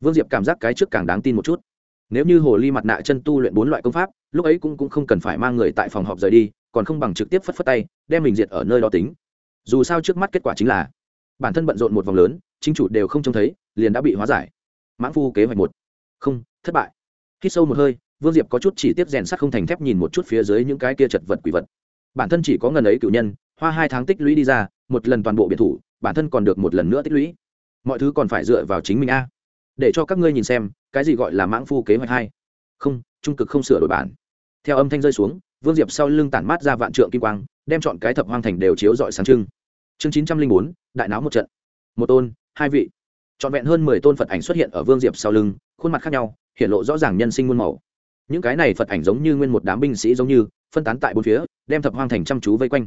vương diệp cảm giác cái trước càng đáng tin một chút. Nếu như hồ ly mặt nạ chân tu luyện bốn loại công pháp lúc ấy cũng, cũng không cần phải mang người tại phòng họp rời đi còn không bằng trực tiếp phất phất tay đem mình diệt ở nơi đó tính. Dù sao trước mắt kết quả chính là bản thân bận rộn một vòng lớn chính chủ đều không trông thấy liền đã bị hóa giải. Mãn phu kế hoạch một. Không thất bại. Khi sâu một hơi vương diệp có chút chỉ tiếp rèn sắt không thành thép nhìn một chút phía dưới những cái kia chật vật quỷ vật. Bản thân chỉ có ngần ấy cựu nhân hoa hai tháng tích lũy đi ra một lần toàn bộ biệt thủ bản thân còn được một lần nữa tích lũy. Mọi thứ còn phải dựa vào chính mình a để cho các ngươi nhìn xem, cái gì gọi là mãng phu kế hoạch hai. Không, trung cực không sửa đổi bản. Theo âm thanh rơi xuống, vương diệp sau lưng tản mát ra vạn trượng kim quang, đem chọn cái thập hoang thành đều chiếu rọi sáng trưng. Chương chín trăm linh bốn, đại náo một trận. Một tôn, hai vị. Trọn vẹn hơn mười tôn phật ảnh xuất hiện ở vương diệp sau lưng, khuôn mặt khác nhau, hiện lộ rõ ràng nhân sinh muôn màu. Những cái này phật ảnh giống như nguyên một đám binh sĩ giống như, phân tán tại bốn phía, đem thập hoang thành chăm chú vây quanh.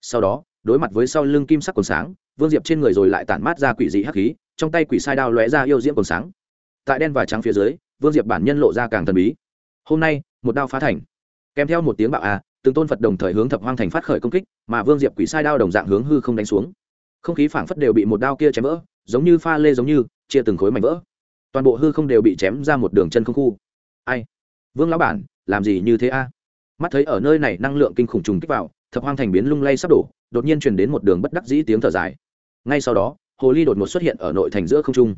Sau đó, đối mặt với sau lưng kim sắc còn sáng, vương diệp trên người rồi lại tản mát ra quỷ dị hắc khí trong tay quỷ sai đao lóe ra yêu diễm còn sáng. Tại đen và trắng phía dưới, vương diệp bản nhân lộ ra càng thần bí. Hôm nay, một đao phá thành. Kèm theo một tiếng bạo à từng tôn phật đồng thời hướng thập hoang thành phát khởi công kích, mà vương diệp quỷ sai đao đồng dạng hướng hư không đánh xuống. Không khí phảng phất đều bị một đao kia chém vỡ, giống như pha lê giống như, chia từng khối mảnh vỡ. Toàn bộ hư không đều bị chém ra một đường chân không khu. Ai? Vương lão bản, làm gì như thế a? Mắt thấy ở nơi này năng lượng kinh khủng trùng kích vào, thập hoang thành biến lung lay sắp đổ, đột nhiên truyền đến một đường bất đắc dĩ tiếng thở dài. Ngay sau đó hồ ly đột ngột xuất hiện ở nội thành giữa không trung.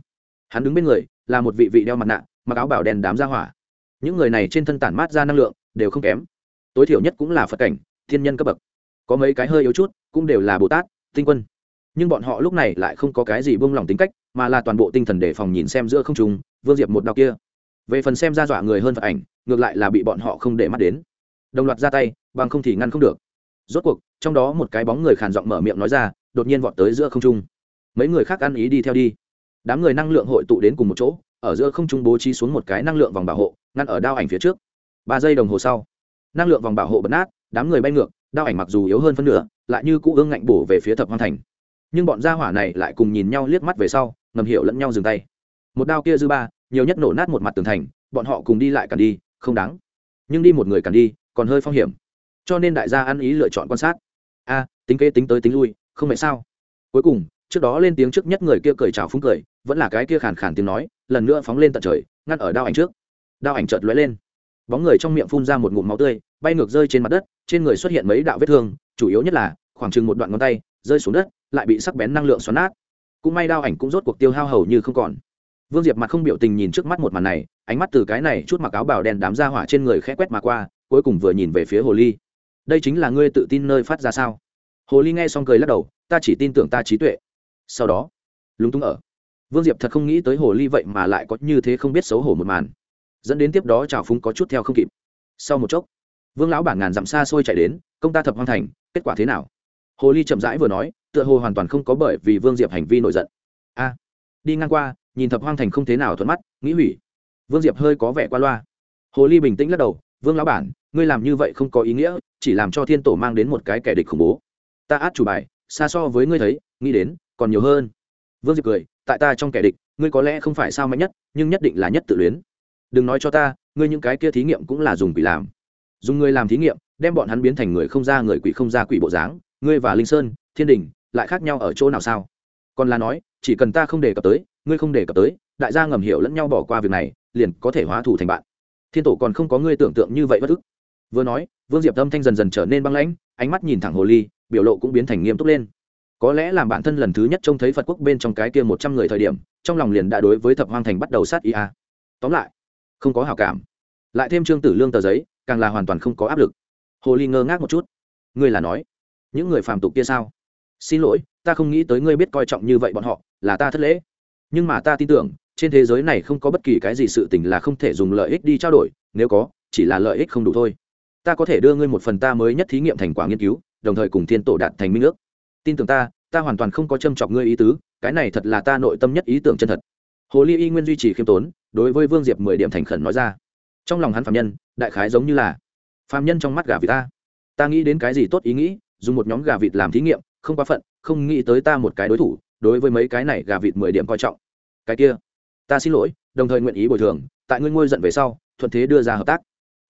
Hắn đứng bên người, là một vị vị đeo mặt nạ, mặc áo bảo đèn đám ra hỏa. Những người này trên thân tản mát ra năng lượng, đều không kém. Tối thiểu nhất cũng là phật cảnh, thiên nhân cấp bậc. Có mấy cái hơi yếu chút, cũng đều là bồ tát, tinh quân. Nhưng bọn họ lúc này lại không có cái gì buông lỏng tính cách, mà là toàn bộ tinh thần đề phòng nhìn xem giữa không trung, vương diệp một đạo kia. Về phần xem ra dọa người hơn phật ảnh, ngược lại là bị bọn họ không để mắt đến. Đồng loạt ra tay, bằng không thì ngăn không được. Rốt cuộc, trong đó một cái bóng người khàn giọng mở miệng nói ra, đột nhiên vọt tới giữa không trung mấy người khác ăn ý đi theo đi. Đám người năng lượng hội tụ đến cùng một chỗ, ở giữa không trung bố trí xuống một cái năng lượng vòng bảo hộ, ngăn ở đao ảnh phía trước. Ba giây đồng hồ sau, năng lượng vòng bảo hộ bật nát, đám người bay ngược, đao ảnh mặc dù yếu hơn phân nửa, lại như cũ ương ngạnh bổ về phía thập hoang thành. Nhưng bọn gia hỏa này lại cùng nhìn nhau liếc mắt về sau, ngầm hiểu lẫn nhau dừng tay. Một đao kia dư ba, nhiều nhất nổ nát một mặt tường thành, bọn họ cùng đi lại cản đi, không đáng. Nhưng đi một người cản đi, còn hơi phong hiểm. Cho nên đại gia ăn ý lựa chọn quan sát. A, tính kế tính tới tính lui, không phải sao? Cuối cùng trước đó lên tiếng trước nhất người kia cười chào phúng cười, vẫn là cái kia khàn khàn tiếng nói, lần nữa phóng lên tận trời ngăn ở đao ảnh trước. Đao ảnh chợt lóe lên. Bóng người trong miệng phun ra một ngụm máu tươi, bay ngược rơi trên mặt đất, trên người xuất hiện mấy đạo vết thương, chủ yếu nhất là, khoảng chừng một đoạn ngón tay, rơi xuống đất, lại bị sắc bén năng lượng xoắn nát. Cũng may đao ảnh cũng rốt cuộc tiêu hao hầu như không còn. Vương diệp mặt không biểu tình nhìn trước mắt một màn này, ánh mắt từ cái này chút mặc áo bào đen đám ra hỏa trên người khẽ quét mà qua, cuối cùng vừa nhìn về phía hồ ly. Đây chính là ngươi tự tin nơi phát ra sao? Hồ ly nghe xong cười lắc đầu, ta chỉ tin tưởng ta trí tuệ sau đó, lúng túng ở. Vương diệp thật không nghĩ tới hồ ly vậy mà lại có như thế không biết xấu hổ một màn. Dẫn đến tiếp đó trào phúng có chút theo không kịp. Sau một chốc, vương lão bản ngàn dặm xa xôi chạy đến, công ta thập hoang thành, kết quả thế nào? Hồ ly chậm rãi vừa nói, tựa hồ hoàn toàn không có bởi vì vương diệp hành vi nổi giận. A, đi ngang qua, nhìn thập hoang thành không thế nào thuận mắt, nghĩ hủy. Vương diệp hơi có vẻ qua loa. Hồ ly bình tĩnh lắc đầu, vương lão bản, ngươi làm như vậy không có ý nghĩa, chỉ làm cho thiên tổ mang đến một cái kẻ địch khủng bố. Ta át chủ bài, xa so với ngươi thấy, nghĩ đến còn nhiều hơn. Vương diệp cười, tại ta trong kẻ địch, ngươi có lẽ không phải sao mạnh nhất, nhưng nhất định là nhất tự luyến. Đừng nói cho ta, ngươi những cái kia thí nghiệm cũng là dùng quỷ làm. Dùng ngươi làm thí nghiệm, đem bọn hắn biến thành người không ra người quỷ không ra quỷ bộ dáng, ngươi và linh sơn, thiên đình, lại khác nhau ở chỗ nào sao? Còn là nói, chỉ cần ta không đề cập tới, ngươi không đề cập tới, đại gia ngầm hiểu lẫn nhau bỏ qua việc này, liền có thể hóa thủ thành bạn. Thiên tổ còn không có ngươi tưởng tượng như vậy bất ức. Vừa nói, vương diệp tâm thanh dần dần trở nên băng lãnh, ánh mắt nhìn thẳng hồ ly, biểu lộ cũng biến thành nghiêm túc lên có lẽ làm bản thân lần thứ nhất trông thấy phật quốc bên trong cái kia một trăm người thời điểm, trong lòng liền đã đối với thập hoang thành bắt đầu sát ý a. Tóm lại, không có hảo cảm. Lại thêm trương tử lương tờ giấy, càng là hoàn toàn không có áp lực. Hồ ly ngơ ngác một chút. Ngươi là nói, những người phàm tục kia sao? Xin lỗi, ta không nghĩ tới ngươi biết coi trọng như vậy bọn họ, là ta thất lễ. Nhưng mà ta tin tưởng, trên thế giới này không có bất kỳ cái gì sự tình là không thể dùng lợi ích đi trao đổi, nếu có, chỉ là lợi ích không đủ thôi. Ta có thể đưa ngươi một phần ta mới nhất thí nghiệm thành quả nghiên cứu, đồng thời cùng thiên tổ đạt thành minh ước. Tin tưởng ta ta hoàn toàn không có châm chọc ngươi ý tứ, cái này thật là ta nội tâm nhất ý tưởng chân thật. Hồ ly y nguyên duy trì khiêm tốn, đối với vương diệp mười điểm thành khẩn nói ra. Trong lòng hắn phạm nhân, đại khái giống như là phạm nhân trong mắt gà vịt ta. Ta nghĩ đến cái gì tốt ý nghĩ, dùng một nhóm gà vịt làm thí nghiệm, không quá phận, không nghĩ tới ta một cái đối thủ, đối với mấy cái này gà vịt mười điểm coi trọng. Cái kia, ta xin lỗi, đồng thời nguyện ý bồi thường, tại ngươi ngôi giận về sau, thuận thế đưa ra hợp tác.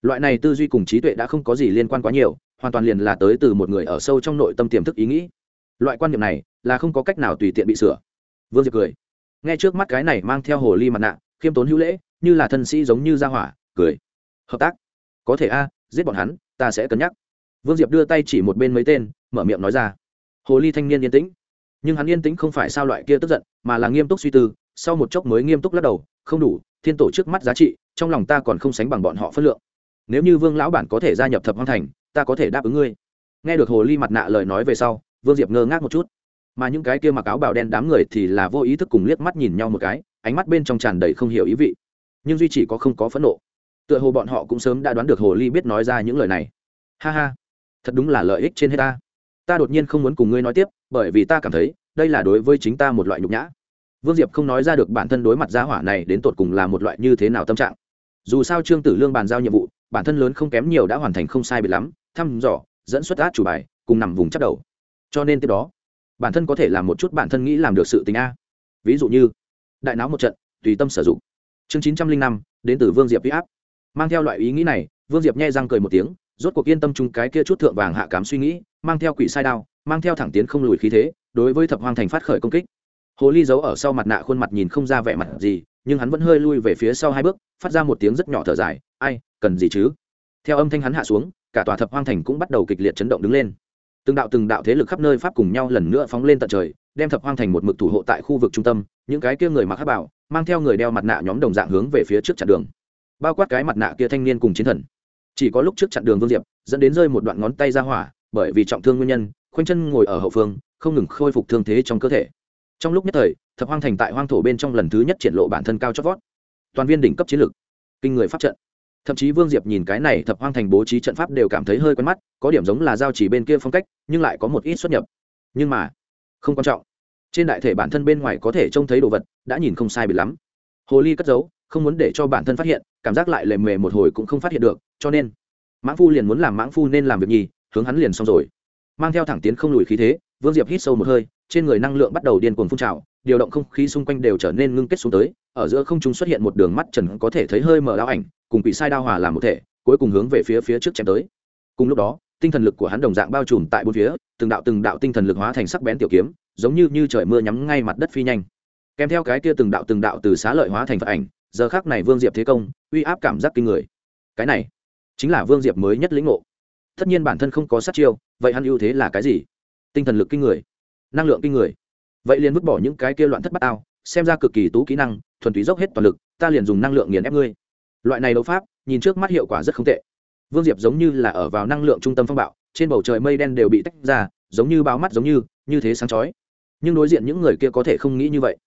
Loại này tư duy cùng trí tuệ đã không có gì liên quan quá nhiều, hoàn toàn liền là tới từ một người ở sâu trong nội tâm tiềm thức ý nghĩ loại quan niệm này là không có cách nào tùy tiện bị sửa. Vương diệp cười. Nghe trước mắt cái này mang theo hồ ly mặt nạ, khiêm tốn hữu lễ, như là thân sĩ giống như gia hỏa, cười. Hợp tác. Có thể a, giết bọn hắn, ta sẽ cân nhắc. Vương diệp đưa tay chỉ một bên mấy tên, mở miệng nói ra. Hồ ly thanh niên yên tĩnh. Nhưng hắn yên tĩnh không phải sao loại kia tức giận, mà là nghiêm túc suy tư, sau một chốc mới nghiêm túc lắc đầu, không đủ, thiên tổ trước mắt giá trị, trong lòng ta còn không sánh bằng bọn họ phất lượng. Nếu như vương lão bản có thể gia nhập thập hoang thành, ta có thể đáp ứng ngươi. Nghe được hồ ly mặt nạ lời nói về sau vương diệp ngơ ngác một chút. Mà những cái kia mặc áo bào đen đám người thì là vô ý thức cùng liếc mắt nhìn nhau một cái, ánh mắt bên trong tràn đầy không hiểu ý vị. Nhưng duy chỉ có không có phẫn nộ. Tựa hồ bọn họ cũng sớm đã đoán được hồ ly biết nói ra những lời này. Ha ha, thật đúng là lợi ích trên hết ta. Ta đột nhiên không muốn cùng ngươi nói tiếp, bởi vì ta cảm thấy, đây là đối với chính ta một loại nhục nhã. Vương diệp không nói ra được bản thân đối mặt gia hỏa này đến tột cùng là một loại như thế nào tâm trạng. Dù sao trương tử lương bàn giao nhiệm vụ, bản thân lớn không kém nhiều đã hoàn thành không sai bị lắm. Thăm dò, dẫn xuất át chủ bài, cùng nằm vùng chắc đầu cho nên tiếp đó, bản thân có thể làm một chút bản thân nghĩ làm được sự tình a. Ví dụ như, đại náo một trận, tùy tâm sử dụng. Chương chín trăm linh năm, đến từ vương diệp huy áp. Mang theo loại ý nghĩ này, vương diệp nhai răng cười một tiếng, rốt cuộc yên tâm chung cái kia chút thượng vàng hạ cám suy nghĩ, mang theo quỷ sai đao, mang theo thẳng tiến không lùi khí thế, đối với thập hoang thành phát khởi công kích. Hồ ly giấu ở sau mặt nạ khuôn mặt nhìn không ra vẻ mặt gì, nhưng hắn vẫn hơi lui về phía sau hai bước, phát ra một tiếng rất nhỏ thở dài, ai, cần gì chứ? Theo âm thanh hắn hạ xuống, cả tòa thập hoang thành cũng bắt đầu kịch liệt chấn động đứng lên từng đạo từng đạo thế lực khắp nơi pháp cùng nhau lần nữa phóng lên tận trời, đem thập hoang thành một mực thủ hộ tại khu vực trung tâm, những cái kia người mặc hát bảo, mang theo người đeo mặt nạ nhóm đồng dạng hướng về phía trước chặn đường. Bao quát cái mặt nạ kia thanh niên cùng chiến thần. Chỉ có lúc trước chặn đường vương diệp, dẫn đến rơi một đoạn ngón tay ra hỏa, bởi vì trọng thương nguyên nhân, khoanh chân ngồi ở hậu phương, không ngừng khôi phục thương thế trong cơ thể. Trong lúc nhất thời, thập hoang thành tại hoang thổ bên trong lần thứ nhất triển lộ bản thân cao chót vót. Toàn viên đỉnh cấp chiến lược kinh người pháp trận thậm chí vương diệp nhìn cái này thập hoang thành bố trí trận pháp đều cảm thấy hơi quen mắt, có điểm giống là giao chỉ bên kia phong cách, nhưng lại có một ít xuất nhập. Nhưng mà, không quan trọng. Trên đại thể bản thân bên ngoài có thể trông thấy đồ vật, đã nhìn không sai bị lắm. Hồ ly cất giấu, không muốn để cho bản thân phát hiện, cảm giác lại lề mề một hồi cũng không phát hiện được, cho nên, mãng phu liền muốn làm mãng phu nên làm việc nhì, hướng hắn liền xong rồi. Mang theo thẳng tiến không lùi khí thế, vương diệp hít sâu một hơi, trên người năng lượng bắt đầu điên cuồng phun trào điều động không khí xung quanh đều trở nên ngưng kết xuống tới, ở giữa không trung xuất hiện một đường mắt trần có thể thấy hơi mở đao ảnh, cùng bị sai đao hòa làm một thể, cuối cùng hướng về phía phía trước chém tới. Cùng lúc đó, tinh thần lực của hắn đồng dạng bao trùm tại bốn phía, từng đạo từng đạo tinh thần lực hóa thành sắc bén tiểu kiếm, giống như như trời mưa nhắm ngay mặt đất phi nhanh. Kèm theo cái kia từng đạo từng đạo từ xá lợi hóa thành phật ảnh, giờ khác này vương diệp thế công, uy áp cảm giác kinh người. Cái này, chính là vương diệp mới nhất lĩnh ngộ. Tất nhiên bản thân không có sát chiêu, vậy hắn ưu thế là cái gì? Tinh thần lực kinh người, năng lượng kinh người vậy liền vứt bỏ những cái kia loạn thất bát ao xem ra cực kỳ tú kỹ năng, thuần túy dốc hết toàn lực, ta liền dùng năng lượng nghiền ép ngươi. Loại này đấu pháp, nhìn trước mắt hiệu quả rất không tệ. Vương diệp giống như là ở vào năng lượng trung tâm phong bạo, trên bầu trời mây đen đều bị tách ra, giống như bao mắt giống như như thế sáng chói. Nhưng đối diện những người kia có thể không nghĩ như vậy.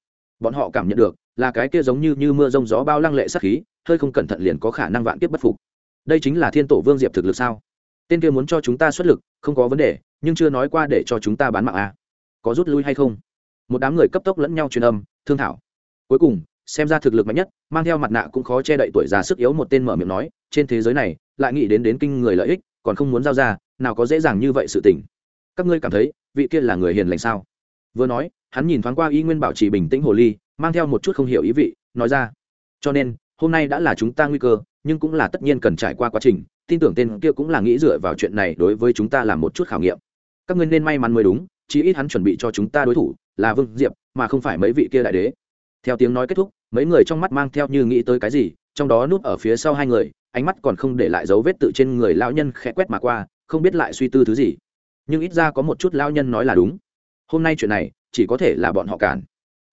Bọn họ cảm nhận được, là cái kia giống như như mưa rông gió bao lăng lệ sắc khí, hơi không cẩn thận liền có khả năng vạn kiếp bất phục. Đây chính là thiên tổ vương diệp thực lực sao? Tên kia muốn cho chúng ta xuất lực, không có vấn đề, nhưng chưa nói qua để cho chúng ta bán mạng à. có rút lui hay không? Một đám người cấp tốc lẫn nhau truyền âm, thương thảo. Cuối cùng, xem ra thực lực mạnh nhất, mang theo mặt nạ cũng khó che đậy tuổi già sức yếu một tên mở miệng nói, trên thế giới này, lại nghĩ đến đến kinh người lợi ích, còn không muốn giao ra, nào có dễ dàng như vậy sự tình. Các ngươi cảm thấy, vị kia là người hiền lành sao? Vừa nói, hắn nhìn thoáng qua y nguyên bảo trì bình tĩnh hồ ly, mang theo một chút không hiểu ý vị, nói ra. Cho nên, hôm nay đã là chúng ta nguy cơ, nhưng cũng là tất nhiên cần trải qua quá trình, tin tưởng tên kia cũng là nghĩ dựa vào chuyện này đối với chúng ta là một chút khảo nghiệm. Các ngươi nên may mắn mới đúng chí ít hắn chuẩn bị cho chúng ta đối thủ là vương diệp, mà không phải mấy vị kia đại đế. Theo tiếng nói kết thúc, mấy người trong mắt mang theo như nghĩ tới cái gì, trong đó núp ở phía sau hai người, ánh mắt còn không để lại dấu vết tự trên người lão nhân khẽ quét mà qua, không biết lại suy tư thứ gì. Nhưng ít ra có một chút lão nhân nói là đúng. Hôm nay chuyện này, chỉ có thể là bọn họ cản.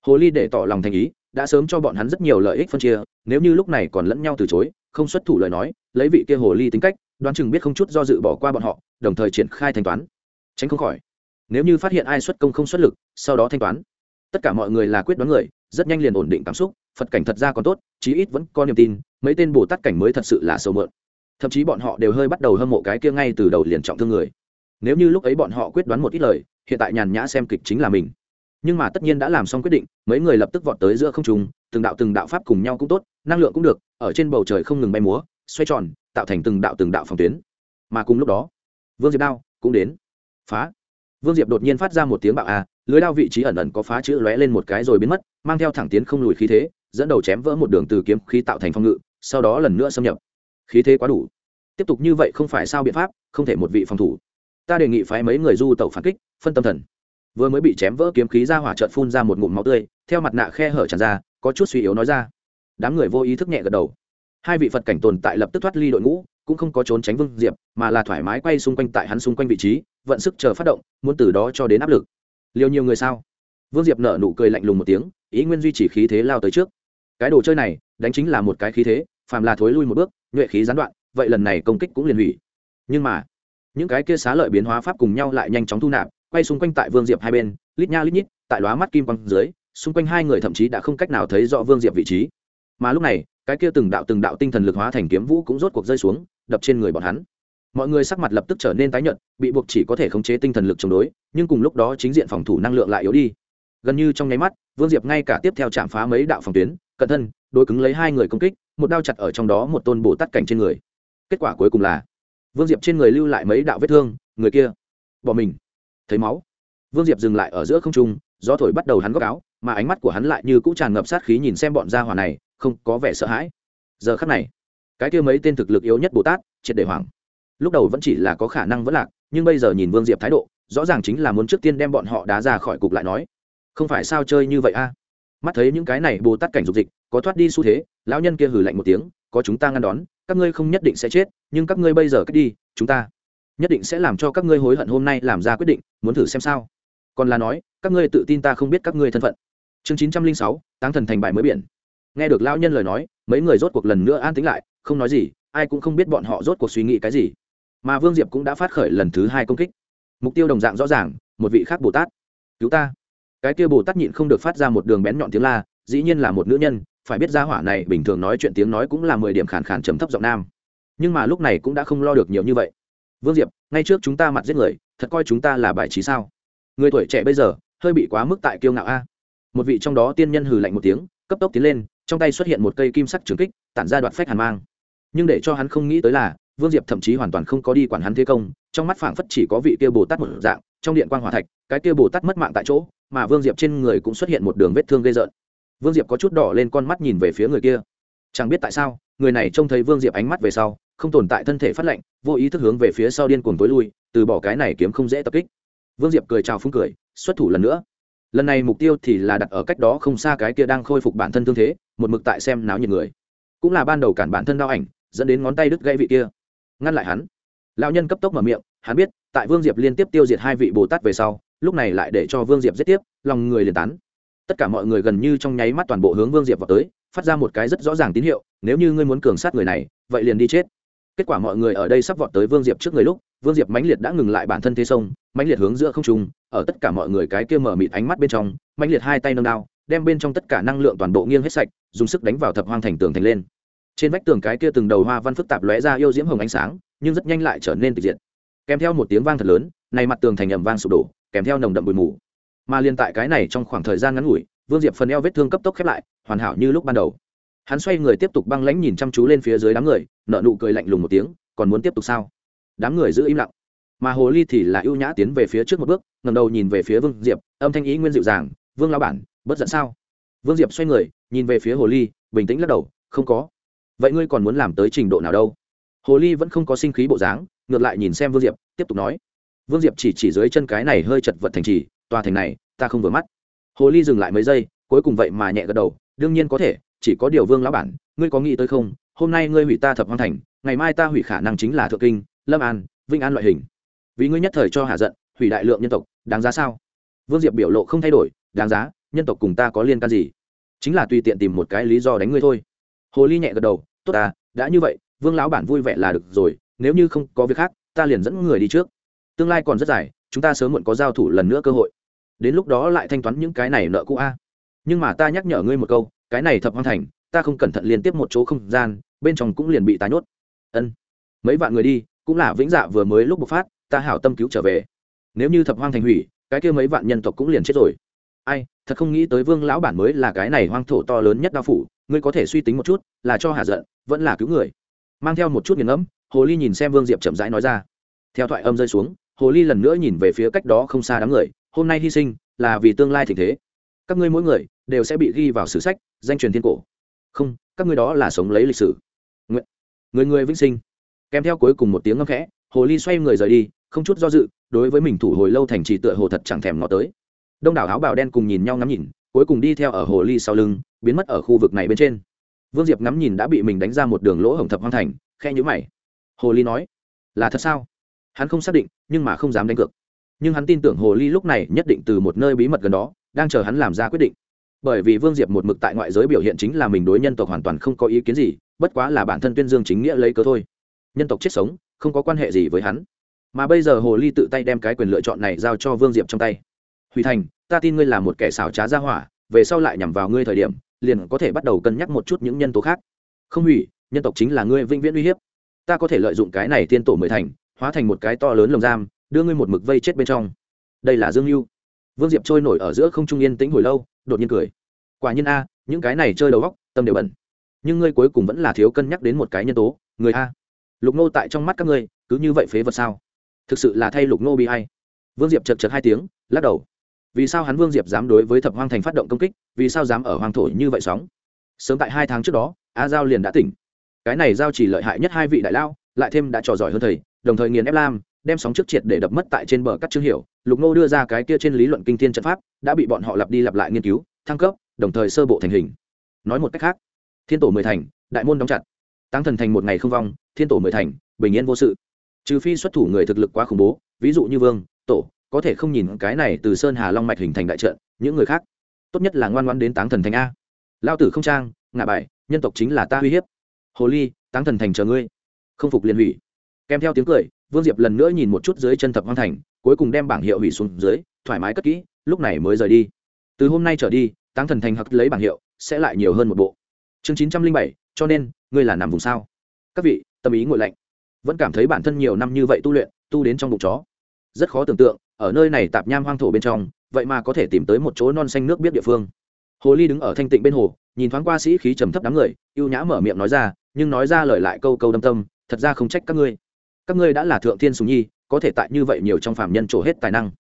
Hồ ly để tỏ lòng thành ý, đã sớm cho bọn hắn rất nhiều lợi ích phân chia, nếu như lúc này còn lẫn nhau từ chối, không xuất thủ lời nói, lấy vị kia hồ ly tính cách, đoán chừng biết không chút do dự bỏ qua bọn họ, đồng thời triển khai thanh toán. Tránh không khỏi nếu như phát hiện ai xuất công không xuất lực, sau đó thanh toán. Tất cả mọi người là quyết đoán người, rất nhanh liền ổn định cảm xúc, phật cảnh thật ra còn tốt, chí ít vẫn có niềm tin, mấy tên bồ tát cảnh mới thật sự là sâu mượn. Thậm chí bọn họ đều hơi bắt đầu hâm mộ cái kia ngay từ đầu liền trọng thương người. Nếu như lúc ấy bọn họ quyết đoán một ít lời, hiện tại nhàn nhã xem kịch chính là mình. Nhưng mà tất nhiên đã làm xong quyết định, mấy người lập tức vọt tới giữa không trùng từng đạo từng đạo pháp cùng nhau cũng tốt, năng lượng cũng được, ở trên bầu trời không ngừng bay múa, xoay tròn, tạo thành từng đạo từng đạo phòng tuyến. Mà cùng lúc đó, vương diệp đao cũng đến. Phá vương diệp đột nhiên phát ra một tiếng bạo a, lưới đao vị trí ẩn ẩn có phá chữ lóe lên một cái rồi biến mất, mang theo thẳng tiến không lùi khí thế, dẫn đầu chém vỡ một đường từ kiếm khí tạo thành phong ngự, sau đó lần nữa xâm nhập. Khí thế quá đủ. Tiếp tục như vậy không phải sao biện pháp, không thể một vị phòng thủ. Ta đề nghị phái mấy người du tẩu phản kích, phân tâm thần. Vừa mới bị chém vỡ kiếm khí ra hỏa trợn phun ra một ngụm máu tươi, theo mặt nạ khe hở tràn ra, có chút suy yếu nói ra. Đám người vô ý thức nhẹ gật đầu. Hai vị phật cảnh tồn tại lập tức thoát ly đội ngũ, cũng không có trốn tránh vương diệp, mà là thoải mái quay xung quanh tại hắn xung quanh vị trí vận sức chờ phát động, muốn từ đó cho đến áp lực. Liều nhiều người sao? Vương diệp nở nụ cười lạnh lùng một tiếng, ý nguyên duy trì khí thế lao tới trước. Cái đồ chơi này, đánh chính là một cái khí thế, phàm là thối lui một bước, nhuệ khí gián đoạn, vậy lần này công kích cũng liền hủy. Nhưng mà, những cái kia xá lợi biến hóa pháp cùng nhau lại nhanh chóng thu nạp, quay xung quanh tại vương diệp hai bên, lít nha lít nhít, tại lóa mắt kim quang dưới, xung quanh hai người thậm chí đã không cách nào thấy rõ vương diệp vị trí. Mà lúc này, cái kia từng đạo từng đạo tinh thần lực hóa thành kiếm vũ cũng rốt cuộc rơi xuống, đập trên người bọn hắn mọi người sắc mặt lập tức trở nên tái nhợt, bị buộc chỉ có thể khống chế tinh thần lực chống đối, nhưng cùng lúc đó chính diện phòng thủ năng lượng lại yếu đi. Gần như trong nháy mắt, vương diệp ngay cả tiếp theo chạm phá mấy đạo phòng tuyến, cận thân, đối cứng lấy hai người công kích, một đao chặt ở trong đó một tôn bồ tát cảnh trên người. Kết quả cuối cùng là, vương diệp trên người lưu lại mấy đạo vết thương, người kia, bỏ mình. Thấy máu. Vương diệp dừng lại ở giữa không trung, gió thổi bắt đầu hắn góc áo, mà ánh mắt của hắn lại như cũng tràn ngập sát khí nhìn xem bọn gia hỏa này, không có vẻ sợ hãi. Giờ khắc này, cái kia mấy tên thực lực yếu nhất bồ tát, triệt để hoảng lúc đầu vẫn chỉ là có khả năng vẫn lạc, nhưng bây giờ nhìn vương diệp thái độ, rõ ràng chính là muốn trước tiên đem bọn họ đá ra khỏi cục lại nói. Không phải sao chơi như vậy a? Mắt thấy những cái này bồ tát cảnh dục dịch, có thoát đi xu thế, lão nhân kia hử lạnh một tiếng, có chúng ta ngăn đón, các ngươi không nhất định sẽ chết, nhưng các ngươi bây giờ cách đi, chúng ta nhất định sẽ làm cho các ngươi hối hận hôm nay làm ra quyết định, muốn thử xem sao. Còn là nói, các ngươi tự tin ta không biết các ngươi thân phận. Chương chín trăm linh sáu tăng thần thành bài mới biển. Nghe được lão nhân lời nói, mấy người rốt cuộc lần nữa an tính lại, không nói gì, ai cũng không biết bọn họ rốt cuộc suy nghĩ cái gì mà vương diệp cũng đã phát khởi lần thứ hai công kích. Mục tiêu đồng dạng rõ ràng, một vị khác bồ tát. Cứu ta. Cái kia bồ tát nhịn không được phát ra một đường bén nhọn tiếng la, dĩ nhiên là một nữ nhân, phải biết ra hỏa này bình thường nói chuyện tiếng nói cũng là mười điểm khàn khàn trầm thấp giọng nam. Nhưng mà lúc này cũng đã không lo được nhiều như vậy. Vương diệp, ngay trước chúng ta mặt giết người, thật coi chúng ta là bài trí sao? Người tuổi trẻ bây giờ, hơi bị quá mức tại kiêu ngạo a. Một vị trong đó tiên nhân hừ lạnh một tiếng, cấp tốc tiến lên, trong tay xuất hiện một cây kim sắc trường kích, tản ra đoạn phách hàn mang. Nhưng để cho hắn không nghĩ tới là vương diệp thậm chí hoàn toàn không có đi quản hắn thế công, trong mắt phảng phất chỉ có vị kia bồ tát một dạng, trong điện quan hòa thạch, cái kia bồ tát mất mạng tại chỗ, mà vương diệp trên người cũng xuất hiện một đường vết thương gây rợn. Vương diệp có chút đỏ lên con mắt nhìn về phía người kia. Chẳng biết tại sao, người này trông thấy vương diệp ánh mắt về sau, không tồn tại thân thể phát lạnh, vô ý thức hướng về phía sau điên cuồng tối lui, từ bỏ cái này kiếm không dễ tập kích. Vương diệp cười chào phúng cười, xuất thủ lần nữa. Lần này mục tiêu thì là đặt ở cách đó không xa cái kia đang khôi phục bản thân thương thế, một mực tại xem náo nhiệt người. Cũng là ban đầu cản bản thân đau ảnh, dẫn đến ngón tay đứt gãy vị kia ngăn lại hắn. Lão nhân cấp tốc mở miệng, hắn biết, tại vương diệp liên tiếp tiêu diệt hai vị bồ tát về sau, lúc này lại để cho vương diệp giết tiếp, lòng người liền tán. Tất cả mọi người gần như trong nháy mắt toàn bộ hướng vương diệp vào tới, phát ra một cái rất rõ ràng tín hiệu, nếu như ngươi muốn cường sát người này, vậy liền đi chết. Kết quả mọi người ở đây sắp vọt tới vương diệp trước người lúc, vương diệp mãnh liệt đã ngừng lại bản thân thế sông, mãnh liệt hướng giữa không trung, ở tất cả mọi người cái kia mở mịt ánh mắt bên trong, mãnh liệt hai tay nâng đao, đem bên trong tất cả năng lượng toàn bộ nghiêng hết sạch, dùng sức đánh vào thập hoang thành tường thành lên trên vách tường cái kia từng đầu hoa văn phức tạp lóe ra yêu diễm hồng ánh sáng, nhưng rất nhanh lại trở nên tịch diệt. Kèm theo một tiếng vang thật lớn, này mặt tường thành ẩm vang sụp đổ, kèm theo nồng đậm bụi mù. Mà liên tại cái này trong khoảng thời gian ngắn ngủi, vương diệp phần eo vết thương cấp tốc khép lại, hoàn hảo như lúc ban đầu. Hắn xoay người tiếp tục băng lãnh nhìn chăm chú lên phía dưới đám người nợ nụ cười lạnh lùng một tiếng, còn muốn tiếp tục sao? Đám người giữ im lặng. Mà hồ ly thì là ưu nhã tiến về phía trước một bước ngầm đầu nhìn về phía vương diệp, âm thanh ý nguyên dịu dàng, vương lao bản, bất giận sao? Vương diệp xoay người, nhìn về phía hồ ly, bình tĩnh lắc đầu, không có vậy ngươi còn muốn làm tới trình độ nào đâu? Hồ ly vẫn không có sinh khí bộ dáng, ngược lại nhìn xem vương diệp, tiếp tục nói. Vương diệp chỉ chỉ dưới chân cái này hơi chật vật thành trì, tòa thành này, ta không vừa mắt. Hồ ly dừng lại mấy giây, cuối cùng vậy mà nhẹ gật đầu, đương nhiên có thể, chỉ có điều vương lão bản, ngươi có nghĩ tới không? Hôm nay ngươi hủy ta thập hoang thành, ngày mai ta hủy khả năng chính là thượng kinh, lâm an vinh an loại hình. Vì ngươi nhất thời cho hạ giận, hủy đại lượng nhân tộc, đáng giá sao? Vương diệp biểu lộ không thay đổi, đáng giá, nhân tộc cùng ta có liên can gì? Chính là tùy tiện tìm một cái lý do đánh ngươi thôi hồ ly nhẹ gật đầu, tốt à đã như vậy, vương lão bản vui vẻ là được rồi, nếu như không có việc khác, ta liền dẫn người đi trước. Tương lai còn rất dài, chúng ta sớm muộn có giao thủ lần nữa cơ hội. Đến lúc đó lại thanh toán những cái này nợ cũ a. Nhưng mà ta nhắc nhở ngươi một câu, cái này thập hoang thành, ta không cẩn thận liên tiếp một chỗ không gian, bên trong cũng liền bị tái nhốt. Ân, mấy vạn người đi, cũng là vĩnh dạ vừa mới lúc bộc phát, ta hảo tâm cứu trở về. Nếu như thập hoang thành hủy, cái kia mấy vạn nhân tộc cũng liền chết rồi. Ai thật không nghĩ tới vương lão bản mới là cái này hoang thổ to lớn nhất đao phủ, ngươi có thể suy tính một chút, là cho hạ giận, vẫn là cứu người. Mang theo một chút nghiền ngẫm, hồ ly nhìn xem vương diệp chậm rãi nói ra. Theo thoại âm rơi xuống, hồ ly lần nữa nhìn về phía cách đó không xa đám người, hôm nay hy sinh là vì tương lai thịnh thế. Các ngươi mỗi người đều sẽ bị ghi vào sử sách, danh truyền thiên cổ. Không, các ngươi đó là sống lấy lịch sử. Nguyện. người người vĩnh sinh. Kèm theo cuối cùng một tiếng ngâm khẽ, hồ ly xoay người rời đi, không chút do dự, đối với mình thủ hồi lâu thành trì tựa hồ thật chẳng thèm ngó tới đông đảo áo bào đen cùng nhìn nhau ngắm nhìn, cuối cùng đi theo ở hồ ly sau lưng, biến mất ở khu vực này bên trên. Vương diệp ngắm nhìn đã bị mình đánh ra một đường lỗ hổng thập hoang thành khe nhữ mày. Hồ ly nói, là thật sao? Hắn không xác định, nhưng mà không dám đánh cược. Nhưng hắn tin tưởng hồ ly lúc này nhất định từ một nơi bí mật gần đó, đang chờ hắn làm ra quyết định. Bởi vì vương diệp một mực tại ngoại giới biểu hiện chính là mình đối nhân tộc hoàn toàn không có ý kiến gì, bất quá là bản thân tuyên dương chính nghĩa lấy cớ thôi. Nhân tộc chết sống, không có quan hệ gì với hắn. Mà bây giờ hồ ly tự tay đem cái quyền lựa chọn này giao cho vương diệp trong tay. Hủy thành, ta tin ngươi là một kẻ xảo trá ra hỏa, về sau lại nhằm vào ngươi thời điểm, liền có thể bắt đầu cân nhắc một chút những nhân tố khác. Không hủy, nhân tộc chính là ngươi vĩnh viễn uy hiếp. Ta có thể lợi dụng cái này tiên tổ mười thành, hóa thành một cái to lớn lồng giam, đưa ngươi một mực vây chết bên trong. Đây là dương mưu vương diệp trôi nổi ở giữa không trung yên tĩnh hồi lâu, đột nhiên cười. Quả nhiên a, những cái này chơi đầu góc tâm đều bẩn. Nhưng ngươi cuối cùng vẫn là thiếu cân nhắc đến một cái nhân tố, người a. Lục nô tại trong mắt các ngươi, cứ như vậy phế vật sao? Thực sự là thay lục nô bị hay vương diệp chật chật hai tiếng, lắc đầu vì sao hắn vương diệp dám đối với thập hoang thành phát động công kích, vì sao dám ở hoang thổ như vậy sóng? Sớm tại hai tháng trước đó, a giao liền đã tỉnh. Cái này giao chỉ lợi hại nhất hai vị đại lao, lại thêm đã trò giỏi hơn thầy, đồng thời nghiền ép lam, đem sóng trước triệt để đập mất tại trên bờ cắt chương hiểu. Lục nô đưa ra cái kia trên lý luận kinh thiên trận pháp, đã bị bọn họ lặp đi lặp lại nghiên cứu, thăng cấp, đồng thời sơ bộ thành hình. Nói một cách khác, thiên tổ mười thành, đại môn đóng chặt. Tăng thần thành một ngày không vong, thiên tổ mười thành, bình yên vô sự. Trừ phi xuất thủ người thực lực quá khủng bố, ví dụ như vương, tổ có thể không nhìn cái này từ sơn hà long mạch hình thành đại trận, những người khác, tốt nhất là ngoan ngoan đến táng thần thành a. Lao tử không trang, ngạ bài, nhân tộc chính là ta uy hiếp. Hồ ly, táng thần thành chờ ngươi. Không phục liền hủy. Kèm theo tiếng cười, vương diệp lần nữa nhìn một chút dưới chân thập hoang thành, cuối cùng đem bảng hiệu hủy xuống dưới, thoải mái cất kỹ, lúc này mới rời đi. Từ hôm nay trở đi, táng thần thành hặc lấy bảng hiệu, sẽ lại nhiều hơn một bộ. Chương chín trăm linh bảy, cho nên, ngươi là nằm vùng sao? Các vị, tâm ý ngội lạnh. Vẫn cảm thấy bản thân nhiều năm như vậy tu luyện, tu đến trong bụng chó. Rất khó tưởng tượng ở nơi này tạp nham hoang thổ bên trong, vậy mà có thể tìm tới một chỗ non xanh nước biết địa phương. Hồ ly đứng ở thanh tịnh bên hồ, nhìn thoáng qua sĩ khí trầm thấp đám người, ưu nhã mở miệng nói ra, nhưng nói ra lời lại câu câu đâm tâm, thật ra không trách các ngươi. Các ngươi đã là thượng thiên sùng nhi, có thể tại như vậy nhiều trong phạm nhân trổ hết tài năng.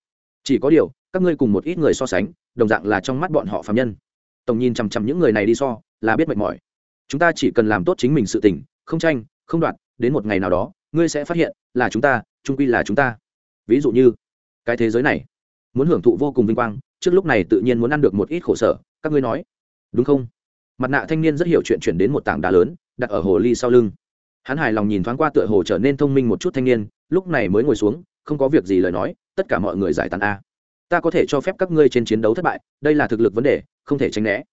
Chỉ có điều, các ngươi cùng một ít người so sánh, đồng dạng là trong mắt bọn họ phạm nhân. Tổng nhìn chằm chằm những người này đi so, là biết mệt mỏi. Chúng ta chỉ cần làm tốt chính mình sự tỉnh không tranh, không đoạt, đến một ngày nào đó, ngươi sẽ phát hiện là chúng ta trung quy là chúng ta. Ví dụ như cái thế giới này muốn hưởng thụ vô cùng vinh quang, trước lúc này tự nhiên muốn ăn được một ít khổ sở, các ngươi nói. Đúng không? Mặt nạ thanh niên rất hiểu chuyện chuyển đến một tảng đá lớn, đặt ở hồ ly sau lưng. Hắn hài lòng nhìn thoáng qua tựa hồ trở nên thông minh một chút thanh niên, lúc này mới ngồi xuống, không có việc gì lời nói, tất cả mọi người giải tán a. Ta có thể cho phép các ngươi trên chiến đấu thất bại, đây là thực lực vấn đề, không thể tránh né.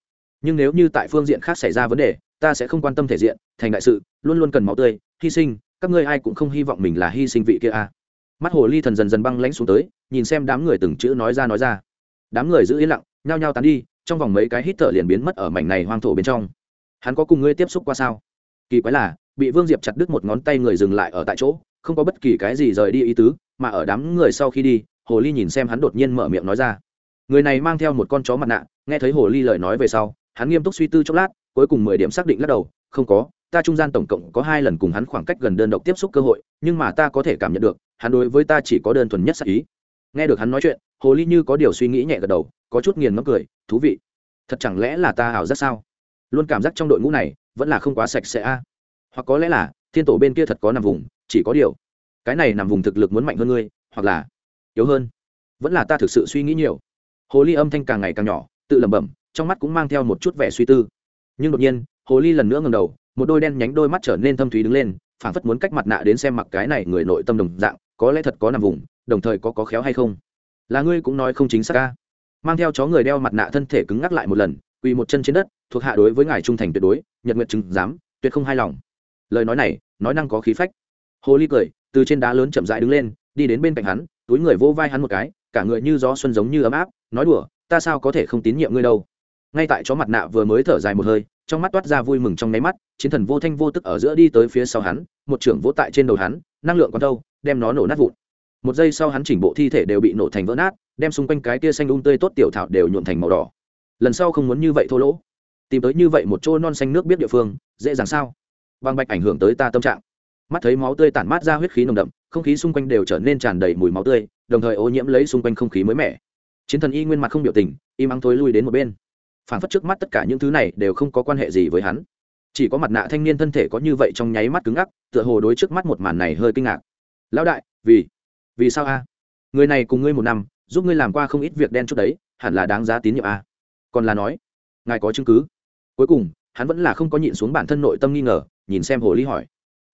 Nhưng nếu như tại phương diện khác xảy ra vấn đề, ta sẽ không quan tâm thể diện, thành đại sự, luôn luôn cần máu tươi, hy sinh, các ngươi ai cũng không hy vọng mình là hy sinh vị kia a mắt hồ ly thần dần dần băng lãnh xuống tới, nhìn xem đám người từng chữ nói ra nói ra. Đám người giữ yên lặng, nhao nhao tán đi, trong vòng mấy cái hít thở liền biến mất ở mảnh này hoang thổ bên trong. Hắn có cùng ngươi tiếp xúc qua sao? Kỳ quái là, bị vương diệp chặt đứt một ngón tay người dừng lại ở tại chỗ, không có bất kỳ cái gì rời đi ý tứ, mà ở đám người sau khi đi, hồ ly nhìn xem hắn đột nhiên mở miệng nói ra. Người này mang theo một con chó mặt nạ, nghe thấy hồ ly lời nói về sau, hắn nghiêm túc suy tư chốc lát, cuối cùng mười điểm xác định lắc đầu, không có, ta trung gian tổng cộng có hai lần cùng hắn khoảng cách gần đơn độc tiếp xúc cơ hội, nhưng mà ta có thể cảm nhận được hắn đối với ta chỉ có đơn thuần nhất sắc ý. Nghe được hắn nói chuyện, hồ ly như có điều suy nghĩ nhẹ gật đầu, có chút nghiền ngấm cười, thú vị. Thật chẳng lẽ là ta hảo rất sao? Luôn cảm giác trong đội ngũ này vẫn là không quá sạch sẽ a. Hoặc có lẽ là, thiên tổ bên kia thật có nằm vùng, chỉ có điều, cái này nằm vùng thực lực muốn mạnh hơn ngươi, hoặc là yếu hơn. Vẫn là ta thực sự suy nghĩ nhiều. Hồ ly âm thanh càng ngày càng nhỏ, tự lẩm bẩm, trong mắt cũng mang theo một chút vẻ suy tư. Nhưng đột nhiên, hồ ly lần nữa ngầm đầu, một đôi đen nhánh đôi mắt trở nên thâm thúy đứng lên, phảng phất muốn cách mặt nạ đến xem mặc cái này người nội tâm đồng dạng có lẽ thật có nằm vùng, đồng thời có có khéo hay không? Là ngươi cũng nói không chính xác ca mang theo chó người đeo mặt nạ thân thể cứng ngắc lại một lần, quỳ một chân trên đất, thuộc hạ đối với ngài trung thành tuyệt đối, nhật nguyện chứng giám, tuyệt không hài lòng. Lời nói này, nói năng có khí phách. Hồ ly cười, từ trên đá lớn chậm rãi đứng lên, đi đến bên cạnh hắn, túi người vô vai hắn một cái, cả người như gió xuân giống như ấm áp, nói đùa, ta sao có thể không tín nhiệm ngươi đâu? Ngay tại chó mặt nạ vừa mới thở dài một hơi, trong mắt toát ra vui mừng trong nháy mắt, chiến thần vô thanh vô tức ở giữa đi tới phía sau hắn một trưởng vỗ tại trên đầu hắn, năng lượng còn đâu đem nó nổ nát vụn. Một giây sau hắn chỉnh bộ thi thể đều bị nổ thành vỡ nát, đem xung quanh cái tia xanh um tươi tốt tiểu thảo đều nhuộn thành màu đỏ. Lần sau không muốn như vậy thô lỗ. Tìm tới như vậy một chỗ non xanh nước biết địa phương, dễ dàng sao? Băng bạch ảnh hưởng tới ta tâm trạng. Mắt thấy máu tươi tản mát ra huyết khí nồng đậm, không khí xung quanh đều trở nên tràn đầy mùi máu tươi, đồng thời ô nhiễm lấy xung quanh không khí mới mẻ. Chiến thần y nguyên mặt không biểu tình, im ắng thối lui đến một bên. Phản phất trước mắt tất cả những thứ này đều không có quan hệ gì với hắn chỉ có mặt nạ thanh niên thân thể có như vậy trong nháy mắt cứng ngắc, tựa hồ đối trước mắt một màn này hơi kinh ngạc. Lão đại, vì vì sao a? Người này cùng ngươi một năm, giúp ngươi làm qua không ít việc đen chút đấy, hẳn là đáng giá tín nhiệm a. Còn là nói, ngài có chứng cứ? Cuối cùng, hắn vẫn là không có nhịn xuống bản thân nội tâm nghi ngờ, nhìn xem hồ ly hỏi.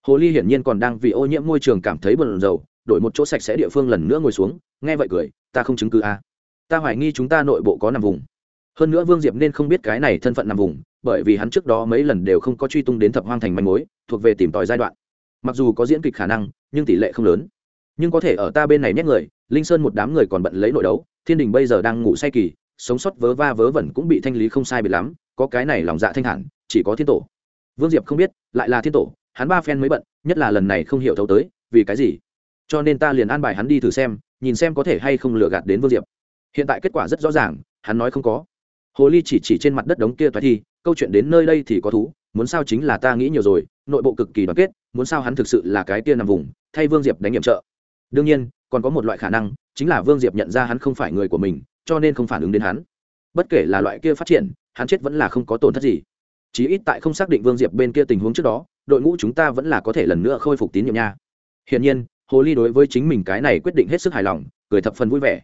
Hồ ly hiển nhiên còn đang vì ô nhiễm môi trường cảm thấy bận rầu, đổi một chỗ sạch sẽ địa phương lần nữa ngồi xuống, nghe vậy cười, ta không chứng cứ a. À. ta hoài nghi chúng ta nội bộ có nằm vùng hơn nữa vương diệp nên không biết cái này thân phận nằm vùng, bởi vì hắn trước đó mấy lần đều không có truy tung đến thập hoang thành manh mối, thuộc về tìm tòi giai đoạn. Mặc dù có diễn kịch khả năng, nhưng tỷ lệ không lớn. Nhưng có thể ở ta bên này nhét người, linh sơn một đám người còn bận lấy nội đấu, thiên đình bây giờ đang ngủ say kỳ, sống sót vớ va vớ vẩn cũng bị thanh lý không sai biệt lắm, có cái này lòng dạ thanh thản, chỉ có thiên tổ. Vương diệp không biết, lại là thiên tổ, hắn ba phen mới bận, nhất là lần này không hiểu thấu tới, vì cái gì? Cho nên ta liền an bài hắn đi thử xem, nhìn xem có thể hay không lừa gạt đến vương diệp. Hiện tại kết quả rất rõ ràng, hắn nói không có hồ ly chỉ chỉ trên mặt đất đống kia thoái thi, câu chuyện đến nơi đây thì có thú, muốn sao chính là ta nghĩ nhiều rồi, nội bộ cực kỳ đoàn kết, muốn sao hắn thực sự là cái kia nằm vùng, thay vương diệp đánh nhiệm trợ. Đương nhiên, còn có một loại khả năng, chính là vương diệp nhận ra hắn không phải người của mình, cho nên không phản ứng đến hắn. Bất kể là loại kia phát triển, hắn chết vẫn là không có tổn thất gì. Chí ít tại không xác định vương diệp bên kia tình huống trước đó, đội ngũ chúng ta vẫn là có thể lần nữa khôi phục tín nhiệm nha. Hiển nhiên, hồ ly đối với chính mình cái này quyết định hết sức hài lòng, cười thập phần vui vẻ.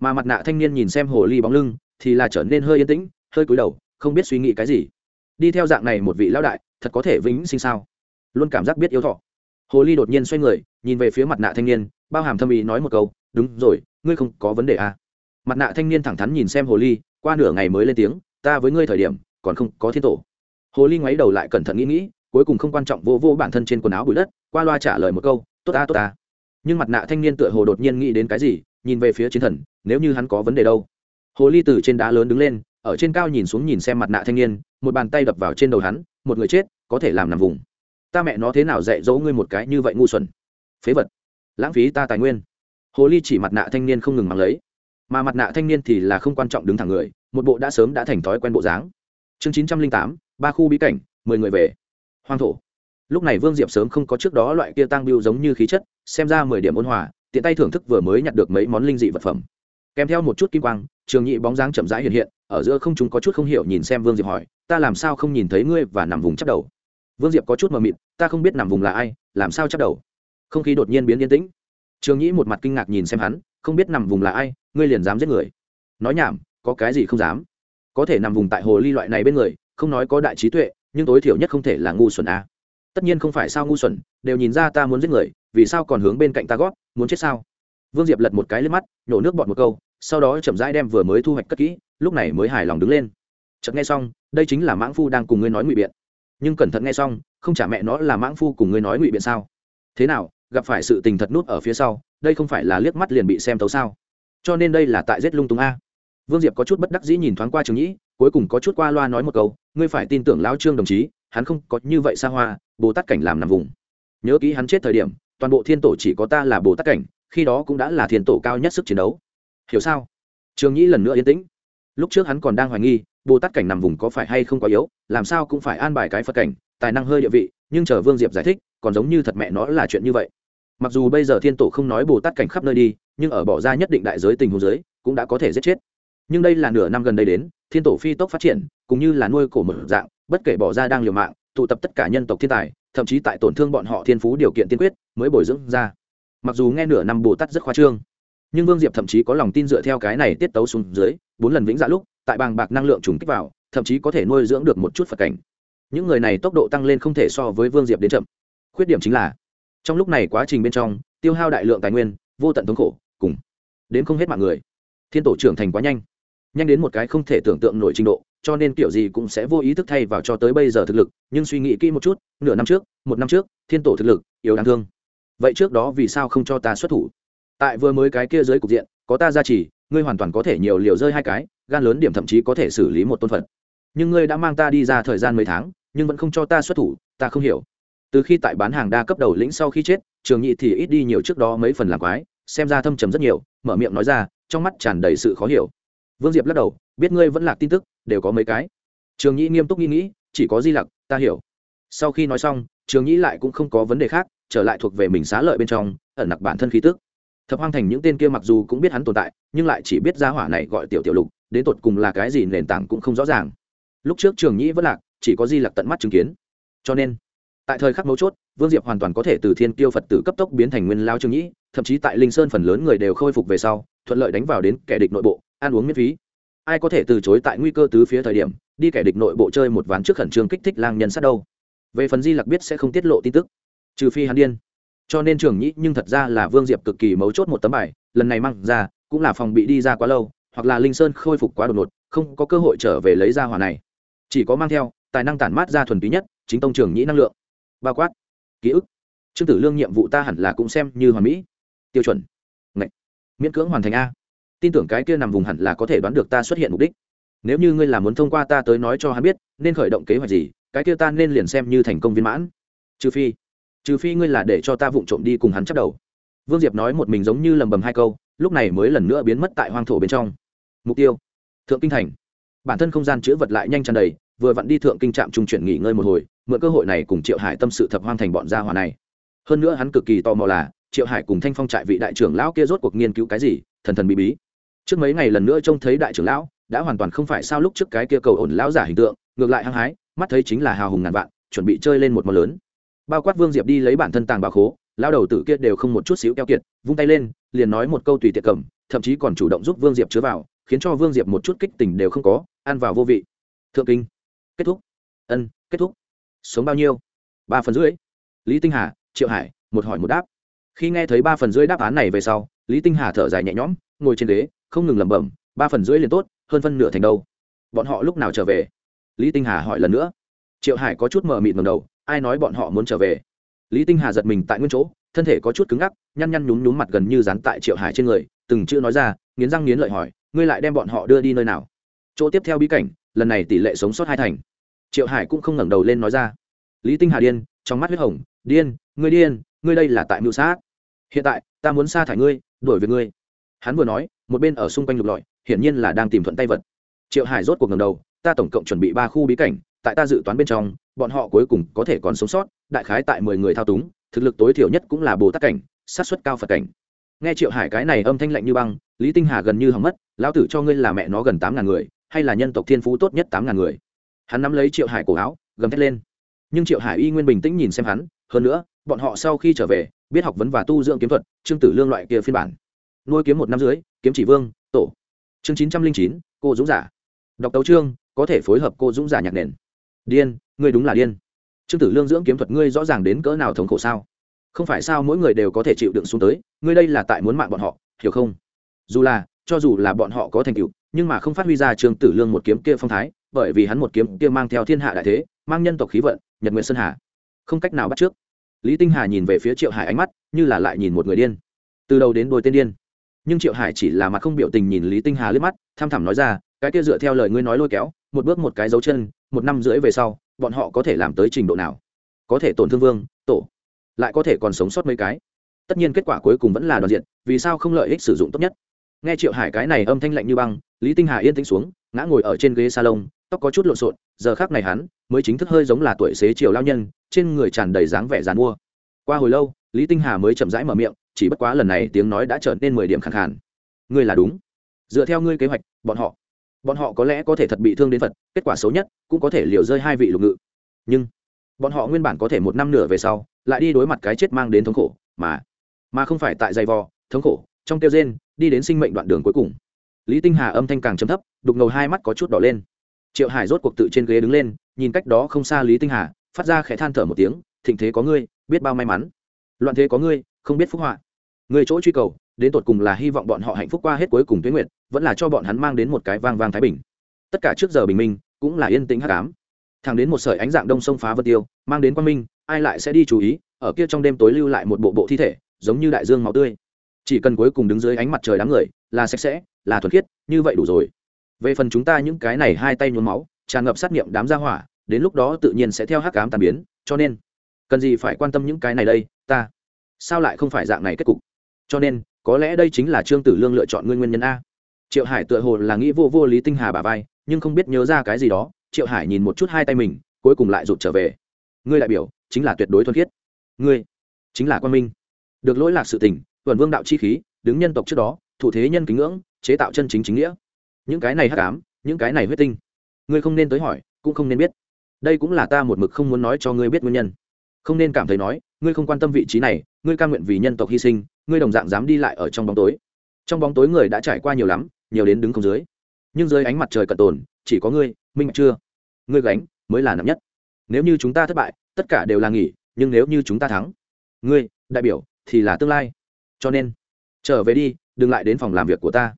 Mà mặt nạ thanh niên nhìn xem hồ ly bóng lưng thì là trở nên hơi yên tĩnh, hơi cúi đầu, không biết suy nghĩ cái gì. Đi theo dạng này một vị lão đại, thật có thể vĩnh sinh sao? Luôn cảm giác biết yêu thọ. Hồ ly đột nhiên xoay người, nhìn về phía mặt nạ thanh niên, bao hàm thâm ý nói một câu, đúng rồi, ngươi không có vấn đề à. mặt nạ thanh niên thẳng thắn nhìn xem hồ ly, qua nửa ngày mới lên tiếng, ta với ngươi thời điểm, còn không có thiên tổ. Hồ ly ngoáy đầu lại cẩn thận nghĩ nghĩ, cuối cùng không quan trọng vô vô bản thân trên quần áo bụi đất, qua loa trả lời một câu, tốt ta tốt ta. Nhưng mặt nạ thanh niên tựa hồ đột nhiên nghĩ đến cái gì, nhìn về phía chiến thần, nếu như hắn có vấn đề đâu? Hồ ly từ trên đá lớn đứng lên, ở trên cao nhìn xuống nhìn xem mặt nạ thanh niên, một bàn tay đập vào trên đầu hắn, một người chết, có thể làm nằm vùng. Ta mẹ nó thế nào dạy dỗ ngươi một cái như vậy ngu xuẩn? Phế vật. Lãng phí ta tài nguyên. Hồ ly chỉ mặt nạ thanh niên không ngừng mang lấy. Mà mặt nạ thanh niên thì là không quan trọng đứng thẳng người, một bộ đã sớm đã thành thói quen bộ dáng. Chương chín trăm linh tám, ba khu bí cảnh, mười người về. Hoang thổ. Lúc này vương diệp sớm không có trước đó loại kia tăng biêu giống như khí chất, xem ra mười điểm ôn hòa, tiện tay thưởng thức vừa mới nhặt được mấy món linh dị vật phẩm kèm theo một chút kim quang, trường nhị bóng dáng chậm rãi hiện hiện, ở giữa không chúng có chút không hiểu nhìn xem vương diệp hỏi, ta làm sao không nhìn thấy ngươi và nằm vùng chắc đầu? Vương diệp có chút mờ mịt, ta không biết nằm vùng là ai, làm sao chắc đầu? Không khí đột nhiên biến yên tĩnh. Trường nhĩ một mặt kinh ngạc nhìn xem hắn, không biết nằm vùng là ai, ngươi liền dám giết người? Nói nhảm, có cái gì không dám? Có thể nằm vùng tại hồ ly loại này bên người, không nói có đại trí tuệ, nhưng tối thiểu nhất không thể là ngu xuẩn a. Tất nhiên không phải sao ngu xuẩn, đều nhìn ra ta muốn giết người, vì sao còn hướng bên cạnh ta gót, muốn chết sao? Vương diệp lật một cái lên mắt, nhổ nước bọt một câu sau đó chậm rãi đem vừa mới thu hoạch cất kỹ, lúc này mới hài lòng đứng lên. Chợt nghe xong, đây chính là mãng phu đang cùng ngươi nói ngụy biện. Nhưng cẩn thận nghe xong, không trả mẹ nó là mãng phu cùng ngươi nói ngụy biện sao? Thế nào, gặp phải sự tình thật nút ở phía sau, đây không phải là liếc mắt liền bị xem tấu sao? Cho nên đây là tại giết lung tung a. Vương diệp có chút bất đắc dĩ nhìn thoáng qua trường nhĩ, cuối cùng có chút qua loa nói một câu, ngươi phải tin tưởng lão trương đồng chí, hắn không có như vậy xa hoa, bồ tát cảnh làm nằm vùng. Nhớ kỹ hắn chết thời điểm, toàn bộ thiên tổ chỉ có ta là bồ tát cảnh, khi đó cũng đã là thiên tổ cao nhất sức chiến đấu hiểu sao? Trường nhĩ lần nữa yên tĩnh. Lúc trước hắn còn đang hoài nghi, bồ tát cảnh nằm vùng có phải hay không quá yếu, làm sao cũng phải an bài cái phật cảnh, tài năng hơi địa vị, nhưng chờ vương diệp giải thích, còn giống như thật mẹ nó là chuyện như vậy. Mặc dù bây giờ thiên tổ không nói bồ tát cảnh khắp nơi đi, nhưng ở bỏ ra nhất định đại giới tình hồ giới cũng đã có thể giết chết. Nhưng đây là nửa năm gần đây đến, thiên tổ phi tốc phát triển, cũng như là nuôi cổ một dạng, bất kể bỏ ra đang liều mạng, tụ tập tất cả nhân tộc thiên tài, thậm chí tại tổn thương bọn họ thiên phú điều kiện tiên quyết, mới bồi dưỡng ra. Mặc dù nghe nửa năm bồ tát rất khoa trương nhưng vương diệp thậm chí có lòng tin dựa theo cái này tiết tấu xuống dưới, bốn lần vĩnh dạ lúc, tại bàng bạc năng lượng trùng kích vào, thậm chí có thể nuôi dưỡng được một chút phật cảnh. Những người này tốc độ tăng lên không thể so với vương diệp đến chậm. Khuyết điểm chính là, trong lúc này quá trình bên trong, tiêu hao đại lượng tài nguyên, vô tận thống khổ, cùng đến không hết mạng người. Thiên tổ trưởng thành quá nhanh. Nhanh đến một cái không thể tưởng tượng nổi trình độ, cho nên kiểu gì cũng sẽ vô ý thức thay vào cho tới bây giờ thực lực, nhưng suy nghĩ kỹ một chút, nửa năm trước, một năm trước, thiên tổ thực lực, yếu đáng thương. Vậy trước đó vì sao không cho ta xuất thủ? Tại vừa mới cái kia dưới cục diện, có ta ra chỉ ngươi hoàn toàn có thể nhiều liều rơi hai cái, gan lớn điểm thậm chí có thể xử lý một tôn phận nhưng ngươi đã mang ta đi ra thời gian mấy tháng, nhưng vẫn không cho ta xuất thủ, ta không hiểu. Từ khi tại bán hàng đa cấp đầu lĩnh sau khi chết, trường nhị thì ít đi nhiều trước đó mấy phần làm quái, xem ra thâm trầm rất nhiều, mở miệng nói ra, trong mắt tràn đầy sự khó hiểu. Vương diệp lắc đầu, biết ngươi vẫn lạc tin tức, đều có mấy cái. Trường nhị nghiêm túc nghĩ nghĩ, chỉ có di lặc, ta hiểu. Sau khi nói xong, trường nhị lại cũng không có vấn đề khác, trở lại thuộc về mình xá lợi bên trong, ẩn nặc bản thân khí tức thập hoang thành những tên kia mặc dù cũng biết hắn tồn tại, nhưng lại chỉ biết ra hỏa này gọi tiểu tiểu lục, đến tột cùng là cái gì nền tảng cũng không rõ ràng. Lúc trước trường nhĩ vẫn lạc, chỉ có di lặc tận mắt chứng kiến. Cho nên, tại thời khắc mấu chốt, vương diệp hoàn toàn có thể từ thiên kiêu phật tử cấp tốc biến thành nguyên lao trường nhĩ, thậm chí tại linh sơn phần lớn người đều khôi phục về sau, thuận lợi đánh vào đến kẻ địch nội bộ, ăn uống miễn phí. Ai có thể từ chối tại nguy cơ tứ phía thời điểm, đi kẻ địch nội bộ chơi một ván trước khẩn trương kích thích lang nhân sát đâu? Về phần di lặc biết sẽ không tiết lộ tin tức, trừ phi hắn điên cho nên trường nhĩ nhưng thật ra là vương diệp cực kỳ mấu chốt một tấm bài, lần này mang ra, cũng là phòng bị đi ra quá lâu, hoặc là linh sơn khôi phục quá đột ngột, không có cơ hội trở về lấy ra hỏa này. Chỉ có mang theo, tài năng tản mát ra thuần túy nhất, chính tông trường nhĩ năng lượng. Bao quát, ký ức. Trương tử lương nhiệm vụ ta hẳn là cũng xem như hoàn mỹ. Tiêu chuẩn. Ngậy. miễn cưỡng hoàn thành a. Tin tưởng cái kia nằm vùng hẳn là có thể đoán được ta xuất hiện mục đích. Nếu như ngươi là muốn thông qua ta tới nói cho hắn biết, nên khởi động kế hoạch gì, cái kia ta nên liền xem như thành công viên mãn. Trừ phi trừ phi ngươi là để cho ta vụng trộm đi cùng hắn chắc đầu. Vương diệp nói một mình giống như lầm bầm hai câu, lúc này mới lần nữa biến mất tại hoang thổ bên trong. Mục tiêu, thượng kinh thành. Bản thân không gian chữ vật lại nhanh tràn đầy, vừa vặn đi thượng kinh trạm trung chuyển nghỉ ngơi một hồi, mượn cơ hội này cùng triệu hải tâm sự thập hoang thành bọn gia hòa này. Hơn nữa hắn cực kỳ tò mò là, triệu hải cùng thanh phong trại vị đại trưởng lão kia rốt cuộc nghiên cứu cái gì, thần thần bí bí. Trước mấy ngày lần nữa trông thấy đại trưởng lão, đã hoàn toàn không phải sao lúc trước cái kia cầu ổn lão giả hình tượng, ngược lại hăng hái, mắt thấy chính là hào hùng ngàn vạn, chuẩn bị chơi lên một món lớn bao quát vương diệp đi lấy bản thân tàng bà khố lao đầu tử kia đều không một chút xíu keo kiệt, vung tay lên, liền nói một câu tùy tiệc cầm, thậm chí còn chủ động giúp vương diệp chứa vào, khiến cho vương diệp một chút kích tình đều không có, ăn vào vô vị. Thượng kinh. Kết thúc. Ân, kết thúc. Sống bao nhiêu? Ba phần rưỡi. Lý tinh hà, triệu hải, một hỏi một đáp. Khi nghe thấy ba phần rưỡi đáp án này về sau, lý tinh hà thở dài nhẹ nhõm, ngồi trên ghế, không ngừng lẩm bẩm, ba phần rưỡi liền tốt, hơn phân nửa thành đâu. Bọn họ lúc nào trở về? Lý tinh hà hỏi lần nữa. Triệu hải có chút mờ mịt ngầm đầu ai nói bọn họ muốn trở về? Lý tinh hà giật mình tại nguyên chỗ, thân thể có chút cứng ngắc, nhăn nhăn nhúm nhúm mặt gần như dán tại triệu hải trên người, từng chữ nói ra, nghiến răng nghiến lợi hỏi, ngươi lại đem bọn họ đưa đi nơi nào? Chỗ tiếp theo bí cảnh, lần này tỷ lệ sống sót hai thành. Triệu hải cũng không ngẩng đầu lên nói ra. Lý tinh hà điên, trong mắt huyết hồng, điên, ngươi điên, ngươi đây là tại mưu sát. Hiện tại, ta muốn sa thải ngươi, đuổi về ngươi. Hắn vừa nói, một bên ở xung quanh lục lọi, hiển nhiên là đang tìm thuận tay vật. Triệu hải rốt cuộc ngầm đầu, ta tổng cộng chuẩn bị ba khu bí cảnh tại ta dự toán bên trong, bọn họ cuối cùng có thể còn sống sót, đại khái tại mười người thao túng, thực lực tối thiểu nhất cũng là bồ tát cảnh, sát xuất cao phật cảnh. Nghe triệu hải cái này âm thanh lạnh như băng, lý tinh hà gần như hỏng mất, lão tử cho ngươi là mẹ nó gần tám ngàn người, hay là nhân tộc thiên phú tốt nhất tám ngàn người? Hắn nắm lấy triệu hải cổ áo, gầm thét lên. Nhưng triệu hải y nguyên bình tĩnh nhìn xem hắn, hơn nữa, bọn họ sau khi trở về, biết học vấn và tu dưỡng kiếm thuật, trương tử lương loại kia phiên bản. Nuôi kiếm một năm dưới, kiếm chỉ vương, tổ. Chương chín trăm linh chín, cô dũng giả. Đọc tấu trương có thể phối hợp cô dũng giả nhạc nền điên, ngươi đúng là điên. Trương tử lương dưỡng kiếm thuật ngươi rõ ràng đến cỡ nào thống khổ sao? Không phải sao mỗi người đều có thể chịu đựng xuống tới, ngươi đây là tại muốn mạng bọn họ, hiểu không? Dù là, cho dù là bọn họ có thành tựu, nhưng mà không phát huy ra trương tử lương một kiếm kia phong thái, bởi vì hắn một kiếm kia mang theo thiên hạ đại thế, mang nhân tộc khí vận, nhật nguyện sơn hà. Không cách nào bắt trước. Lý tinh hà nhìn về phía triệu hải ánh mắt, như là lại nhìn một người điên. Từ đầu đến đôi tên điên. Nhưng triệu hải chỉ là mặt không biểu tình nhìn lý tinh hà liếc mắt, tham thẳm nói ra, cái kia dựa theo lời ngươi nói lôi kéo, một bước một cái dấu chân một năm rưỡi về sau, bọn họ có thể làm tới trình độ nào? Có thể tổn thương vương, tổ, lại có thể còn sống sót mấy cái. Tất nhiên kết quả cuối cùng vẫn là đoàn diện, vì sao không lợi ích sử dụng tốt nhất? Nghe triệu hải cái này âm thanh lạnh như băng, lý tinh hà yên tĩnh xuống, ngã ngồi ở trên ghế salon, tóc có chút lộn xộn, giờ khác này hắn mới chính thức hơi giống là tuổi xế chiều lao nhân, trên người tràn đầy dáng vẻ dàn mua. Qua hồi lâu, lý tinh hà mới chậm rãi mở miệng, chỉ bất quá lần này tiếng nói đã trở nên mười điểm khẳng khàn. Ngươi là đúng. Dựa theo ngươi kế hoạch, bọn họ bọn họ có lẽ có thể thật bị thương đến phật, kết quả xấu nhất cũng có thể liều rơi hai vị lục ngự. Nhưng bọn họ nguyên bản có thể một năm nửa về sau lại đi đối mặt cái chết mang đến thống khổ, mà mà không phải tại dày vò, thống khổ, trong tiêu rên, đi đến sinh mệnh đoạn đường cuối cùng. Lý tinh hà âm thanh càng chấm thấp, đục ngầu hai mắt có chút đỏ lên. Triệu hải rốt cuộc tự trên ghế đứng lên, nhìn cách đó không xa lý tinh hà, phát ra khẽ than thở một tiếng, thịnh thế có ngươi, biết bao may mắn. Loạn thế có ngươi, không biết phúc họa. Người chỗ truy cầu đến tột cùng là hy vọng bọn họ hạnh phúc qua hết cuối cùng tuyến nguyện vẫn là cho bọn hắn mang đến một cái vang vang thái bình. Tất cả trước giờ bình minh, cũng là yên tĩnh hắc ám. Thẳng đến một sợi ánh dạng đông sông phá vân tiêu, mang đến quang minh, ai lại sẽ đi chú ý, ở kia trong đêm tối lưu lại một bộ bộ thi thể, giống như đại dương máu tươi. Chỉ cần cuối cùng đứng dưới ánh mặt trời đám người, là sạch sẽ, là thuần khiết, như vậy đủ rồi. Về phần chúng ta những cái này hai tay nhuốm máu, tràn ngập sát nghiệm đám gia hỏa, đến lúc đó tự nhiên sẽ theo hắc ám tàn biến, cho nên, cần gì phải quan tâm những cái này đây, ta? Sao lại không phải dạng này kết cục? Cho nên có lẽ đây chính là trương tử lương lựa chọn nguyên nguyên nhân a. Triệu hải tựa hồ là nghĩ vô vô lý tinh hà bà vai, nhưng không biết nhớ ra cái gì đó, triệu hải nhìn một chút hai tay mình, cuối cùng lại rụt trở về. Ngươi đại biểu, chính là tuyệt đối thuần khiết. Ngươi, chính là quan minh. Được lỗi lạc sự tình, tuần vương đạo chi khí, đứng nhân tộc trước đó, thủ thế nhân kính ngưỡng, chế tạo chân chính chính nghĩa. Những cái này hắc ám, những cái này huyết tinh, ngươi không nên tới hỏi, cũng không nên biết. Đây cũng là ta một mực không muốn nói cho ngươi biết nguyên nhân. Không nên cảm thấy nói, ngươi không quan tâm vị trí này, ngươi ca nguyện vì nhân tộc hy sinh ngươi đồng dạng dám đi lại ở trong bóng tối. Trong bóng tối người đã trải qua nhiều lắm, nhiều đến đứng không dưới. Nhưng dưới ánh mặt trời cận tồn, chỉ có ngươi, minh chưa? Ngươi gánh, mới là nặng nhất. Nếu như chúng ta thất bại, tất cả đều là nghỉ, nhưng nếu như chúng ta thắng, ngươi, đại biểu, thì là tương lai. Cho nên, trở về đi, đừng lại đến phòng làm việc của ta.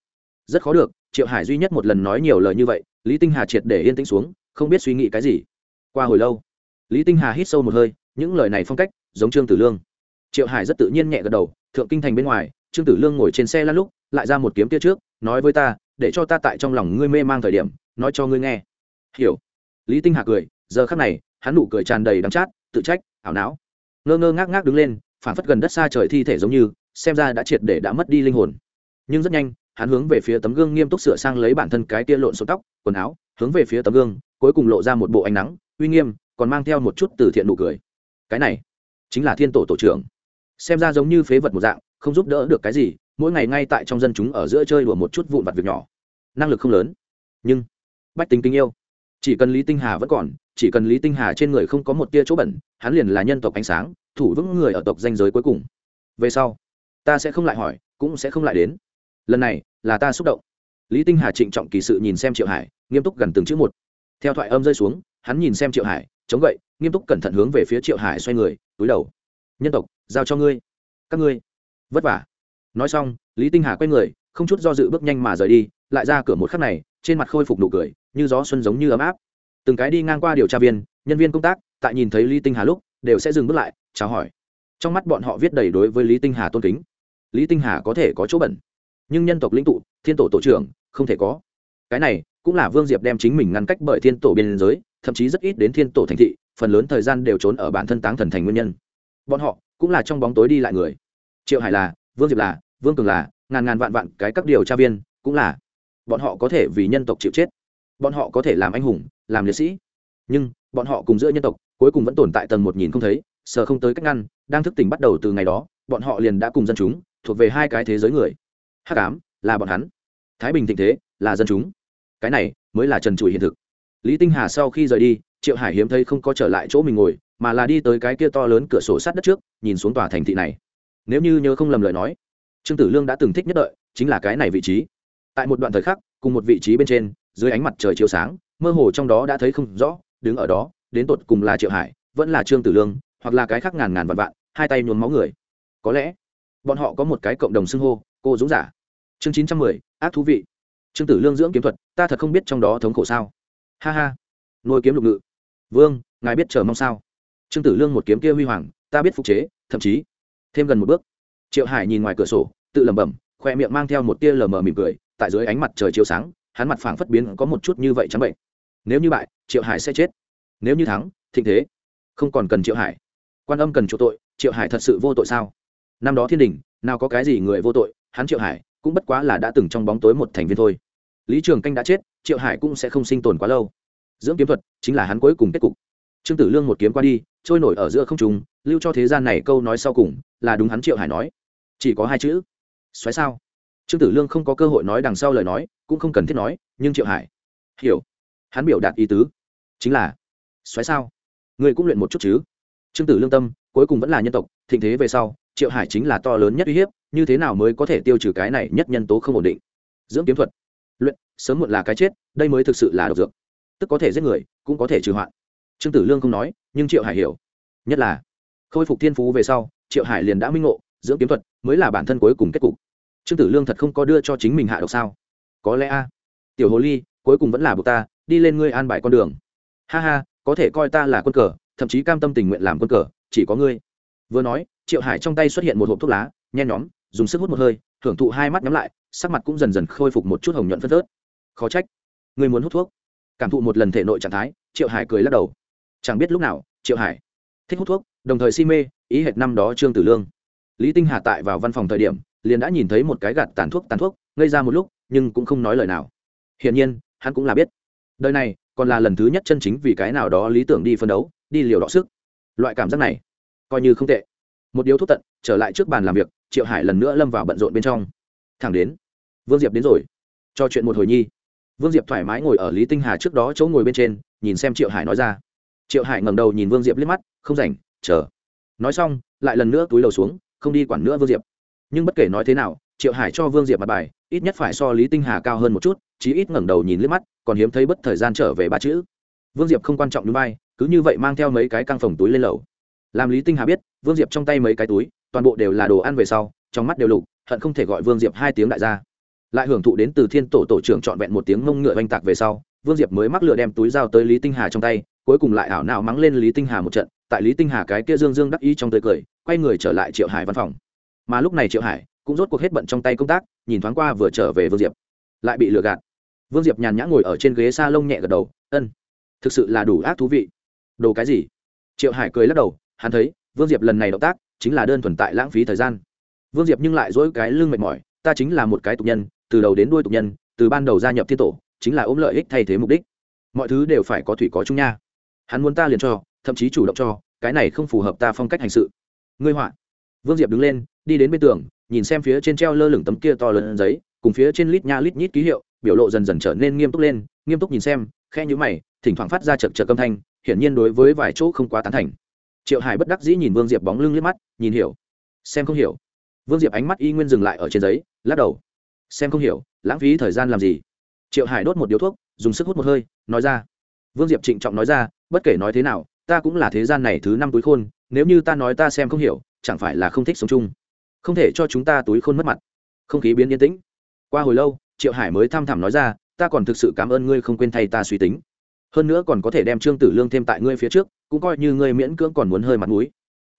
Rất khó được, triệu hải duy nhất một lần nói nhiều lời như vậy, lý tinh hà triệt để yên tĩnh xuống, không biết suy nghĩ cái gì. Qua hồi lâu, lý tinh hà hít sâu một hơi, những lời này phong cách, giống trương tử lương. Triệu hải rất tự nhiên nhẹ gật đầu thượng kinh thành bên ngoài, trương tử lương ngồi trên xe lăn lúc, lại ra một kiếm tia trước, nói với ta, để cho ta tại trong lòng ngươi mê mang thời điểm, nói cho ngươi nghe. Hiểu. Lý tinh hà cười, giờ khắc này, hắn nụ cười tràn đầy đắng chát, tự trách, ảo não. Ngơ ngơ ngác ngác đứng lên phản phất gần đất xa trời thi thể giống như, xem ra đã triệt để đã mất đi linh hồn. Nhưng rất nhanh, hắn hướng về phía tấm gương nghiêm túc sửa sang lấy bản thân cái tia lộn xộn tóc, quần áo, hướng về phía tấm gương, cuối cùng lộ ra một bộ ánh nắng, uy nghiêm, còn mang theo một chút từ thiện nụ cười. Cái này chính là thiên tổ tổ trưởng xem ra giống như phế vật một dạng, không giúp đỡ được cái gì, mỗi ngày ngay tại trong dân chúng ở giữa chơi đùa một chút vụn vặt việc nhỏ. Năng lực không lớn, nhưng bách tính tình yêu. Chỉ cần lý tinh hà vẫn còn, chỉ cần lý tinh hà trên người không có một tia chỗ bẩn, hắn liền là nhân tộc ánh sáng, thủ vững người ở tộc danh giới cuối cùng. Về sau, ta sẽ không lại hỏi, cũng sẽ không lại đến. Lần này, là ta xúc động. Lý tinh hà trịnh trọng kỳ sự nhìn xem triệu hải, nghiêm túc gần từng chữ một. Theo thoại âm rơi xuống, hắn nhìn xem triệu hải, chống gậy, nghiêm túc cẩn thận hướng về phía triệu hải xoay người, túi đầu. Nhân tộc giao cho ngươi. Các ngươi. Vất vả. Nói xong, lý tinh hà quay người, không chút do dự bước nhanh mà rời đi, lại ra cửa một khắc này, trên mặt khôi phục nụ cười, như gió xuân giống như ấm áp. Từng cái đi ngang qua điều tra viên, nhân viên công tác, tại nhìn thấy lý tinh hà lúc, đều sẽ dừng bước lại, chào hỏi. Trong mắt bọn họ viết đầy đối với lý tinh hà tôn kính. Lý tinh hà có thể có chỗ bẩn, nhưng nhân tộc lĩnh tụ, thiên tổ tổ trưởng, không thể có. Cái này cũng là vương diệp đem chính mình ngăn cách bởi thiên tổ biên giới, thậm chí rất ít đến thiên tổ thành thị, phần lớn thời gian đều trốn ở bản thân táng thần thành nguyên nhân. Bọn họ cũng là trong bóng tối đi lại người. Triệu hải là, vương diệp là, vương cường là, ngàn ngàn vạn vạn cái các điều tra viên cũng là. Bọn họ có thể vì nhân tộc chịu chết. Bọn họ có thể làm anh hùng, làm liệt sĩ. Nhưng, bọn họ cùng giữa nhân tộc, cuối cùng vẫn tồn tại tầng một nhìn không thấy, sờ không tới cách ngăn, đang thức tỉnh bắt đầu từ ngày đó, bọn họ liền đã cùng dân chúng, thuộc về hai cái thế giới người. Hắc ám, là bọn hắn. Thái bình thịnh thế, là dân chúng. Cái này, mới là trần trụi hiện thực. Lý tinh hà sau khi rời đi, triệu hải hiếm thấy không có trở lại chỗ mình ngồi mà là đi tới cái kia to lớn cửa sổ sát đất trước, nhìn xuống tòa thành thị này. Nếu như nhớ không lầm lời nói, trương tử lương đã từng thích nhất đợi chính là cái này vị trí. Tại một đoạn thời khắc, cùng một vị trí bên trên, dưới ánh mặt trời chiếu sáng, mơ hồ trong đó đã thấy không rõ, đứng ở đó, đến tột cùng là triệu hải, vẫn là trương tử lương, hoặc là cái khác ngàn ngàn vạn vạn, hai tay nhuốm máu người. Có lẽ, bọn họ có một cái cộng đồng xưng hô, cô dũng giả. Chương chín trăm mười, ác thú vị. Trương tử lương dưỡng kiếm thuật, ta thật không biết trong đó thống khổ sao. Ha ha. Nuôi kiếm lục ngự. Vương, ngài biết chờ mong sao? Trương tử lương một kiếm kia huy hoàng, ta biết phục chế, thậm chí thêm gần một bước. Triệu hải nhìn ngoài cửa sổ, tự lẩm bẩm, khoe miệng mang theo một tia lờ mờ mỉm cười, tại dưới ánh mặt trời chiếu sáng, hắn mặt phảng phất biến có một chút như vậy trắng bệnh. Nếu như bại, triệu hải sẽ chết. Nếu như thắng, thịnh thế. Không còn cần triệu hải. Quan âm cần chỗ tội, triệu hải thật sự vô tội sao? Năm đó thiên đình, nào có cái gì người vô tội, hắn triệu hải cũng bất quá là đã từng trong bóng tối một thành viên thôi. Lý trường canh đã chết, triệu hải cũng sẽ không sinh tồn quá lâu. Dưỡng kiếm thuật chính là hắn cuối cùng kết cục trương tử lương một kiếm qua đi, trôi nổi ở giữa không trùng lưu cho thế gian này câu nói sau cùng, là đúng hắn triệu hải nói. Chỉ có hai chữ. Xoáy sao? Trương tử lương không có cơ hội nói đằng sau lời nói, cũng không cần thiết nói, nhưng triệu hải hiểu. Hắn biểu đạt ý tứ. Chính là, xoáy sao? Người cũng luyện một chút chứ. Trương tử lương tâm, cuối cùng vẫn là nhân tộc, thịnh thế về sau, triệu hải chính là to lớn nhất uy hiếp, như thế nào mới có thể tiêu trừ cái này nhất nhân tố không ổn định? Dưỡng kiếm thuật. Luyện, sớm muộn là cái chết, đây mới thực sự là độc dược. Tức có thể giết người, cũng có thể trừ hoạn trương tử lương không nói, nhưng triệu hải hiểu. Nhất là, khôi phục thiên phú về sau, triệu hải liền đã minh ngộ, dưỡng kiếm thuật mới là bản thân cuối cùng kết cục. Trương tử lương thật không có đưa cho chính mình hạ độc sao? Có lẽ a. Tiểu hồ ly, cuối cùng vẫn là buộc ta, đi lên ngươi an bài con đường. Ha ha, có thể coi ta là quân cờ, thậm chí cam tâm tình nguyện làm quân cờ, chỉ có ngươi. Vừa nói, triệu hải trong tay xuất hiện một hộp thuốc lá, nhen nhóm, dùng sức hút một hơi thưởng thụ hai mắt nhắm lại, sắc mặt cũng dần dần khôi phục một chút hồng nhuận phân phớt. Khó trách, ngươi muốn hút thuốc. Cảm thụ một lần thể nội trạng thái, triệu hải cười lắc đầu chẳng biết lúc nào, triệu hải thích hút thuốc, đồng thời si mê, ý hệt năm đó trương tử lương. Lý tinh hà tại vào văn phòng thời điểm, liền đã nhìn thấy một cái gạt tàn thuốc tàn thuốc, ngây ra một lúc, nhưng cũng không nói lời nào. Hiển nhiên, hắn cũng là biết. Đời này, còn là lần thứ nhất chân chính vì cái nào đó lý tưởng đi phân đấu, đi liều đọ sức. Loại cảm giác này, coi như không tệ. Một điếu thuốc tận, trở lại trước bàn làm việc, triệu hải lần nữa lâm vào bận rộn bên trong. Thẳng đến, vương diệp đến rồi. Cho chuyện một hồi nhi. Vương diệp thoải mái ngồi ở lý tinh hà trước đó chỗ ngồi bên trên, nhìn xem triệu hải nói ra triệu hải ngẩng đầu nhìn vương diệp liếc mắt, không rảnh, chờ. Nói xong, lại lần nữa túi đầu xuống, không đi quản nữa vương diệp. Nhưng bất kể nói thế nào, triệu hải cho vương diệp mặt bài, ít nhất phải so lý tinh hà cao hơn một chút, chí ít ngẩng đầu nhìn liếc mắt, còn hiếm thấy bất thời gian trở về ba chữ. Vương diệp không quan trọng như bay cứ như vậy mang theo mấy cái căng phòng túi lên lầu. Làm lý tinh hà biết, vương diệp trong tay mấy cái túi, toàn bộ đều là đồ ăn về sau, trong mắt đều lục, hận không thể gọi vương diệp hai tiếng đại gia. Lại hưởng thụ đến từ thiên tổ tổ trưởng trọn vẹn một tiếng mông ngựa oanh tạc về sau, vương diệp mới mắc lựa đem túi dao tới lý tinh hà trong tay cuối cùng lại ảo não mắng lên lý tinh hà một trận, tại lý tinh hà cái kia dương dương đắc ý trong tươi cười, quay người trở lại triệu hải văn phòng. Mà lúc này triệu hải cũng rốt cuộc hết bận trong tay công tác, nhìn thoáng qua vừa trở về vương diệp. Lại bị lừa gạt. Vương diệp nhàn nhã ngồi ở trên ghế s a lông nhẹ gật đầu, ân, thực sự là đủ ác thú vị. Đồ cái gì? Triệu hải cười lắc đầu, hắn thấy, vương diệp lần này động tác chính là đơn thuần tại lãng phí thời gian. Vương diệp nhưng lại dỗi cái lưng mệt mỏi, ta chính là một cái tục nhân, từ đầu đến đuôi tục nhân, từ ban đầu gia nhập thiên tổ, chính là ôm lợi ích thay thế mục đích. Mọi thứ đều phải có thủy có chung nha hắn muốn ta liền cho, thậm chí chủ động cho, cái này không phù hợp ta phong cách hành sự. Ngươi họa. Vương diệp đứng lên, đi đến bên tường, nhìn xem phía trên treo lơ lửng tấm kia to lớn giấy, cùng phía trên lít nha lít nhít ký hiệu, biểu lộ dần dần trở nên nghiêm túc lên, nghiêm túc nhìn xem khe nhữ mày, thỉnh thoảng phát ra chật chật âm thanh, hiển nhiên đối với vài chỗ không quá tán thành. Triệu hải bất đắc dĩ nhìn vương diệp bóng lưng liếc mắt, nhìn hiểu. Xem không hiểu. Vương diệp ánh mắt y nguyên dừng lại ở trên giấy, lắc đầu. Xem không hiểu, lãng phí thời gian làm gì? Triệu hải đốt một điếu thuốc, dùng sức hút một hơi, nói ra. Vương diệp trịnh trọng nói ra bất kể nói thế nào, ta cũng là thế gian này thứ năm túi khôn, nếu như ta nói ta xem không hiểu, chẳng phải là không thích sống chung. Không thể cho chúng ta túi khôn mất mặt. Không khí biến yên tĩnh. Qua hồi lâu, triệu hải mới thăm thẳm nói ra, ta còn thực sự cảm ơn ngươi không quên thay ta suy tính. Hơn nữa còn có thể đem trương tử lương thêm tại ngươi phía trước, cũng coi như ngươi miễn cưỡng còn muốn hơi mặt mũi.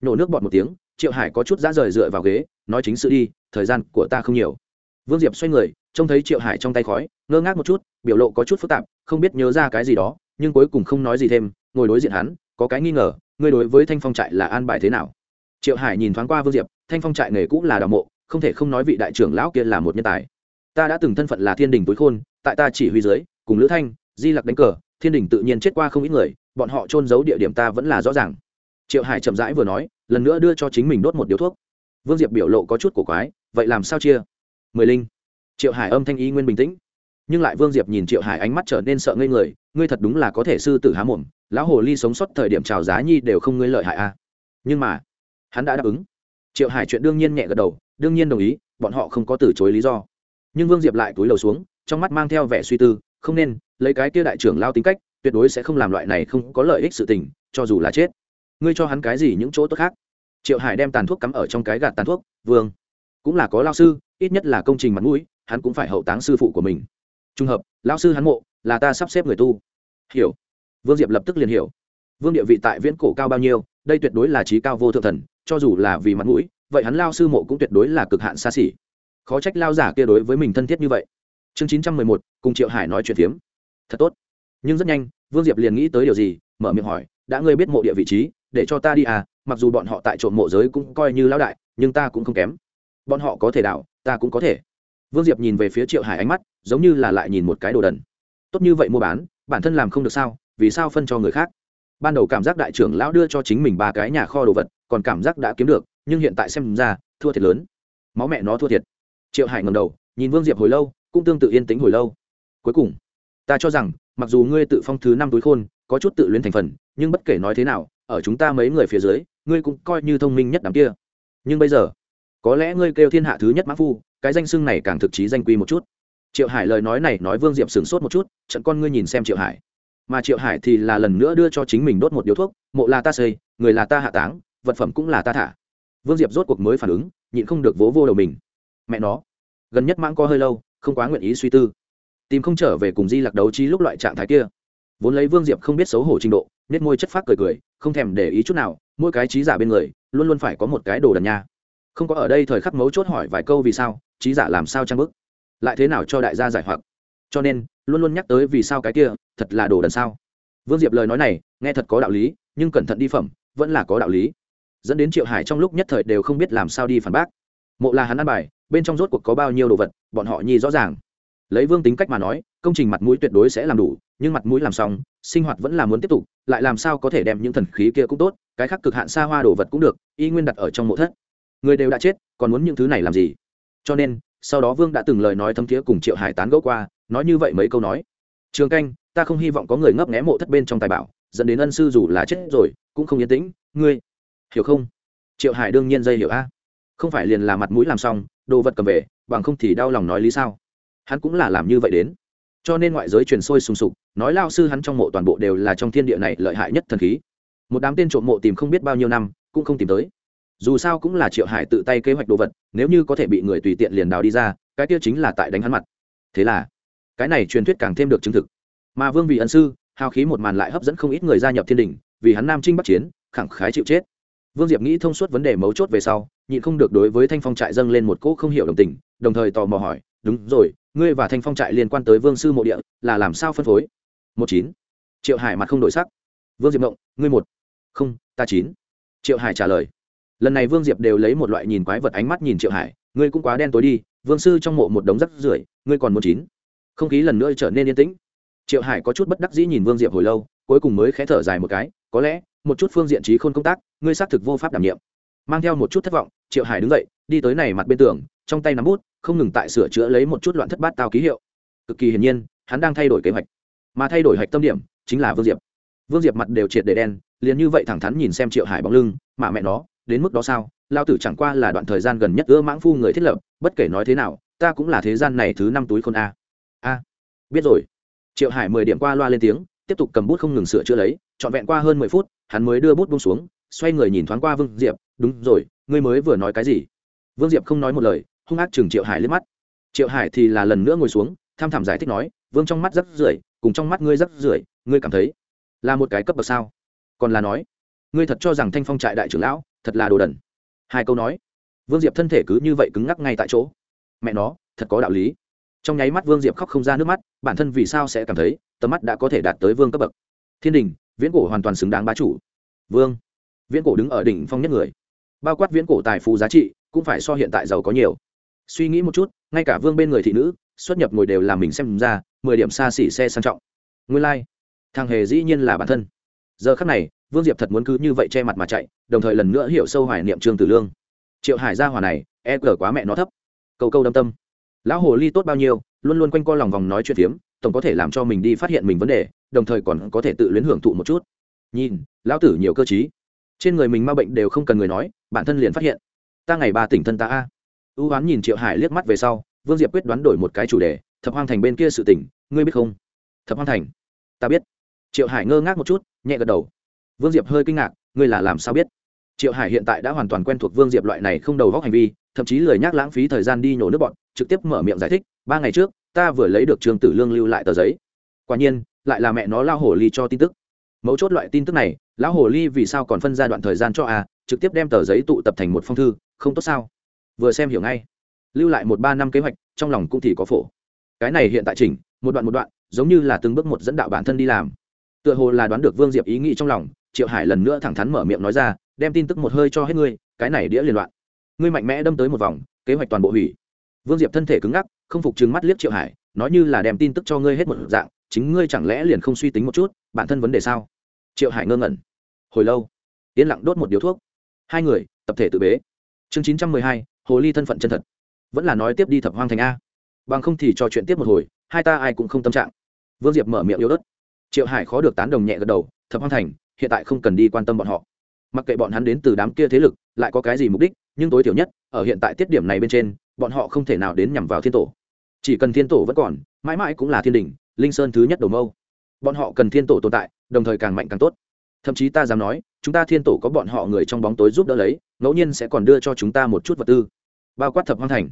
Nổ nước bọt một tiếng, triệu hải có chút dã rời dựa vào ghế, nói chính sự đi, thời gian của ta không nhiều. Vương diệp xoay người, trông thấy triệu hải trong tay khói, ngơ ngác một chút, biểu lộ có chút phức tạp, không biết nhớ ra cái gì đó, nhưng cuối cùng không nói gì thêm ngồi đối diện hắn, có cái nghi ngờ, ngươi đối với thanh phong trại là an bài thế nào? Triệu hải nhìn thoáng qua vương diệp, thanh phong trại nghề cũng là đạo mộ, không thể không nói vị đại trưởng lão kia là một nhân tài. Ta đã từng thân phận là thiên đình tối khôn, tại ta chỉ huy dưới, cùng lữ thanh, di lặc đánh cờ, thiên đình tự nhiên chết qua không ít người, bọn họ trôn giấu địa điểm ta vẫn là rõ ràng. Triệu hải chậm rãi vừa nói, lần nữa đưa cho chính mình đốt một điếu thuốc. Vương diệp biểu lộ có chút cổ quái, vậy làm sao chia? Mười linh. Triệu hải âm thanh ý nguyên bình tĩnh. Nhưng lại vương diệp nhìn triệu hải ánh mắt trở nên sợ ngây người, ngươi thật đúng là có thể sư tử há mồm lão hồ ly sống sót thời điểm trào giá nhi đều không ngươi lợi hại a à. nhưng mà, hắn đã đáp ứng. Triệu hải chuyện đương nhiên nhẹ gật đầu, đương nhiên đồng ý, bọn họ không có từ chối lý do. Nhưng vương diệp lại túi lầu xuống, trong mắt mang theo vẻ suy tư, không nên, lấy cái kia đại trưởng lao tính cách, tuyệt đối sẽ không làm loại này không có lợi ích sự tình, cho dù là chết. Ngươi cho hắn cái gì những chỗ tốt khác? Triệu hải đem tàn thuốc cắm ở trong cái gạt tàn thuốc, vương. Cũng là có lao sư, ít nhất là công trình mặt mũi, hắn cũng phải hậu táng sư phụ của mình. Trùng hợp, lao sư hắn mộ, là ta sắp xếp người tu. Hiểu vương diệp lập tức liền hiểu. Vương địa vị tại viễn cổ cao bao nhiêu, đây tuyệt đối là trí cao vô thượng thần, cho dù là vì mặt mũi, vậy hắn lao sư mộ cũng tuyệt đối là cực hạn xa xỉ. Khó trách lao giả kia đối với mình thân thiết như vậy. Chương chín trăm mười một, cùng triệu hải nói chuyện phiếm. Thật tốt. Nhưng rất nhanh, vương diệp liền nghĩ tới điều gì, mở miệng hỏi, đã ngươi biết mộ địa vị trí, để cho ta đi à mặc dù bọn họ tại trộm mộ giới cũng coi như lão đại, nhưng ta cũng không kém. Bọn họ có thể đảo, ta cũng có thể. Vương diệp nhìn về phía triệu hải ánh mắt, giống như là lại nhìn một cái đồ đần. Tốt như vậy mua bán, bản thân làm không được sao vì sao phân cho người khác? Ban đầu cảm giác đại trưởng lão đưa cho chính mình ba cái nhà kho đồ vật, còn cảm giác đã kiếm được, nhưng hiện tại xem ra, thua thiệt lớn. Máu mẹ nó thua thiệt. Triệu hải ngầm đầu, nhìn vương diệp hồi lâu, cũng tương tự yên tĩnh hồi lâu. Cuối cùng, ta cho rằng, mặc dù ngươi tự phong thứ năm túi khôn, có chút tự luyến thành phần, nhưng bất kể nói thế nào, ở chúng ta mấy người phía dưới, ngươi cũng coi như thông minh nhất đám kia. Nhưng bây giờ, có lẽ ngươi kêu thiên hạ thứ nhất mã phu, cái danh xưng này càng thực chí danh quy một chút. Triệu hải lời nói này nói vương diệp sửng sốt một chút, trận con ngươi nhìn xem triệu hải mà triệu hải thì là lần nữa đưa cho chính mình đốt một điếu thuốc, mộ là ta xây, người là ta hạ táng, vật phẩm cũng là ta thả. Vương diệp rốt cuộc mới phản ứng, nhịn không được vố vô đầu mình. Mẹ nó, gần nhất mãng co hơi lâu, không quá nguyện ý suy tư. Tìm không trở về cùng di lặc đấu trí lúc loại trạng thái kia. Vốn lấy vương diệp không biết xấu hổ trình độ nết môi chất phát cười cười, không thèm để ý chút nào, mỗi cái trí giả bên người, luôn luôn phải có một cái đồ đần nha. Không có ở đây thời khắc mấu chốt hỏi vài câu vì sao, trí giả làm sao trang bức? Lại thế nào cho đại gia giải hoặc? Cho nên, luôn luôn nhắc tới vì sao cái kia, thật là đồ đần sao. Vương diệp lời nói này, nghe thật có đạo lý, nhưng cẩn thận đi phẩm, vẫn là có đạo lý. Dẫn đến triệu hải trong lúc nhất thời đều không biết làm sao đi phản bác. Mộ là hắn ăn bài, bên trong rốt cuộc có bao nhiêu đồ vật, bọn họ nhi rõ ràng. Lấy vương tính cách mà nói, công trình mặt mũi tuyệt đối sẽ làm đủ, nhưng mặt mũi làm xong, sinh hoạt vẫn là muốn tiếp tục, lại làm sao có thể đem những thần khí kia cũng tốt, cái khác cực hạn xa hoa đồ vật cũng được, y nguyên đặt ở trong mộ thất. Người đều đã chết, còn muốn những thứ này làm gì? Cho nên, sau đó vương đã từng lời nói thấm thiế cùng triệu hải tán gẫu qua nói như vậy mấy câu nói. Trường canh, ta không hy vọng có người ngấp nghé mộ thất bên trong tài bảo, dẫn đến ân sư dù là chết rồi, cũng không yên tĩnh. Ngươi, hiểu không? Triệu hải đương nhiên dây hiểu a. Không phải liền là mặt mũi làm xong, đồ vật cầm về, bằng không thì đau lòng nói lý sao? Hắn cũng là làm như vậy đến. Cho nên ngoại giới truyền sôi sùng sục, nói lao sư hắn trong mộ toàn bộ đều là trong thiên địa này lợi hại nhất thần khí. Một đám tên trộm mộ tìm không biết bao nhiêu năm, cũng không tìm tới. Dù sao cũng là triệu hải tự tay kế hoạch đồ vật, nếu như có thể bị người tùy tiện liền đào đi ra, cái kia chính là tại đánh hắn mặt. Thế là cái này truyền thuyết càng thêm được chứng thực. Mà vương vị ân sư, hào khí một màn lại hấp dẫn không ít người gia nhập thiên đình, vì hắn nam trinh bắc chiến, khẳng khái chịu chết. Vương diệp nghĩ thông suốt vấn đề mấu chốt về sau, nhịn không được đối với thanh phong trại dâng lên một cỗ không hiểu đồng tình, đồng thời tò mò hỏi, đúng rồi, ngươi và thanh phong trại liên quan tới vương sư mộ địa, là làm sao phân phối? Một chín. Triệu hải mặt không đổi sắc. Vương diệp mộng, ngươi một. Không, ta chín. Triệu hải trả lời. Lần này vương diệp đều lấy một loại nhìn quái vật ánh mắt nhìn triệu hải, ngươi cũng quá đen tối đi, vương sư trong mộ một đống rắc rưởi, ngươi còn một chín? Không khí lần nữa trở nên yên tĩnh. Triệu hải có chút bất đắc dĩ nhìn vương diệp hồi lâu, cuối cùng mới khé thở dài một cái, có lẽ, một chút phương diện trí khôn công tác, ngươi xác thực vô pháp đảm nhiệm. Mang theo một chút thất vọng, triệu hải đứng dậy, đi tới này mặt bên tường, trong tay nắm bút, không ngừng tại sửa chữa lấy một chút loạn thất bát tao ký hiệu. Cực kỳ hiển nhiên, hắn đang thay đổi kế hoạch. Mà thay đổi hạch tâm điểm, chính là vương diệp. Vương diệp mặt đều triệt để đen, liền như vậy thẳng thắn nhìn xem triệu hải bóng lưng, mà mẹ nó, đến mức đó sao? Lao tử chẳng qua là đoạn thời gian gần nhất ưa mãng phu người thiết lập, bất kể nói thế nào, ta cũng là thế gian này thứ năm túi khôn a a, biết rồi. Triệu hải mười điểm qua loa lên tiếng, tiếp tục cầm bút không ngừng sửa chữa lấy, trọn vẹn qua hơn mười phút, hắn mới đưa bút bung xuống, xoay người nhìn thoáng qua vương diệp, đúng rồi, ngươi mới vừa nói cái gì? Vương diệp không nói một lời, hung ác chừng triệu hải liếc mắt. Triệu hải thì là lần nữa ngồi xuống, tham thảm giải thích nói, vương trong mắt rất rưởi, cùng trong mắt ngươi rất rưởi, ngươi cảm thấy là một cái cấp bậc sao? Còn là nói, ngươi thật cho rằng thanh phong trại đại trưởng lão thật là đồ đần? Hai câu nói. Vương diệp thân thể cứ như vậy cứng ngắc ngay tại chỗ. Mẹ nó, thật có đạo lý trong nháy mắt vương diệp khóc không ra nước mắt, bản thân vì sao sẽ cảm thấy tầm mắt đã có thể đạt tới vương cấp bậc? Thiên đình, viễn cổ hoàn toàn xứng đáng bá chủ. Vương, viễn cổ đứng ở đỉnh phong nhất người. Bao quát viễn cổ tài phú giá trị, cũng phải so hiện tại giàu có nhiều. Suy nghĩ một chút, ngay cả vương bên người thị nữ, xuất nhập ngồi đều làm mình xem ra, mười điểm xa xỉ xe sang trọng. Nguyên lai、like. thằng hề dĩ nhiên là bản thân. Giờ khắc này, vương diệp thật muốn cứ như vậy che mặt mà chạy, đồng thời lần nữa hiểu sâu hoài niệm trương tử lương. Triệu hải gia hòa này e gờ quá mẹ nó thấp. Câu câu đâm tâm lão hồ ly tốt bao nhiêu, luôn luôn quanh co lòng vòng nói chuyện phiếm, tổng có thể làm cho mình đi phát hiện mình vấn đề, đồng thời còn có thể tự luyến hưởng thụ một chút. Nhìn, lão tử nhiều cơ t trên người mình ma bệnh đều không cần người nói, bản thân liền phát hiện. Ta ngày ba tỉnh thân ta a. Ưu hoán nhìn triệu hải liếc mắt về sau, vương diệp quyết đoán đổi một cái chủ đề, thập hoang thành bên kia sự tỉnh, ngươi biết không? Thập hoang thành. Ta biết. Triệu hải ngơ ngác một chút, nhẹ gật đầu. Vương diệp hơi kinh ngạc, ngươi là làm sao biết? Triệu hải hiện tại đã hoàn toàn quen thuộc vương diệp loại này không đầu góc hành vi, thậm chí lời nhắc lãng phí thời gian đi nhổ nước bọn, trực tiếp mở miệng giải thích, ba ngày trước, ta vừa lấy được trường tử lương lưu lại tờ giấy. Quả nhiên, lại là mẹ nó lao Hồ ly cho tin tức. Mấu chốt loại tin tức này, lão hồ ly vì sao còn phân ra đoạn thời gian cho a trực tiếp đem tờ giấy tụ tập thành một phong thư, không tốt sao? Vừa xem hiểu ngay. Lưu lại một ba năm kế hoạch, trong lòng cũng thì có phổ. Cái này hiện tại chỉnh, một đoạn một đoạn, giống như là từng bước một dẫn đạo bản thân đi làm. Tựa hồ là đoán được vương diệp ý nghĩ trong lòng, triệu hải lần nữa thẳng thắn mở miệng nói ra đem tin tức một hơi cho hết ngươi, cái này đĩa liên loạn. Ngươi mạnh mẽ đâm tới một vòng, kế hoạch toàn bộ hủy. Vương diệp thân thể cứng ngắc, không phục chừng mắt liếc triệu hải, nói như là đem tin tức cho ngươi hết một dạng, chính ngươi chẳng lẽ liền không suy tính một chút, bản thân vấn đề sao? Triệu hải ngơ ngẩn. Hồi lâu, yên lặng đốt một điếu thuốc. Hai người, tập thể tự bế. Chương chín trăm mười hai, hồ ly thân phận chân thật. Vẫn là nói tiếp đi thập hoang thành a. Bằng không thì trò chuyện tiếp một hồi, hai ta ai cũng không tâm trạng. Vương diệp mở miệng yếu ớt. Triệu hải khó được tán đồng nhẹ gật đầu, thập hoang thành, hiện tại không cần đi quan tâm bọn họ mặc kệ bọn hắn đến từ đám kia thế lực, lại có cái gì mục đích, nhưng tối thiểu nhất, ở hiện tại tiết điểm này bên trên, bọn họ không thể nào đến nhằm vào thiên tổ. Chỉ cần thiên tổ vẫn còn, mãi mãi cũng là thiên đình linh sơn thứ nhất đầu mâu. Bọn họ cần thiên tổ tồn tại, đồng thời càng mạnh càng tốt. Thậm chí ta dám nói, chúng ta thiên tổ có bọn họ người trong bóng tối giúp đỡ lấy, ngẫu nhiên sẽ còn đưa cho chúng ta một chút vật tư. Bao quát thập hoang thành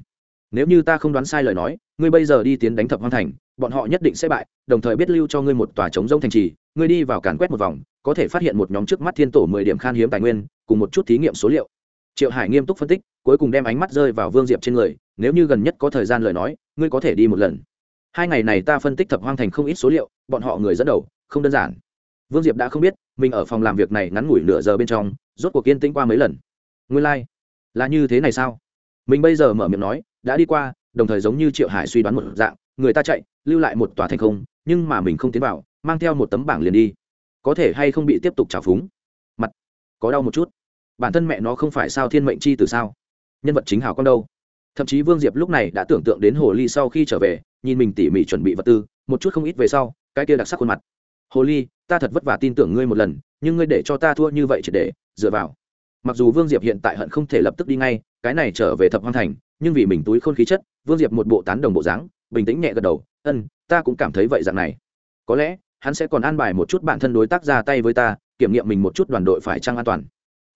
nếu như ta không đoán sai lời nói, ngươi bây giờ đi tiến đánh thập hoang thành, bọn họ nhất định sẽ bại, đồng thời biết lưu cho ngươi một tòa chống rông thành trì, ngươi đi vào càn quét một vòng, có thể phát hiện một nhóm trước mắt thiên tổ mười điểm khan hiếm tài nguyên, cùng một chút thí nghiệm số liệu. Triệu hải nghiêm túc phân tích, cuối cùng đem ánh mắt rơi vào vương diệp trên người, nếu như gần nhất có thời gian lời nói, ngươi có thể đi một lần. Hai ngày này ta phân tích thập hoang thành không ít số liệu, bọn họ người dẫn đầu, không đơn giản. Vương diệp đã không biết, mình ở phòng làm việc này ngắn ngủi nửa giờ bên trong, rốt cuộc kiên tĩnh qua mấy lần. Nguyên lai、like. là như thế này sao? Mình bây giờ mở miệng nói đã đi qua, đồng thời giống như triệu hải suy đoán một dạng, người ta chạy, lưu lại một tòa thành không, nhưng mà mình không tiến vào, mang theo một tấm bảng liền đi. Có thể hay không bị tiếp tục trào phúng? Mặt, có đau một chút. Bản thân mẹ nó không phải sao thiên mệnh chi từ sao? Nhân vật chính hảo con đâu? Thậm chí vương diệp lúc này đã tưởng tượng đến hồ ly sau khi trở về, nhìn mình tỉ mỉ chuẩn bị vật tư, một chút không ít về sau, cái kia đặc sắc khuôn mặt. Hồ ly, ta thật vất vả tin tưởng ngươi một lần, nhưng ngươi để cho ta thua như vậy chỉ để dựa vào. Mặc dù vương diệp hiện tại hận không thể lập tức đi ngay, cái này trở về thập hoang thành nhưng vì mình túi khôn khí chất, vương diệp một bộ tán đồng bộ dáng, bình tĩnh nhẹ gật đầu, ân, ta cũng cảm thấy vậy dạng này. Có lẽ, hắn sẽ còn an bài một chút bản thân đối tác ra tay với ta, kiểm nghiệm mình một chút đoàn đội phải trăng an toàn.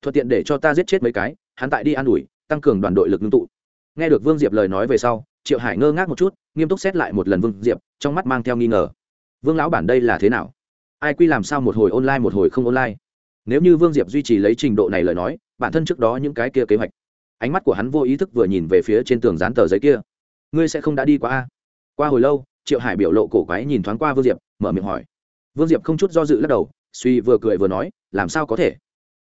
Thuận tiện để cho ta giết chết mấy cái, hắn tại đi an ủi, tăng cường đoàn đội lực ngưng tụ. Nghe được vương diệp lời nói về sau, triệu hải ngơ ngác một chút, nghiêm túc xét lại một lần vương diệp, trong mắt mang theo nghi ngờ. Vương lão bản đây là thế nào? Ai quy làm sao một hồi online một hồi không online? Nếu như vương diệp duy trì lấy trình độ này lời nói, bản thân trước đó những cái kia kế hoạch ánh mắt của hắn vô ý thức vừa nhìn về phía trên tường dán tờ giấy kia. Ngươi sẽ không đã đi qua a? Qua hồi lâu, triệu hải biểu lộ cổ quái nhìn thoáng qua vương diệp, mở miệng hỏi. Vương diệp không chút do dự lắc đầu, suy vừa cười vừa nói, làm sao có thể?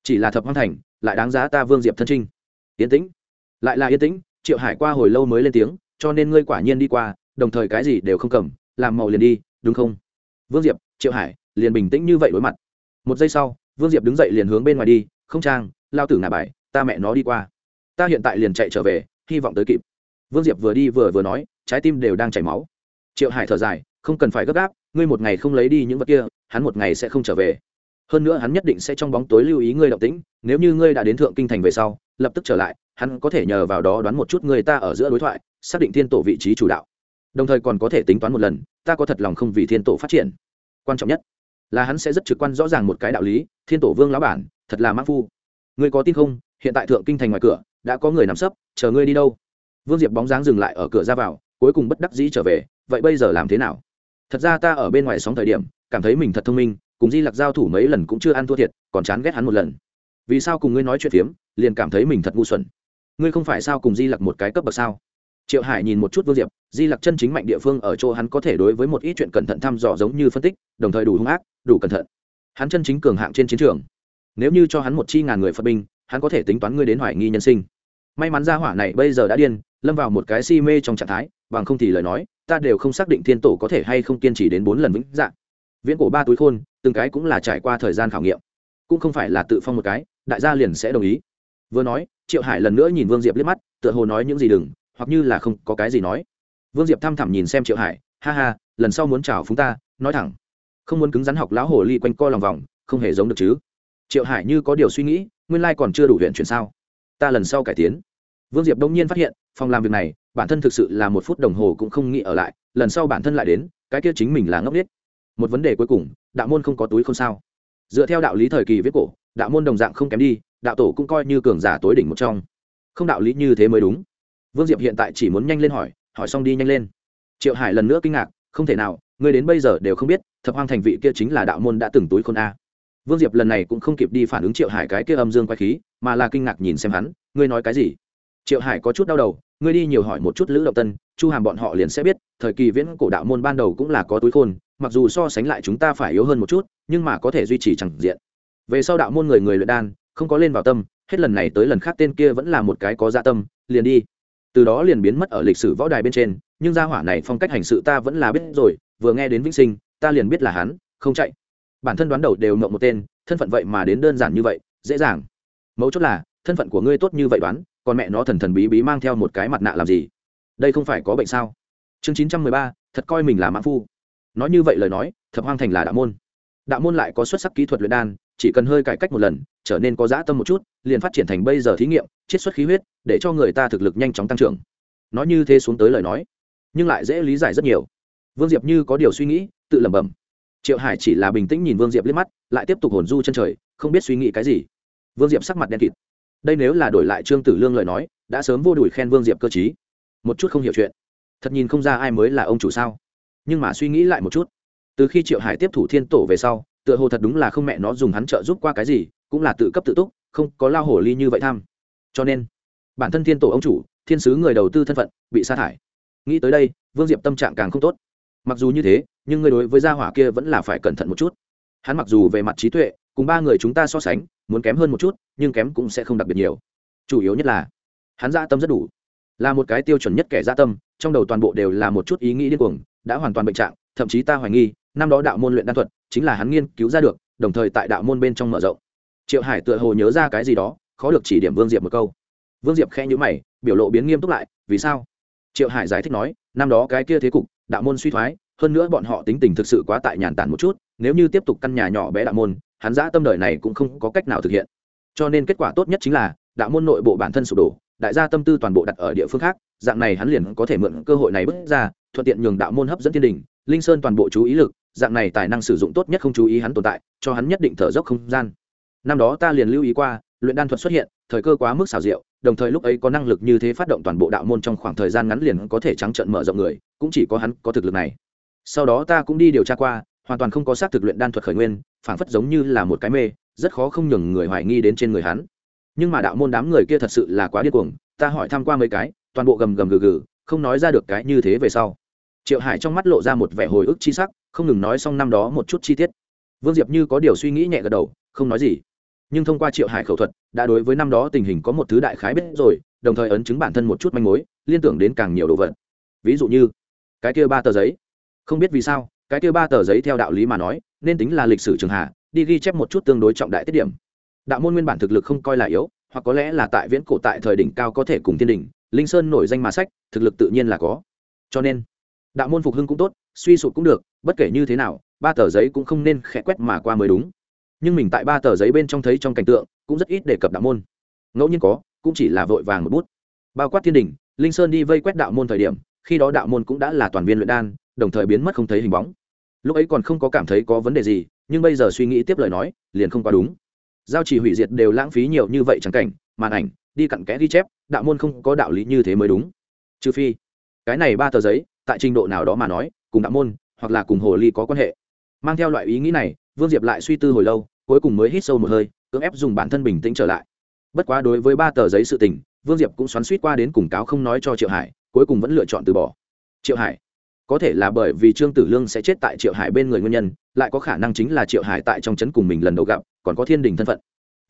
Chỉ là thập hoang thành, lại đáng giá ta vương diệp thân trinh. Yên tĩnh. Lại là yên tĩnh, triệu hải qua hồi lâu mới lên tiếng, cho nên ngươi quả nhiên đi qua, đồng thời cái gì đều không cầm, làm màu liền đi, đúng không? Vương diệp, triệu hải, liền bình tĩnh như vậy đối mặt. Một giây sau, vương diệp đứng dậy liền hướng bên ngoài đi, không trang, lao tử ngả bài, ta mẹ nó đi qua ta hiện tại liền chạy trở về, hy vọng tới kịp. Vương diệp vừa đi vừa vừa nói, trái tim đều đang chảy máu. Triệu hải thở dài, không cần phải gấp gáp, ngươi một ngày không lấy đi những vật kia, hắn một ngày sẽ không trở về. Hơn nữa hắn nhất định sẽ trong bóng tối lưu ý ngươi động tĩnh, nếu như ngươi đã đến thượng kinh thành về sau, lập tức trở lại, hắn có thể nhờ vào đó đoán một chút người ta ở giữa đối thoại, xác định thiên tổ vị trí chủ đạo. Đồng thời còn có thể tính toán một lần, ta có thật lòng không vì thiên tổ phát triển. Quan trọng nhất là hắn sẽ rất trực quan rõ ràng một cái đạo lý, thiên tổ vương lão bản, thật là mắc phu. Ngươi có tin không? Hiện tại thượng kinh thành ngoài cửa đã có người nằm sấp, chờ ngươi đi đâu? Vương diệp bóng dáng dừng lại ở cửa ra vào, cuối cùng bất đắc dĩ trở về, vậy bây giờ làm thế nào? Thật ra ta ở bên ngoài sóng thời điểm, cảm thấy mình thật thông minh, cùng di lặc giao thủ mấy lần cũng chưa ăn thua thiệt, còn chán ghét hắn một lần. Vì sao cùng ngươi nói chuyện phiếm, liền cảm thấy mình thật ngu xuẩn? Ngươi không phải sao cùng di lặc một cái cấp bậc sao? Triệu hải nhìn một chút vương diệp, di lặc chân chính mạnh địa phương ở chỗ hắn có thể đối với một ít chuyện cẩn thận thăm dò giống như phân tích, đồng thời đủ hung ác, đủ cẩn thận. Hắn chân chính cường hạng trên chiến trường. Nếu như cho hắn một chi ngàn người phật binh hắn có thể tính toán ngươi đến hoài nghi nhân sinh. May mắn ra hỏa này bây giờ đã điên, lâm vào một cái si mê trong trạng thái, bằng không thì lời nói, ta đều không xác định thiên tổ có thể hay không kiên trì đến bốn lần vĩnh dạng. Viễn cổ ba túi khôn, từng cái cũng là trải qua thời gian khảo nghiệm. Cũng không phải là tự phong một cái, đại gia liền sẽ đồng ý. Vừa nói, triệu hải lần nữa nhìn vương diệp liếc mắt, tựa hồ nói những gì đừng, hoặc như là không có cái gì nói. Vương diệp thăm thẳm nhìn xem triệu hải, ha ha, lần sau muốn chào phúng ta, nói thẳng. Không muốn cứng rắn học lão hồ ly quanh co lòng vòng, không hề giống được chứ. Triệu hải như có điều suy nghĩ nguyên lai còn chưa đủ huyện chuyển sao? Ta lần sau cải tiến. Vương diệp đông nhiên phát hiện, phòng làm việc này, bản thân thực sự là một phút đồng hồ cũng không nghĩ ở lại, lần sau bản thân lại đến, cái kia chính mình là ngốc n một vấn đề cuối cùng, đạo môn không có túi không sao. Dựa theo đạo lý thời kỳ viết cổ, đạo môn đồng dạng không kém đi, đạo tổ cũng coi như cường giả tối đỉnh một trong. Không đạo lý như thế mới đúng. Vương diệp hiện tại chỉ muốn nhanh lên hỏi hỏi xong đi nhanh lên. Triệu hải lần nữa kinh ngạc, không thể nào người đến bây giờ đều không biết, thập hoang thành vị kia chính là đạo môn đã từng túi khôn a vương diệp lần này cũng không kịp đi phản ứng triệu hải cái kia âm dương quay khí, mà là kinh ngạc nhìn xem hắn, ngươi nói cái gì? Triệu hải có chút đau đầu, ngươi đi nhiều hỏi một chút lữ động tân, chu hàm bọn họ liền sẽ biết, thời kỳ viễn cổ đạo môn ban đầu cũng là có túi khôn, mặc dù so sánh lại chúng ta phải yếu hơn một chút, nhưng mà có thể duy trì chẳng diện. Về sau đạo môn người người luyện đan, không có lên vào tâm, hết lần này tới lần khác tên kia vẫn là một cái có dạ tâm, liền đi. Từ đó liền biến mất ở lịch sử võ đài bên trên, nhưng gia hỏa này phong cách hành sự ta vẫn là biết rồi, vừa nghe đến vĩnh sinh, ta liền biết là hắn, không chạy bản thân đoán đầu đều mộng một tên, thân phận vậy mà đến đơn giản như vậy, dễ dàng. Mấu chốt là, thân phận của ngươi tốt như vậy đoán, còn mẹ nó thần thần bí bí mang theo một cái mặt nạ làm gì? Đây không phải có bệnh sao? Chương chín trăm mười ba, thật coi mình là mãn phu. Nói như vậy lời nói, thập hoang thành là đạo môn. Đạo môn lại có xuất sắc kỹ thuật luyện đan, chỉ cần hơi cải cách một lần, trở nên có dã tâm một chút, liền phát triển thành bây giờ thí nghiệm, chiết xuất khí huyết, để cho người ta thực lực nhanh chóng tăng trưởng. Nói như thế xuống tới lời nói, nhưng lại dễ lý giải rất nhiều. Vương diệp như có điều suy nghĩ, tự lẩm bẩm triệu hải chỉ là bình tĩnh nhìn vương diệp liếc mắt, lại tiếp tục hồn du chân trời, không biết suy nghĩ cái gì. Vương diệp sắc mặt đen kịt. Đây nếu là đổi lại trương tử lương lời nói, đã sớm vô đùi khen vương diệp cơ t một chút không hiểu chuyện. Thật nhìn không ra ai mới là ông chủ sao. Nhưng mà suy nghĩ lại một chút. Từ khi triệu hải tiếp thủ thiên tổ về sau, tựa hồ thật đúng là không mẹ nó dùng hắn trợ giúp qua cái gì, cũng là tự cấp tự túc, không có lao hổ ly như vậy tham. Cho nên, bản thân thiên tổ ông chủ, thiên sứ người đầu tư thân phận, bị sa thải. Nghĩ tới đây, vương diệp tâm trạng càng không tốt mặc dù như thế, nhưng người đối với gia hỏa kia vẫn là phải cẩn thận một chút. Hắn mặc dù về mặt trí tuệ, cùng ba người chúng ta so sánh, muốn kém hơn một chút, nhưng kém cũng sẽ không đặc biệt nhiều. Chủ yếu nhất là, hắn gia tâm rất đủ. Là một cái tiêu chuẩn nhất kẻ gia tâm, trong đầu toàn bộ đều là một chút ý nghĩ điên cuồng, đã hoàn toàn bệnh trạng, thậm chí ta hoài nghi, năm đó đạo môn luyện đan thuật, chính là hắn nghiên cứu ra được, đồng thời tại đạo môn bên trong mở rộng. Triệu hải tựa hồ nhớ ra cái gì đó, khó được chỉ điểm vương diệp một câu. Vương diệp khe nhữ mày, biểu lộ biến nghiêm túc lại, vì sao? Triệu hải giải thích nói, năm đó cái kia thế cục đạo môn suy thoái, hơn nữa bọn họ tính tình thực sự quá tại nhàn tản một chút, nếu như tiếp tục căn nhà nhỏ bé đạo môn, hắn giã tâm đời này cũng không có cách nào thực hiện. Cho nên kết quả tốt nhất chính là, đạo môn nội bộ bản thân sụp đổ, đại gia tâm tư toàn bộ đặt ở địa phương khác, dạng này hắn liền có thể mượn cơ hội này bước ra, thuận tiện nhường đạo môn hấp dẫn thiên đình, linh sơn toàn bộ chú ý lực, dạng này tài năng sử dụng tốt nhất không chú ý hắn tồn tại, cho hắn nhất định thở dốc không gian. Năm đó ta liền lưu ý qua, luyện đan thuật xuất hiện thời cơ quá mức xảo diệu, đồng thời lúc ấy có năng lực như thế phát động toàn bộ đạo môn trong khoảng thời gian ngắn liền có thể trắng trợn mở rộng người, cũng chỉ có hắn có thực lực này. Sau đó ta cũng đi điều tra qua, hoàn toàn không có xác thực luyện đan thuật khởi nguyên, phảng phất giống như là một cái mê, rất khó không nhường người hoài nghi đến trên người hắn. Nhưng mà đạo môn đám người kia thật sự là quá điên cuồng, ta hỏi thăm qua mấy cái, toàn bộ gầm gầm gừ gừ, không nói ra được cái như thế về sau. Triệu hải trong mắt lộ ra một vẻ hồi ức chi sắc, không ngừng nói xong năm đó một chút chi tiết. Vương diệp như có điều suy nghĩ nhẹ gật đầu, không nói gì nhưng thông qua triệu hải khẩu thuật, đã đối với năm đó tình hình có một thứ đại khái biết rồi, đồng thời ấn chứng bản thân một chút manh mối, liên tưởng đến càng nhiều đồ vật. Ví dụ như, cái kia ba tờ giấy. Không biết vì sao, cái kia ba tờ giấy theo đạo lý mà nói, nên tính là lịch sử trường hạ, đi ghi chép một chút tương đối trọng đại tiết điểm. Đạo môn nguyên bản thực lực không coi là yếu, hoặc có lẽ là tại viễn cổ tại thời đỉnh cao có thể cùng thiên đỉnh, linh sơn nổi danh mà sách, thực lực tự nhiên là có. Cho nên, đạo môn phục hưng cũng tốt, suy sụp cũng được, bất kể như thế nào, ba tờ giấy cũng không nên khẽ quét mà qua mới đúng nhưng mình tại ba tờ giấy bên trong thấy trong cảnh tượng cũng rất ít đề cập đạo môn. Ngẫu nhiên có, cũng chỉ là vội vàng một bút. Bao quát thiên đình, linh sơn đi vây quét đạo môn thời điểm, khi đó đạo môn cũng đã là toàn viên luyện đan, đồng thời biến mất không thấy hình bóng. Lúc ấy còn không có cảm thấy có vấn đề gì, nhưng bây giờ suy nghĩ tiếp lời nói, liền không quá đúng. Giao chỉ hủy diệt đều lãng phí nhiều như vậy chẳng cảnh, màn ảnh, đi cặn kẽ ghi chép, đạo môn không có đạo lý như thế mới đúng. Trừ phi, cái này ba tờ giấy, tại trình độ nào đó mà nói, cùng đạo môn, hoặc là cùng hồ ly có quan hệ. Mang theo loại ý nghĩ này vương diệp lại suy tư hồi lâu, cuối cùng mới hít sâu một hơi, cưỡng ép dùng bản thân bình tĩnh trở lại. Bất quá đối với ba tờ giấy sự tình, vương diệp cũng xoắn suýt qua đến cùng cáo không nói cho triệu hải, cuối cùng vẫn lựa chọn từ bỏ. Triệu hải, có thể là bởi vì trương tử lương sẽ chết tại triệu hải bên người nguyên nhân, lại có khả năng chính là triệu hải tại trong c h ấ n cùng mình lần đầu gặp, còn có thiên đình thân phận.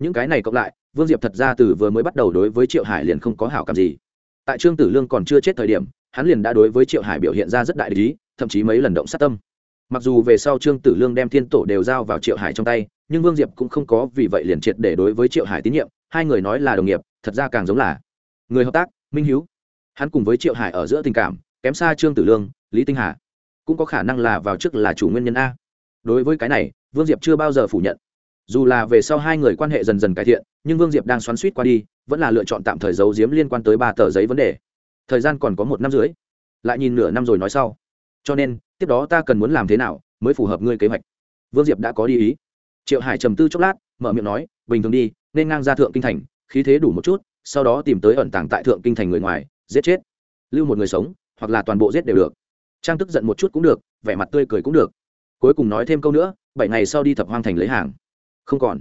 Những cái này cộng lại, vương diệp thật ra từ vừa mới bắt đầu đối với triệu hải liền không có hảo cảm gì. Tại trương tử lương còn chưa chết thời điểm, hắn liền đã đối với triệu hải biểu hiện ra rất đại lý thậm chí mấy lần động sát tâm mặc dù về sau trương tử lương đem thiên tổ đều giao vào triệu hải trong tay, nhưng vương diệp cũng không có vì vậy liền triệt để đối với triệu hải tín nhiệm, hai người nói là đồng nghiệp, thật ra càng giống là người hợp tác, minh h hắn cùng với triệu hải ở giữa tình cảm, kém xa trương tử lương, lý tinh hà, cũng có khả năng là vào trước là chủ nguyên nhân a. Đối với cái này, vương diệp chưa bao giờ phủ nhận. Dù là về sau hai người quan hệ dần dần cải thiện, nhưng vương diệp đang xoắn suýt qua đi, vẫn là lựa chọn tạm thời giấu giếm liên quan tới ba tờ giấy vấn đề. Thời gian còn có một năm rưỡi. Lại nhìn nửa năm rồi nói sau cho nên, tiếp đó ta cần muốn làm thế nào mới phù hợp ngươi kế hoạch? Vương diệp đã có đi ý. Triệu hải trầm tư chốc lát, mở miệng nói, bình thường đi, nên ngang ra thượng kinh thành, khí thế đủ một chút, sau đó tìm tới ẩn tàng tại thượng kinh thành người ngoài, giết chết. Lưu một người sống, hoặc là toàn bộ giết đều được. Trang tức giận một chút cũng được, vẻ mặt tươi cười cũng được. Cuối cùng nói thêm câu nữa, bảy ngày sau đi thập hoang thành lấy hàng. Không còn.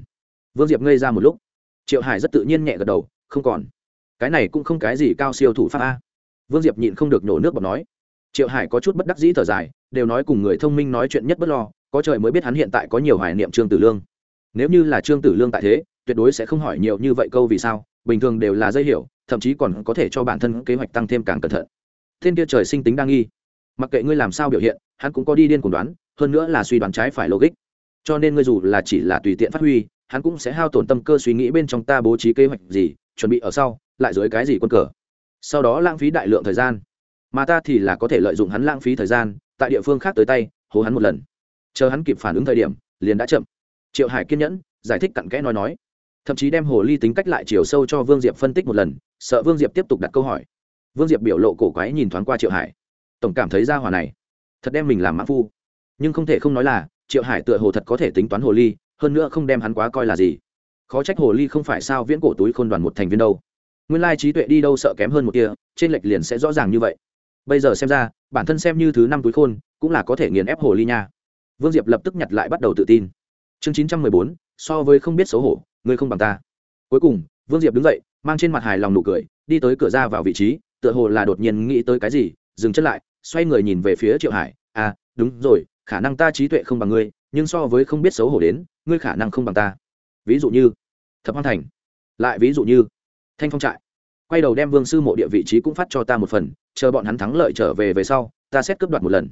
Vương diệp ngây ra một lúc. Triệu hải rất tự nhiên nhẹ gật đầu, không còn. Cái này cũng không cái gì cao siêu thủ pháp a. Vương diệp nhịn không được nhổ nước bọc nói triệu hải có chút bất đắc dĩ thở dài, đều nói cùng người thông minh nói chuyện nhất bất lo, có trời mới biết hắn hiện tại có nhiều hoài niệm trương tử lương. Nếu như là trương tử lương tại thế, tuyệt đối sẽ không hỏi nhiều như vậy câu vì sao, bình thường đều là dây hiểu, thậm chí còn có thể cho bản thân kế hoạch tăng thêm càng cẩn thận. Thiên kia trời sinh tính đa nghi. Mặc kệ ngươi làm sao biểu hiện, hắn cũng có đi điên cùng đoán, hơn nữa là suy đoán trái phải logic. Cho nên ngươi dù là chỉ là tùy tiện phát huy, hắn cũng sẽ hao tổn tâm cơ suy nghĩ bên trong ta bố trí kế hoạch gì, chuẩn bị ở sau, lại dưới cái gì quân cờ. Sau đó lãng phí đại lượng thời gian mà ta thì là có thể lợi dụng hắn lãng phí thời gian, tại địa phương khác tới tay, hố hắn một lần. Chờ hắn kịp phản ứng thời điểm, liền đã chậm. Triệu hải kiên nhẫn, giải thích cặn kẽ nói nói. Thậm chí đem hồ ly tính cách lại chiều sâu cho vương diệp phân tích một lần, sợ vương diệp tiếp tục đặt câu hỏi. Vương diệp biểu lộ cổ quái nhìn thoáng qua triệu hải. Tổng cảm thấy ra hòa này, thật đem mình làm mã phu. Nhưng không thể không nói là, triệu hải tựa hồ thật có thể tính toán hồ ly, hơn nữa không đem hắn quá coi là gì. Khó trách hồ ly không phải sao viễn cổ túi khôn đoàn một thành viên đâu. Nguyên lai trí tuệ đi đâu sợ kém hơn một kia, trên lệch liền sẽ rõ ràng như vậy bây giờ xem ra, bản thân xem như thứ năm túi khôn, cũng là có thể nghiền ép hồ ly nha. Vương diệp lập tức nhặt lại bắt đầu tự tin. Chương chín trăm mười bốn, so với không biết xấu hổ, ngươi không bằng ta. Cuối cùng, vương diệp đứng dậy, mang trên mặt hài lòng nụ cười, đi tới cửa ra vào vị trí, tựa hồ là đột nhiên nghĩ tới cái gì, dừng chân lại, xoay người nhìn về phía triệu hải. À đúng rồi, khả năng ta trí tuệ không bằng ngươi, nhưng so với không biết xấu hổ đến, ngươi khả năng không bằng ta. Ví dụ như, thập hoan thành. Lại ví dụ như, thanh phong trại quay đầu đem vương sư mộ địa vị trí cũng phát cho ta một phần, chờ bọn hắn thắng lợi trở về về sau, ta xét cướp đoạt một lần.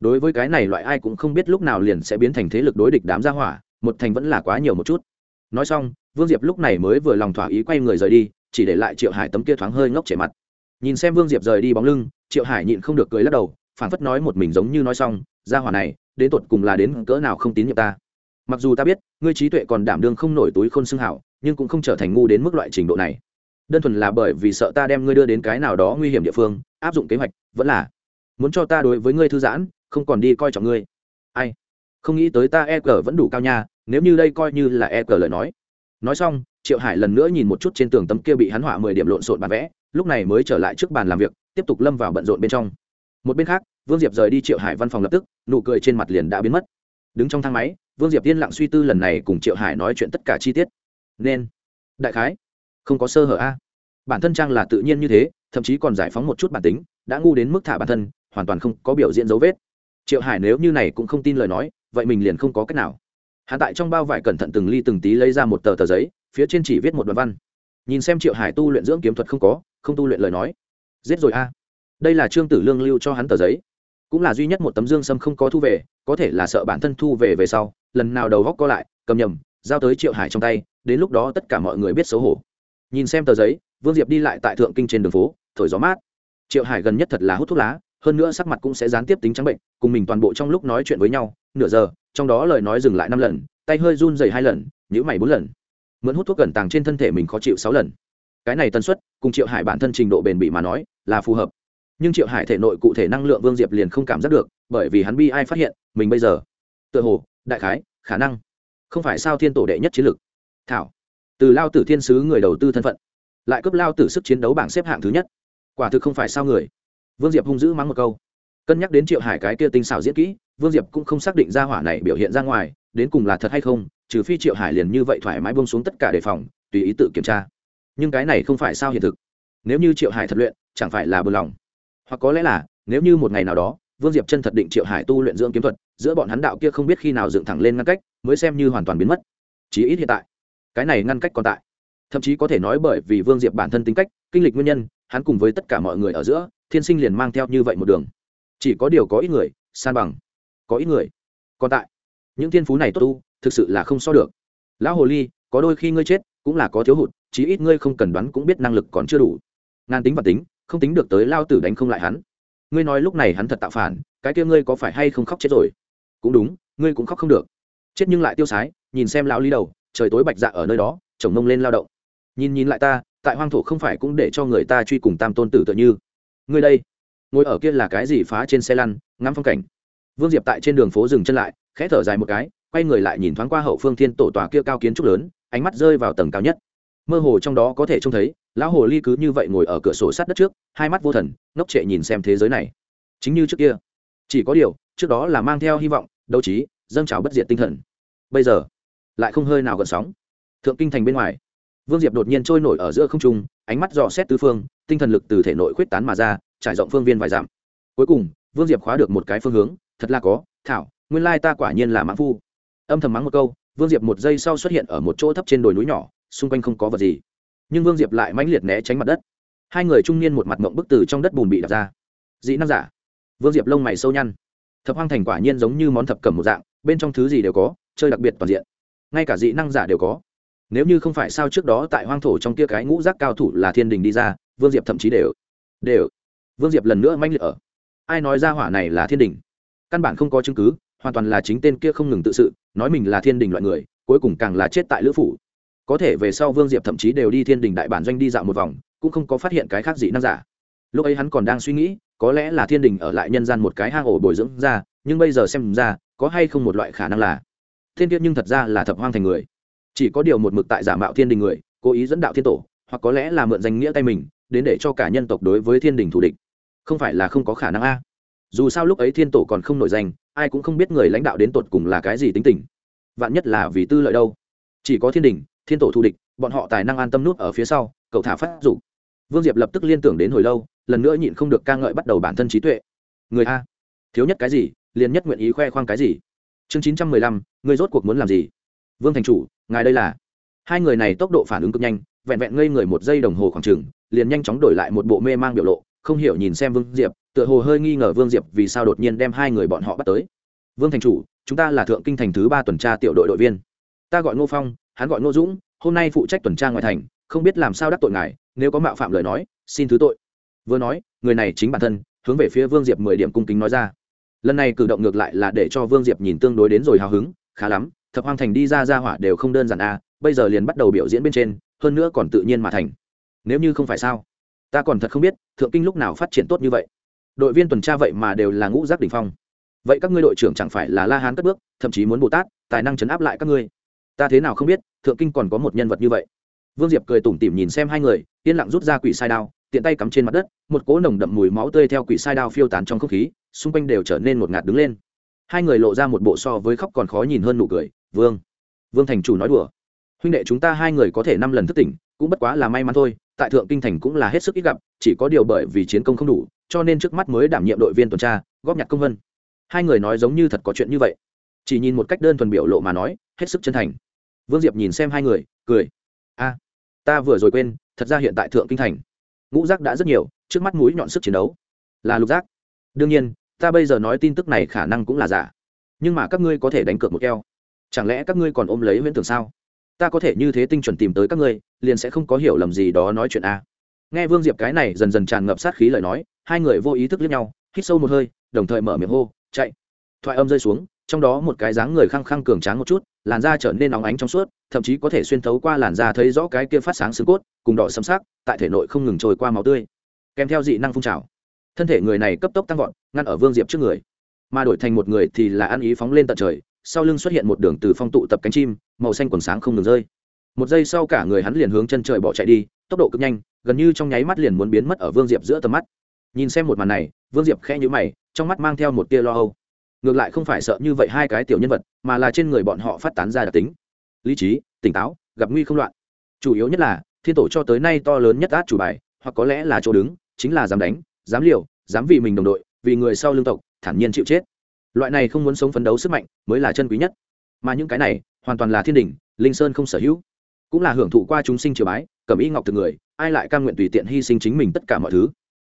Đối với cái này loại ai cũng không biết lúc nào liền sẽ biến thành thế lực đối địch đám gia hỏa, một thành vẫn là quá nhiều một chút. Nói xong, vương diệp lúc này mới vừa lòng thỏa ý quay người rời đi, chỉ để lại triệu hải tấm kia thoáng hơi ngốc trẻ mặt. Nhìn xem vương diệp rời đi bóng lưng, triệu hải nhịn không được cười lắc đầu phản phất nói một mình giống như nói xong, gia hỏa này, đến tột cùng là đến cỡ nào không tín nhiệm ta? Mặc dù ta biết, ngươi trí tuệ còn đảm đương không nổi túi khôn xương hảo, nhưng cũng không trở thành ngu đến mức loại trình độ này đơn thuần là bởi vì sợ ta đem ngươi đưa đến cái nào đó nguy hiểm địa phương, áp dụng kế hoạch, vẫn là muốn cho ta đối với ngươi thư giãn, không còn đi coi trọng ngươi. Ai? Không nghĩ tới ta e cờ vẫn đủ cao nha, nếu như đây coi như là e cờ lời nói. Nói xong, triệu hải lần nữa nhìn một chút trên tường tấm kia bị hắn họa mười điểm lộn xộn bản vẽ, lúc này mới trở lại trước bàn làm việc, tiếp tục lâm vào bận rộn bên trong. Một bên khác, vương diệp rời đi triệu hải văn phòng lập tức, nụ cười trên mặt liền đã biến mất. Đứng trong thang máy, vương diệp yên lặng suy tư lần này cùng triệu hải nói chuyện tất cả chi tiết. Nên, đại khái không có sơ hở a. Bản thân trang là tự nhiên như thế, thậm chí còn giải phóng một chút bản tính, đã ngu đến mức thả bản thân, hoàn toàn không có biểu diễn dấu vết. Triệu hải nếu như này cũng không tin lời nói, vậy mình liền không có cách nào. Hạ tại trong bao vải cẩn thận từng ly từng tí lấy ra một tờ tờ giấy, phía trên chỉ viết một đoạn văn. Nhìn xem triệu hải tu luyện dưỡng kiếm thuật không có, không tu luyện lời nói. Giết rồi a. Đây là trương tử lương lưu cho hắn tờ giấy. Cũng là duy nhất một tấm dương sâm không có thu về, có thể là sợ bản thân thu về về sau, lần nào đầu góc co lại, cầm nhầm, giao tới triệu hải trong tay, đến lúc đó tất cả mọi người biết xấu hổ nhìn xem tờ giấy, vương diệp đi lại tại thượng kinh trên đường phố, thổi gió mát. Triệu hải gần nhất thật là hút thuốc lá, hơn nữa sắc mặt cũng sẽ gián tiếp tính trắng bệnh, cùng mình toàn bộ trong lúc nói chuyện với nhau. Nửa giờ, trong đó lời nói dừng lại năm lần, tay hơi run dày hai lần nhữ mày bốn lần. Mượn hút thuốc cẩn tàng trên thân thể mình khó chịu sáu lần. Cái này tần suất, cùng triệu hải bản thân trình độ bền bỉ mà nói, là phù hợp. Nhưng triệu hải thể nội cụ thể năng lượng vương diệp liền không cảm giác được, bởi vì hắn bi ai phát hiện, mình bây giờ, tựa hồ, đại khái, khả năng, không phải sao thiên tổ đệ nhất chiến lược. Thảo từ lao tử thiên sứ người đầu tư thân phận, lại cấp lao tử sức chiến đấu bảng xếp hạng thứ nhất. Quả thực không phải sao người. Vương diệp hung dữ mắng một câu. Cân nhắc đến triệu hải cái kia tinh xảo diễn kỹ, vương diệp cũng không xác định ra hỏa này biểu hiện ra ngoài, đến cùng là thật hay không, trừ phi triệu hải liền như vậy thoải mái bông xuống tất cả đề phòng, tùy ý tự kiểm tra. Nhưng cái này không phải sao hiện thực. Nếu như triệu hải thật luyện, chẳng phải là bừa lòng. Hoặc có lẽ là, nếu như một ngày nào đó, vương diệp chân thật định triệu hải tu luyện dưỡng kiếm thuật, giữa bọn hắn đạo kia không biết khi nào dựng thẳng lên ngăn cách, mới xem như hoàn toàn biến mất. Chí ít hiện tại cái này ngăn cách còn tại. Thậm chí có thể nói bởi vì vương diệp bản thân tính cách, kinh lịch nguyên nhân, hắn cùng với tất cả mọi người ở giữa, thiên sinh liền mang theo như vậy một đường. Chỉ có điều có ít người, san bằng. Có ít người còn tại. Những thiên phú này tốt tu, thực sự là không so được. Lão hồ ly, có đôi khi ngươi chết, cũng là có thiếu hụt, chí ít ngươi không cần đoán cũng biết năng lực còn chưa đủ. Ngàn tính và tính, không tính được tới lao tử đánh không lại hắn. Ngươi nói lúc này hắn thật tạo phản, cái kia ngươi có phải hay không khóc chết rồi? Cũng đúng, ngươi cũng khóc không được. Chết nhưng lại tiêu sái, nhìn xem lão lý đầu trời tối bạch dạ ở nơi đó, chồng mông lên lao động. Nhìn nhìn lại ta, tại hoang thổ không phải cũng để cho người ta truy cùng tam tôn tử tự như. Ngươi đây, ngồi ở kia là cái gì phá trên xe lăn, ngắm phong cảnh. Vương diệp tại trên đường phố dừng chân lại, khẽ thở dài một cái, quay người lại nhìn thoáng qua hậu phương thiên tổ tòa kia cao kiến trúc lớn, ánh mắt rơi vào tầng cao nhất. Mơ hồ trong đó có thể trông thấy, lão hồ ly cứ như vậy ngồi ở cửa sổ sát đất trước, hai mắt vô thần, ngốc trệ nhìn xem thế giới này. Chính như trước kia. Chỉ có điều, trước đó là mang theo hy vọng, đấu trí, dâng trào bất diệt tinh thần. Bây giờ lại không hơi nào gần sóng. Thượng kinh thành bên ngoài, vương diệp đột nhiên trôi nổi ở giữa không trung, ánh mắt dò xét tứ phương, tinh thần lực từ thể nội khuyết tán mà ra, trải rộng phương viên vài dặm. Cuối cùng, vương diệp khóa được một cái phương hướng, thật là có, thảo, nguyên lai ta quả nhiên là mãn phu. Âm thầm mắng một câu, vương diệp một giây sau xuất hiện ở một chỗ thấp trên đồi núi nhỏ, xung quanh không có vật gì. Nhưng vương diệp lại mãnh liệt né tránh mặt đất. Hai người trung niên một mặt mộng bức từ trong đất bùn bị đặt ra. Dị năng giả. Vương diệp lông mày sâu nhăn. Thập hoang thành quả nhiên giống như món thập cẩm một dạng, bên trong thứ gì đều có, chơi đặc biệt toàn diện ngay cả dị năng giả đều có. Nếu như không phải sao trước đó tại hoang thổ trong kia cái ngũ giác cao thủ là thiên đình đi ra, vương diệp thậm chí đều đều. Vương diệp lần nữa manh liệt ở. Ai nói ra hỏa này là thiên đình? Căn bản không có chứng cứ, hoàn toàn là chính tên kia không ngừng tự sự, nói mình là thiên đình loại người, cuối cùng càng là chết tại lữ phủ. Có thể về sau vương diệp thậm chí đều đi thiên đình đại bản doanh đi dạo một vòng, cũng không có phát hiện cái khác gì năng giả. Lúc ấy hắn còn đang suy nghĩ, có lẽ là thiên đình ở lại nhân gian một cái hang ổ bồi dưỡng ra, nhưng bây giờ xem ra, có hay không một loại khả năng là thiên kiếp nhưng thật ra là thập hoang thành người. Chỉ có điều một mực tại giả mạo thiên đình người, cố ý dẫn đạo thiên tổ, hoặc có lẽ là mượn danh nghĩa tay mình, đến để cho cả nhân tộc đối với thiên đình thù địch. Không phải là không có khả năng a. Dù sao lúc ấy thiên tổ còn không nổi danh, ai cũng không biết người lãnh đạo đến tột cùng là cái gì tính tình. Vạn nhất là vì tư lợi đâu. Chỉ có thiên đình, thiên tổ thù địch, bọn họ tài năng an tâm nút ở phía sau, cậu thả phát dục. Vương diệp lập tức liên tưởng đến hồi lâu, lần nữa nhịn không được ca ngợi bắt đầu bản thân trí tuệ. Người a, thiếu nhất cái gì, liền nhất nguyện ý khoe khoang cái gì? Chương chín trăm mười lăm người rốt cuộc muốn làm gì? Vương thành chủ, ngài đây là? Hai người này tốc độ phản ứng cực nhanh, vẹn vẹn ngây người một giây đồng hồ khoảng chừng, liền nhanh chóng đổi lại một bộ mê mang biểu lộ, không hiểu nhìn xem vương diệp, tựa hồ hơi nghi ngờ vương diệp vì sao đột nhiên đem hai người bọn họ bắt tới. Vương thành chủ, chúng ta là thượng kinh thành thứ ba tuần tra tiểu đội đội viên. Ta gọi ngô phong, hắn gọi ngô dũng, hôm nay phụ trách tuần tra ngoài thành, không biết làm sao đắc tội ngài, nếu có mạo phạm lời nói, xin thứ tội. Vừa nói, người này chính bản thân, hướng về phía vương diệp mười điểm cung kính nói ra lần này cử động ngược lại là để cho vương diệp nhìn tương đối đến rồi hào hứng khá lắm thập hoang thành đi ra ra hỏa đều không đơn giản a à, bây giờ liền bắt đầu biểu diễn bên trên hơn nữa còn tự nhiên mà thành. Nếu như không phải sao? Ta còn thật không biết thượng kinh lúc nào phát triển tốt như vậy. Đội viên tuần tra vậy mà đều là ngũ giác đ ỉ n h phong. Vậy các ngươi đội trưởng chẳng phải là la hán cất bước thậm chí muốn bồ tát tài năng chấn áp lại các ngươi. Ta thế nào không biết thượng kinh còn có một nhân vật như vậy. Vương diệp cười tủm tỉm nhìn xem hai người yên lặng rút ra quỷ sai đao tiện tay cắm trên mặt đất một cỗ nồng đậm mùi máu tươi theo quỷ sai đao phiêu tán trong không khí xung quanh đều trở nên một ngạt đứng lên. Hai người lộ ra một bộ so với khóc còn khó nhìn hơn nụ cười, vương vương thành chủ nói đùa. Huynh đệ chúng ta hai người có thể năm lần thức tỉnh, cũng bất quá là may mắn thôi, tại thượng kinh thành cũng là hết sức ít gặp, chỉ có điều bởi vì chiến công không đủ, cho nên trước mắt mới đảm nhiệm đội viên tuần tra, góp nhặt công vân. Hai người nói giống như thật có chuyện như vậy. Chỉ nhìn một cách đơn thuần biểu lộ mà nói, hết sức chân thành. Vương diệp nhìn xem hai người, cười. A, ta vừa rồi quên, thật ra hiện tại thượng kinh thành, ngũ giác đã rất nhiều, trước mắt mũi nhọn sức chiến đấu là lục giác đương nhiên ta bây giờ nói tin tức này khả năng cũng là giả. Nhưng mà các ngươi có thể đánh cược một keo. Chẳng lẽ các ngươi còn ôm lấy huyễn tưởng sao? Ta có thể như thế tinh chuẩn tìm tới các ngươi, liền sẽ không có hiểu lầm gì đó nói chuyện a. Nghe vương diệp cái này dần dần tràn ngập sát khí lời nói, hai người vô ý thức lướt nhau, hít sâu một hơi, đồng thời mở miệng hô, chạy. Thoại âm rơi xuống, trong đó một cái dáng người khăng khăng cường tráng một chút, làn da trở nên óng ánh trong suốt, thậm chí có thể xuyên thấu qua làn da thấy rõ cái kia phát sáng xương cốt, cùng đỏ xâm sắc, tại thể nội không ngừng trôi qua máu tươi. Kèm theo dị năng phun trào thân thể người này cấp tốc tăng vọt, ngăn ở vương diệp trước người. Mà đổi thành một người thì là ăn ý phóng lên tận trời, sau lưng xuất hiện một đường từ phong tụ tập cánh chim, màu xanh quần sáng không ngừng rơi. Một giây sau cả người hắn liền hướng chân trời bỏ chạy đi, tốc độ cực nhanh, gần như trong nháy mắt liền muốn biến mất ở vương diệp giữa tầm mắt. Nhìn xem một màn này, vương diệp khẽ nhữ mày, trong mắt mang theo một tia lo âu. Ngược lại không phải sợ như vậy hai cái tiểu nhân vật, mà là trên người bọn họ phát tán ra đặc tính. Lý trí, tỉnh táo, gặp nguy không loạn. Chủ yếu nhất là, thiên tổ cho tới nay to lớn nhất át chủ bài, hoặc có lẽ là chỗ đứng, chính là dám đánh dám liều, dám vì mình đồng đội, vì người sau lương tộc, thản nhiên chịu chết. Loại này không muốn sống phấn đấu sức mạnh mới là chân quý nhất. Mà những cái này, hoàn toàn là thiên đình, linh sơn không sở hữu. Cũng là hưởng thụ qua chúng sinh triều bái cẩm y ngọc từ người, ai lại cam nguyện tùy tiện hy sinh chính mình tất cả mọi thứ.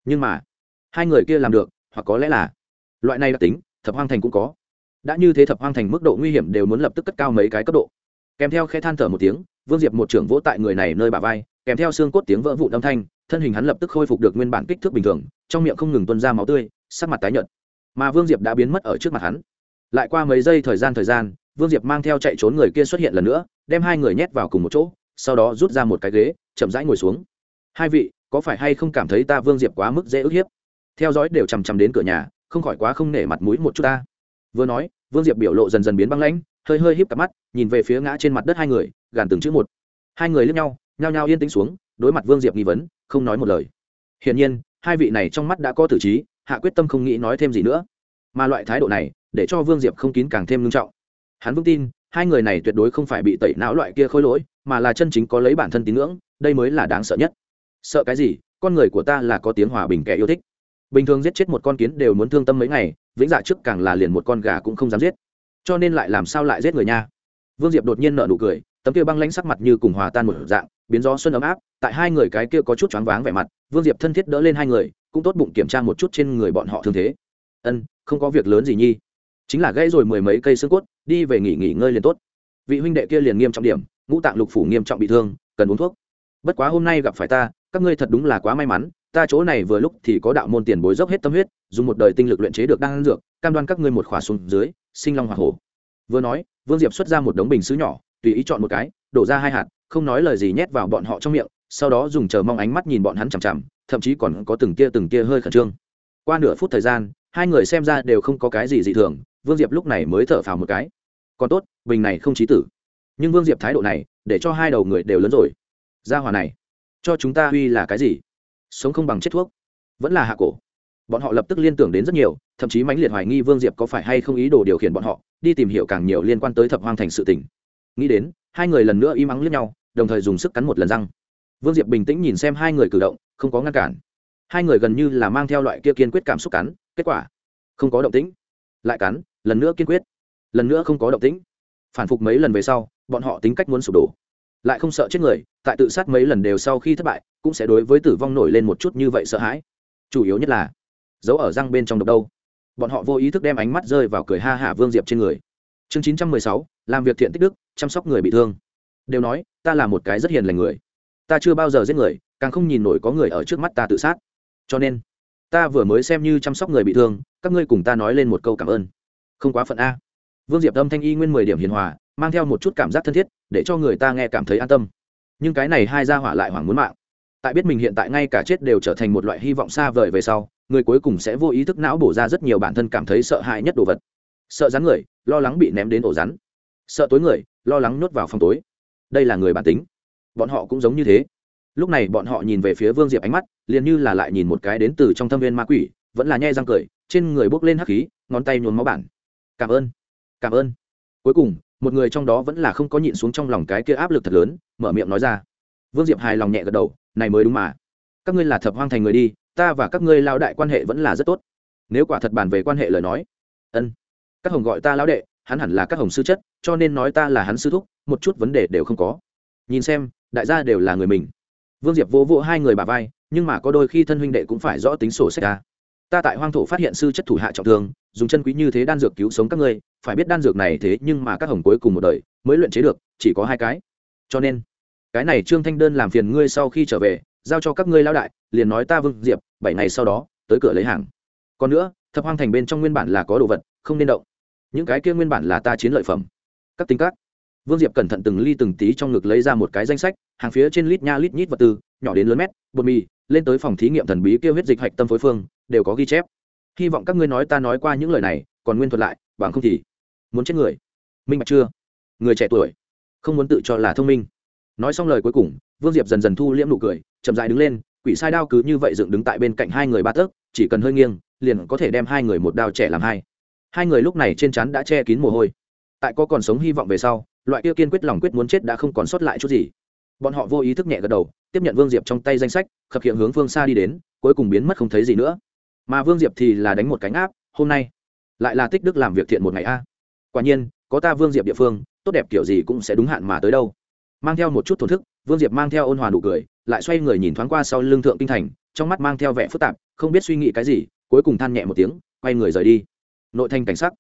Nhưng mà, hai người kia làm được, hoặc có lẽ là, loại này đặc tính, thập hoang thành cũng có. Đã như thế thập hoang thành mức độ nguy hiểm đều muốn lập tức cất cao mấy cái cấp độ. Kèm theo khe than thở một tiếng, vương diệp một trưởng vỗ tại người này nơi bà vai, kèm theo xương cốt tiếng vỡ vụn âm thanh thân hình hắn lập tức khôi phục được nguyên bản kích thước bình thường, trong miệng không ngừng tuân ra máu tươi, sắc mặt tái nhợt. Mà vương diệp đã biến mất ở trước mặt hắn. Lại qua mấy giây thời gian thời gian, vương diệp mang theo chạy trốn người kia xuất hiện lần nữa, đem hai người nhét vào cùng một chỗ, sau đó rút ra một cái ghế, chậm rãi ngồi xuống. Hai vị, có phải hay không cảm thấy ta vương diệp quá mức dễ ức hiếp? Theo dõi đều chằm chằm đến cửa nhà, không khỏi quá không nể mặt mũi một chút ta. Vừa nói, vương diệp biểu lộ dần dần biến băng lãnh, hơi hơi híp cặp mắt, nhìn về phía ngã trên mặt đất hai người, gàn từng chữ một. Hai người lướt nhau, nhao nhao yên tĩnh xuống, đối mặt vương diệp nghi vấn không nói một lời. Hiển nhiên, hai vị này trong mắt đã có tử trí, hạ quyết tâm không nghĩ nói thêm gì nữa. Mà loại thái độ này, để cho vương diệp không kín càng thêm nghiêm trọng. Hắn vững tin, hai người này tuyệt đối không phải bị tẩy não loại kia khôi lỗi, mà là chân chính có lấy bản thân tín ngưỡng, đây mới là đáng sợ nhất. Sợ cái gì? Con người của ta là có tiếng hòa bình kẻ yêu thích. Bình thường giết chết một con kiến đều muốn thương tâm mấy ngày, vĩnh dạ trước càng là liền một con gà cũng không dám giết. Cho nên lại làm sao lại giết người nha? Vương diệp đột nhiên nợ nụ cười, tấm kia băng lãnh sắc mặt như cùng hòa tan một dạng biến gió xuân ấm áp, tại hai người cái kia có chút choáng váng vẻ mặt, vương diệp thân thiết đỡ lên hai người, cũng tốt bụng kiểm tra một chút trên người bọn họ thương thế. Ân, không có việc lớn gì nhi. Chính là gãy rồi mười mấy cây xương cốt, đi về nghỉ nghỉ ngơi liền tốt. Vị huynh đệ kia liền nghiêm trọng điểm, ngũ tạng lục phủ nghiêm trọng bị thương, cần uống thuốc. Bất quá hôm nay gặp phải ta, các ngươi thật đúng là quá may mắn, ta chỗ này vừa lúc thì có đạo môn tiền bối dốc hết tâm huyết, dùng một đời tinh lực luyện chế được đan dược, cam đoan các ngươi một khỏa xuống dưới, sinh long hoa hổ. Vừa nói, vương diệp xuất ra một đống bình xứ nhỏ, tùy ý chọn một cái, đổ ra hai hạt không nói lời gì nhét vào bọn họ trong miệng, sau đó dùng chờ mong ánh mắt nhìn bọn hắn chằm chằm, thậm chí còn có từng kia từng kia hơi khẩn trương. Qua nửa phút thời gian, hai người xem ra đều không có cái gì dị thường, vương diệp lúc này mới thở phào một cái. Còn tốt, bình này không trí tử. Nhưng vương diệp thái độ này, để cho hai đầu người đều lớn rồi. Gia hòa này, cho chúng ta huy là cái gì? Sống không bằng chết thuốc. Vẫn là hạ cổ. Bọn họ lập tức liên tưởng đến rất nhiều, thậm chí mãnh liệt hoài nghi vương diệp có phải hay không ý đồ điều khiển bọn họ, đi tìm hiểu càng nhiều liên quan tới thập hoang thành sự tình. Nghĩ đến, hai người lần nữa im ắng lướt nhau đồng thời dùng sức cắn một lần răng. Vương diệp bình tĩnh nhìn xem hai người cử động, không có ngăn cản. Hai người gần như là mang theo loại kia kiên quyết cảm xúc cắn, kết quả, không có động tĩnh. Lại cắn, lần nữa kiên quyết. Lần nữa không có động tĩnh. Phản phục mấy lần về sau, bọn họ tính cách muốn sụp đổ. Lại không sợ chết người, tại tự sát mấy lần đều sau khi thất bại, cũng sẽ đối với tử vong nổi lên một chút như vậy sợ hãi. Chủ yếu nhất là, giấu ở răng bên trong độc đâu. Bọn họ vô ý thức đem ánh mắt rơi vào cười ha hả vương diệp trên người. Chương chín trăm mười sáu, làm việc thiện tích đức, chăm sóc người bị thương. Đều nói ta là một cái rất hiền lành người. Ta chưa bao giờ giết người, càng không nhìn nổi có người ở trước mắt ta tự sát. Cho nên, ta vừa mới xem như chăm sóc người bị thương, các ngươi cùng ta nói lên một câu cảm ơn. Không quá phận a. Vương diệp âm thanh y nguyên mười điểm hiền hòa, mang theo một chút cảm giác thân thiết, để cho người ta nghe cảm thấy an tâm. Nhưng cái này hai gia hỏa lại hoảng muốn mạng. Tại biết mình hiện tại ngay cả chết đều trở thành một loại hy vọng xa vời về sau, người cuối cùng sẽ vô ý thức não bổ ra rất nhiều bản thân cảm thấy sợ hãi nhất đồ vật. Sợ rắn người, lo lắng bị ném đến ổ rắn. Sợ tối người, lo lắng nhốt vào phòng tối đây là người bản tính. Bọn họ cũng giống như thế. Lúc này bọn họ nhìn về phía vương diệp ánh mắt, liền như là lại nhìn một cái đến từ trong thâm viên ma quỷ, vẫn là nhai răng cười, trên người bốc lên hắc khí, ngón tay nhuốm máu bản. Cảm ơn cảm ơn. Cuối cùng, một người trong đó vẫn là không có nhịn xuống trong lòng cái kia áp lực thật lớn, mở miệng nói ra. Vương diệp hài lòng nhẹ gật đầu, này mới đúng mà. Các ngươi là thập hoang thành người đi, ta và các ngươi lao đại quan hệ vẫn là rất tốt. Nếu quả thật bàn về quan hệ lời nói, ân, các hồng gọi ta lão đệ hắn hẳn là các hồng sư chất, cho nên nói ta là hắn sư thúc, một chút vấn đề đều không có. Nhìn xem, đại gia đều là người mình. Vương diệp vỗ vỗ hai người bà vai, nhưng mà có đôi khi thân huynh đệ cũng phải rõ tính sổ sách ta. Ta tại hoang thổ phát hiện sư chất thủ hạ trọng thương, dùng chân quý như thế đan dược cứu sống các ngươi, phải biết đan dược này thế nhưng mà các hồng cuối cùng một đời mới luyện chế được, chỉ có hai cái. Cho nên, cái này trương thanh đơn làm phiền ngươi sau khi trở về, giao cho các ngươi lao đại, liền nói ta vương diệp, bảy ngày sau đó, tới cửa lấy hàng. Còn nữa, thập hoang thành bên trong nguyên bản là có đồ vật, không nên động những cái kia nguyên bản là ta chiến lợi phẩm. Các tính các. Vương diệp cẩn thận từng ly từng tí trong ngực lấy ra một cái danh sách, hàng phía trên lít nha lít nhít vật tư, nhỏ đến lớn mét, bột mì, lên tới phòng thí nghiệm thần bí kêu huyết dịch hạch tâm phối phương, đều có ghi chép. Hy vọng các ngươi nói ta nói qua những lời này, còn nguyên thuật lại, bằng không thì muốn chết người. Minh bạch chưa? Người trẻ tuổi, không muốn tự cho là thông minh. Nói xong lời cuối cùng, vương diệp dần dần thu liễm nụ cười, chậm dài đứng lên, quỷ sai đao cứ như vậy dựng đứng tại bên cạnh hai người ba tấc, chỉ cần hơi nghiêng, liền có thể đem hai người một đao trẻ làm hai hai người lúc này trên chắn đã che kín mồ hôi. Tại có còn sống hy vọng về sau, loại kia kiên quyết lòng quyết muốn chết đã không còn sót lại chút gì. Bọn họ vô ý thức nhẹ gật đầu, tiếp nhận vương diệp trong tay danh sách, khập hiện hướng phương xa đi đến, cuối cùng biến mất không thấy gì nữa. Mà vương diệp thì là đánh một cánh áp, hôm nay lại là tích đức làm việc thiện một ngày a. Quả nhiên, có ta vương diệp địa phương, tốt đẹp kiểu gì cũng sẽ đúng hạn mà tới đâu. Mang theo một chút thổn thức, vương diệp mang theo ôn hòa nụ cười, lại xoay người nhìn thoáng qua sau lưng thượng kinh thành, trong mắt mang theo vẻ phức tạp, không biết suy nghĩ cái gì, cuối cùng than nhẹ một tiếng, quay người rời đi nội thành cảnh sắc.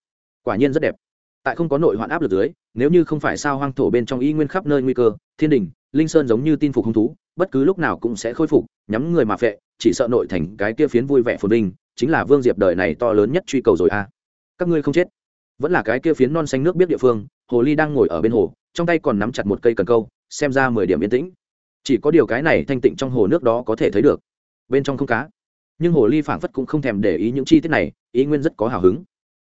Quả nhiên rất đẹp. Tại không có nội hoạn áp lực dưới, nếu như không phải sao hoang thổ bên trong y nguyên khắp nơi nguy cơ, thiên đình, linh sơn giống như tin phục hung thú, bất cứ lúc nào cũng sẽ khôi phục, nhắm người mà phệ, chỉ sợ nội thành cái kia phiến vui vẻ phồn vinh, chính là vương diệp đời này to lớn nhất truy cầu rồi a. Các ngươi không chết. Vẫn là cái kia phiến non xanh nước biết địa phương, hồ ly đang ngồi ở bên hồ, trong tay còn nắm chặt một cây cần câu, xem ra mười điểm yên tĩnh. Chỉ có điều cái này thanh tịnh trong hồ nước đó có thể thấy được. Bên trong không cá. Nhưng hồ ly phảng phất cũng không thèm để ý những chi tiết này, ý nguyên rất có hào hứng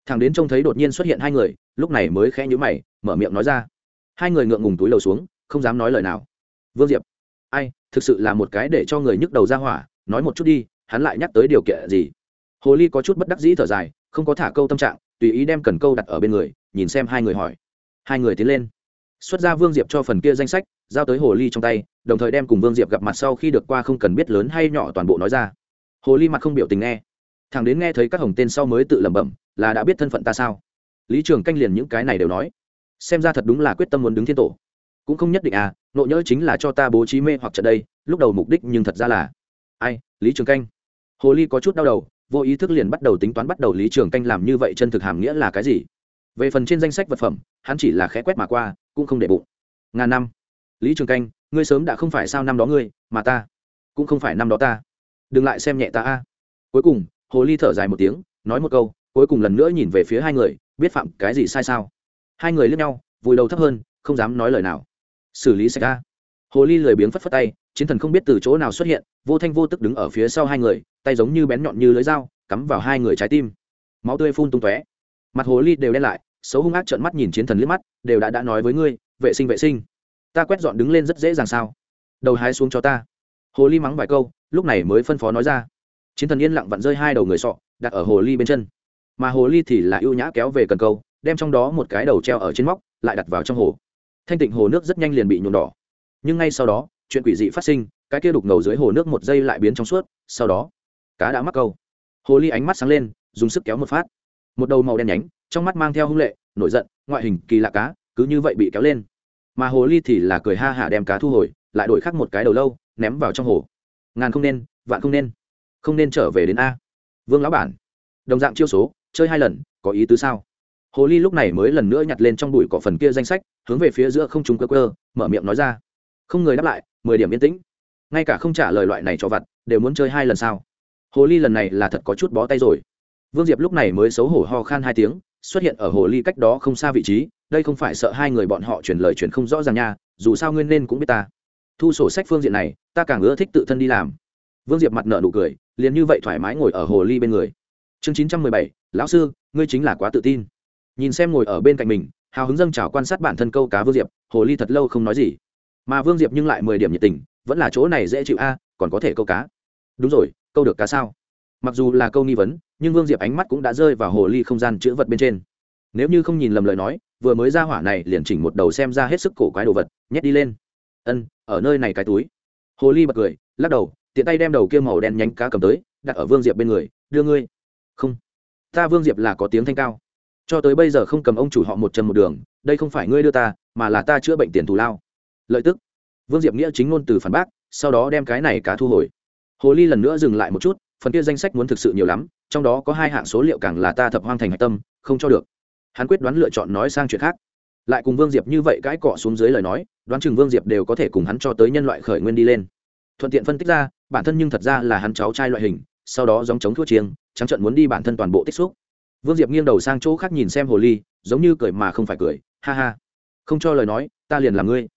thằng đến trông thấy đột nhiên xuất hiện hai người, lúc này mới khẽ nhữ mày, mở miệng nói ra. Hai người ngượng ngùng túi lầu xuống, không dám nói lời nào. Vương diệp, ai, thực sự là một cái để cho người nhức đầu ra hỏa, nói một chút đi, hắn lại nhắc tới điều kiện gì? Hồ ly có chút bất đắc dĩ thở dài, không có thả câu tâm trạng, tùy ý đem cần câu đặt ở bên người, nhìn xem hai người hỏi. Hai người tiến lên. Xuất ra vương diệp cho phần kia danh sách, giao tới hồ ly trong tay, đồng thời đem cùng vương diệp gặp mặt sau khi được qua không cần biết lớn hay nhỏ toàn bộ nói ra. Hồ ly mặt không biểu tình nghe. Thằng đến nghe thấy các hồng tên sau mới tự lẩm bẩm là đã biết thân phận ta sao? Lý trường canh liền những cái này đều nói. Xem ra thật đúng là quyết tâm muốn đứng thiên tổ. Cũng không nhất định à nộ nhỡ chính là cho ta bố trí mê hoặc trận đây, lúc đầu mục đích nhưng thật ra là ai, lý trường canh. Hồ ly có chút đau đầu, vô ý thức liền bắt đầu tính toán bắt đầu lý trường canh làm như vậy chân thực hàm nghĩa là cái gì. Về phần trên danh sách vật phẩm, hắn chỉ là khẽ quét mà qua, cũng không để bụng. Ngàn năm. Lý trường canh, ngươi sớm đã không phải sao năm đó ngươi, mà ta cũng không phải năm đó ta. Đừng lại xem nhẹ ta a. Cuối cùng, hồ ly thở dài một tiếng, nói một câu cuối cùng lần nữa nhìn về phía hai người, biết phạm cái gì sai sao? Hai người lướt nhau, vùi đầu thấp hơn, không dám nói lời nào. Xử lý sạch ra. Hồ ly lười biếng phất phất tay, chiến thần không biết từ chỗ nào xuất hiện, vô thanh vô tức đứng ở phía sau hai người, tay giống như bén nhọn như lưới dao, cắm vào hai người trái tim. Máu tươi phun tung tóe. Mặt hồ ly đều đen lại, xấu hung ác trợn mắt nhìn chiến thần liếc mắt, đều đã đã nói với ngươi, vệ sinh vệ sinh. Ta quét dọn đứng lên rất dễ dàng sao? Đầu hái xuống cho ta. Hồ ly mắng vài câu, lúc này mới phân phó nói ra. Chiến thần yên lặng vặn rơi hai đầu người sọ, đặt ở hồ ly bên chân mà hồ ly thì là ưu nhã kéo về cần câu, đem trong đó một cái đầu treo ở trên móc, lại đặt vào trong hồ. Thanh tịnh hồ nước rất nhanh liền bị nhuộm đỏ. Nhưng ngay sau đó, chuyện quỷ dị phát sinh, cái kia đục ngầu dưới hồ nước một giây lại biến trong suốt, sau đó, cá đã mắc câu. Hồ ly ánh mắt sáng lên, dùng sức kéo một phát. Một đầu màu đen nhánh, trong mắt mang theo hung lệ, nổi giận, ngoại hình kỳ lạ cá, cứ như vậy bị kéo lên. Mà hồ ly thì là cười ha hả đem cá thu hồi, lại đổi khắc một cái đầu lâu, ném vào trong hồ. Ngàn không nên, vạn không nên. Không nên trở về đến a. Vương lão bản. Đồng dạng chiêu số chơi hai lần, có ý tứ sao? Hồ ly lúc này mới lần nữa nhặt lên trong bụi cỏ phần kia danh sách, hướng về phía giữa không trung cơ cơ mở miệng nói ra. Không người đáp lại, mười điểm yên tĩnh. Ngay cả không trả lời loại này cho vặt, đều muốn chơi hai lần sao? Hồ ly lần này là thật có chút bó tay rồi. Vương diệp lúc này mới xấu hổ ho khan hai tiếng, xuất hiện ở hồ ly cách đó không xa vị trí, đây không phải sợ hai người bọn họ truyền lời truyền không rõ ràng nha, dù sao nguyên nên cũng biết ta. Thu sổ sách phương diện này, ta càng ưa thích tự thân đi làm. Vương diệp mặt nợ nụ cười, liền như vậy thoải mái ngồi ở hồ ly bên người chương chín trăm mười bảy, lão sư, ngươi chính là quá tự tin. Nhìn xem ngồi ở bên cạnh mình, hào hứng dâng trào quan sát bản thân câu cá vương diệp, hồ ly thật lâu không nói gì. Mà vương diệp nhưng lại mười điểm nhiệt tình, vẫn là chỗ này dễ chịu a, còn có thể câu cá. Đúng rồi, câu được cá sao? Mặc dù là câu nghi vấn, nhưng vương diệp ánh mắt cũng đã rơi vào hồ ly không gian chữ vật bên trên. Nếu như không nhìn lầm lời nói, vừa mới ra hỏa này liền chỉnh một đầu xem ra hết sức cổ quái đồ vật, nhét đi lên. Ân, ở nơi này cái túi. Hồ ly bật cười, lắc đầu, tiện tay đem đầu kia màu đen nhánh cá cầm tới, đặt ở vương diệp bên người, đưa ngươi không. Ta vương diệp là có tiếng thanh cao. Cho tới bây giờ không cầm ông chủ họ một chân một đường, đây không phải ngươi đưa ta, mà là ta chữa bệnh tiền thù lao. Lợi tức. Vương diệp nghĩa chính ngôn từ phản bác, sau đó đem cái này cá thu hồi. Hồ ly lần nữa dừng lại một chút, phần kia danh sách muốn thực sự nhiều lắm, trong đó có hai hạng số liệu càng là ta thập hoang thành hạch tâm, không cho được. Hắn quyết đoán lựa chọn nói sang chuyện khác. Lại cùng vương diệp như vậy cãi cọ xuống dưới lời nói, đoán chừng vương diệp đều có thể cùng hắn cho tới nhân loại khởi nguyên đi lên. Thuận tiện phân tích ra, bản thân nhưng thật ra là hắn cháu trai loại hình sau đó giống chống thua chiêng, trắng trận muốn đi bản thân toàn bộ tích xúc. Vương diệp nghiêng đầu sang chỗ khác nhìn xem hồ ly, giống như cười mà không phải cười, ha ha. Không cho lời nói, ta liền làm ngươi.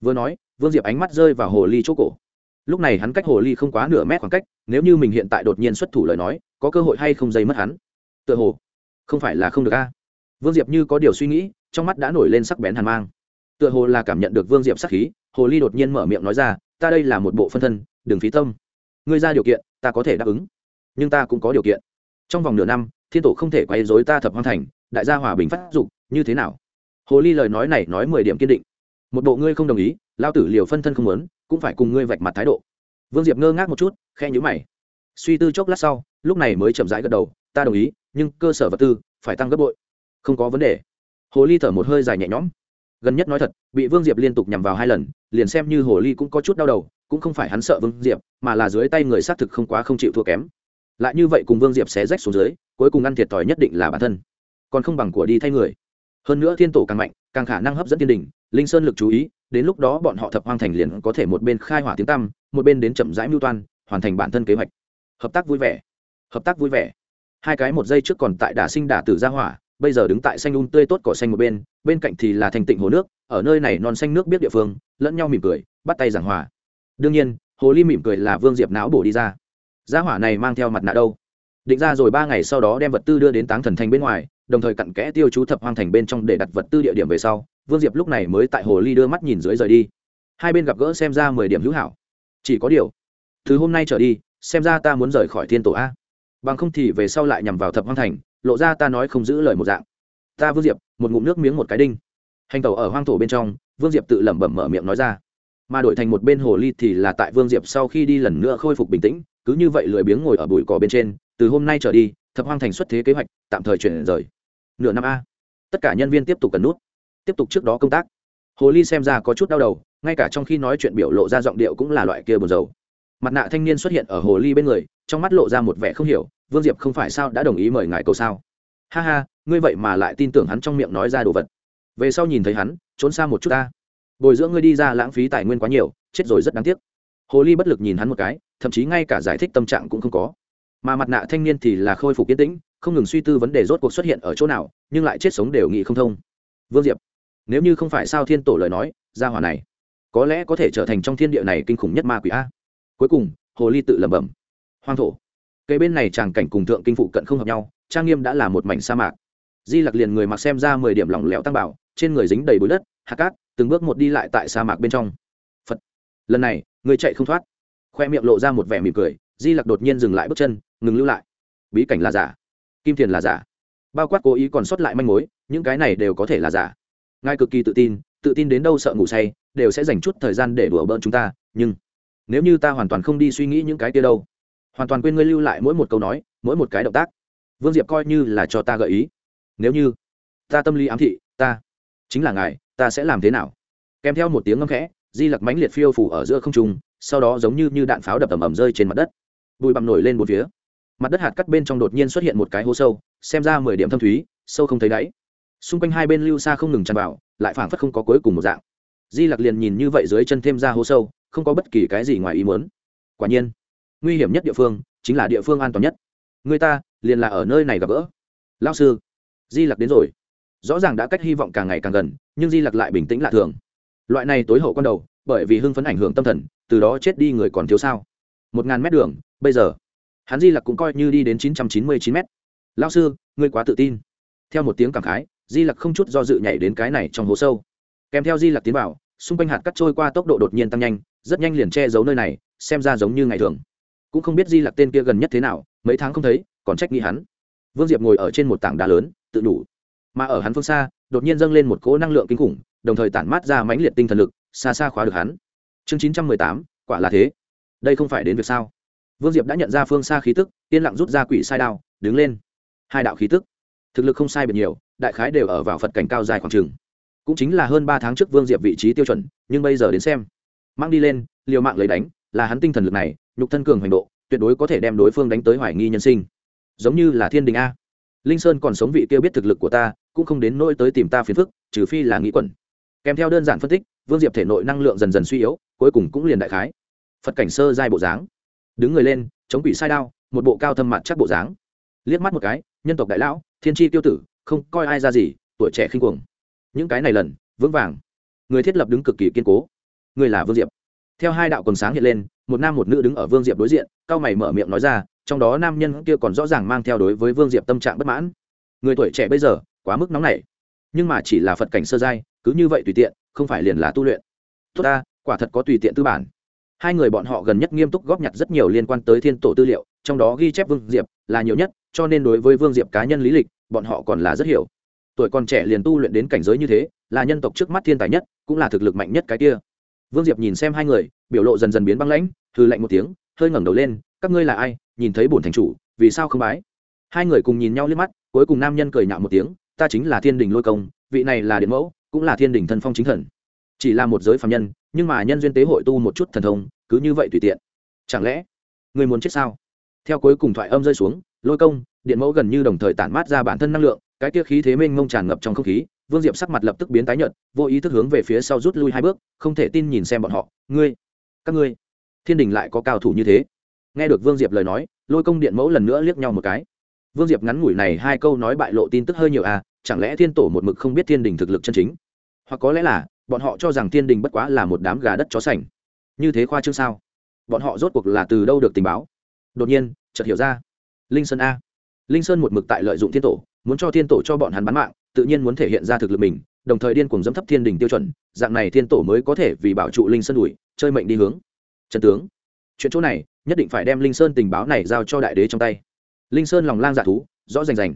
Vừa nói, vương diệp ánh mắt rơi vào hồ ly chỗ cổ. Lúc này hắn cách hồ ly không quá nửa mét khoảng cách, nếu như mình hiện tại đột nhiên xuất thủ lời nói, có cơ hội hay không dây mất hắn? Tựa hồ, không phải là không được a. Vương diệp như có điều suy nghĩ, trong mắt đã nổi lên sắc bén hàn mang. Tựa hồ là cảm nhận được vương diệp sắc khí, hồ ly đột nhiên mở miệng nói ra, ta đây là một bộ phân thân, đừng phí tâm. Ngươi ra điều kiện, ta có thể đáp ứng nhưng ta cũng có điều kiện. Trong vòng nửa năm, thiên tổ không thể quay dối ta thập hoang thành, đại gia hòa bình phát dục, như thế nào? Hồ ly lời nói này nói mười điểm kiên định. Một bộ ngươi không đồng ý, lao tử liều phân thân không muốn, cũng phải cùng ngươi vạch mặt thái độ. Vương diệp ngơ ngác một chút khe nhữ mày. Suy tư chốc lát sau, lúc này mới chậm rãi gật đầu, ta đồng ý, nhưng cơ sở vật tư phải tăng gấp bội. Không có vấn đề. Hồ ly thở một hơi dài nhẹ nhõm. Gần nhất nói thật, bị vương diệp liên tục nhằm vào hai lần, liền xem như hồ ly cũng có chút đau đầu, cũng không phải hắn sợ vương diệp, mà là dưới tay người xác thực không quá không chịu thua kém lại như vậy cùng vương diệp xé rách xuống dưới, cuối cùng ăn thiệt thòi nhất định là bản thân. Còn không bằng của đi thay người. Hơn nữa thiên tổ càng mạnh, càng khả năng hấp dẫn thiên đình, linh sơn lực chú ý, đến lúc đó bọn họ thập hoang thành liền có thể một bên khai hỏa tiếng tăm, một bên đến chậm rãi mưu toan, hoàn thành bản thân kế hoạch. Hợp tác vui vẻ. Hợp tác vui vẻ. Hai cái một giây trước còn tại đả sinh đả tử ra hỏa, bây giờ đứng tại xanh un tươi tốt cỏ xanh một bên bên cạnh thì là thành tịnh hồ nước, ở nơi này non xanh nước biết địa phương, lẫn nhau mỉm cười, bắt tay giảng hòa. Đương nhiên, hồ ly mỉm cười là vương diệp não bổ đi ra gia hỏa này mang theo mặt nạ đâu? Định ra rồi ba ngày sau đó đem vật tư đưa đến táng thần thành bên ngoài, đồng thời cặn kẽ tiêu chú thập hoang thành bên trong để đặt vật tư địa điểm về sau, vương diệp lúc này mới tại hồ ly đưa mắt nhìn dưới rời đi. Hai bên gặp gỡ xem ra mười điểm hữu hảo. Chỉ có điều thứ hôm nay trở đi, xem ra ta muốn rời khỏi thiên tổ a. Bằng không thì về sau lại nhằm vào thập hoang thành, lộ ra ta nói không giữ lời một dạng. Ta vương diệp, một ngụm nước miếng một cái đinh. Hành tàu ở hoang thổ bên trong, vương diệp tự lẩm bẩm mở miệng nói ra. Mà đổi thành một bên hồ ly thì là tại vương diệp sau khi đi lần nữa khôi phục bình tĩnh cứ như vậy lười biếng ngồi ở bụi cỏ bên trên, từ hôm nay trở đi, thập hoang thành xuất thế kế hoạch, tạm thời chuyển rời. Nửa năm a. Tất cả nhân viên tiếp tục cần nút, tiếp tục trước đó công tác. Hồ ly xem ra có chút đau đầu, ngay cả trong khi nói chuyện biểu lộ ra giọng điệu cũng là loại kia buồn dầu mặt nạ thanh niên xuất hiện ở hồ ly bên người, trong mắt lộ ra một vẻ không hiểu, vương diệp không phải sao đã đồng ý mời ngài cầu sao? Ha ha, ngươi vậy mà lại tin tưởng hắn trong miệng nói ra đồ vật. Về sau nhìn thấy hắn, trốn xa một chút ta. Bồi dưỡng ngươi đi ra lãng phí tài nguyên quá nhiều, chết rồi rất đáng tiếc. Hồ ly bất lực nhìn hắn một cái thậm chí ngay cả giải thích tâm trạng cũng không có. Mà mặt nạ thanh niên thì là khôi phục yên tĩnh, không ngừng suy tư vấn đề rốt cuộc xuất hiện ở chỗ nào, nhưng lại chết sống đều nghĩ không thông. Vương diệp, nếu như không phải sao thiên tổ lời nói ra hỏa này có lẽ có thể trở thành trong thiên địa này kinh khủng nhất ma quỷ a. Cuối cùng, hồ ly tự lẩm bẩm. Hoang thổ. Cây bên này tràng cảnh cùng thượng kinh phụ cận không hợp nhau, trang nghiêm đã là một mảnh sa mạc. Di lặc liền người mặc xem ra mười điểm lỏng lẻo tăng bảo, trên người dính đầy bụi đất hạ cát từng bước một đi lại tại sa mạc bên trong. Phật. Lần này, người chạy không thoát khoe miệng lộ ra một vẻ mỉm cười, di lặc đột nhiên dừng lại bước chân, ngừng lưu lại. Bí cảnh là giả. Kim tiền là giả. Bao quát cố ý còn sót lại manh mối, những cái này đều có thể là giả. Ngài cực kỳ tự tin tự tin đến đâu sợ ngủ say, đều sẽ dành chút thời gian để đùa bỡn chúng ta, nhưng nếu như ta hoàn toàn không đi suy nghĩ những cái kia đâu, hoàn toàn quên ngươi lưu lại mỗi một câu nói, mỗi một cái động tác. Vương diệp coi như là cho ta gợi ý. Nếu như ta tâm lý ám thị, ta chính là ngài, ta sẽ làm thế nào? Kèm theo một tiếng ngâm khẽ, di lặc mãnh liệt phiêu phủ ở giữa không trung sau đó giống như, như đạn pháo đập tầm ầm rơi trên mặt đất. Bụi bặm nổi lên một phía. Mặt đất hạt cắt bên trong đột nhiên xuất hiện một cái hố sâu xem ra mười điểm thâm thúy sâu không thấy đáy. Xung quanh hai bên lưu xa không ngừng tràn vào lại phảng phất không có cuối cùng một dạng. Di lặc liền nhìn như vậy dưới chân thêm ra hố sâu không có bất kỳ cái gì ngoài ý muốn. Quả nhiên nguy hiểm nhất địa phương chính là địa phương an toàn nhất. Người ta liền là ở nơi này gặp gỡ. Lao sư di lặc đến rồi. Rõ ràng đã cách hy vọng càng ngày càng gần nhưng di lặc lại bình tĩnh lạ thường. Loại này tối hậu con đầu bởi vì hưng phấn ảnh hưởng tâm thần từ đó chết đi người còn thiếu sao? Một ngàn mét đường, bây giờ. Hắn di lặc cũng coi như đi đến chín trăm chín mươi chín mét. Lao sư, ngươi quá tự tin. Theo một tiếng cảm khái, di lặc không chút do dự nhảy đến cái này trong hố sâu. Kèm theo di lặc tiến vào, xung quanh hạt cắt trôi qua tốc độ đột nhiên tăng nhanh, rất nhanh liền che giấu nơi này, xem ra giống như ngày thường. Cũng không biết di lặc tên kia gần nhất thế nào, mấy tháng không thấy, còn trách nghĩ hắn. Vương diệp ngồi ở trên một tảng đá lớn, tự đủ. Mà ở hắn phương xa, đột nhiên dâng lên một cỗ năng lượng kinh khủng, đồng thời tản mát ra mãnh liệt tinh thần lực, xa xa khóa được hắn chương chín trăm mười tám, quả là thế. Đây không phải đến việc sao? Vương diệp đã nhận ra phương xa khí tức, yên lặng rút ra quỷ sai đao, đứng lên. Hai đạo khí tức. Thực lực không sai biệt nhiều, đại khái đều ở vào phật cảnh cao dài khoảng trường cũng chính là hơn ba tháng trước vương diệp vị trí tiêu chuẩn, nhưng bây giờ đến xem. Mang đi lên, liều mạng lấy đánh, là hắn tinh thần lực này, nhục thân cường hoành độ, tuyệt đối có thể đem đối phương đánh tới hoài nghi nhân sinh. Giống như là thiên đình a. Linh sơn còn sống vị kia biết thực lực của ta, cũng không đến nỗi tới tìm ta phiền phức, trừ phi là nghĩ quẩn. Kèm theo đơn giản phân tích, vương diệp thể nội năng lượng dần dần suy yếu cuối cùng cũng liền đại khái. Phật cảnh sơ giai bộ dáng. Đứng người lên, chống quỷ sai đao, một bộ cao thâm mặt chắc bộ dáng. Liếc mắt một cái, nhân tộc đại lão, thiên tri tiêu tử, không coi ai ra gì, tuổi trẻ khinh cuồng. Những cái này lần, vững vàng. Người thiết lập đứng cực kỳ kiên cố. Người là vương diệp. Theo hai đạo quần sáng hiện lên, một nam một nữ đứng ở vương diệp đối diện, cao mày mở miệng nói ra, trong đó nam nhân kia còn rõ ràng mang theo đối với vương diệp tâm trạng bất mãn. Người tuổi trẻ bây giờ, quá mức nóng nảy. Nhưng mà chỉ là phật cảnh sơ giai, cứ như vậy tùy tiện, không phải liền là tu luyện. Tốt ta quả thật có tùy tiện tư bản. Hai người bọn họ gần nhất nghiêm túc góp nhặt rất nhiều liên quan tới thiên tổ tư liệu, trong đó ghi chép vương diệp là nhiều nhất, cho nên đối với vương diệp cá nhân lý lịch, bọn họ còn là rất hiểu. Tuổi còn trẻ liền tu luyện đến cảnh giới như thế, là nhân tộc trước mắt thiên tài nhất, cũng là thực lực mạnh nhất cái kia. Vương diệp nhìn xem hai người, biểu lộ dần dần biến băng lãnh thư lạnh một tiếng, hơi ngẩng đầu lên, các ngươi là ai? Nhìn thấy bổn thành chủ, vì sao không bái? Hai người cùng nhìn nhau liếc mắt, cuối cùng nam nhân cười nhạo một tiếng, ta chính là thiên đình lôi công, vị này là điện mẫu, cũng là thiên đình thân phong chính thần. Chỉ là một giới phạm nhân nhưng mà nhân duyên tế hội tu một chút thần thông, cứ như vậy tùy tiện. Chẳng lẽ, người muốn chết sao? Theo cuối cùng thoại âm rơi xuống, lôi công, điện mẫu gần như đồng thời tản mát ra bản thân năng lượng, cái kia khí thế mênh mông tràn ngập trong không khí, vương diệp sắc mặt lập tức biến tái nhợt, vô ý thức hướng về phía sau rút lui hai bước, không thể tin nhìn xem bọn họ, ngươi, các ngươi, thiên đình lại có cao thủ như thế? Nghe được vương diệp lời nói, lôi công điện mẫu lần nữa liếc nhau một cái. Vương diệp ngắn ngủi này hai câu nói bại lộ tin tức hơi nhiều à chẳng lẽ thiên tổ một mực không biết thiên đình thực lực chân chính? Hoặc có lẽ là bọn họ cho rằng thiên đình bất quá là một đám gà đất chó sành. Như thế khoa trương sao? Bọn họ rốt cuộc là từ đâu được tình báo? Đột nhiên, chợt hiểu ra. Linh sơn a. Linh sơn một mực tại lợi dụng thiên tổ, muốn cho thiên tổ cho bọn hắn bán mạng, tự nhiên muốn thể hiện ra thực lực mình, đồng thời điên cuồng dẫm thấp thiên đình tiêu chuẩn, dạng này thiên tổ mới có thể vì bảo trụ linh sơn đuổi, chơi mệnh đi hướng. Trần tướng, chuyện chỗ này, nhất định phải đem linh sơn tình báo này giao cho đại đế trong tay. Linh sơn lòng lang dạ thú, rõ rành rành.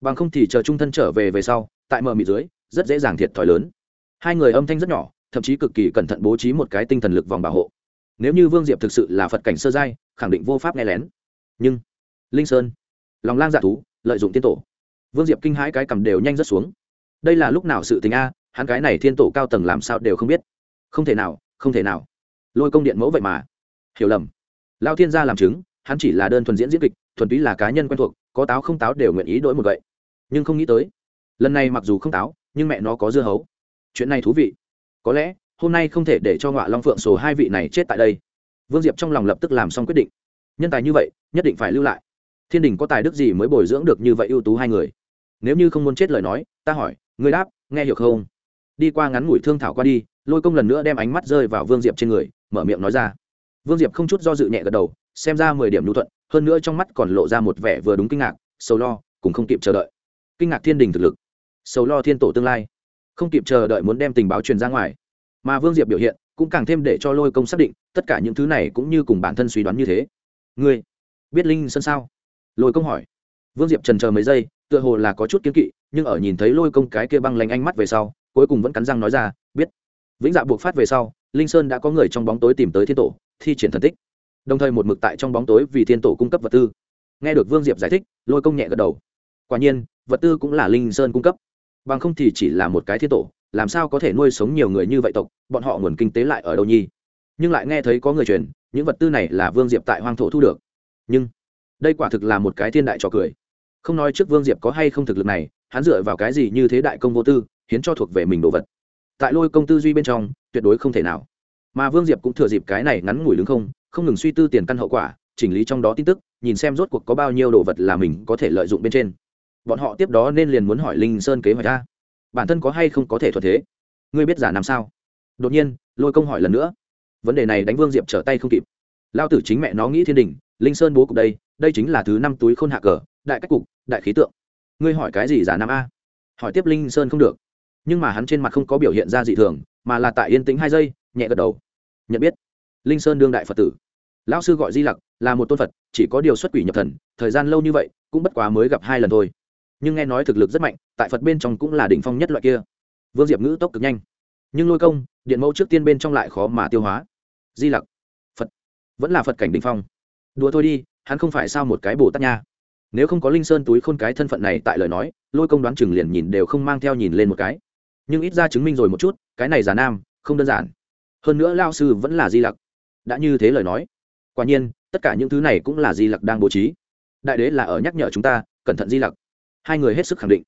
Bằng không thì chờ trung thân trở về về sau, tại mờ mịt dưới, rất dễ dàng thiệt thòi lớn hai người âm thanh rất nhỏ, thậm chí cực kỳ cẩn thận bố trí một cái tinh thần lực vòng bảo hộ. Nếu như vương diệp thực sự là phật cảnh sơ giai, khẳng định vô pháp nghe lén. Nhưng, linh sơn, lòng lang dạ thú, lợi dụng tiên tổ. Vương diệp kinh hãi cái cầm đều nhanh rất xuống. Đây là lúc nào sự tình a, hắn cái này thiên tổ cao tầng làm sao đều không biết. Không thể nào, không thể nào. Lôi công điện mẫu vậy mà. Hiểu lầm. Lao thiên gia làm chứng, hắn chỉ là đơn thuần diễn diễn kịch, thuần túy là cá nhân quen thuộc, có táo không táo đều nguyện ý đổi một vậy nhưng không nghĩ tới, lần này mặc dù không táo, nhưng mẹ nó có dưa hấu chuyện này thú vị. Có lẽ, hôm nay không thể để cho ngọa long phượng sổ hai vị này chết tại đây. Vương diệp trong lòng lập tức làm xong quyết định. Nhân tài như vậy, nhất định phải lưu lại. Thiên đình có tài đức gì mới bồi dưỡng được như vậy ưu tú hai người? Nếu như không muốn chết lời nói, ta hỏi, ngươi đáp, nghe hiểu không? Đi qua ngắn ngủi thương thảo qua đi, lôi công lần nữa đem ánh mắt rơi vào vương diệp trên người, mở miệng nói ra. Vương diệp không chút do dự nhẹ gật đầu, xem ra mười điểm lưu thuận, hơn nữa trong mắt còn lộ ra một vẻ vừa đúng kinh ngạc, sầu lo cùng không kịp chờ đợi. Kinh ngạc thiên đình thực lực, sầu lo thiên tổ tương lai không kịp chờ đợi muốn đem tình báo truyền ra ngoài. Mà vương diệp biểu hiện cũng càng thêm để cho lôi công xác định, tất cả những thứ này cũng như cùng bản thân suy đoán như thế. Ngươi biết linh sơn sao? Lôi công hỏi. Vương diệp trần chờ mấy giây, tựa hồ là có chút kiếm kỵ, nhưng ở nhìn thấy lôi công cái kia băng lanh ánh mắt về sau, cuối cùng vẫn cắn răng nói ra, biết. Vĩnh dạ buộc phát về sau, linh sơn đã có người trong bóng tối tìm tới thiên tổ, thi triển thần tích. Đồng thời một mực tại trong bóng tối vì thiên tổ cung cấp vật tư. Nghe được vương diệp giải thích, lôi công nhẹ gật đầu. Quả nhiên, vật tư cũng là linh sơn cung cấp bằng không thì chỉ là một cái thiên tổ, làm sao có thể nuôi sống nhiều người như vậy tộc, bọn họ nguồn kinh tế lại ở đâu nhi? Nhưng lại nghe thấy có người truyền, những vật tư này là vương diệp tại hoang thổ thu được. Nhưng, đây quả thực là một cái thiên đại trò cười. Không nói trước vương diệp có hay không thực lực này, hắn dựa vào cái gì như thế đại công vô tư, hiến cho thuộc về mình đồ vật. Tại lôi công tư duy bên trong, tuyệt đối không thể nào. Mà vương diệp cũng thừa dịp cái này ngắn ngủi đứng không không ngừng suy tư tiền căn hậu quả, chỉnh lý trong đó tin tức, nhìn xem rốt cuộc có bao nhiêu đồ vật là mình có thể lợi dụng bên trên bọn họ tiếp đó nên liền muốn hỏi linh sơn kế hoạch ra. Bản thân có hay không có thể thuận thế? Ngươi biết giả làm sao? Đột nhiên, lôi công hỏi lần nữa. Vấn đề này đánh vương diệp trở tay không kịp. Lao tử chính mẹ nó nghĩ thiên đình, linh sơn bố cục đây đây chính là thứ năm túi khôn hạ cờ, đại cách cục, đại khí tượng. Ngươi hỏi cái gì giả nam a? Hỏi tiếp linh sơn không được. Nhưng mà hắn trên mặt không có biểu hiện ra dị thường, mà là tại yên tĩnh hai giây, nhẹ gật đầu. Nhận biết. Linh sơn đương đại phật tử. Lão sư gọi di lặc là một tôn phật, chỉ có điều xuất quỷ nhập thần, thời gian lâu như vậy, cũng bất quá mới gặp hai lần thôi nhưng nghe nói thực lực rất mạnh, tại phật bên trong cũng là đỉnh phong nhất loại kia. Vương diệp ngữ tốc cực nhanh. Nhưng lôi công, điện mẫu trước tiên bên trong lại khó mà tiêu hóa. Di lặc. Phật. Vẫn là phật cảnh đỉnh phong. Đùa thôi đi, hắn không phải sao một cái bồ tát nha. Nếu không có linh sơn túi khôn cái thân phận này tại lời nói, lôi công đoán chừng liền nhìn đều không mang theo nhìn lên một cái. Nhưng ít ra chứng minh rồi một chút, cái này giả nam, không đơn giản. Hơn nữa lao sư vẫn là di lặc. Đã như thế lời nói. Quả nhiên, tất cả những thứ này cũng là di lặc đang bố trí. Đại đế là ở nhắc nhở chúng ta, cẩn thận di lặc hai người hết sức khẳng định.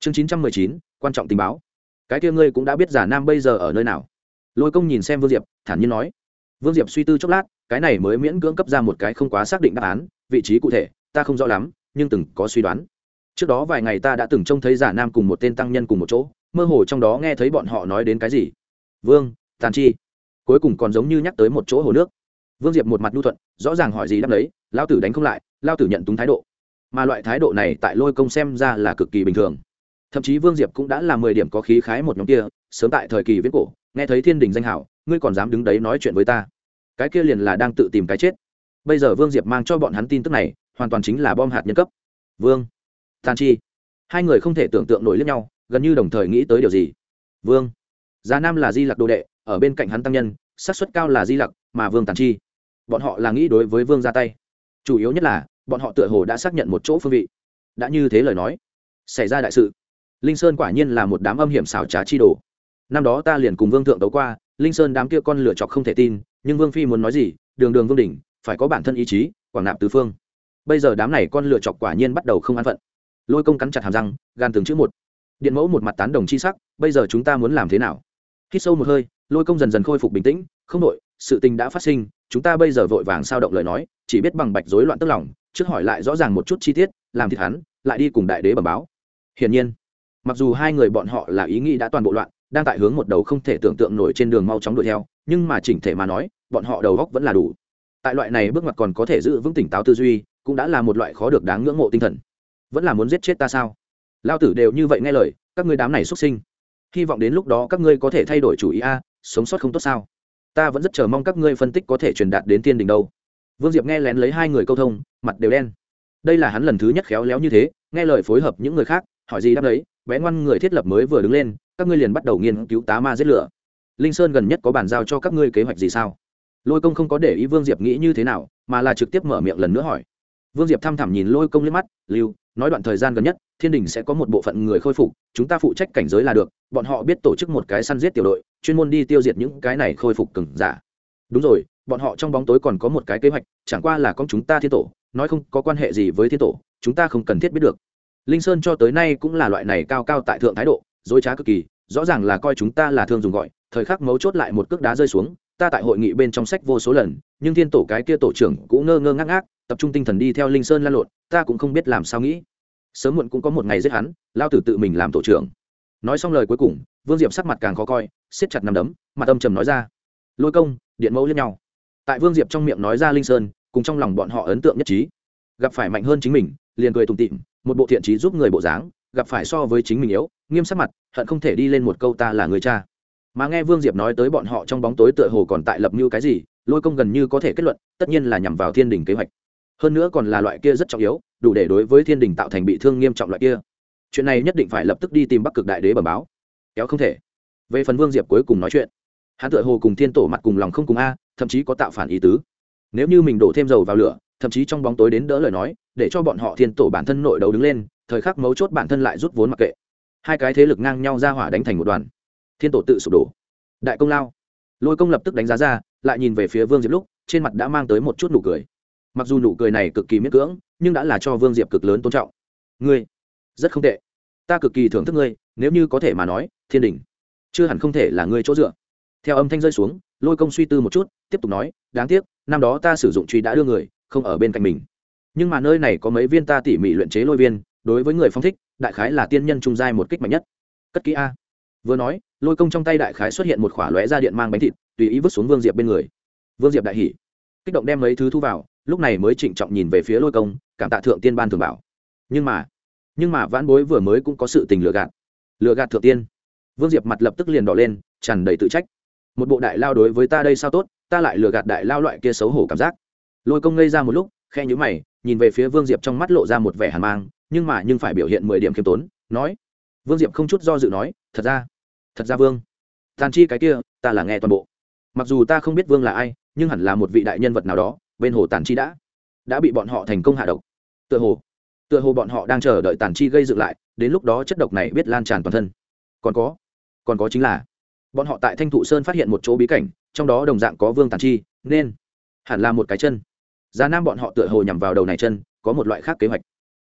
Chương chín trăm mười chín, quan trọng tình báo. Cái kia ngươi cũng đã biết giả nam bây giờ ở nơi nào. Lôi công nhìn xem vương diệp, thản nhiên nói. Vương diệp suy tư chốc lát, cái này mới miễn cưỡng cấp ra một cái không quá xác định đáp án, vị trí cụ thể, ta không rõ lắm, nhưng từng có suy đoán. Trước đó vài ngày ta đã từng trông thấy giả nam cùng một tên tăng nhân cùng một chỗ, mơ hồ trong đó nghe thấy bọn họ nói đến cái gì. Vương, tàn chi. Cuối cùng còn giống như nhắc tới một chỗ hồ nước. Vương diệp một mặt nhu thuận, rõ ràng hỏi gì đáp đấy lao tử đánh không lại lao tử nhận túng thái độ mà loại thái độ này tại lôi công xem ra là cực kỳ bình thường. Thậm chí vương diệp cũng đã là mười điểm có khí khái một nhóm kia, sớm tại thời kỳ viết cổ, nghe thấy thiên đình danh hảo, ngươi còn dám đứng đấy nói chuyện với ta? Cái kia liền là đang tự tìm cái chết. Bây giờ vương diệp mang cho bọn hắn tin tức này, hoàn toàn chính là bom hạt nhân cấp. Vương, tàn chi. Hai người không thể tưởng tượng nổi lẫn nhau, gần như đồng thời nghĩ tới điều gì. Vương, giá nam là di lặc đồ đệ, ở bên cạnh hắn tăng nhân, xác suất cao là di lặc, mà vương tàn chi. Bọn họ là nghĩ đối với vương ra tay. Chủ yếu nhất là bọn họ tựa hồ đã xác nhận một chỗ phương vị. Đã như thế lời nói, xảy ra đại sự. Linh sơn quả nhiên là một đám âm hiểm xảo trá chi đồ. Năm đó ta liền cùng vương thượng đấu qua, linh sơn đám kia con lựa chọc không thể tin, nhưng vương phi muốn nói gì, đường đường vương đỉnh, phải có bản thân ý chí, quảng nạp tứ phương. Bây giờ đám này con lựa chọc quả nhiên bắt đầu không an phận. Lôi công cắn chặt hàm răng, gan từng chữ một. Điện mẫu một mặt tán đồng chi sắc, bây giờ chúng ta muốn làm thế nào? Hít sâu một hơi, lôi công dần dần khôi phục bình tĩnh, không đội sự tình đã phát sinh, chúng ta bây giờ vội vàng sao động lời nói, chỉ biết bằng bạch rối loạn tức lòng trước hỏi lại rõ ràng một chút chi tiết, làm thịt hắn, lại đi cùng đại đế bẩm báo. Hiển nhiên, mặc dù hai người bọn họ là ý nghĩ đã toàn bộ loạn, đang tại hướng một đầu không thể tưởng tượng nổi trên đường mau chóng đuổi theo, nhưng mà chỉnh thể mà nói, bọn họ đầu góc vẫn là đủ. Tại loại này bước ngoặt còn có thể giữ vững tỉnh táo tư duy, cũng đã là một loại khó được đáng ngưỡng mộ tinh thần. Vẫn là muốn giết chết ta sao? Lao tử đều như vậy nghe lời, các ngươi đám này xuất sinh. Hy vọng đến lúc đó các ngươi có thể thay đổi chủ ý a, sống sót không tốt sao? Ta vẫn rất chờ mong các ngươi phân tích có thể truyền đạt đến tiên đình đâu vương diệp nghe lén lấy hai người câu thông, mặt đều đen. Đây là hắn lần thứ nhất khéo léo như thế, nghe lời phối hợp những người khác, hỏi gì đáp đấy, bé ngoan người thiết lập mới vừa đứng lên, các ngươi liền bắt đầu nghiên cứu tá ma giết lửa. Linh sơn gần nhất có bàn giao cho các ngươi kế hoạch gì sao? Lôi công không có để ý vương diệp nghĩ như thế nào, mà là trực tiếp mở miệng lần nữa hỏi. Vương diệp thăm thẳm nhìn lôi công liếc mắt, lưu, nói đoạn thời gian gần nhất, thiên đình sẽ có một bộ phận người khôi phục, chúng ta phụ trách cảnh giới là được, bọn họ biết tổ chức một cái săn giết tiểu đội, chuyên môn đi tiêu diệt những cái này khôi phục cứng giả. Đúng rồi bọn họ trong bóng tối còn có một cái kế hoạch, chẳng qua là con chúng ta thiên tổ, nói không có quan hệ gì với thiên tổ, chúng ta không cần thiết biết được. Linh sơn cho tới nay cũng là loại này cao cao tại thượng thái độ, dối trá cực kỳ, rõ ràng là coi chúng ta là thương dùng gọi, thời khắc mấu chốt lại một cước đá rơi xuống, ta tại hội nghị bên trong sách vô số lần, nhưng thiên tổ cái kia tổ trưởng cũng ngơ ngơ ngác ngác, tập trung tinh thần đi theo linh sơn lan lộn, ta cũng không biết làm sao nghĩ. Sớm muộn cũng có một ngày giết hắn, lao tử tự mình làm tổ trưởng. Nói xong lời cuối cùng, vương diệp sắc mặt càng khó coi, siết chặt nằm đấm, mặt âm trầm nói ra. Lôi công, điện mẫu lẫn nhau tại vương diệp trong miệng nói ra linh sơn, cùng trong lòng bọn họ ấn tượng nhất trí. Gặp phải mạnh hơn chính mình, liền cười tùng tịm một bộ thiện trí giúp người bộ dáng, gặp phải so với chính mình yếu, nghiêm sắc mặt, hận không thể đi lên một câu ta là người cha. Mà nghe vương diệp nói tới bọn họ trong bóng tối tựa hồ còn tại lập mưu cái gì, lôi công gần như có thể kết luận, tất nhiên là nhằm vào thiên đình kế hoạch. Hơn nữa còn là loại kia rất trọng yếu, đủ để đối với thiên đình tạo thành bị thương nghiêm trọng loại kia. Chuyện này nhất định phải lập tức đi tìm bắc cực đại đế bẩm báo. Kéo không thể. Về phần vương diệp cuối cùng nói chuyện, hắn tựa hồ cùng thiên tổ mặt cùng lòng không cùng a thậm chí có tạo phản ý tứ. Nếu như mình đổ thêm dầu vào lửa, thậm chí trong bóng tối đến đỡ lời nói, để cho bọn họ thiên tổ bản thân nội đấu đứng lên, thời khắc mấu chốt bản thân lại rút vốn mặc kệ. Hai cái thế lực ngang nhau ra hỏa đánh thành một đoàn. Thiên tổ tự sụp đổ. Đại công lao. Lôi công lập tức đánh giá ra, lại nhìn về phía vương diệp lúc, trên mặt đã mang tới một chút nụ cười. Mặc dù nụ cười này cực kỳ miễn cưỡng, nhưng đã là cho vương diệp cực lớn tôn trọng. Ngươi, rất không tệ. Ta cực kỳ thưởng thức ngươi, nếu như có thể mà nói, thiên đình chưa hẳn không thể là ngươi chỗ dựa. Theo âm thanh rơi xuống lôi công suy tư một chút, tiếp tục nói, đáng tiếc, năm đó ta sử dụng truy đã đưa người, không ở bên cạnh mình. Nhưng mà nơi này có mấy viên ta tỉ mỉ luyện chế lôi viên, đối với người phong thích, đại khái là tiên nhân trung giai một kích mạnh nhất. Cất kỹ a. Vừa nói, lôi công trong tay đại khái xuất hiện một khỏa lóe ra điện mang bánh thịt, tùy ý vứt xuống vương diệp bên người. Vương diệp đại hỉ. Kích động đem mấy thứ thu vào, lúc này mới trịnh trọng nhìn về phía lôi công, cảm tạ thượng tiên ban thường bảo. Nhưng mà nhưng mà vãn bối vừa mới cũng có sự tình lừa gạt. Lừa gạt thượng tiên. Vương diệp mặt lập tức liền đỏ lên, tràn đầy tự trách một bộ đại lao đối với ta đây sao tốt, ta lại lừa gạt đại lao loại kia xấu hổ cảm giác. Lôi công ngây ra một lúc khe nhữ mày, nhìn về phía vương diệp trong mắt lộ ra một vẻ hàn mang, nhưng mà nhưng phải biểu hiện mười điểm khiêm tốn, nói, vương diệp không chút do dự nói, thật ra thật ra vương, tàn chi cái kia, ta là nghe toàn bộ. Mặc dù ta không biết vương là ai, nhưng hẳn là một vị đại nhân vật nào đó, bên hồ tàn chi đã đã bị bọn họ thành công hạ độc. Tựa hồ tựa hồ bọn họ đang chờ đợi tàn chi gây dựng lại, đến lúc đó chất độc này biết lan tràn toàn thân. Còn có còn có chính là bọn họ tại thanh thụ sơn phát hiện một chỗ bí cảnh, trong đó đồng dạng có vương tàn chi, nên hẳn là một cái chân. Giá nam bọn họ tựa hồ nhằm vào đầu này chân, có một loại khác kế hoạch.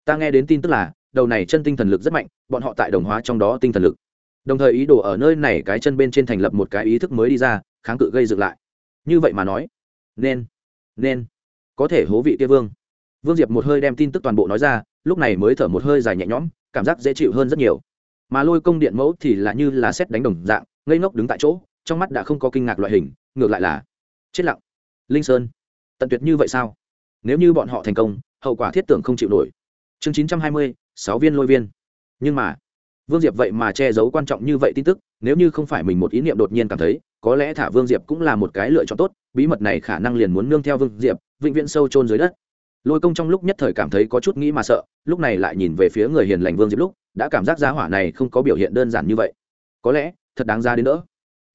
Ta nghe đến tin tức là, đầu này chân tinh thần lực rất mạnh, bọn họ tại đồng hóa trong đó tinh thần lực. Đồng thời ý đồ ở nơi này cái chân bên trên thành lập một cái ý thức mới đi ra, kháng cự gây dựng lại. Như vậy mà nói, nên nên, có thể hố vị kia vương. Vương diệp một hơi đem tin tức toàn bộ nói ra, lúc này mới thở một hơi dài nhẹ nhõm, cảm giác dễ chịu hơn rất nhiều. Mà lôi công điện mẫu thì là như là xét đánh đồng dạng ngây ngốc đứng tại chỗ, trong mắt đã không có kinh ngạc loại hình, ngược lại là, chết lặng. Linh sơn, tận tuyệt như vậy sao? Nếu như bọn họ thành công, hậu quả thiết tưởng không chịu nổi. Chương chín trăm hai mươi, sáu viên lôi viên. Nhưng mà, vương diệp vậy mà che giấu quan trọng như vậy tin tức, nếu như không phải mình một ý niệm đột nhiên cảm thấy, có lẽ thả vương diệp cũng là một cái lựa chọn tốt, bí mật này khả năng liền muốn nương theo vương diệp, vĩnh viễn sâu trôn dưới đất. Lôi công trong lúc nhất thời cảm thấy có chút nghĩ mà sợ, lúc này lại nhìn về phía người hiền lành vương diệp lúc, đã cảm giác giá hỏa này không có biểu hiện đơn giản như vậy. Có lẽ thật đáng ra đến nữa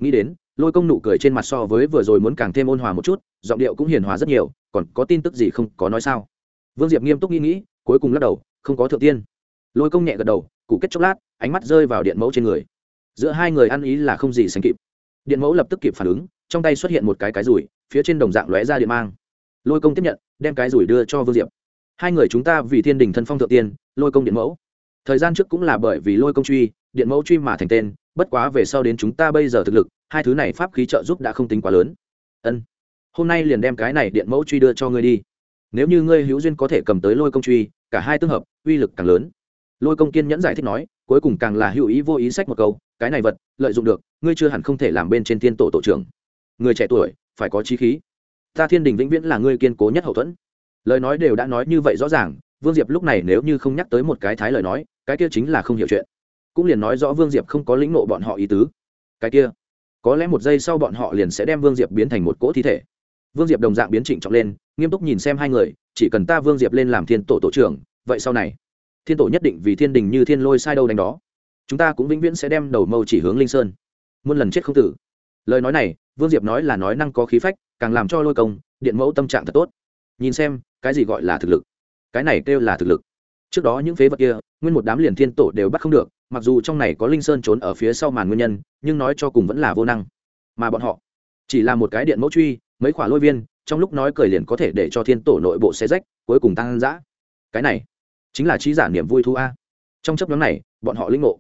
nghĩ đến, lôi công nụ cười trên mặt so với vừa rồi muốn càng thêm ôn hòa một chút, giọng điệu cũng hiền hòa rất nhiều, còn có tin tức gì không, có nói sao? Vương diệp nghiêm túc nghĩ nghĩ, cuối cùng lắc đầu, không có thượng tiên. Lôi công nhẹ gật đầu, cụ kết chốc lát, ánh mắt rơi vào điện mẫu trên người. Giữa hai người ăn ý là không gì sánh kịp. Điện mẫu lập tức kịp phản ứng, trong tay xuất hiện một cái cái rủi, phía trên đồng dạng lóe ra điện mang. Lôi công tiếp nhận, đem cái rủi đưa cho vương diệp. Hai người chúng ta vì thiên đình thân phong thượng tiên, lôi công điện mẫu. Thời gian trước cũng là bởi vì lôi công truy, điện mẫu truy mà thành tên bất quá về sau đến chúng ta bây giờ thực lực, hai thứ này pháp khí trợ giúp đã không tính quá lớn. Ân, hôm nay liền đem cái này điện mẫu truy đưa cho ngươi đi. Nếu như ngươi hữu duyên có thể cầm tới lôi công truy, cả hai tương hợp, uy lực càng lớn. Lôi công kiên nhẫn giải thích nói, cuối cùng càng là hữu ý vô ý sách một câu, cái này vật, lợi dụng được, ngươi chưa hẳn không thể làm bên trên thiên tổ tổ trưởng. Người trẻ tuổi, phải có trí khí. Ta thiên đình vĩnh viễn là ngươi kiên cố nhất hậu thuẫn. Lời nói đều đã nói như vậy rõ ràng, vương diệp lúc này nếu như không nhắc tới một cái thái lời nói, cái kia chính là không hiểu chuyện cũng liền nói rõ vương diệp không có lĩnh nộ bọn họ ý tứ. Cái kia, có lẽ một giây sau bọn họ liền sẽ đem vương diệp biến thành một cỗ thi thể. Vương diệp đồng dạng biến trịnh trọng lên, nghiêm túc nhìn xem hai người, chỉ cần ta vương diệp lên làm thiên tổ tổ trưởng, vậy sau này, thiên tổ nhất định vì thiên đình như thiên lôi sai đâu đánh đó. Chúng ta cũng vĩnh viễn sẽ đem đầu mâu chỉ hướng linh sơn. Muôn lần chết không tử. Lời nói này, vương diệp nói là nói năng có khí phách, càng làm cho lôi công, điện mẫu tâm trạng thật tốt. Nhìn xem, cái gì gọi là thực lực? Cái này kêu là thực lực trước đó những phế vật kia, nguyên một đám liền thiên tổ đều bắt không được, mặc dù trong này có linh sơn trốn ở phía sau màn nguyên nhân, nhưng nói cho cùng vẫn là vô năng. Mà bọn họ, chỉ là một cái điện mẫu truy, mấy khỏa lôi viên, trong lúc nói cười liền có thể để cho thiên tổ nội bộ xe rách, cuối cùng tăng giã cái này, chính là trí giả niềm vui thu a. Trong chấp nhóm này, bọn họ linh ngộ.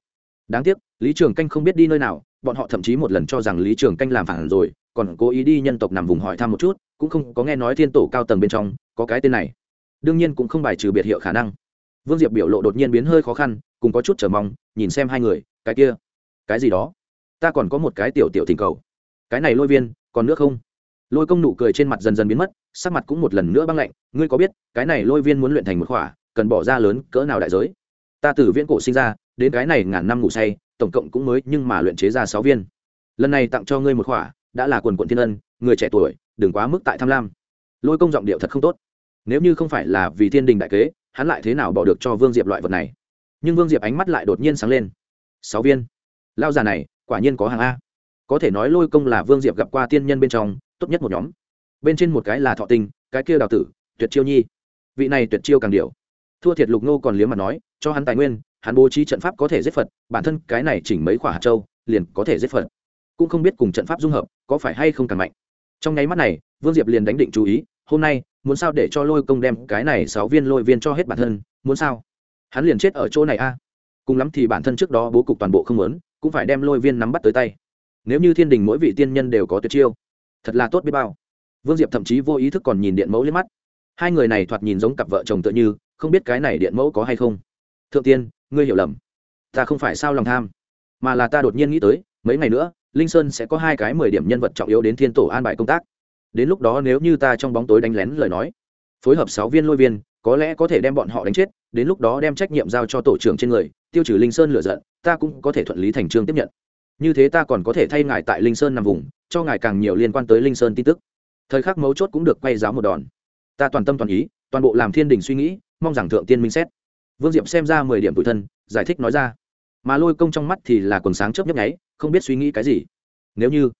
Đáng tiếc, lý trường canh không biết đi nơi nào, bọn họ thậm chí một lần cho rằng lý trường canh làm phản rồi, còn cố ý đi nhân tộc nằm vùng hỏi thăm một chút, cũng không có nghe nói thiên tổ cao tầng bên trong có cái tên này. Đương nhiên cũng không bài trừ biệt hiệu khả năng vương diệp biểu lộ đột nhiên biến hơi khó khăn, cùng có chút chờ mong, nhìn xem hai người, cái kia, cái gì đó? Ta còn có một cái tiểu tiểu thỉnh cầu. Cái này lôi viên, còn nước không? Lôi công nụ cười trên mặt dần dần biến mất, sắc mặt cũng một lần nữa băng lạnh, ngươi có biết, cái này lôi viên muốn luyện thành một khỏa, cần bỏ ra lớn cỡ nào đại giới? Ta từ viễn cổ sinh ra, đến cái này ngàn năm ngủ say, tổng cộng cũng mới nhưng mà luyện chế ra sáu viên. Lần này tặng cho ngươi một khỏa, đã là quần quận thiên ân, người trẻ tuổi, đừng quá mức tại tham lam. Lôi công giọng điệu thật không tốt. Nếu như không phải là vì thiên đình đại kế hắn lại thế nào bỏ được cho vương diệp loại vật này? Nhưng vương diệp ánh mắt lại đột nhiên sáng lên. Sáu viên. Lao già này, quả nhiên có hàng a. Có thể nói lôi công là vương diệp gặp qua tiên nhân bên trong, tốt nhất một nhóm. Bên trên một cái là thọ tinh, cái kia đào tử, tuyệt chiêu nhi. Vị này tuyệt chiêu càng điều thua thiệt lục nô còn liếm mặt nói, cho hắn tài nguyên, hắn bố trí trận pháp có thể giết phật, bản thân cái này chỉnh mấy quả hạt châu, liền có thể giết phật. Cũng không biết cùng trận pháp dung hợp, có phải hay không càng mạnh. Trong nháy mắt này, vương diệp liền đánh định chú ý, hôm nay muốn sao để cho lôi công đem cái này sáu viên lôi viên cho hết bản thân, muốn sao? Hắn liền chết ở chỗ này a. Cùng lắm thì bản thân trước đó bố cục toàn bộ không muốn, cũng phải đem lôi viên nắm bắt tới tay. Nếu như thiên đình mỗi vị tiên nhân đều có tuyệt chiêu, thật là tốt biết bao. Vương diệp thậm chí vô ý thức còn nhìn điện mẫu lên mắt. Hai người này thoạt nhìn giống cặp vợ chồng tựa như, không biết cái này điện mẫu có hay không. Thượng tiên, ngươi hiểu lầm. Ta không phải sao lòng tham, mà là ta đột nhiên nghĩ tới, mấy ngày nữa, linh sơn sẽ có hai cái mười điểm nhân vật trọng yếu đến thiên tổ an bài công tác đến lúc đó nếu như ta trong bóng tối đánh lén lời nói, phối hợp sáu viên lôi viên, có lẽ có thể đem bọn họ đánh chết, đến lúc đó đem trách nhiệm giao cho tổ trưởng trên người, tiêu trừ linh sơn lựa giận, ta cũng có thể thuận lý thành trương tiếp nhận. Như thế ta còn có thể thay ngài tại linh sơn nằm vùng, cho ngài càng nhiều liên quan tới linh sơn tin tức. Thời khắc mấu chốt cũng được quay giáo một đòn. Ta toàn tâm toàn ý, toàn bộ làm thiên đình suy nghĩ, mong rằng thượng tiên minh xét. Vương diệp xem ra mười điểm tủi thân, giải thích nói ra. Mà lôi công trong mắt thì là quần sáng chớp nhấp nháy, không biết suy nghĩ cái gì. Nếu như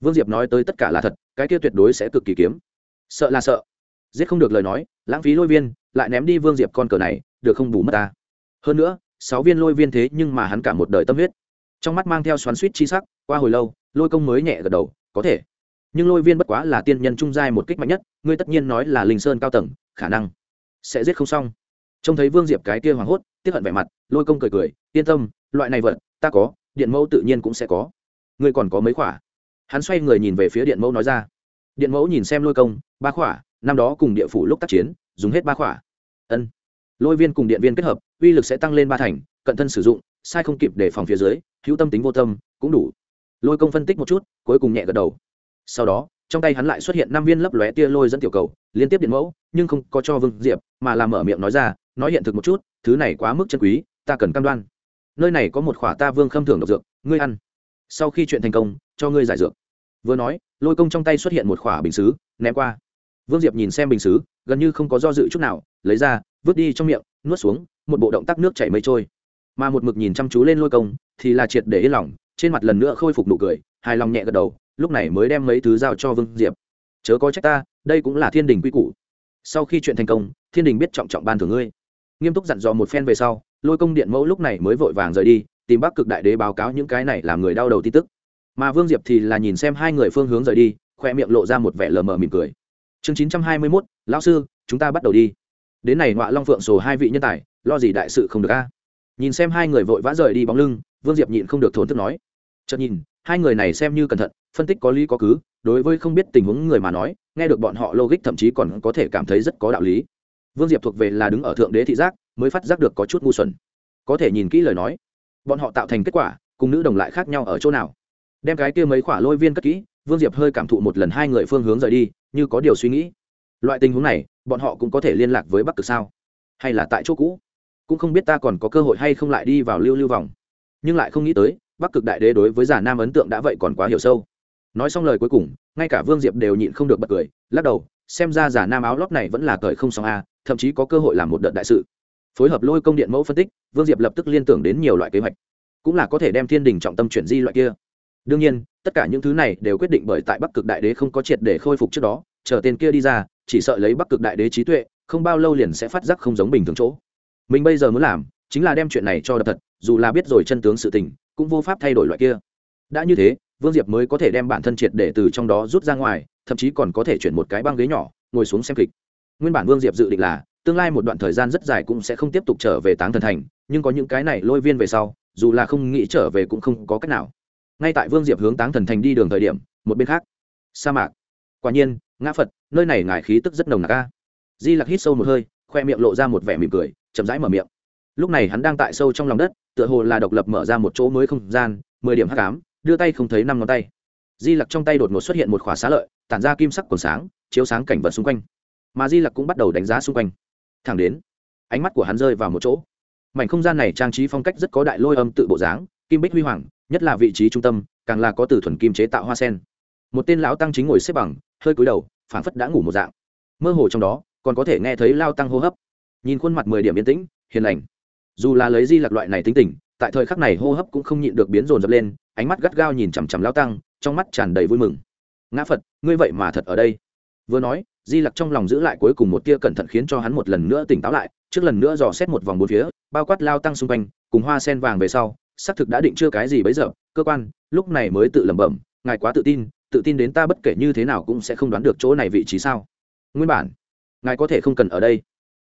vương diệp nói tới tất cả là thật, cái kia tuyệt đối sẽ cực kỳ kiếm. Sợ là sợ. Giết không được lời nói, lãng phí lôi viên, lại ném đi vương diệp con cờ này, được không bù mất ta. Hơn nữa, sáu viên lôi viên thế nhưng mà hắn cả một đời tâm huyết. Trong mắt mang theo xoắn suýt chi sắc, qua hồi lâu, lôi công mới nhẹ gật đầu, có thể. Nhưng lôi viên bất quá là tiên nhân trung giai một kích mạnh nhất, ngươi tất nhiên nói là linh sơn cao tầng, khả năng sẽ giết không xong. Trông thấy vương diệp cái kia hoảng hốt tiếp hận vẻ mặt, lôi công cười cười, yên tâm, loại này vật, ta có, điện mẫu tự nhiên cũng sẽ có. Ngươi còn có mấy khỏa? Hắn xoay người nhìn về phía điện mẫu nói ra. Điện mẫu nhìn xem lôi công, ba khỏa, năm đó cùng địa phủ lúc tác chiến, dùng hết ba khỏa. Ân. Lôi viên cùng điện viên kết hợp, uy lực sẽ tăng lên ba thành, cận thân sử dụng, sai không kịp để phòng phía dưới, hữu tâm tính vô tâm, cũng đủ. Lôi công phân tích một chút, cuối cùng nhẹ gật đầu. Sau đó, trong tay hắn lại xuất hiện năm viên lấp lóe tia lôi dẫn tiểu cầu, liên tiếp điện mẫu, nhưng không có cho vương diệp, mà làm mở miệng nói ra, nói hiện thực một chút, thứ này quá mức chân quý, ta cần cam đoan. Nơi này có một khỏa ta vương khâm thưởng độc dược, ngươi ăn. Sau khi chuyện thành công, cho ngươi giải dược vừa nói, lôi công trong tay xuất hiện một khỏa bình xứ, ném qua. Vương diệp nhìn xem bình xứ, gần như không có do dự chút nào, lấy ra, vứt đi trong miệng, nuốt xuống, một bộ động tác nước chảy mây trôi. Mà một mực nhìn chăm chú lên lôi công, thì là triệt để yên lòng, trên mặt lần nữa khôi phục nụ cười, hài lòng nhẹ gật đầu, lúc này mới đem mấy thứ giao cho vương diệp. Chớ có trách ta, đây cũng là thiên đình quy củ. Sau khi chuyện thành công, thiên đình biết trọng trọng ban thưởng ngươi. Nghiêm túc dặn dò một phen về sau, lôi công điện mẫu lúc này mới vội vàng rời đi, tìm bắc cực đại đế báo cáo những cái này làm người đau đầu tin tức mà vương diệp thì là nhìn xem hai người phương hướng rời đi, khoe miệng lộ ra một vẻ lờ mờ mỉm cười. Chương chín trăm hai mươi mốt, lão sư, chúng ta bắt đầu đi. Đến này ngoạ long phượng sổ hai vị nhân tài, lo gì đại sự không được a? Nhìn xem hai người vội vã rời đi bóng lưng, vương diệp nhịn không được thốn thức nói. Chợt nhìn, hai người này xem như cẩn thận, phân tích có lý có cứ, đối với không biết tình huống người mà nói, nghe được bọn họ logic thậm chí còn có thể cảm thấy rất có đạo lý. Vương diệp thuộc về là đứng ở thượng đế thị giác, mới phát giác được có chút ngu xuẩn. Có thể nhìn kỹ lời nói. Bọn họ tạo thành kết quả, cùng nữ đồng lại khác nhau ở chỗ nào? Đem cái kia mấy khỏa lôi viên cất kỹ, vương diệp hơi cảm thụ một lần hai người phương hướng rời đi, như có điều suy nghĩ. Loại tình huống này, bọn họ cũng có thể liên lạc với bắc cực sao? Hay là tại chỗ cũ? Cũng không biết ta còn có cơ hội hay không lại đi vào lưu lưu vòng. Nhưng lại không nghĩ tới, bắc cực đại đế đối với giả nam ấn tượng đã vậy còn quá hiểu sâu. Nói xong lời cuối cùng, ngay cả vương diệp đều nhịn không được bật cười, lắc đầu, xem ra giả nam áo lót này vẫn là cởi không xong a thậm chí có cơ hội làm một đợt đại sự. Phối hợp lôi công điện mẫu phân tích, vương diệp lập tức liên tưởng đến nhiều loại kế hoạch. Cũng là có thể đem thiên đình trọng tâm chuyển di loại kia đương nhiên, tất cả những thứ này đều quyết định bởi tại bắc cực đại đế không có triệt để khôi phục trước đó, chờ tên kia đi ra, chỉ sợ lấy bắc cực đại đế trí tuệ, không bao lâu liền sẽ phát giác không giống bình thường chỗ. Mình bây giờ muốn làm chính là đem chuyện này cho đập thật, dù là biết rồi chân tướng sự tình, cũng vô pháp thay đổi loại kia. Đã như thế, vương diệp mới có thể đem bản thân triệt để từ trong đó rút ra ngoài, thậm chí còn có thể chuyển một cái băng ghế nhỏ, ngồi xuống xem kịch. Nguyên bản vương diệp dự định là, tương lai một đoạn thời gian rất dài cũng sẽ không tiếp tục trở về táng thần thành, nhưng có những cái này lôi viên về sau, dù là không nghĩ trở về cũng không có cách nào ngay tại vương diệp hướng táng thần thành đi đường thời điểm, một bên khác, sa mạc. Quả nhiên, ngã phật, nơi này ngài khí tức rất nồng nặc ca di lặc hít sâu một hơi, khoe miệng lộ ra một vẻ mỉm cười, chậm rãi mở miệng. Lúc này hắn đang tại sâu trong lòng đất, tựa hồ là độc lập mở ra một chỗ mới không gian, mười điểm hắc ám, đưa tay không thấy năm ngón tay. Di lặc trong tay đột ngột xuất hiện một khỏa xá lợi, tản ra kim sắc còn sáng, chiếu sáng cảnh vật xung quanh. Mà di lặc cũng bắt đầu đánh giá xung quanh. Thẳng đến, ánh mắt của hắn rơi vào một chỗ. Mảnh không gian này trang trí phong cách rất có đại lôi âm tự bộ dáng kim bích huy hoàng, nhất là vị trí trung tâm, càng là có từ thuần kim chế tạo hoa sen. Một tên lão tăng chính ngồi xếp bằng, hơi cúi đầu, phảng phất đã ngủ một dạng. Mơ hồ trong đó, còn có thể nghe thấy lao tăng hô hấp. Nhìn khuôn mặt mười điểm yên tĩnh, hiền lành. Dù là lấy di lặc loại này tính tình, tại thời khắc này hô hấp cũng không nhịn được biến rồn dập lên, ánh mắt gắt gao nhìn chằm chằm lao tăng, trong mắt tràn đầy vui mừng. Ngã phật, ngươi vậy mà thật ở đây? Vừa nói, di lặc trong lòng giữ lại cuối cùng một tia cẩn thận khiến cho hắn một lần nữa tỉnh táo lại, trước lần nữa dò xét một vòng bốn phía, bao quát lao tăng xung quanh, cùng hoa sen vàng về sau xác thực đã định chưa cái gì bấy giờ, cơ quan, lúc này mới tự lẩm bẩm, ngài quá tự tin tự tin đến ta bất kể như thế nào cũng sẽ không đoán được chỗ này vị trí sao? Nguyên bản, ngài có thể không cần ở đây.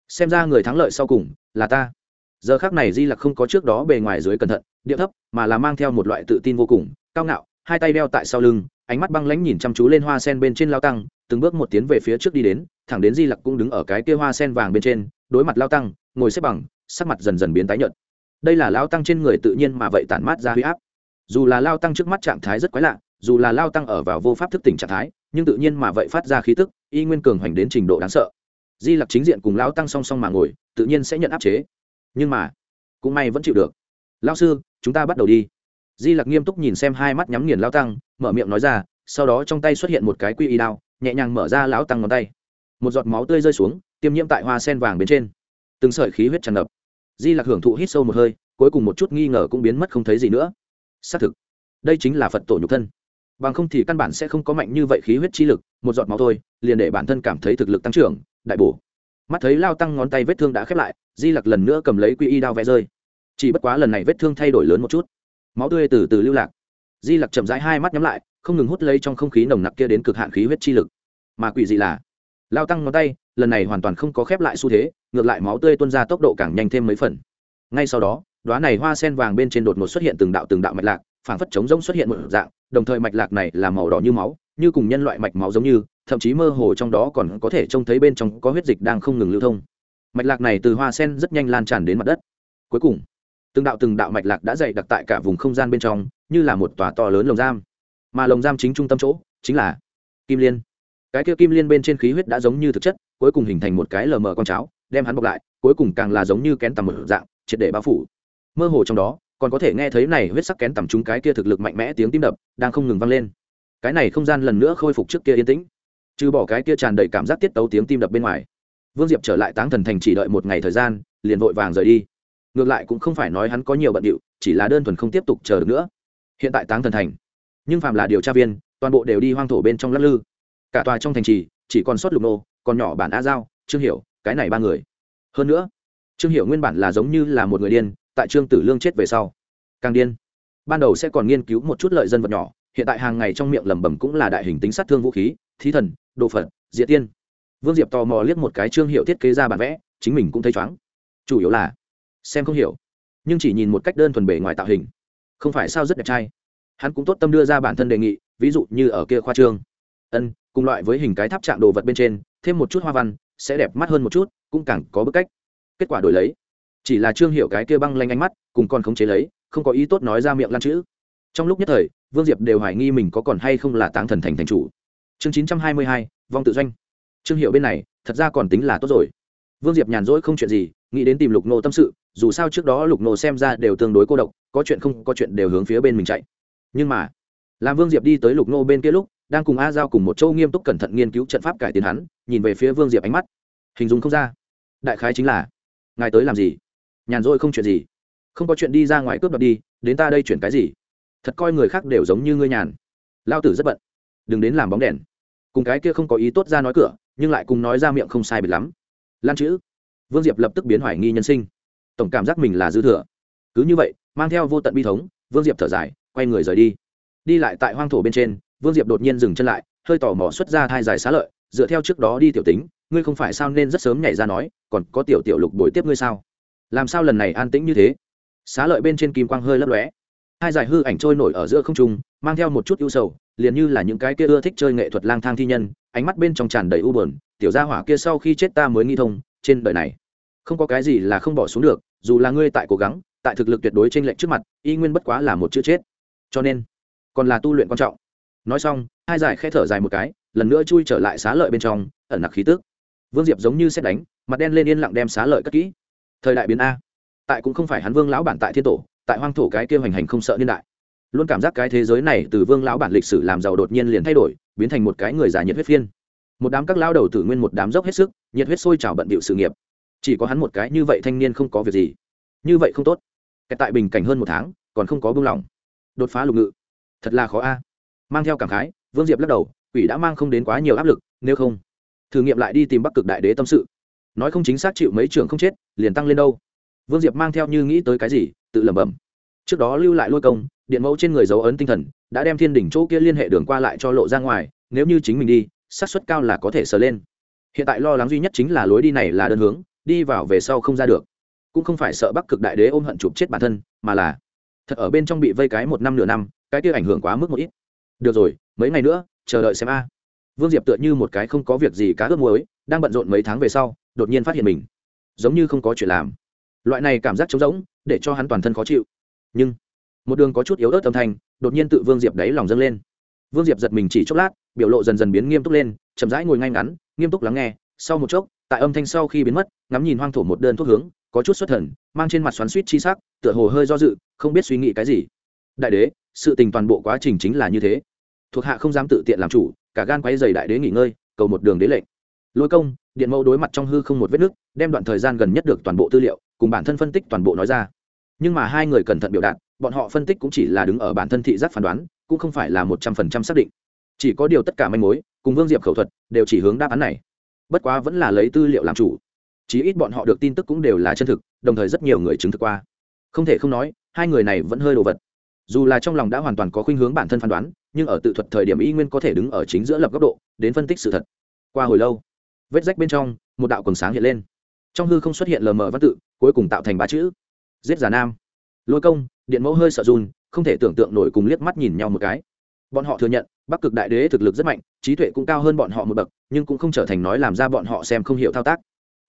Xem ra người thắng lợi sau cùng là ta. Giờ khác này di lặc không có trước đó bề ngoài dưới cẩn thận, điệu thấp, mà là mang theo một loại tự tin vô cùng, cao ngạo, hai tay đeo tại sau lưng, ánh mắt băng lãnh nhìn chăm chú lên hoa sen bên trên lao tăng, từng bước một tiến về phía trước đi đến, thẳng đến di lặc cũng đứng ở cái kia hoa sen vàng bên trên, đối mặt lao tăng, ngồi xếp bằng, sắc mặt dần dần biến tái nhợt đây là lao tăng trên người tự nhiên mà vậy tản mát ra huy áp. Dù là lao tăng trước mắt trạng thái rất quái lạ, dù là lao tăng ở vào vô pháp thức tỉnh trạng thái, nhưng tự nhiên mà vậy phát ra khí tức, y nguyên cường hoành đến trình độ đáng sợ. Di lặc chính diện cùng lão tăng song song mà ngồi, tự nhiên sẽ nhận áp chế. Nhưng mà, cũng may vẫn chịu được. Lao sư, chúng ta bắt đầu đi. Di lặc nghiêm túc nhìn xem hai mắt nhắm nghiền lao tăng, mở miệng nói ra, sau đó trong tay xuất hiện một cái quy y đao, nhẹ nhàng mở ra lão tăng ngón tay. Một giọt máu tươi rơi xuống, tiêm nhiễm tại hoa sen vàng bên trên. Từng sợi khí huyết tràn ngập di lặc hưởng thụ hít sâu một hơi, cuối cùng một chút nghi ngờ cũng biến mất không thấy gì nữa. Xác thực, đây chính là phật tổ nhục thân. Bằng không thì căn bản sẽ không có mạnh như vậy khí huyết chi lực, một giọt máu thôi, liền để bản thân cảm thấy thực lực tăng trưởng, đại bổ. Mắt thấy lao tăng ngón tay vết thương đã khép lại, di lặc lần nữa cầm lấy quy y đao vẽ rơi. Chỉ bất quá lần này vết thương thay đổi lớn một chút. Máu tươi từ từ lưu lạc. Di lặc chậm rãi hai mắt nhắm lại, không ngừng hút lấy trong không khí nồng nặc kia đến cực hạn khí huyết chi lực. Mà quỷ dị là, lao tăng ngón tay, lần này hoàn toàn không có khép lại xu thế ngược lại máu tươi tuôn ra tốc độ càng nhanh thêm mấy phần. Ngay sau đó đoá này hoa sen vàng bên trên đột ngột xuất hiện từng đạo từng đạo mạch lạc, phảng phất chống rỗng xuất hiện một dạng, đồng thời mạch lạc này là màu đỏ như máu, như cùng nhân loại mạch máu giống như, thậm chí mơ hồ trong đó còn có thể trông thấy bên trong có huyết dịch đang không ngừng lưu thông. Mạch lạc này từ hoa sen rất nhanh lan tràn đến mặt đất. Cuối cùng, từng đạo từng đạo mạch lạc đã dày đặc tại cả vùng không gian bên trong, như là một tòa to lớn lồng giam. Mà lồng giam chính trung tâm chỗ, chính là kim liên. Cái kia kim liên bên trên khí huyết đã giống như thực chất, cuối cùng hình thành một cái lờ mờ con cháo đem hắn bọc lại, cuối cùng càng là giống như kén tầm một dạng, triệt để bao phủ. Mơ hồ trong đó, còn có thể nghe thấy này huyết sắc kén tầm chúng cái kia thực lực mạnh mẽ tiếng tim đập, đang không ngừng vang lên. Cái này không gian lần nữa khôi phục trước kia yên tĩnh. Trừ bỏ cái kia tràn đầy cảm giác tiết tấu tiếng tim đập bên ngoài, vương diệp trở lại táng thần thành chỉ đợi một ngày thời gian, liền vội vàng rời đi. Ngược lại cũng không phải nói hắn có nhiều bận điệu, chỉ là đơn thuần không tiếp tục chờ được nữa. Hiện tại táng thần thành, nhưng phàm là điều tra viên, toàn bộ đều đi hoang thổ bên trong lắc lư. Cả tòa trong thành trì, chỉ còn sót lục nô, còn nhỏ bản a giao, trương hiểu cái này ba người. Hơn nữa, trương hiệu nguyên bản là giống như là một người điên, tại trương tử lương chết về sau, càng điên. Ban đầu sẽ còn nghiên cứu một chút lợi dân vật nhỏ, hiện tại hàng ngày trong miệng lẩm bẩm cũng là đại hình tính sát thương vũ khí, thí thần, đồ phật, diệt tiên. Vương diệp tò mò liếc một cái trương hiệu thiết kế ra bản vẽ, chính mình cũng thấy chóng chủ yếu là, xem không hiểu, nhưng chỉ nhìn một cách đơn thuần bề ngoài tạo hình. Không phải sao rất đẹp trai. Hắn cũng tốt tâm đưa ra bản thân đề nghị, ví dụ như ở kia khoa trương. Ân, cùng loại với hình cái tháp trạng đồ vật bên trên, thêm một chút hoa văn sẽ đẹp mắt hơn một chút, cũng càng có bức cách. Kết quả đổi lấy, chỉ là trương hiệu cái kia băng lanh ánh mắt, cùng còn khống chế lấy, không có ý tốt nói ra miệng lan chữ. Trong lúc nhất thời, vương diệp đều hoài nghi mình có còn hay không là táng thần thành thành chủ. Chương chín trăm hai mươi hai, vong tự doanh. Trương hiệu bên này, thật ra còn tính là tốt rồi. Vương diệp nhàn rỗi không chuyện gì, nghĩ đến tìm lục nô tâm sự, dù sao trước đó lục nô xem ra đều tương đối cô độc, có chuyện không, có chuyện đều hướng phía bên mình chạy. Nhưng mà, làm vương diệp đi tới lục nô bên kia lúc đang cùng a giao cùng một châu nghiêm túc cẩn thận nghiên cứu trận pháp cải tiến hắn, nhìn về phía vương diệp ánh mắt. Hình dung không ra. Đại khái chính là, ngài tới làm gì? Nhàn rỗi không chuyện gì? Không có chuyện đi ra ngoài cướp đoạt đi, đến ta đây chuyển cái gì? Thật coi người khác đều giống như ngươi nhàn. Lao tử rất bận. Đừng đến làm bóng đèn. Cùng cái kia không có ý tốt ra nói cửa, nhưng lại cùng nói ra miệng không sai biệt lắm. Lan chữ. Vương diệp lập tức biến hoài nghi nhân sinh. Tổng cảm giác mình là dư thừa. Cứ như vậy, mang theo vô tận bi thống, vương diệp thở dài, quay người rời đi. Đi lại tại hoang thổ bên trên vương diệp đột nhiên dừng chân lại, hơi tò mò xuất ra thai dài xá lợi, dựa theo trước đó đi tiểu tính, ngươi không phải sao nên rất sớm nhảy ra nói, còn có tiểu tiểu lục bồi tiếp ngươi sao? Làm sao lần này an tĩnh như thế? Xá lợi bên trên kim quang hơi lấp lóe. Hai giải hư ảnh trôi nổi ở giữa không trung, mang theo một chút ưu sầu, liền như là những cái kia ưa thích chơi nghệ thuật lang thang thi nhân, ánh mắt bên trong tràn đầy u bờn tiểu gia hỏa kia sau khi chết ta mới nghi thông, trên đời này không có cái gì là không bỏ xuống được, dù là ngươi tại cố gắng, tại thực lực tuyệt đối trên lệnh trước mặt, y nguyên bất quá là một chữ chết. Cho nên, còn là tu luyện quan trọng nói xong, hai giải khe thở dài một cái, lần nữa chui trở lại xá lợi bên trong, ẩn nặc khí tước vương diệp giống như xét đánh, mặt đen lên yên lặng đem xá lợi cất kỹ. Thời đại biến a. Tại cũng không phải hắn vương lão bản tại thiên tổ, tại hoang thổ cái kia hoành hành không sợ niên đại. Luôn cảm giác cái thế giới này từ vương lão bản lịch sử làm giàu đột nhiên liền thay đổi, biến thành một cái người già nhiệt huyết phiên. Một đám các lao đầu tử nguyên một đám dốc hết sức, nhiệt huyết sôi trào bận bịu sự nghiệp. Chỉ có hắn một cái như vậy thanh niên không có việc gì. Như vậy không tốt. Tại bình cảnh hơn một tháng, còn không có buông lỏng. Đột phá lục ngự. Thật là khó a mang theo cảm khái, vương diệp lắc đầu, quỷ đã mang không đến quá nhiều áp lực, nếu không, thử nghiệm lại đi tìm bắc cực đại đế tâm sự. Nói không chính xác chịu mấy trường không chết, liền tăng lên đâu. Vương diệp mang theo như nghĩ tới cái gì, tự lẩm bẩm. Trước đó lưu lại lôi công, điện mẫu trên người dấu ấn tinh thần, đã đem thiên đỉnh chỗ kia liên hệ đường qua lại cho lộ ra ngoài, nếu như chính mình đi, xác suất cao là có thể sờ lên. Hiện tại lo lắng duy nhất chính là lối đi này là đơn hướng, đi vào về sau không ra được. Cũng không phải sợ bắc cực đại đế ôm hận chụp chết bản thân, mà là thật ở bên trong bị vây cái một năm nửa năm, cái kia ảnh hưởng quá mức một ít được rồi, mấy ngày nữa, chờ đợi xem a. Vương diệp tựa như một cái không có việc gì cá ướp muối, đang bận rộn mấy tháng về sau, đột nhiên phát hiện mình. Giống như không có chuyện làm. Loại này cảm giác trống rỗng, để cho hắn toàn thân khó chịu. Nhưng, một đường có chút yếu ớt âm thanh, đột nhiên tự vương diệp đáy lòng dâng lên. Vương diệp giật mình chỉ chốc lát, biểu lộ dần dần biến nghiêm túc lên, chậm rãi ngồi ngay ngắn, nghiêm túc lắng nghe. Sau một chốc, tại âm thanh sau khi biến mất, ngắm nhìn hoang thổ một đơn thuốc hướng, có chút xuất thần, mang trên mặt xoắn suýt chi sắc, tựa hồ hơi do dự, không biết suy nghĩ cái gì. Đại đế sự tình toàn bộ quá trình chính là như thế. Thuộc hạ không dám tự tiện làm chủ, cả gan quay dày đại đế nghỉ ngơi, cầu một đường đế lệnh. Lôi công, điện mẫu đối mặt trong hư không một vết nứt đem đoạn thời gian gần nhất được toàn bộ tư liệu, cùng bản thân phân tích toàn bộ nói ra. Nhưng mà hai người cẩn thận biểu đạt, bọn họ phân tích cũng chỉ là đứng ở bản thân thị giác phán đoán, cũng không phải là một trăm phần trăm xác định. Chỉ có điều tất cả manh mối, cùng vương diệp khẩu thuật, đều chỉ hướng đáp án này. Bất quá vẫn là lấy tư liệu làm chủ. Chí ít bọn họ được tin tức cũng đều là chân thực, đồng thời rất nhiều người chứng thực qua. Không thể không nói, hai người này vẫn hơi đồ vật dù là trong lòng đã hoàn toàn có khuynh hướng bản thân phán đoán, nhưng ở tự thuật thời điểm y nguyên có thể đứng ở chính giữa lập góc độ, đến phân tích sự thật. Qua hồi lâu, vết rách bên trong, một đạo quần sáng hiện lên. Trong hư không xuất hiện lờ mờ văn tự, cuối cùng tạo thành ba chữ. Giết giả nam. Lôi công, điện mẫu hơi sợ run, không thể tưởng tượng nổi cùng liếc mắt nhìn nhau một cái. Bọn họ thừa nhận, bắc cực đại đế thực lực rất mạnh, trí tuệ cũng cao hơn bọn họ một bậc, nhưng cũng không trở thành nói làm ra bọn họ xem không hiểu thao tác.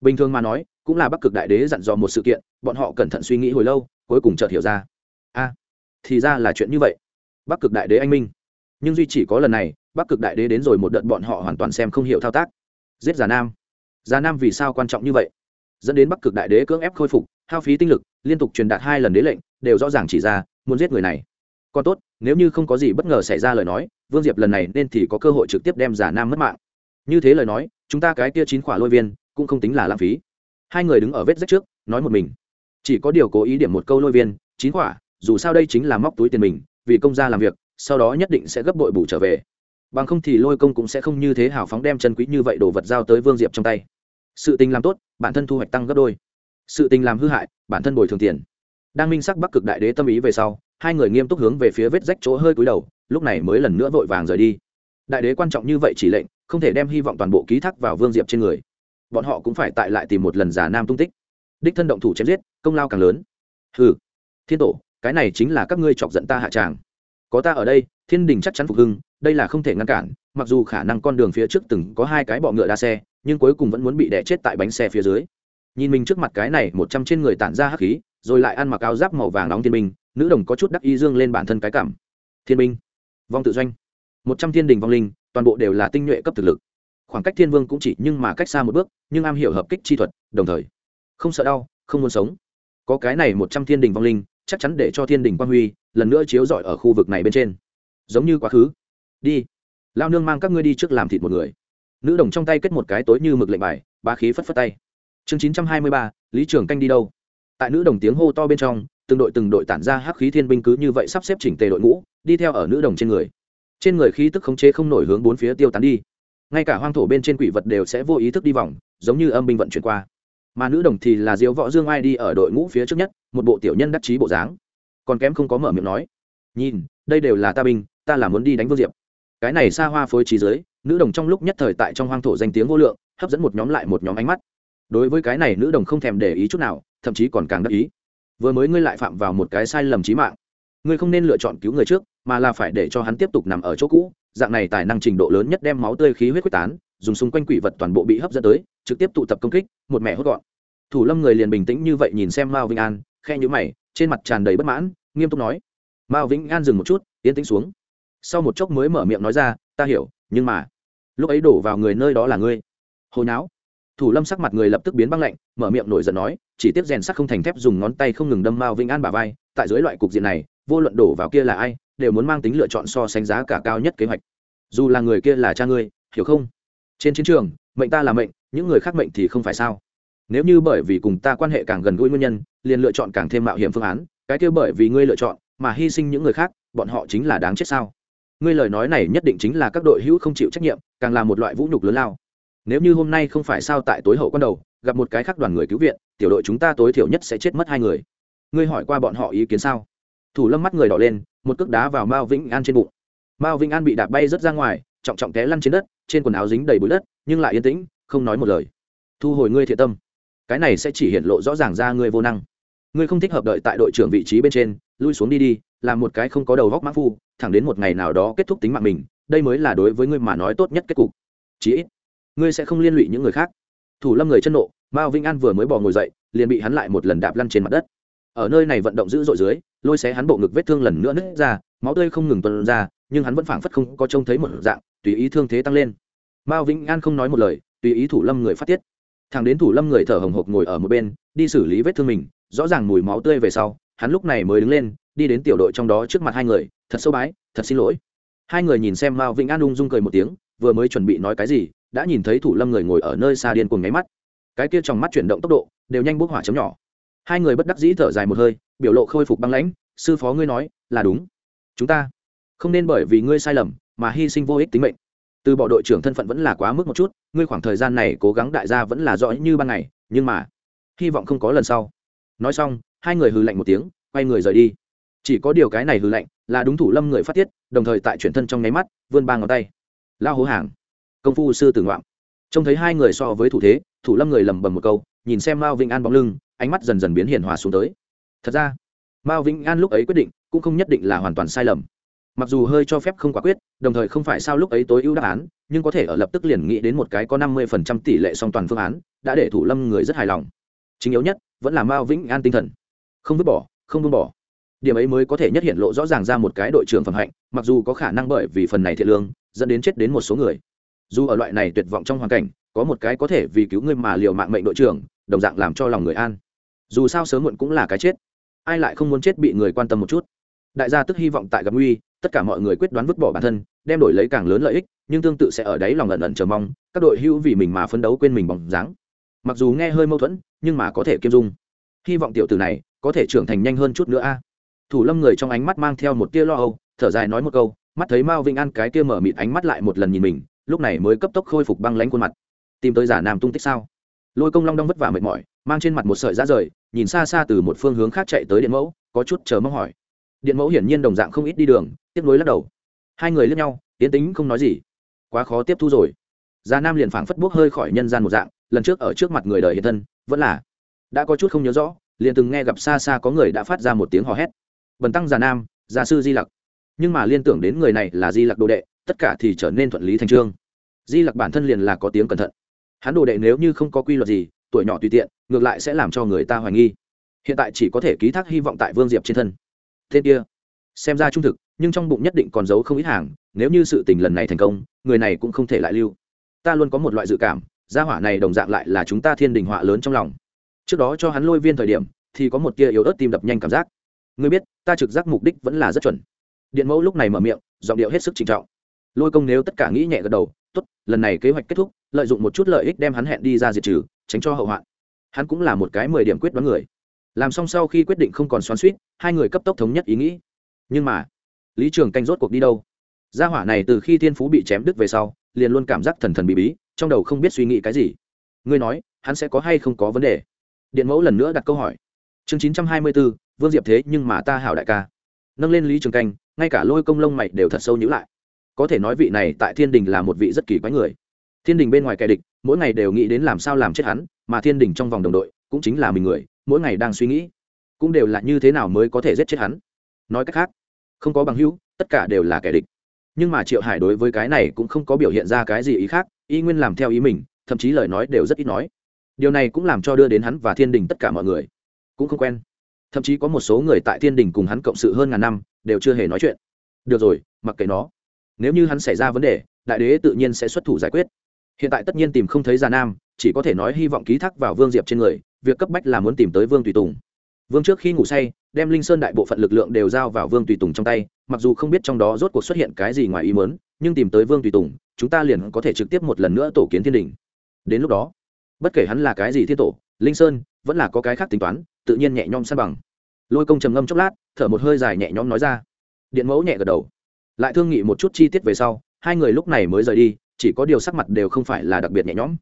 Bình thường mà nói, cũng là bắc cực đại đế dặn dò một sự kiện, bọn họ cẩn thận suy nghĩ hồi lâu, cuối cùng chợt hiểu ra. A! Thì ra là chuyện như vậy. Bắc cực đại đế anh minh. Nhưng duy chỉ có lần này, bắc cực đại đế đến rồi một đợt bọn họ hoàn toàn xem không hiểu thao tác. Giết già nam. Già nam vì sao quan trọng như vậy? Dẫn đến bắc cực đại đế cưỡng ép khôi phục, hao phí tinh lực, liên tục truyền đạt hai lần đế lệnh, đều rõ ràng chỉ ra, muốn giết người này. Còn tốt, nếu như không có gì bất ngờ xảy ra lời nói, vương diệp lần này nên thì có cơ hội trực tiếp đem giả nam mất mạng. Như thế lời nói, chúng ta cái kia chín khỏa lôi viên, cũng không tính là lãng phí. Hai người đứng ở vết rách trước, nói một mình. Chỉ có điều cố ý điểm một câu lôi viên, chín khỏa dù sao đây chính là móc túi tiền mình vì công gia làm việc sau đó nhất định sẽ gấp bội bù trở về. Bằng không thì lôi công cũng sẽ không như thế hào phóng đem chân quý như vậy đồ vật giao tới vương diệp trong tay. Sự tình làm tốt bản thân thu hoạch tăng gấp đôi. Sự tình làm hư hại bản thân bồi thường tiền. Đang minh sắc bắc cực đại đế tâm ý về sau hai người nghiêm túc hướng về phía vết rách chỗ hơi cúi đầu lúc này mới lần nữa vội vàng rời đi. Đại đế quan trọng như vậy chỉ lệnh không thể đem hy vọng toàn bộ ký thác vào vương diệp trên người. Bọn họ cũng phải tại lại tìm một lần giả nam tung tích. Đích thân động thủ chém giết công lao càng lớn. Hừ, thiên tổ cái này chính là các ngươi chọc giận ta hạ tràng. Có ta ở đây, thiên đình chắc chắn phục hưng, đây là không thể ngăn cản, mặc dù khả năng con đường phía trước từng có hai cái bọ ngựa đa xe, nhưng cuối cùng vẫn muốn bị đẻ chết tại bánh xe phía dưới. Nhìn mình trước mặt cái này một trăm trên người tản ra hắc khí, rồi lại ăn mặc áo giáp màu vàng nóng thiên binh, nữ đồng có chút đắc y dương lên bản thân cái cảm. Thiên binh, vong tự doanh. Một trăm thiên đình vong linh, toàn bộ đều là tinh nhuệ cấp thực lực. Khoảng cách thiên vương cũng chỉ nhưng mà cách xa một bước, nhưng am hiểu hợp kích chi thuật, đồng thời không sợ đau, không muốn sống. Có cái này một trăm thiên đình vong linh chắc chắn để cho thiên đình quang huy lần nữa chiếu rọi ở khu vực này bên trên. Giống như quá khứ. Đi. Lao nương mang các ngươi đi trước làm thịt một người. Nữ đồng trong tay kết một cái tối như mực lệnh bài, ba khí phất phất tay. Chương chín trăm hai mươi ba, lý trường canh đi đâu? Tại nữ đồng tiếng hô to bên trong, từng đội từng đội tản ra hắc khí thiên binh cứ như vậy sắp xếp chỉnh tề đội ngũ, đi theo ở nữ đồng trên người. Trên người khí tức khống chế không nổi hướng bốn phía tiêu tán đi. Ngay cả hoang thổ bên trên quỷ vật đều sẽ vô ý thức đi vòng, giống như âm binh vận chuyển qua mà nữ đồng thì là diêu võ dương ai đi ở đội ngũ phía trước nhất, một bộ tiểu nhân đắc chí bộ dáng. Còn kém không có mở miệng nói. Nhìn, đây đều là ta binh, ta là muốn đi đánh vương diệp. Cái này xa hoa phối trí giới, nữ đồng trong lúc nhất thời tại trong hoang thổ danh tiếng vô lượng, hấp dẫn một nhóm lại một nhóm ánh mắt. Đối với cái này nữ đồng không thèm để ý chút nào, thậm chí còn càng đắc ý. Vừa mới ngươi lại phạm vào một cái sai lầm trí mạng. Ngươi không nên lựa chọn cứu người trước, mà là phải để cho hắn tiếp tục nằm ở chỗ cũ, dạng này tài năng trình độ lớn nhất đem máu tươi khí huyết quyết tán dùng xung quanh quỷ vật toàn bộ bị hấp dẫn tới, trực tiếp tụ tập công kích, một mẹ hốt gọn. Thủ lâm người liền bình tĩnh như vậy nhìn xem mao vĩnh an khe nhữ mày, trên mặt tràn đầy bất mãn, nghiêm túc nói. Mao vĩnh an dừng một chút, yên tĩnh xuống. Sau một chốc mới mở miệng nói ra, ta hiểu, nhưng mà, lúc ấy đổ vào người nơi đó là ngươi. Hồi não thủ lâm sắc mặt người lập tức biến băng lạnh, mở miệng nổi giận nói, chỉ tiếp rèn sắt không thành thép dùng ngón tay không ngừng đâm mao vĩnh an bà vai, tại dưới loại cục diện này, vô luận đổ vào kia là ai, đều muốn mang tính lựa chọn so sánh giá cả cao nhất kế hoạch. Dù là người kia là cha ngươi, hiểu không? Trên chiến trường, mệnh ta là mệnh, những người khác mệnh thì không phải sao? Nếu như bởi vì cùng ta quan hệ càng gần gũi nguyên nhân, liền lựa chọn càng thêm mạo hiểm phương án, cái kia bởi vì ngươi lựa chọn, mà hy sinh những người khác, bọn họ chính là đáng chết sao? Ngươi lời nói này nhất định chính là các đội hữu không chịu trách nhiệm, càng là một loại vũ nhục lớn lao. Nếu như hôm nay không phải sao tại tối hậu con đầu, gặp một cái khác đoàn người cứu viện, tiểu đội chúng ta tối thiểu nhất sẽ chết mất hai người. Ngươi hỏi qua bọn họ ý kiến sao? Thủ lâm mắt người đỏ lên, một cước đá vào mao vĩnh an trên bụng. Mao vĩnh an bị đạp bay rớt ra ngoài trọng trọng té lăn trên đất, trên quần áo dính đầy bụi đất, nhưng lại yên tĩnh, không nói một lời. Thu hồi ngươi thiện tâm. Cái này sẽ chỉ hiện lộ rõ ràng ra ngươi vô năng. Ngươi không thích hợp đợi tại đội trưởng vị trí bên trên, lui xuống đi đi làm một cái không có đầu góc mã phu, thẳng đến một ngày nào đó kết thúc tính mạng mình, đây mới là đối với ngươi mà nói tốt nhất kết cục. Chí ít, ngươi sẽ không liên lụy những người khác. Thủ lâm người chân nộ, mao vinh an vừa mới bò ngồi dậy, liền bị hắn lại một lần đạp lăn trên mặt đất. Ở nơi này vận động dữ dội dưới, lôi xé hắn bộ ngực vết thương lần nữa nứt ra, máu tươi không ngừng tuần ra nhưng hắn vẫn phảng phất không có trông thấy một dạng, tùy ý thương thế tăng lên. Mao vĩnh an không nói một lời, tùy ý thủ lâm người phát tiết. Thằng đến thủ lâm người thở hồng hộc ngồi ở một bên, đi xử lý vết thương mình, rõ ràng mùi máu tươi về sau, hắn lúc này mới đứng lên, đi đến tiểu đội trong đó trước mặt hai người, thật sâu bái, thật xin lỗi. Hai người nhìn xem mao vĩnh an ung dung cười một tiếng, vừa mới chuẩn bị nói cái gì, đã nhìn thấy thủ lâm người ngồi ở nơi xa điên cùng nháy mắt. Cái kia trong mắt chuyển động tốc độ, đều nhanh bốc hỏa chấm nhỏ. Hai người bất đắc dĩ thở dài một hơi, biểu lộ khôi phục băng lãnh, sư phó ngươi nói, là đúng. Chúng ta không nên bởi vì ngươi sai lầm mà hy sinh vô ích tính mệnh. Từ bộ đội trưởng thân phận vẫn là quá mức một chút, ngươi khoảng thời gian này cố gắng đại gia vẫn là rõ như ban ngày, nhưng mà, hy vọng không có lần sau. Nói xong, hai người hừ lạnh một tiếng, quay người rời đi. Chỉ có điều cái này hừ lạnh là đúng thủ lâm người phát tiết, đồng thời tại chuyển thân trong nháy mắt, vươn ba ngón tay. Lao hố hàng. Công phu sư tử ngoạm. Trông thấy hai người so với thủ thế, thủ lâm người lầm bầm một câu, nhìn xem mao vĩnh an bóng lưng, ánh mắt dần dần biến hiền hòa xuống tới. Thật ra, mao vĩnh an lúc ấy quyết định cũng không nhất định là hoàn toàn sai lầm mặc dù hơi cho phép không quả quyết, đồng thời không phải sao lúc ấy tối ưu đáp án, nhưng có thể ở lập tức liền nghĩ đến một cái có năm mươi phần trăm tỷ lệ song toàn phương án, đã để thủ lâm người rất hài lòng. Chính yếu nhất, vẫn là mao vĩnh an tinh thần. Không vứt bỏ, không buông bỏ. Điểm ấy mới có thể nhất hiện lộ rõ ràng ra một cái đội trưởng phẩm hạnh, mặc dù có khả năng bởi vì phần này thiện lương, dẫn đến chết đến một số người. Dù ở loại này tuyệt vọng trong hoàn cảnh, có một cái có thể vì cứu người mà liều mạng mệnh đội trưởng, đồng dạng làm cho lòng người an. Dù sao sớm muộn cũng là cái chết. Ai lại không muốn chết bị người quan tâm một chút? Đại gia tức hy vọng tại gặp nguy tất cả mọi người quyết đoán vứt bỏ bản thân, đem đổi lấy càng lớn lợi ích, nhưng tương tự sẽ ở đấy lòng ẩn ẩn chờ mong, các đội hữu vì mình mà phấn đấu quên mình bóng dáng. Mặc dù nghe hơi mâu thuẫn, nhưng mà có thể kiêm dung. Hy vọng tiểu tử này có thể trưởng thành nhanh hơn chút nữa a. Thủ lâm người trong ánh mắt mang theo một tia lo âu, thở dài nói một câu, mắt thấy mao vinh an cái tia mở mịt ánh mắt lại một lần nhìn mình, lúc này mới cấp tốc khôi phục băng lánh khuôn mặt. Tìm tới giả nam tung tích sao? Lôi công long đong vất vả mệt mỏi, mang trên mặt một sợi da rời, nhìn xa xa từ một phương hướng khác chạy tới điện mẫu, có chút chờ mong hỏi điện mẫu hiển nhiên đồng dạng không ít đi đường, tiếp nối lắc đầu. Hai người lướt nhau tiến tính không nói gì. Quá khó tiếp thu rồi. Già nam liền phảng phất bốc hơi khỏi nhân gian một dạng, lần trước ở trước mặt người đời hiện thân, vẫn là đã có chút không nhớ rõ, liền từng nghe gặp xa xa có người đã phát ra một tiếng hò hét. Bần tăng già nam gia sư di lặc. Nhưng mà liên tưởng đến người này là di lặc đồ đệ, tất cả thì trở nên thuận lý thành trương. Di lặc bản thân liền là có tiếng cẩn thận. Hắn đồ đệ nếu như không có quy luật gì, tuổi nhỏ tùy tiện, ngược lại sẽ làm cho người ta hoài nghi. Hiện tại chỉ có thể ký thác hy vọng tại vương diệp trên thân tên kia. Xem ra trung thực, nhưng trong bụng nhất định còn giấu không ít hàng, nếu như sự tình lần này thành công, người này cũng không thể lại lưu. Ta luôn có một loại dự cảm, gia hỏa này đồng dạng lại là chúng ta thiên đình họa lớn trong lòng. Trước đó cho hắn lôi viên thời điểm, thì có một tia yếu ớt tim đập nhanh cảm giác. Ngươi biết, ta trực giác mục đích vẫn là rất chuẩn. Điện mẫu lúc này mở miệng, giọng điệu hết sức trinh trọng. Lôi công nếu tất cả nghĩ nhẹ gật đầu, tốt, lần này kế hoạch kết thúc, lợi dụng một chút lợi ích đem hắn hẹn đi ra diệt trừ, tránh cho hậu hoạn. Hắn cũng là một cái mười điểm quyết đoán người làm xong sau khi quyết định không còn xoắn suýt, hai người cấp tốc thống nhất ý nghĩ. Nhưng mà, lý trường canh rốt cuộc đi đâu? Gia hỏa này từ khi thiên phú bị chém đứt về sau, liền luôn cảm giác thần thần bị bí, trong đầu không biết suy nghĩ cái gì. Ngươi nói, hắn sẽ có hay không có vấn đề? Điện mẫu lần nữa đặt câu hỏi. Chương chín trăm hai mươi bốn vương diệp thế nhưng mà ta hảo đại ca. Nâng lên lý trường canh, ngay cả lôi công lông mày đều thật sâu nhữ lại. Có thể nói vị này tại thiên đình là một vị rất kỳ quái người. Thiên đình bên ngoài kẻ địch, mỗi ngày đều nghĩ đến làm sao làm chết hắn, mà thiên đình trong vòng đồng đội cũng chính là mình người mỗi ngày đang suy nghĩ, cũng đều là như thế nào mới có thể giết chết hắn. Nói cách khác, không có bằng hữu, tất cả đều là kẻ địch. Nhưng mà triệu hải đối với cái này cũng không có biểu hiện ra cái gì ý khác, y nguyên làm theo ý mình, thậm chí lời nói đều rất ít nói. Điều này cũng làm cho đưa đến hắn và thiên đình tất cả mọi người cũng không quen. Thậm chí có một số người tại thiên đình cùng hắn cộng sự hơn ngàn năm, đều chưa hề nói chuyện. Được rồi, mặc kệ nó. Nếu như hắn xảy ra vấn đề, đại đế tự nhiên sẽ xuất thủ giải quyết. Hiện tại tất nhiên tìm không thấy già nam, chỉ có thể nói hy vọng ký thác vào vương diệp trên người việc cấp bách là muốn tìm tới vương tùy tùng. Vương trước khi ngủ say, đem linh sơn đại bộ phận lực lượng đều giao vào vương tùy tùng trong tay, mặc dù không biết trong đó rốt cuộc xuất hiện cái gì ngoài ý mớn nhưng tìm tới vương tùy tùng, chúng ta liền có thể trực tiếp một lần nữa tổ kiến thiên đình. Đến lúc đó, bất kể hắn là cái gì thiên tổ, linh sơn vẫn là có cái khác tính toán, tự nhiên nhẹ nhõm san bằng. Lôi công trầm ngâm chốc lát, thở một hơi dài nhẹ nhõm nói ra. Điện mẫu nhẹ gật đầu. Lại thương nghị một chút chi tiết về sau, hai người lúc này mới rời đi, chỉ có điều sắc mặt đều không phải là đặc biệt nhẹ nhõm.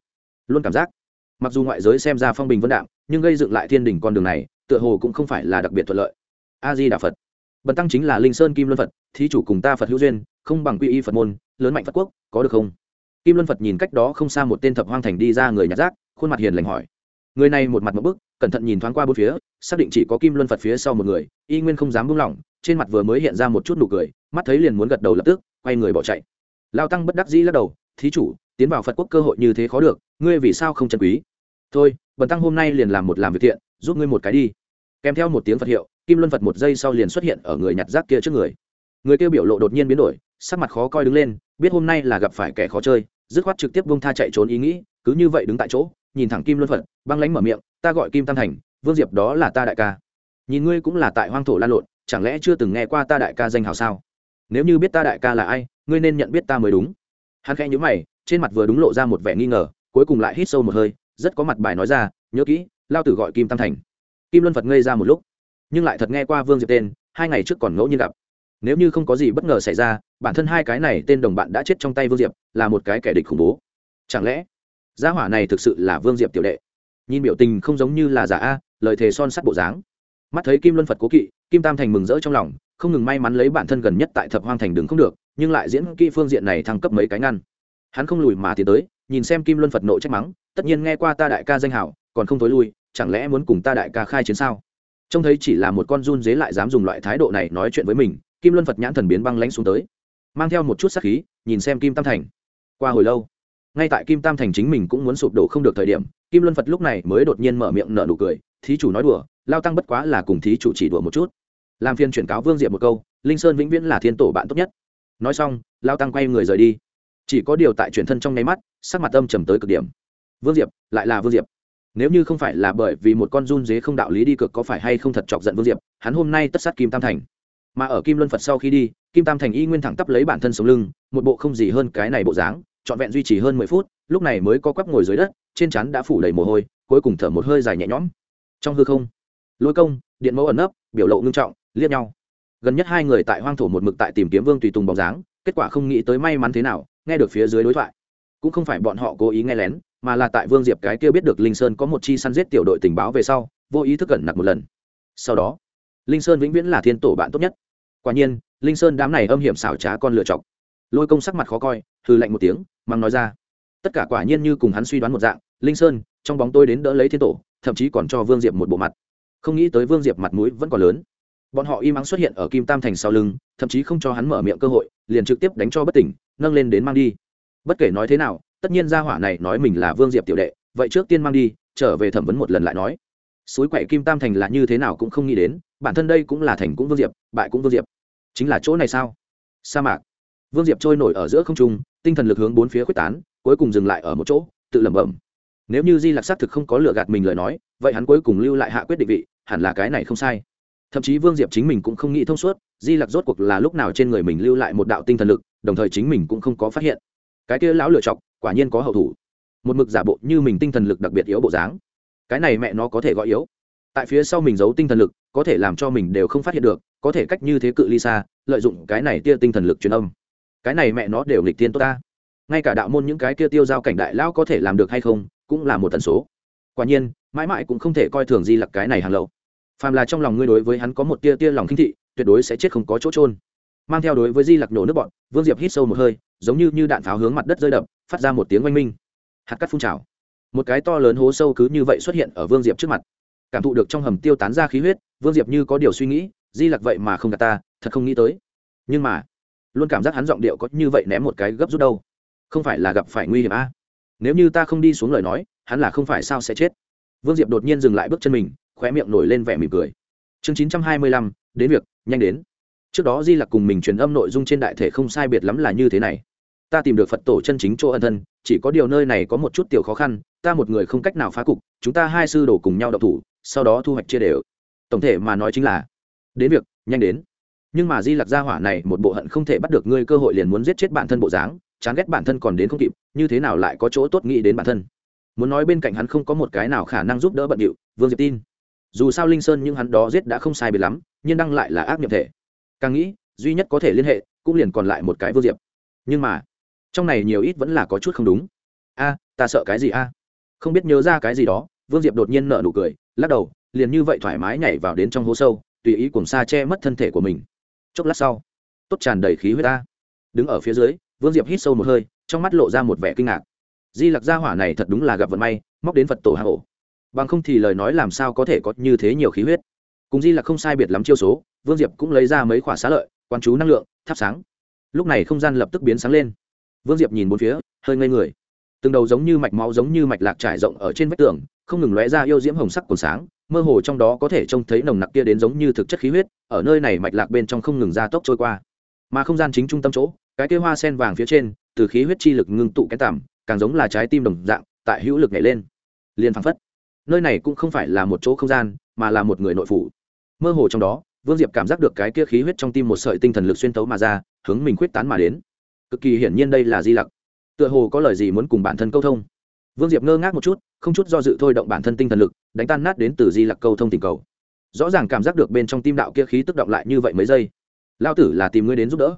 Luôn cảm giác mặc dù ngoại giới xem ra phong bình vân đạm, nhưng gây dựng lại thiên đình con đường này, tựa hồ cũng không phải là đặc biệt thuận lợi. A di đà phật. Bần tăng chính là linh sơn kim luân phật, thí chủ cùng ta phật hữu duyên, không bằng quy y phật môn, lớn mạnh phật quốc, có được không? Kim luân phật nhìn cách đó không xa một tên thập hoang thành đi ra người nhặt rác, khuôn mặt hiền lành hỏi. Người này một mặt một bức, cẩn thận nhìn thoáng qua bốn phía, xác định chỉ có kim luân phật phía sau một người, y nguyên không dám buông lỏng, trên mặt vừa mới hiện ra một chút nụ cười, mắt thấy liền muốn gật đầu lập tức, quay người bỏ chạy. Lao tăng bất đắc dĩ lắc đầu, thí chủ, tiến vào phật quốc cơ hội như thế khó được ngươi vì sao không chân quý? Thôi, bần tăng hôm nay liền làm một làm việc thiện, giúp ngươi một cái đi. Kèm theo một tiếng phật hiệu, kim luân phật một giây sau liền xuất hiện ở người nhặt rác kia trước người. Người kia biểu lộ đột nhiên biến đổi, sắc mặt khó coi đứng lên, biết hôm nay là gặp phải kẻ khó chơi, dứt khoát trực tiếp bông tha chạy trốn ý nghĩ, cứ như vậy đứng tại chỗ, nhìn thẳng kim luân phật, băng lánh mở miệng, ta gọi kim tam thành, vương diệp đó là ta đại ca. Nhìn ngươi cũng là tại hoang thổ lan lộn, chẳng lẽ chưa từng nghe qua ta đại ca danh hào sao? Nếu như biết ta đại ca là ai, ngươi nên nhận biết ta mới đúng. Hắn khẽ nhớ mày, trên mặt vừa đúng lộ ra một vẻ nghi ngờ cuối cùng lại hít sâu một hơi, rất có mặt bài nói ra, nhớ kỹ, lao tử gọi kim tam thành. Kim luân phật ngây ra một lúc, nhưng lại thật nghe qua vương diệp tên, hai ngày trước còn ngẫu nhiên gặp. Nếu như không có gì bất ngờ xảy ra, bản thân hai cái này tên đồng bạn đã chết trong tay vương diệp, là một cái kẻ địch khủng bố. Chẳng lẽ, gia hỏa này thực sự là vương diệp tiểu đệ? Nhìn biểu tình không giống như là giả a, lời thề son sắt bộ dáng. Mắt thấy kim luân phật cố kỵ, kim tam thành mừng rỡ trong lòng, không ngừng may mắn lấy bản thân gần nhất tại thập hoang thành đường không được, nhưng lại diễn kỹ phương diện này thăng cấp mấy cái ngăn. Hắn không lùi mà tiến tới nhìn xem kim luân phật nộ trách mắng, tất nhiên nghe qua ta đại ca danh hảo, còn không tối lui, chẳng lẽ muốn cùng ta đại ca khai chiến sao? Trông thấy chỉ là một con run dế lại dám dùng loại thái độ này nói chuyện với mình, kim luân phật nhãn thần biến băng lãnh xuống tới. Mang theo một chút sắc khí, nhìn xem kim tam thành. Qua hồi lâu, ngay tại kim tam thành chính mình cũng muốn sụp đổ không được thời điểm, kim luân phật lúc này mới đột nhiên mở miệng nở nụ cười, thí chủ nói đùa, lao tăng bất quá là cùng thí chủ chỉ đùa một chút. Làm phiên chuyển cáo vương diệp một câu, linh sơn vĩnh viễn là thiên tổ bạn tốt nhất. Nói xong, lao tăng quay người rời đi chỉ có điều tại chuyển thân trong nháy mắt, sắc mặt âm trầm tới cực điểm. Vương diệp, lại là vương diệp. Nếu như không phải là bởi vì một con run dế không đạo lý đi cực có phải hay không thật chọc giận vương diệp, hắn hôm nay tất sát kim tam thành. Mà ở kim luân phật sau khi đi, kim tam thành y nguyên thẳng tắp lấy bản thân sống lưng, một bộ không gì hơn cái này bộ dáng, trọn vẹn duy trì hơn mười phút, lúc này mới có quắp ngồi dưới đất, trên chắn đã phủ đầy mồ hôi, cuối cùng thở một hơi dài nhẹ nhõm. Trong hư không, lôi công, điện mẫu ẩn nấp, biểu lộ ngưng trọng, liếc nhau. Gần nhất hai người tại hoang thổ một mực tại tìm kiếm vương tùy tùng bóng dáng, kết quả không nghĩ tới may mắn thế nào nghe được phía dưới đối thoại. Cũng không phải bọn họ cố ý nghe lén, mà là tại vương diệp cái kia biết được linh sơn có một chi săn giết tiểu đội tình báo về sau, vô ý thức cẩn nặc một lần. Sau đó, linh sơn vĩnh viễn là thiên tổ bạn tốt nhất. Quả nhiên, linh sơn đám này âm hiểm xảo trá con lựa chọc. Lôi công sắc mặt khó coi hư lạnh một tiếng, mắng nói ra. Tất cả quả nhiên như cùng hắn suy đoán một dạng, linh sơn, trong bóng tôi đến đỡ lấy thiên tổ, thậm chí còn cho vương diệp một bộ mặt. Không nghĩ tới vương diệp mặt mũi vẫn còn lớn bọn họ im ắng xuất hiện ở kim tam thành sau lưng, thậm chí không cho hắn mở miệng cơ hội, liền trực tiếp đánh cho bất tỉnh, nâng lên đến mang đi. Bất kể nói thế nào, tất nhiên gia hỏa này nói mình là vương diệp tiểu đệ, vậy trước tiên mang đi, trở về thẩm vấn một lần lại nói. Suối quậy kim tam thành là như thế nào cũng không nghĩ đến, bản thân đây cũng là thành cũng vương diệp, bại cũng vương diệp. Chính là chỗ này sao? Sa mạc. Vương diệp trôi nổi ở giữa không trung, tinh thần lực hướng bốn phía quyết tán, cuối cùng dừng lại ở một chỗ, tự lẩm bẩm. Nếu như di lạc xác thực không có lựa gạt mình lời nói, vậy hắn cuối cùng lưu lại hạ quyết định vị, hẳn là cái này không sai thậm chí vương diệp chính mình cũng không nghĩ thông suốt, di lặc rốt cuộc là lúc nào trên người mình lưu lại một đạo tinh thần lực, đồng thời chính mình cũng không có phát hiện. Cái kia lão lựa chọc, quả nhiên có hậu thủ. Một mực giả bộ như mình tinh thần lực đặc biệt yếu bộ dáng. Cái này mẹ nó có thể gọi yếu. Tại phía sau mình giấu tinh thần lực, có thể làm cho mình đều không phát hiện được, có thể cách như thế cự ly xa, lợi dụng cái này tia tinh thần lực truyền âm. Cái này mẹ nó đều nghịch tiên tốt ta. Ngay cả đạo môn những cái kia tiêu giao cảnh đại lão có thể làm được hay không, cũng là một tần số. Quả nhiên, mãi mãi cũng không thể coi thường di lặc cái này hàng lậu phàm là trong lòng ngươi đối với hắn có một tia tia lòng khinh thị tuyệt đối sẽ chết không có chỗ trôn mang theo đối với di lặc nổ nước bọn vương diệp hít sâu một hơi giống như, như đạn pháo hướng mặt đất rơi đập phát ra một tiếng oanh minh. Hạt cắt phun trào. Một cái to lớn hố sâu cứ như vậy xuất hiện ở vương diệp trước mặt. Cảm thụ được trong hầm tiêu tán ra khí huyết vương diệp như có điều suy nghĩ di lặc vậy mà không gạt ta thật không nghĩ tới. Nhưng mà luôn cảm giác hắn giọng điệu có như vậy ném một cái gấp rút đâu. Không phải là gặp phải nguy hiểm a? À? nếu như ta không đi xuống lời nói hắn là không phải sao sẽ chết. Vương diệp đột nhiên dừng lại bước chân mình khóe miệng nổi lên vẻ mỉm cười. Chương chín trăm hai mươi lăm, đến việc, nhanh đến. Trước đó di lặc cùng mình truyền âm nội dung trên đại thể không sai biệt lắm là như thế này. Ta tìm được phật tổ chân chính chỗ ân thân, chỉ có điều nơi này có một chút tiểu khó khăn, ta một người không cách nào phá cục, chúng ta hai sư đổ cùng nhau đậu thủ, sau đó thu hoạch chia đều. Tổng thể mà nói chính là, đến việc, nhanh đến. Nhưng mà di lặc gia hỏa này một bộ hận không thể bắt được ngươi cơ hội liền muốn giết chết bản thân bộ dáng, chán ghét bản thân còn đến không kịp, như thế nào lại có chỗ tốt nghĩ đến bản thân? Muốn nói bên cạnh hắn không có một cái nào khả năng giúp đỡ bận điệu, vương diệp tin dù sao linh sơn những hắn đó giết đã không sai biệt lắm, nhưng đăng lại là ác nghiệm thể. Càng nghĩ, duy nhất có thể liên hệ, cũng liền còn lại một cái vương diệp. Nhưng mà, trong này nhiều ít vẫn là có chút không đúng. A, ta sợ cái gì a? Không biết nhớ ra cái gì đó, vương diệp đột nhiên nở nụ cười, lắc đầu, liền như vậy thoải mái nhảy vào đến trong hố sâu, tùy ý cùng xa che mất thân thể của mình. Chốc lát sau, tốt tràn đầy khí huyết ta đứng ở phía dưới, vương diệp hít sâu một hơi, trong mắt lộ ra một vẻ kinh ngạc. Di lặc gia hỏa này thật đúng là gặp vận may, móc đến phật tổ hạ hổ bằng không thì lời nói làm sao có thể có như thế nhiều khí huyết. Cùng di là không sai biệt lắm chiêu số, vương diệp cũng lấy ra mấy khoả xá lợi quan chú năng lượng, thắp sáng. Lúc này không gian lập tức biến sáng lên. Vương diệp nhìn bốn phía, hơi ngây người. Từng đầu giống như mạch máu giống như mạch lạc trải rộng ở trên vách tường, không ngừng lóe ra yêu diễm hồng sắc còn sáng, mơ hồ trong đó có thể trông thấy nồng nặc kia đến giống như thực chất khí huyết, ở nơi này mạch lạc bên trong không ngừng ra tốc trôi qua. Mà không gian chính trung tâm chỗ, cái kia hoa sen vàng phía trên, từ khí huyết chi lực ngưng tụ cái tằm, càng giống là trái tim đồng dạng, tại hữu lực nhảy lên. Liền phăng phất nơi này cũng không phải là một chỗ không gian, mà là một người nội phủ. Mơ hồ trong đó, vương diệp cảm giác được cái kia khí huyết trong tim một sợi tinh thần lực xuyên tấu mà ra, hướng mình quyết tán mà đến. Cực kỳ hiển nhiên đây là di lặc. Tựa hồ có lời gì muốn cùng bản thân câu thông. Vương diệp ngơ ngác một chút, không chút do dự thôi động bản thân tinh thần lực, đánh tan nát đến từ di lặc câu thông tình cầu. Rõ ràng cảm giác được bên trong tim đạo kia khí tức động lại như vậy mấy giây. Lao tử là tìm ngươi đến giúp đỡ.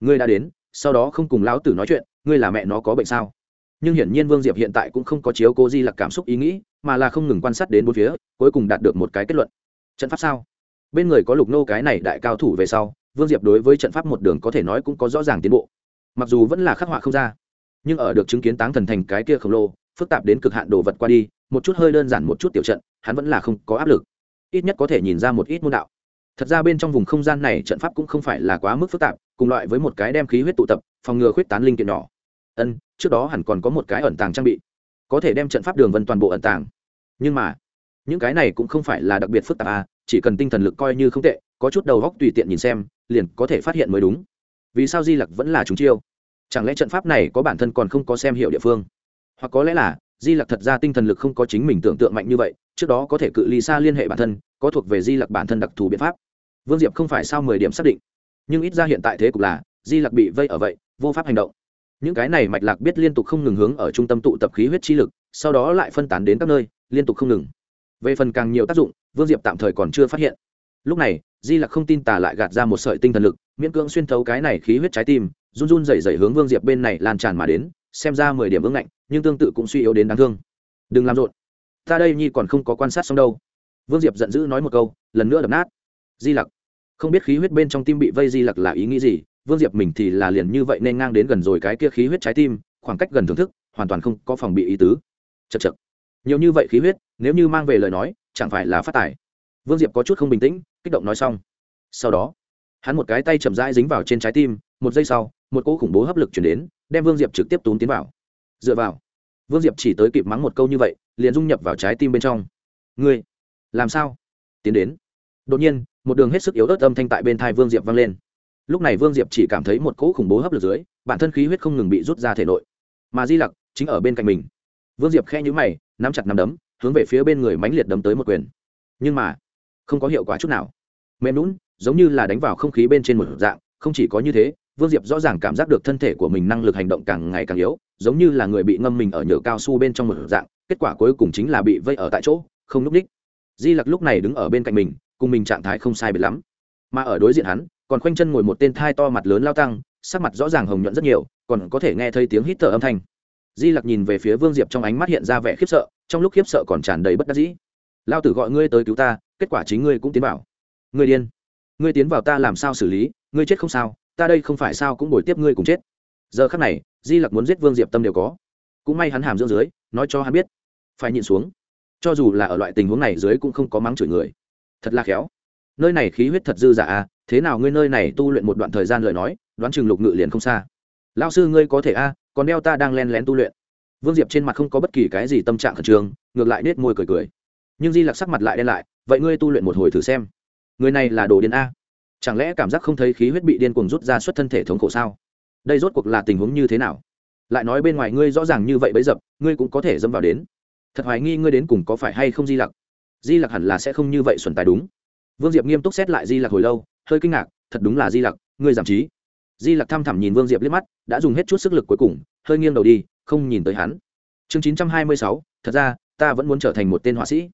Ngươi đã đến, sau đó không cùng lão tử nói chuyện, ngươi là mẹ nó có bệnh sao? Nhưng hiển nhiên vương diệp hiện tại cũng không có chiếu cố di lặc cảm xúc ý nghĩ, mà là không ngừng quan sát đến bốn phía, cuối cùng đạt được một cái kết luận. Trận pháp sao? Bên người có lục nô cái này đại cao thủ về sau, vương diệp đối với trận pháp một đường có thể nói cũng có rõ ràng tiến bộ. Mặc dù vẫn là khắc họa không ra, nhưng ở được chứng kiến táng thần thành cái kia khổng lồ, phức tạp đến cực hạn đồ vật qua đi, một chút hơi đơn giản một chút tiểu trận, hắn vẫn là không có áp lực. Ít nhất có thể nhìn ra một ít môn đạo. Thật ra bên trong vùng không gian này trận pháp cũng không phải là quá mức phức tạp, cùng loại với một cái đem khí huyết tụ tập, phòng ngừa khuyết tán linh kiện nhỏ. Ân trước đó hẳn còn có một cái ẩn tàng trang bị, có thể đem trận pháp đường vân toàn bộ ẩn tàng. Nhưng mà, những cái này cũng không phải là đặc biệt phức tạp à chỉ cần tinh thần lực coi như không tệ, có chút đầu góc tùy tiện nhìn xem, liền có thể phát hiện mới đúng. Vì sao di lặc vẫn là chúng chiêu? Chẳng lẽ trận pháp này có bản thân còn không có xem hiệu địa phương? Hoặc có lẽ là, di lặc thật ra tinh thần lực không có chính mình tưởng tượng mạnh như vậy, trước đó có thể cự ly xa liên hệ bản thân, có thuộc về di lặc bản thân đặc thù biện pháp. Vương diệp không phải sao mười điểm xác định. Nhưng ít ra hiện tại thế cục là, di lặc bị vây ở vậy, vô pháp hành động những cái này mạch lạc biết liên tục không ngừng hướng ở trung tâm tụ tập khí huyết chi lực, sau đó lại phân tán đến các nơi, liên tục không ngừng. Về phần càng nhiều tác dụng, vương diệp tạm thời còn chưa phát hiện. Lúc này, di lặc không tin tà lại gạt ra một sợi tinh thần lực, miễn cưỡng xuyên thấu cái này khí huyết trái tim, run run dày dày hướng vương diệp bên này lan tràn mà đến, xem ra mười điểm ứng ngạnh, nhưng tương tự cũng suy yếu đến đáng thương. Đừng làm rộn. Ta đây nhi còn không có quan sát xong đâu. Vương diệp giận dữ nói một câu, lần nữa đập nát. Di lặc. Không biết khí huyết bên trong tim bị vây di lặc là ý nghĩ gì vương diệp mình thì là liền như vậy nên ngang đến gần rồi cái kia khí huyết trái tim, khoảng cách gần thưởng thức, hoàn toàn không có phòng bị ý tứ. Chật chật nhiều như vậy khí huyết, nếu như mang về lời nói, chẳng phải là phát tài. Vương diệp có chút không bình tĩnh, kích động nói xong. Sau đó, hắn một cái tay chậm rãi dính vào trên trái tim, một giây sau, một cỗ khủng bố hấp lực chuyển đến, đem vương diệp trực tiếp tốn tiến vào. Dựa vào, vương diệp chỉ tới kịp mắng một câu như vậy, liền dung nhập vào trái tim bên trong. Ngươi, làm sao? Tiến đến. Đột nhiên, một đường hết sức yếu ớt âm thanh tại bên thai vương diệp vang lên lúc này vương diệp chỉ cảm thấy một cỗ khủng bố hấp lực dưới, bản thân khí huyết không ngừng bị rút ra thể nội. Mà di lặc chính ở bên cạnh mình. Vương diệp khe nhũ mày, nắm chặt nắm đấm, hướng về phía bên người mánh liệt đấm tới một quyền. Nhưng mà, không có hiệu quả chút nào. Mềm lún giống như là đánh vào không khí bên trên một dạng, không chỉ có như thế, vương diệp rõ ràng cảm giác được thân thể của mình năng lực hành động càng ngày càng yếu, giống như là người bị ngâm mình ở nhựa cao su bên trong một dạng, kết quả cuối cùng chính là bị vây ở tại chỗ, không núp đích di lặc lúc này đứng ở bên cạnh mình, cùng mình trạng thái không sai biệt lắm. Mà ở đối diện hắn còn khoanh chân ngồi một tên thai to mặt lớn lao tăng, sắc mặt rõ ràng hồng nhuận rất nhiều, còn có thể nghe thấy tiếng hít thở âm thanh. Di lặc nhìn về phía vương diệp trong ánh mắt hiện ra vẻ khiếp sợ, trong lúc khiếp sợ còn tràn đầy bất đắc dĩ. Lao tử gọi ngươi tới cứu ta, kết quả chính ngươi cũng tiến vào. Ngươi điên. Ngươi tiến vào ta làm sao xử lý? Ngươi chết không sao, ta đây không phải sao cũng bồi tiếp ngươi cùng chết. Giờ khắc này, di lặc muốn giết vương diệp tâm đều có. Cũng may hắn hàm dưỡng dưới, nói cho hắn biết, phải nhịn xuống. Cho dù là ở loại tình huống này dưới cũng không có mắng chửi người. Thật là khéo. Nơi này khí huyết thật dư giả a à, thế nào ngươi nơi này tu luyện một đoạn thời gian lời nói, đoán chừng lục ngự liền không xa. Lao sư ngươi có thể a, còn đeo ta đang len lén tu luyện. Vương diệp trên mặt không có bất kỳ cái gì tâm trạng khẩn trương, ngược lại nết môi cười cười. Nhưng di lặc sắc mặt lại đen lại, vậy ngươi tu luyện một hồi thử xem. Người này là đồ điên a. Chẳng lẽ cảm giác không thấy khí huyết bị điên cuồng rút ra xuất thân thể thống khổ sao? Đây rốt cuộc là tình huống như thế nào? Lại nói bên ngoài ngươi rõ ràng như vậy bấy dập, ngươi cũng có thể dâm vào đến. Thật hoài nghi ngươi đến cùng có phải hay không di lặc. Di lặc hẳn là sẽ không như vậy xuẩn tài đúng vương diệp nghiêm túc xét lại di lặc hồi lâu, hơi kinh ngạc, thật đúng là di lặc, ngươi giảm trí. Di lặc thăm thẳm nhìn vương diệp liếc mắt, đã dùng hết chút sức lực cuối cùng, hơi nghiêng đầu đi, không nhìn tới hắn. Chương chín trăm hai mươi sáu, thật ra, ta vẫn muốn trở thành một tên họa sĩ.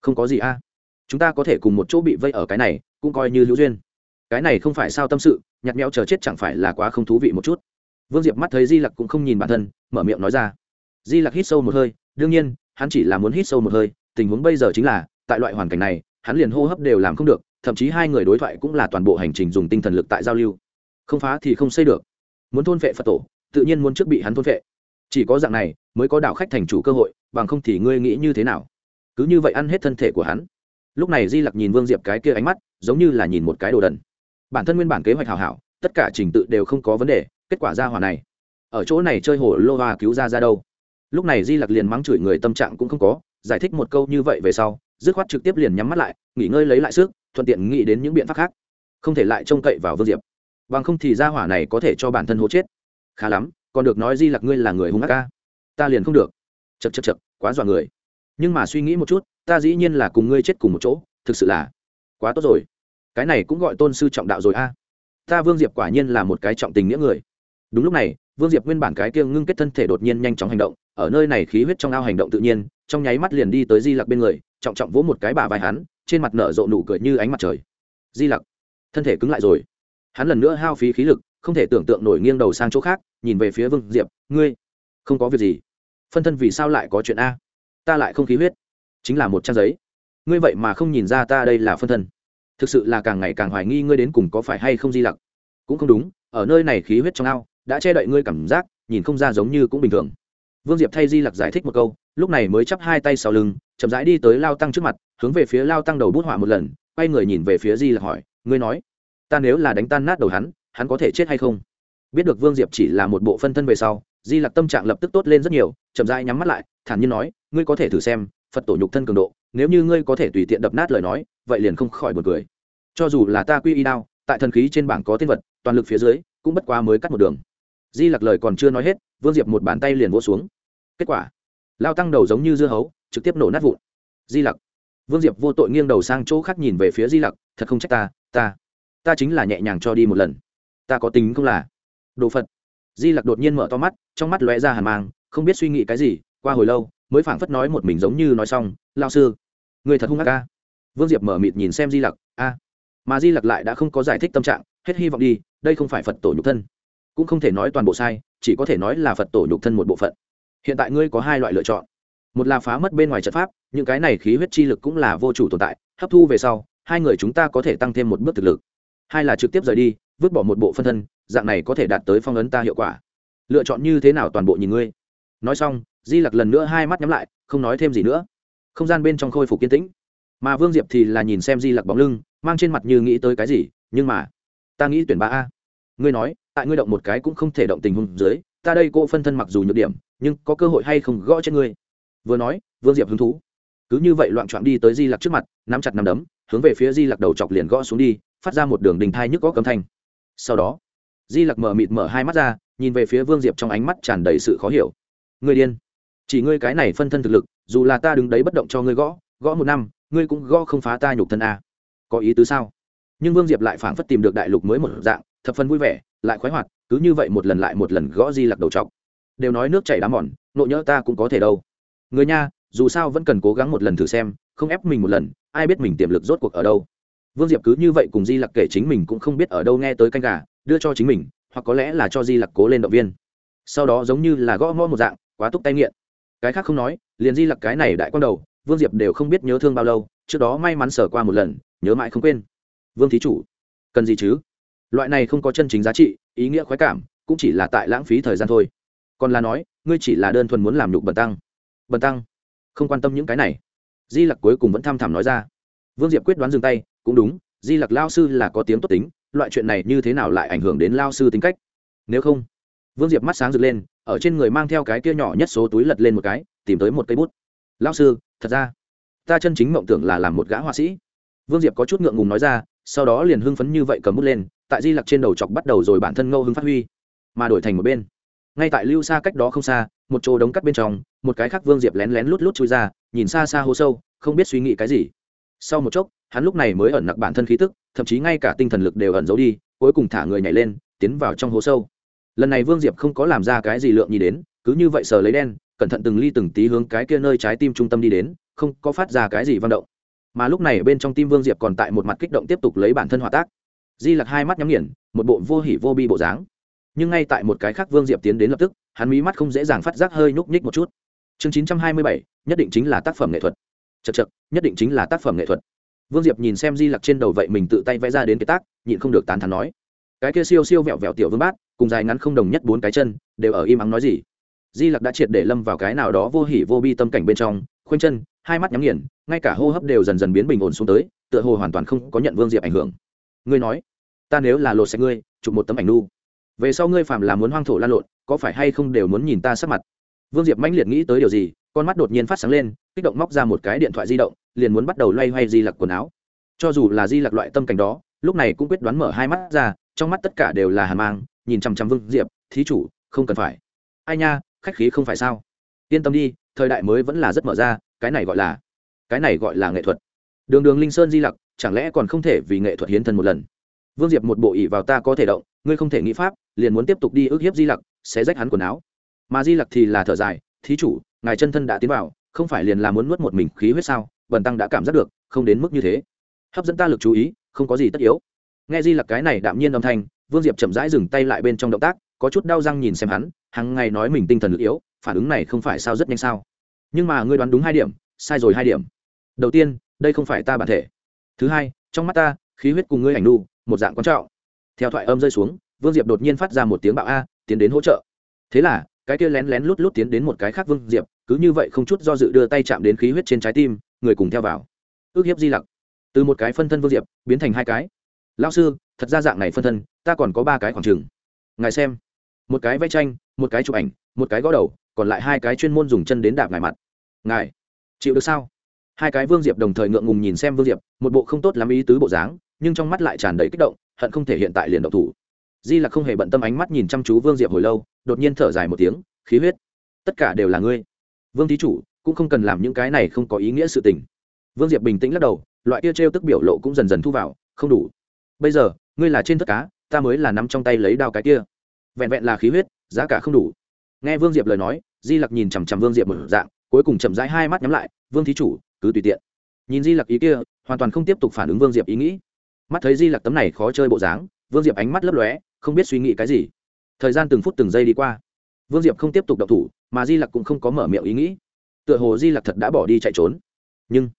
Không có gì a. Chúng ta có thể cùng một chỗ bị vây ở cái này, cũng coi như hữu duyên. Cái này không phải sao tâm sự nhặt mèo chờ chết chẳng phải là quá không thú vị một chút. Vương diệp mắt thấy di lặc cũng không nhìn bản thân, mở miệng nói ra. Di lặc hít sâu một hơi, đương nhiên, hắn chỉ là muốn hít sâu một hơi, tình huống bây giờ chính là, tại loại hoàn cảnh này hắn liền hô hấp đều làm không được, thậm chí hai người đối thoại cũng là toàn bộ hành trình dùng tinh thần lực tại giao lưu. Không phá thì không xây được. Muốn thôn vệ phật tổ, tự nhiên muốn trước bị hắn thôn vệ. Chỉ có dạng này mới có đạo khách thành chủ cơ hội, bằng không thì ngươi nghĩ như thế nào? Cứ như vậy ăn hết thân thể của hắn. Lúc này di lặc nhìn vương diệp cái kia ánh mắt, giống như là nhìn một cái đồ đần. Bản thân nguyên bản kế hoạch hảo hảo, tất cả trình tự đều không có vấn đề, kết quả ra hòa này. Ở chỗ này chơi hồ lô hoa cứu ra ra đâu? Lúc này di lặc liền mắng chửi người tâm trạng cũng không có, giải thích một câu như vậy về sau dứt khoát trực tiếp liền nhắm mắt lại, nghỉ ngơi lấy lại sức, thuận tiện nghĩ đến những biện pháp khác. Không thể lại trông cậy vào vương diệp. Bằng không thì ra hỏa này có thể cho bản thân hố chết. Khá lắm, còn được nói di lặc ngươi là người hung ác ca. Ta liền không được. Chật chật chật quá dọa người. Nhưng mà suy nghĩ một chút, ta dĩ nhiên là cùng ngươi chết cùng một chỗ, thực sự là quá tốt rồi. Cái này cũng gọi tôn sư trọng đạo rồi a. Ta vương diệp quả nhiên là một cái trọng tình nghĩa người. Đúng lúc này, vương diệp nguyên bản cái kia ngưng kết thân thể đột nhiên nhanh chóng hành động ở nơi này khí huyết trong ao hành động tự nhiên, trong nháy mắt liền đi tới di lặc bên người, trọng trọng vỗ một cái bà vai hắn, trên mặt nở rộ nụ cười như ánh mặt trời. Di lặc, thân thể cứng lại rồi. Hắn lần nữa hao phí khí lực, không thể tưởng tượng nổi nghiêng đầu sang chỗ khác, nhìn về phía vương diệp, ngươi, không có việc gì. Phân thân vì sao lại có chuyện a? Ta lại không khí huyết. Chính là một trang giấy. Ngươi vậy mà không nhìn ra ta đây là phân thân. Thực sự là càng ngày càng hoài nghi ngươi đến cùng có phải hay không di lặc. Cũng không đúng, ở nơi này khí huyết trong ao, đã che đậy ngươi cảm giác, nhìn không ra giống như cũng bình thường vương diệp thay di lặc giải thích một câu, lúc này mới chắp hai tay sau lưng, chậm rãi đi tới lao tăng trước mặt, hướng về phía lao tăng đầu bút họa một lần, quay người nhìn về phía di lặc hỏi, ngươi nói, ta nếu là đánh tan nát đầu hắn hắn có thể chết hay không? Biết được vương diệp chỉ là một bộ phân thân về sau, di lặc tâm trạng lập tức tốt lên rất nhiều, chậm rãi nhắm mắt lại, thản nhiên nói, ngươi có thể thử xem, phật tổ nhục thân cường độ, nếu như ngươi có thể tùy tiện đập nát lời nói, vậy liền không khỏi buồn cười. Cho dù là ta quy y đao, tại thần khí trên bảng có tên vật, toàn lực phía dưới, cũng bất quá mới cắt một đường di lặc lời còn chưa nói hết, vương diệp một bàn tay liền vỗ xuống. Kết quả, lao tăng đầu giống như dưa hấu, trực tiếp nổ nát vụn. Di lặc. Vương diệp vô tội nghiêng đầu sang chỗ khác nhìn về phía di lặc, thật không trách ta ta ta chính là nhẹ nhàng cho đi một lần. Ta có tính không là? Đồ phật. Di lặc đột nhiên mở to mắt, trong mắt lóe ra hàn mang, không biết suy nghĩ cái gì, qua hồi lâu, mới phảng phất nói một mình giống như nói xong lao sư, người thật hung hạ ca vương diệp mở mịt nhìn xem di lặc, a. Mà di lặc lại đã không có giải thích tâm trạng, hết hy vọng đi, đây không phải phật tổ nhục thân cũng không thể nói toàn bộ sai, chỉ có thể nói là phật tổ nhục thân một bộ phận. Hiện tại ngươi có hai loại lựa chọn. Một là phá mất bên ngoài trận pháp, những cái này khí huyết chi lực cũng là vô chủ tồn tại, hấp thu về sau, hai người chúng ta có thể tăng thêm một bước thực lực. Hai là trực tiếp rời đi, vứt bỏ một bộ phân thân, dạng này có thể đạt tới phong ấn ta hiệu quả. Lựa chọn như thế nào toàn bộ nhìn ngươi. Nói xong, di lặc lần nữa hai mắt nhắm lại, không nói thêm gì nữa. Không gian bên trong khôi phục kiên tĩnh. Mà vương diệp thì là nhìn xem di lặc bóng lưng, mang trên mặt như nghĩ tới cái gì, nhưng mà, ta nghĩ tuyển ba a. Ngươi nói tại ngươi động một cái cũng không thể động tình huống dưới, ta đây cô phân thân mặc dù nhược điểm, nhưng có cơ hội hay không gõ trên ngươi. Vừa nói, vương diệp hứng thú. Cứ như vậy loạn trọn đi tới di lặc trước mặt, nắm chặt nắm đấm, hướng về phía di lặc đầu chọc liền gõ xuống đi, phát ra một đường đình thai nhức gõ cấm thanh. Sau đó, di lặc mở mịt mở hai mắt ra, nhìn về phía vương diệp trong ánh mắt tràn đầy sự khó hiểu. Người điên. Chỉ ngươi cái này phân thân thực lực, dù là ta đứng đấy bất động cho ngươi gõ gõ một năm, ngươi cũng gõ không phá ta nhục thân a. Có ý tứ sao? Nhưng vương diệp lại phảng phất tìm được đại lục mới một dạng, thập phân vui vẻ lại khoái hoạt, cứ như vậy một lần lại một lần gõ di lặc đầu chọc đều nói nước chảy đá mòn nộ nhỡ ta cũng có thể đâu. Người nha, dù sao vẫn cần cố gắng một lần thử xem, không ép mình một lần, ai biết mình tiềm lực rốt cuộc ở đâu. Vương diệp cứ như vậy cùng di lặc kể chính mình cũng không biết ở đâu nghe tới canh gà, đưa cho chính mình, hoặc có lẽ là cho di lặc cố lên động viên. Sau đó giống như là gõ ngõ một dạng, quá túc tay nghiện. Cái khác không nói, liền di lặc cái này đại quang đầu, vương diệp đều không biết nhớ thương bao lâu, trước đó may mắn sở qua một lần, nhớ mãi không quên. Vương thí chủ, cần gì chứ? Loại này không có chân chính giá trị, ý nghĩa khoái cảm, cũng chỉ là tại lãng phí thời gian thôi. Còn là nói, ngươi chỉ là đơn thuần muốn làm nhục bần tăng. Bần tăng, không quan tâm những cái này. Di lặc cuối cùng vẫn tham thảm nói ra. Vương diệp quyết đoán dừng tay, cũng đúng, di lặc lao sư là có tiếng tốt tính, loại chuyện này như thế nào lại ảnh hưởng đến lao sư tính cách? Nếu không, vương diệp mắt sáng rực lên, ở trên người mang theo cái kia nhỏ nhất số túi lật lên một cái, tìm tới một cây bút. Lao sư, thật ra, ta chân chính mộng tưởng là làm một gã họa sĩ. Vương diệp có chút ngượng ngùng nói ra, sau đó liền hưng phấn như vậy cầm bút lên tại di lặc trên đầu chọc bắt đầu rồi bản thân ngâu hưng phát huy, mà đổi thành một bên. Ngay tại lưu xa cách đó không xa, một chỗ đống cắt bên trong, một cái khác vương diệp lén lén lút lút chui ra, nhìn xa xa hô sâu, không biết suy nghĩ cái gì. Sau một chốc, hắn lúc này mới ẩn nặc bản thân khí tức, thậm chí ngay cả tinh thần lực đều ẩn giấu đi, cuối cùng thả người nhảy lên, tiến vào trong hố sâu. Lần này vương diệp không có làm ra cái gì lượng nhi đến, cứ như vậy sờ lấy đen, cẩn thận từng ly từng tí hướng cái kia nơi trái tim trung tâm đi đến, không có phát ra cái gì vang động. Mà lúc này bên trong tim vương diệp còn tại một mặt kích động tiếp tục lấy bản thân hòa tác di lặc hai mắt nhắm nghiền, một bộ vô hỉ vô bi bộ dáng. Nhưng ngay tại một cái khác vương diệp tiến đến lập tức, hắn mí mắt không dễ dàng phát giác hơi nhúc nhích một chút. Chương chín trăm hai mươi bảy, nhất định chính là tác phẩm nghệ thuật. Chật chật nhất định chính là tác phẩm nghệ thuật. Vương diệp nhìn xem di lặc trên đầu vậy mình tự tay vẽ ra đến cái tác, nhịn không được tán thắn nói. Cái kia siêu siêu vẹo vẹo tiểu vương bát, cùng dài ngắn không đồng nhất bốn cái chân, đều ở im ắng nói gì? Di lặc đã triệt để lâm vào cái nào đó vô hỉ vô bi tâm cảnh bên trong, khoanh chân, hai mắt nhắm nghiền, ngay cả hô hấp đều dần dần biến bình ổn xuống tới, tựa hồ hoàn toàn không có nhận vương diệp ảnh hưởng. Ngươi nói ta nếu là lột sạch ngươi, chụp một tấm ảnh nu. Về sau ngươi phạm là muốn hoang thổ lan lộn, có phải hay không đều muốn nhìn ta sắc mặt? Vương diệp mãnh liệt nghĩ tới điều gì, con mắt đột nhiên phát sáng lên, kích động móc ra một cái điện thoại di động, liền muốn bắt đầu loay hoay di lặc quần áo. Cho dù là di lặc loại tâm cảnh đó, lúc này cũng quyết đoán mở hai mắt ra, trong mắt tất cả đều là hà mang, nhìn chằm chằm vương diệp, thí chủ, không cần phải. Ai nha, khách khí không phải sao? Yên tâm đi, thời đại mới vẫn là rất mở ra, cái này gọi là, cái này gọi là nghệ thuật. Đường đường linh sơn di lặc, chẳng lẽ còn không thể vì nghệ thuật hiến thân một lần? Vương diệp một bộ ỉ vào ta có thể động, ngươi không thể nghĩ pháp, liền muốn tiếp tục đi ức hiếp di lặc, sẽ rách hắn quần áo. Mà di lặc thì là thở dài, thí chủ, ngài chân thân đã tiến vào, không phải liền là muốn nuốt một mình khí huyết sao? Bần tăng đã cảm giác được, không đến mức như thế. Hấp dẫn ta lực chú ý, không có gì tất yếu. Nghe di lặc cái này đạm nhiên âm thanh, vương diệp chậm rãi dừng tay lại bên trong động tác, có chút đau răng nhìn xem hắn hàng ngày nói mình tinh thần lực yếu, phản ứng này không phải sao rất nhanh sao. Nhưng mà ngươi đoán đúng hai điểm, sai rồi hai điểm. Đầu tiên, đây không phải ta bản thể. Thứ hai, trong mắt ta, khí huyết cùng ngươi ảnh đu một dạng quan trọng. Theo thoại âm rơi xuống, vương diệp đột nhiên phát ra một tiếng bạo a, tiến đến hỗ trợ. Thế là, cái kia lén lén lút lút tiến đến một cái khác vương diệp, cứ như vậy không chút do dự đưa tay chạm đến khí huyết trên trái tim, người cùng theo vào. Ước hiếp di lặc. Từ một cái phân thân vương diệp, biến thành hai cái. Lao sư, thật ra dạng này phân thân, ta còn có ba cái khoảng trừng ngài xem. Một cái vẽ tranh, một cái chụp ảnh, một cái gõ đầu, còn lại hai cái chuyên môn dùng chân đến đạp ngài mặt. Ngài, chịu được sao? Hai cái vương diệp đồng thời ngượng ngùng nhìn xem vương diệp, một bộ không tốt lắm ý tứ bộ dáng nhưng trong mắt lại tràn đầy kích động, hận không thể hiện tại liền độc thủ. Di là không hề bận tâm ánh mắt nhìn chăm chú vương diệp hồi lâu, đột nhiên thở dài một tiếng, khí huyết, tất cả đều là ngươi. Vương thí chủ, cũng không cần làm những cái này không có ý nghĩa sự tình. Vương diệp bình tĩnh lắc đầu, loại kia trêu tức biểu lộ cũng dần dần thu vào, không đủ. Bây giờ, ngươi là trên tất cá, ta mới là nắm trong tay lấy đao cái kia. Vẹn vẹn là khí huyết, giá cả không đủ. Nghe vương diệp lời nói, di lặc nhìn chằm chằm vương diệp một dạng, cuối cùng chậm rãi hai mắt nhắm lại, vương thí chủ, cứ tùy tiện. Nhìn di lặc ý kia, hoàn toàn không tiếp tục phản ứng vương diệp ý nghĩ mắt thấy di lặc tấm này khó chơi bộ dáng, vương diệp ánh mắt lấp lóe, không biết suy nghĩ cái gì. Thời gian từng phút từng giây đi qua. Vương diệp không tiếp tục đậu thủ, mà di lặc cũng không có mở miệng ý nghĩ. Tựa hồ di lặc thật đã bỏ đi chạy trốn. Nhưng,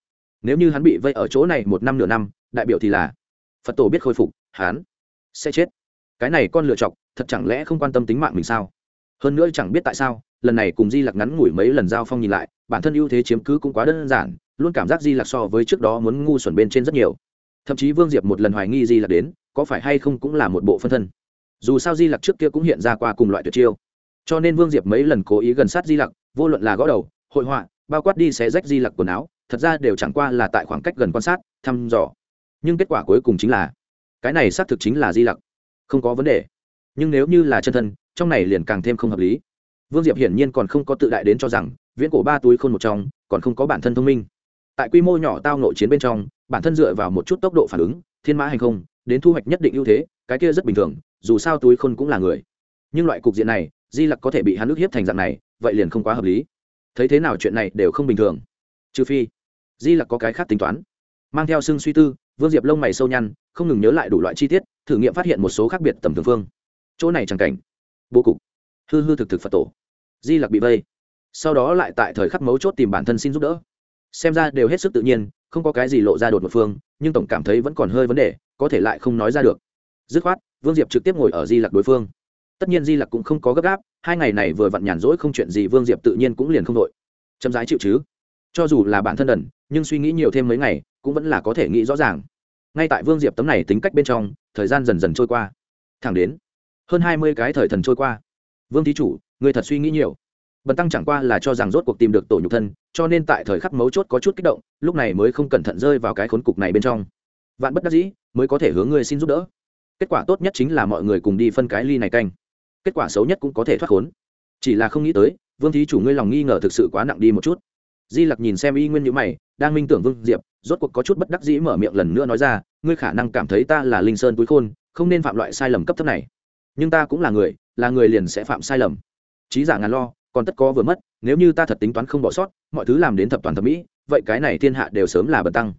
nếu như hắn bị vây ở chỗ này một năm nửa năm, đại biểu thì là phật tổ biết khôi phục, hắn sẽ chết. Cái này con lựa chọc, thật chẳng lẽ không quan tâm tính mạng mình sao? Hơn nữa chẳng biết tại sao, lần này cùng di lặc ngắn ngủi mấy lần giao phong nhìn lại, bản thân ưu thế chiếm cứ cũng quá đơn giản, luôn cảm giác di lặc so với trước đó muốn ngu xuẩn bên trên rất nhiều thậm chí vương diệp một lần hoài nghi di lặc đến có phải hay không cũng là một bộ phân thân dù sao di lặc trước kia cũng hiện ra qua cùng loại tuyệt chiêu cho nên vương diệp mấy lần cố ý gần sát di lặc vô luận là gõ đầu hội họa bao quát đi xé rách di lặc quần áo thật ra đều chẳng qua là tại khoảng cách gần quan sát thăm dò nhưng kết quả cuối cùng chính là cái này xác thực chính là di lặc không có vấn đề nhưng nếu như là chân thân trong này liền càng thêm không hợp lý vương diệp hiển nhiên còn không có tự đại đến cho rằng viễn cổ ba túi khôn một trong còn không có bản thân thông minh tại quy mô nhỏ tao nội chiến bên trong, bản thân dựa vào một chút tốc độ phản ứng, thiên mã hành không, đến thu hoạch nhất định ưu thế, cái kia rất bình thường, dù sao túi khôn cũng là người. Nhưng loại cục diện này, di lặc có thể bị hắn ức hiếp thành dạng này, vậy liền không quá hợp lý. Thấy thế nào chuyện này đều không bình thường. Trừ phi, di lặc có cái khác tính toán. Mang theo xương suy tư, vương diệp lông mày sâu nhăn, không ngừng nhớ lại đủ loại chi tiết, thử nghiệm phát hiện một số khác biệt tầm thường phương. Chỗ này chẳng cảnh. Bố cục. Hư hư thực thực phật tổ. Di lặc bị vây. Sau đó lại tại thời khắc mấu chốt tìm bản thân xin giúp đỡ xem ra đều hết sức tự nhiên, không có cái gì lộ ra đột một phương, nhưng tổng cảm thấy vẫn còn hơi vấn đề, có thể lại không nói ra được. Dứt khoát, vương diệp trực tiếp ngồi ở di lặc đối phương. Tất nhiên di lặc cũng không có gấp gáp, hai ngày này vừa vặn nhàn rỗi không chuyện gì vương diệp tự nhiên cũng liền không đội. Chậm rãi chịu chứ. Cho dù là bản thân đần, nhưng suy nghĩ nhiều thêm mấy ngày, cũng vẫn là có thể nghĩ rõ ràng. Ngay tại vương diệp tấm này tính cách bên trong, thời gian dần dần trôi qua. Thẳng đến, hơn hai mươi cái thời thần trôi qua. Vương thí chủ, người thật suy nghĩ nhiều bần tăng chẳng qua là cho rằng rốt cuộc tìm được tổ nhục thân, cho nên tại thời khắc mấu chốt có chút kích động, lúc này mới không cẩn thận rơi vào cái khốn cục này bên trong. Vạn bất đắc dĩ, mới có thể hướng ngươi xin giúp đỡ. Kết quả tốt nhất chính là mọi người cùng đi phân cái ly này canh. Kết quả xấu nhất cũng có thể thoát khốn. Chỉ là không nghĩ tới, vương thí chủ ngươi lòng nghi ngờ thực sự quá nặng đi một chút. Di lặc nhìn xem y nguyên nhữ mày, đang minh tưởng vương diệp, rốt cuộc có chút bất đắc dĩ mở miệng lần nữa nói ra, ngươi khả năng cảm thấy ta là linh sơn túi khôn, không nên phạm loại sai lầm cấp thấp này. Nhưng ta cũng là người là người liền sẽ phạm sai lầm. Trí giả ngàn lo còn tất có vừa mất, nếu như ta thật tính toán không bỏ sót, mọi thứ làm đến thập toàn thẩm mỹ, vậy cái này thiên hạ đều sớm là bật tăng.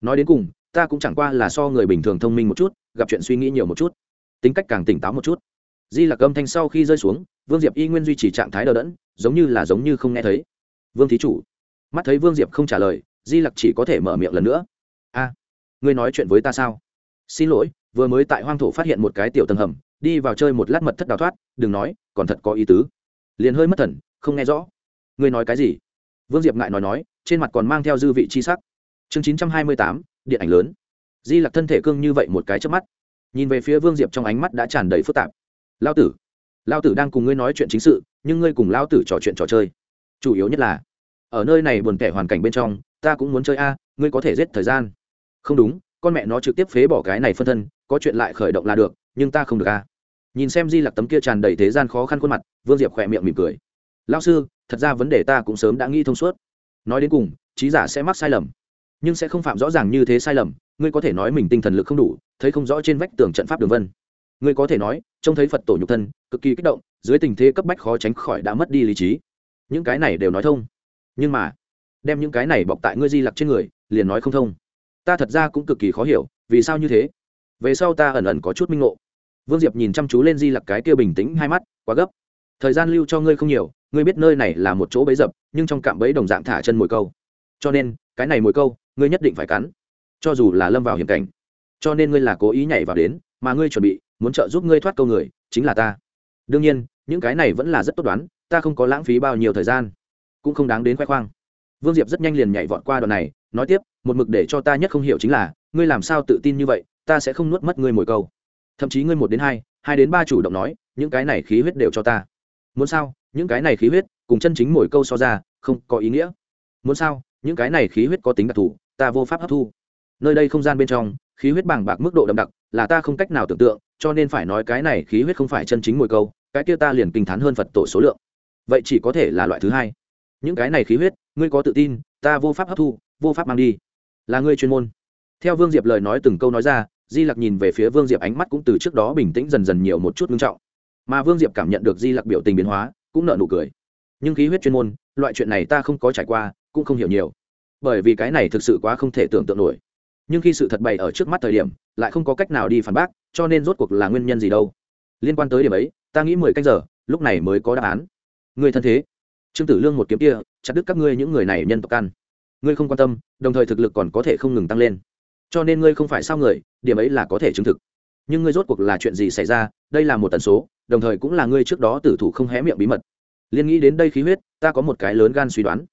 Nói đến cùng, ta cũng chẳng qua là so người bình thường thông minh một chút, gặp chuyện suy nghĩ nhiều một chút. Tính cách càng tỉnh táo một chút. Di lặc âm thanh sau khi rơi xuống, vương diệp y nguyên duy trì trạng thái đờ đẫn, giống như là giống như không nghe thấy. Vương thí chủ. Mắt thấy vương diệp không trả lời, di lặc chỉ có thể mở miệng lần nữa. A, ngươi nói chuyện với ta sao? Xin lỗi, vừa mới tại hoang thổ phát hiện một cái tiểu tầng hầm, đi vào chơi một lát mật thất đào thoát, đừng nói, còn thật có ý tứ liền hơi mất thần, không nghe rõ. Ngươi nói cái gì? Vương diệp ngại nói nói, trên mặt còn mang theo dư vị c h i sắc. Chương chín trăm hai mươi tám, điện ảnh lớn. Di lặc thân thể cương như vậy một cái trước mắt. Nhìn về phía vương diệp trong ánh mắt đã tràn đầy phức tạp. Lao tử lao tử đang cùng ngươi nói chuyện chính sự, nhưng ngươi cùng lao tử trò chuyện trò chơi. Chủ yếu nhất là, ở nơi này buồn kẻ hoàn cảnh bên trong, ta cũng muốn chơi a, ngươi có thể giết thời gian. Không đúng, con mẹ nó trực tiếp phế bỏ cái này phân thân, có chuyện lại khởi động là được, nhưng ta không được a nhìn xem di lặc tấm kia tràn đầy thế gian khó khăn khuôn mặt, vương diệp khỏe miệng mỉm cười. Lao sư, thật ra vấn đề ta cũng sớm đã nghĩ thông suốt. Nói đến cùng, trí giả sẽ mắc sai lầm, nhưng sẽ không phạm rõ ràng như thế sai lầm. Ngươi có thể nói mình tinh thần lực không đủ, thấy không rõ trên vách tường trận pháp đường vân. Ngươi có thể nói, trông thấy phật tổ nhục thân, cực kỳ kích động, dưới tình thế cấp bách khó tránh khỏi đã mất đi lý trí. Những cái này đều nói thông. Nhưng mà, đem những cái này bọc tại ngươi di lặc trên người, liền nói không thông. Ta thật ra cũng cực kỳ khó hiểu, vì sao như thế? Về sau ta ẩn ẩn có chút minh ngộ vương diệp nhìn chăm chú lên di lặc cái kia bình tĩnh hai mắt, quá gấp. Thời gian lưu cho ngươi không nhiều, ngươi biết nơi này là một chỗ bấy dập, nhưng trong cạm bẫy đồng dạng thả chân mồi câu. Cho nên, cái này mồi câu, ngươi nhất định phải cắn. Cho dù là lâm vào hiểm cảnh, cho nên ngươi là cố ý nhảy vào đến, mà ngươi chuẩn bị, muốn trợ giúp ngươi thoát câu người, chính là ta. Đương nhiên, những cái này vẫn là rất tốt đoán, ta không có lãng phí bao nhiêu thời gian, cũng không đáng đến khoe khoang. Vương diệp rất nhanh liền nhảy vọt qua đoạn này, nói tiếp, một mực để cho ta nhất không hiểu chính là, ngươi làm sao tự tin như vậy, ta sẽ không nuốt mất ngươi mồi câu thậm chí ngươi một đến hai hai đến ba chủ động nói, những cái này khí huyết đều cho ta. Muốn sao? Những cái này khí huyết, cùng chân chính mồi câu so ra, không có ý nghĩa. Muốn sao? Những cái này khí huyết có tính đặc thù, ta vô pháp hấp thu. Nơi đây không gian bên trong, khí huyết bàng bạc mức độ đậm đặc, là ta không cách nào tưởng tượng, cho nên phải nói cái này khí huyết không phải chân chính mồi câu, cái kia ta liền kinh t h á n hơn phật tổ số lượng. Vậy chỉ có thể là loại thứ hai. Những cái này khí huyết, ngươi có tự tin, ta vô pháp hấp thu, vô pháp mang đi. Là ngươi chuyên môn. Theo vương diệp lời nói từng câu nói ra di lặc nhìn về phía vương diệp ánh mắt cũng từ trước đó bình tĩnh dần dần nhiều một chút ngưng trọng. Mà vương diệp cảm nhận được di lặc biểu tình biến hóa, cũng nợ nụ cười. Nhưng khí huyết chuyên môn, loại chuyện này ta không có trải qua, cũng không hiểu nhiều. Bởi vì cái này thực sự quá không thể tưởng tượng nổi. Nhưng khi sự thật bày ở trước mắt thời điểm, lại không có cách nào đi phản bác, cho nên rốt cuộc là nguyên nhân gì đâu? Liên quan tới điểm ấy, ta nghĩ mười canh giờ, lúc này mới có đáp án. Người thân thế. Trương tử lương một kiếm kia, chặt đứt các ngươi những người này nhân tộc căn ngươi không quan tâm, đồng thời thực lực còn có thể không ngừng tăng lên. Cho nên ngươi không phải sao người điểm ấy là có thể chứng thực. Nhưng ngươi rốt cuộc là chuyện gì xảy ra? Đây là một tần số, đồng thời cũng là ngươi trước đó tử thủ không hé miệng bí mật. Liên nghĩ đến đây khí huyết, ta có một cái lớn gan suy đoán.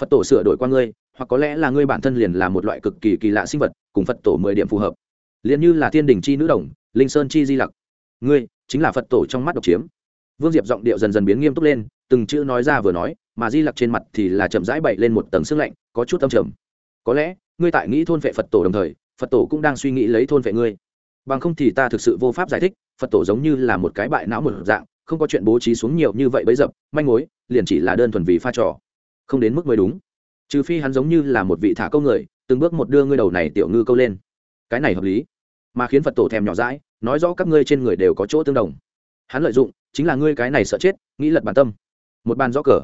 Phật tổ sửa đổi qua ngươi, hoặc có lẽ là ngươi bản thân liền là một loại cực kỳ kỳ lạ sinh vật, cùng phật tổ mười điểm phù hợp. Liền như là thiên đình chi nữ đồng, linh sơn chi di lặc. Ngươi chính là phật tổ trong mắt độc chiếm. Vương diệp giọng điệu dần dần biến nghiêm túc lên, từng chữ nói ra vừa nói, mà di lặc trên mặt thì là chậm rãi bậy lên một tầng sương lạnh, có chút âm trầm. Có lẽ, ngươi tại nghĩ thôn vệ phật tổ đồng thời phật tổ cũng đang suy nghĩ lấy thôn vệ ngươi. Bằng không thì ta thực sự vô pháp giải thích, phật tổ giống như là một cái bại não một dạng, không có chuyện bố trí xuống nhiều như vậy bấy dập, manh mối, liền chỉ là đơn thuần vì pha trò. Không đến mức mới đúng. Trừ phi hắn giống như là một vị thả câu người, từng bước một đưa ngươi đầu này tiểu ngư câu lên. Cái này hợp lý. Mà khiến phật tổ thèm nhỏ dãi, nói rõ các ngươi trên người đều có chỗ tương đồng. Hắn lợi dụng, chính là ngươi cái này sợ chết, nghĩ lật bản tâm. Một bàn rõ cờ.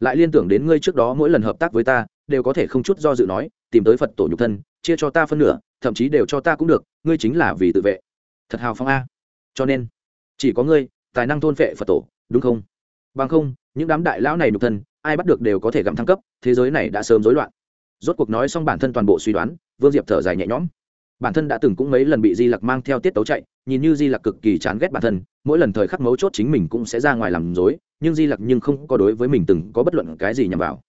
Lại liên tưởng đến ngươi trước đó mỗi lần hợp tác với ta, đều có thể không chút do dự nói, tìm tới phật tổ nhục thân chia cho ta phân nửa, thậm chí đều cho ta cũng được, ngươi chính là vì tự vệ. Thật hào phong a. Cho nên, chỉ có ngươi, tài năng thôn vệ phật tổ, đúng không? Bằng không, những đám đại lão này nhục thân, ai bắt được đều có thể gặm thăng cấp, thế giới này đã sớm rối loạn. Rốt cuộc nói xong bản thân toàn bộ suy đoán, vương diệp thở dài nhẹ nhõm. Bản thân đã từng cũng mấy lần bị di lặc mang theo tiết tấu chạy, nhìn như di lặc cực kỳ chán ghét bản thân, mỗi lần thời khắc mấu chốt chính mình cũng sẽ ra ngoài làm dối nhưng di lặc nhưng không có đối với mình từng có bất luận cái gì nhằm vào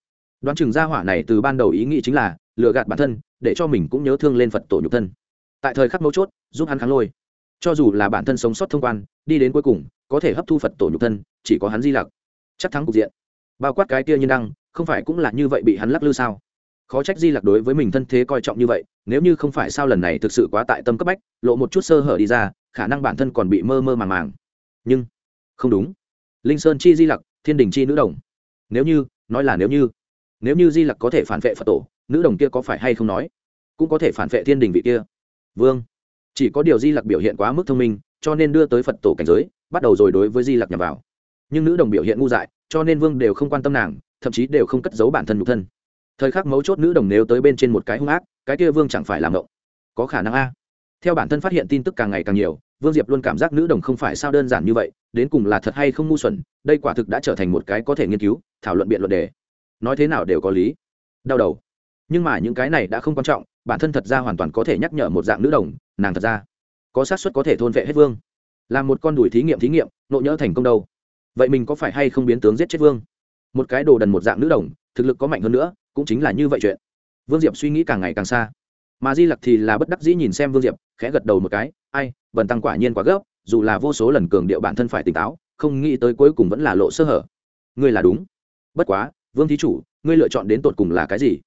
đoán chừng gia hỏa này từ ban đầu ý nghĩ chính là lừa gạt bản thân, để cho mình cũng nhớ thương lên phật tổ nhục thân. Tại thời khắc mấu chốt, giúp hắn kháng lôi. Cho dù là bản thân sống sót thông quan, đi đến cuối cùng, có thể hấp thu phật tổ nhục thân, chỉ có hắn di lặc. Chắc thắng cục diện. Bao quát cái kia như đăng, không phải cũng là như vậy bị hắn lắc lư sao? Khó trách di lặc đối với mình thân thế coi trọng như vậy, nếu như không phải sao lần này thực sự quá tại tâm cấp bách, lộ một chút sơ hở đi ra, khả năng bản thân còn bị mơ mơ màng màng. Nhưng, không đúng. Linh sơn chi di lặc, thiên đình chi nữ đồng. Nếu như, nói là nếu như nếu như di lặc có thể phản vệ phật tổ, nữ đồng kia có phải hay không nói? Cũng có thể phản vệ thiên đình vị kia. Vương. Chỉ có điều di lặc biểu hiện quá mức thông minh, cho nên đưa tới phật tổ cảnh giới, bắt đầu rồi đối với di lặc nhằm vào. Nhưng nữ đồng biểu hiện ngu dại, cho nên vương đều không quan tâm nàng, thậm chí đều không cất giấu bản thân nhục thân. Thời khắc mấu chốt nữ đồng nếu tới bên trên một cái hung ác, cái kia vương chẳng phải làm ngộng có khả năng a. Theo bản thân phát hiện tin tức càng ngày càng nhiều, vương diệp luôn cảm giác nữ đồng không phải sao đơn giản như vậy, đến cùng là thật hay không ngu xuẩn, đây quả thực đã trở thành một cái có thể nghiên cứu, thảo luận biện luận đề nói thế nào đều có lý. Đau đầu. Nhưng mà những cái này đã không quan trọng, bản thân thật ra hoàn toàn có thể nhắc nhở một dạng nữ đồng, nàng thật ra có xác suất có thể thôn vệ hết vương. Làm một con đùi thí nghiệm thí nghiệm, nộ nhỡ thành công đâu. Vậy mình có phải hay không biến tướng giết chết vương? Một cái đồ đần một dạng nữ đồng, thực lực có mạnh hơn nữa, cũng chính là như vậy chuyện. Vương diệp suy nghĩ càng ngày càng xa. Mà di lặc thì là bất đắc dĩ nhìn xem vương diệp, khẽ gật đầu một cái, ai vần tăng quả nhiên quá gấp, dù là vô số lần cường điệu bản thân phải tỉnh táo, không nghĩ tới cuối cùng vẫn là lộ sơ hở. Ngươi là đúng. Bất quá vương thí chủ, ngươi lựa chọn đến tột cùng là cái gì?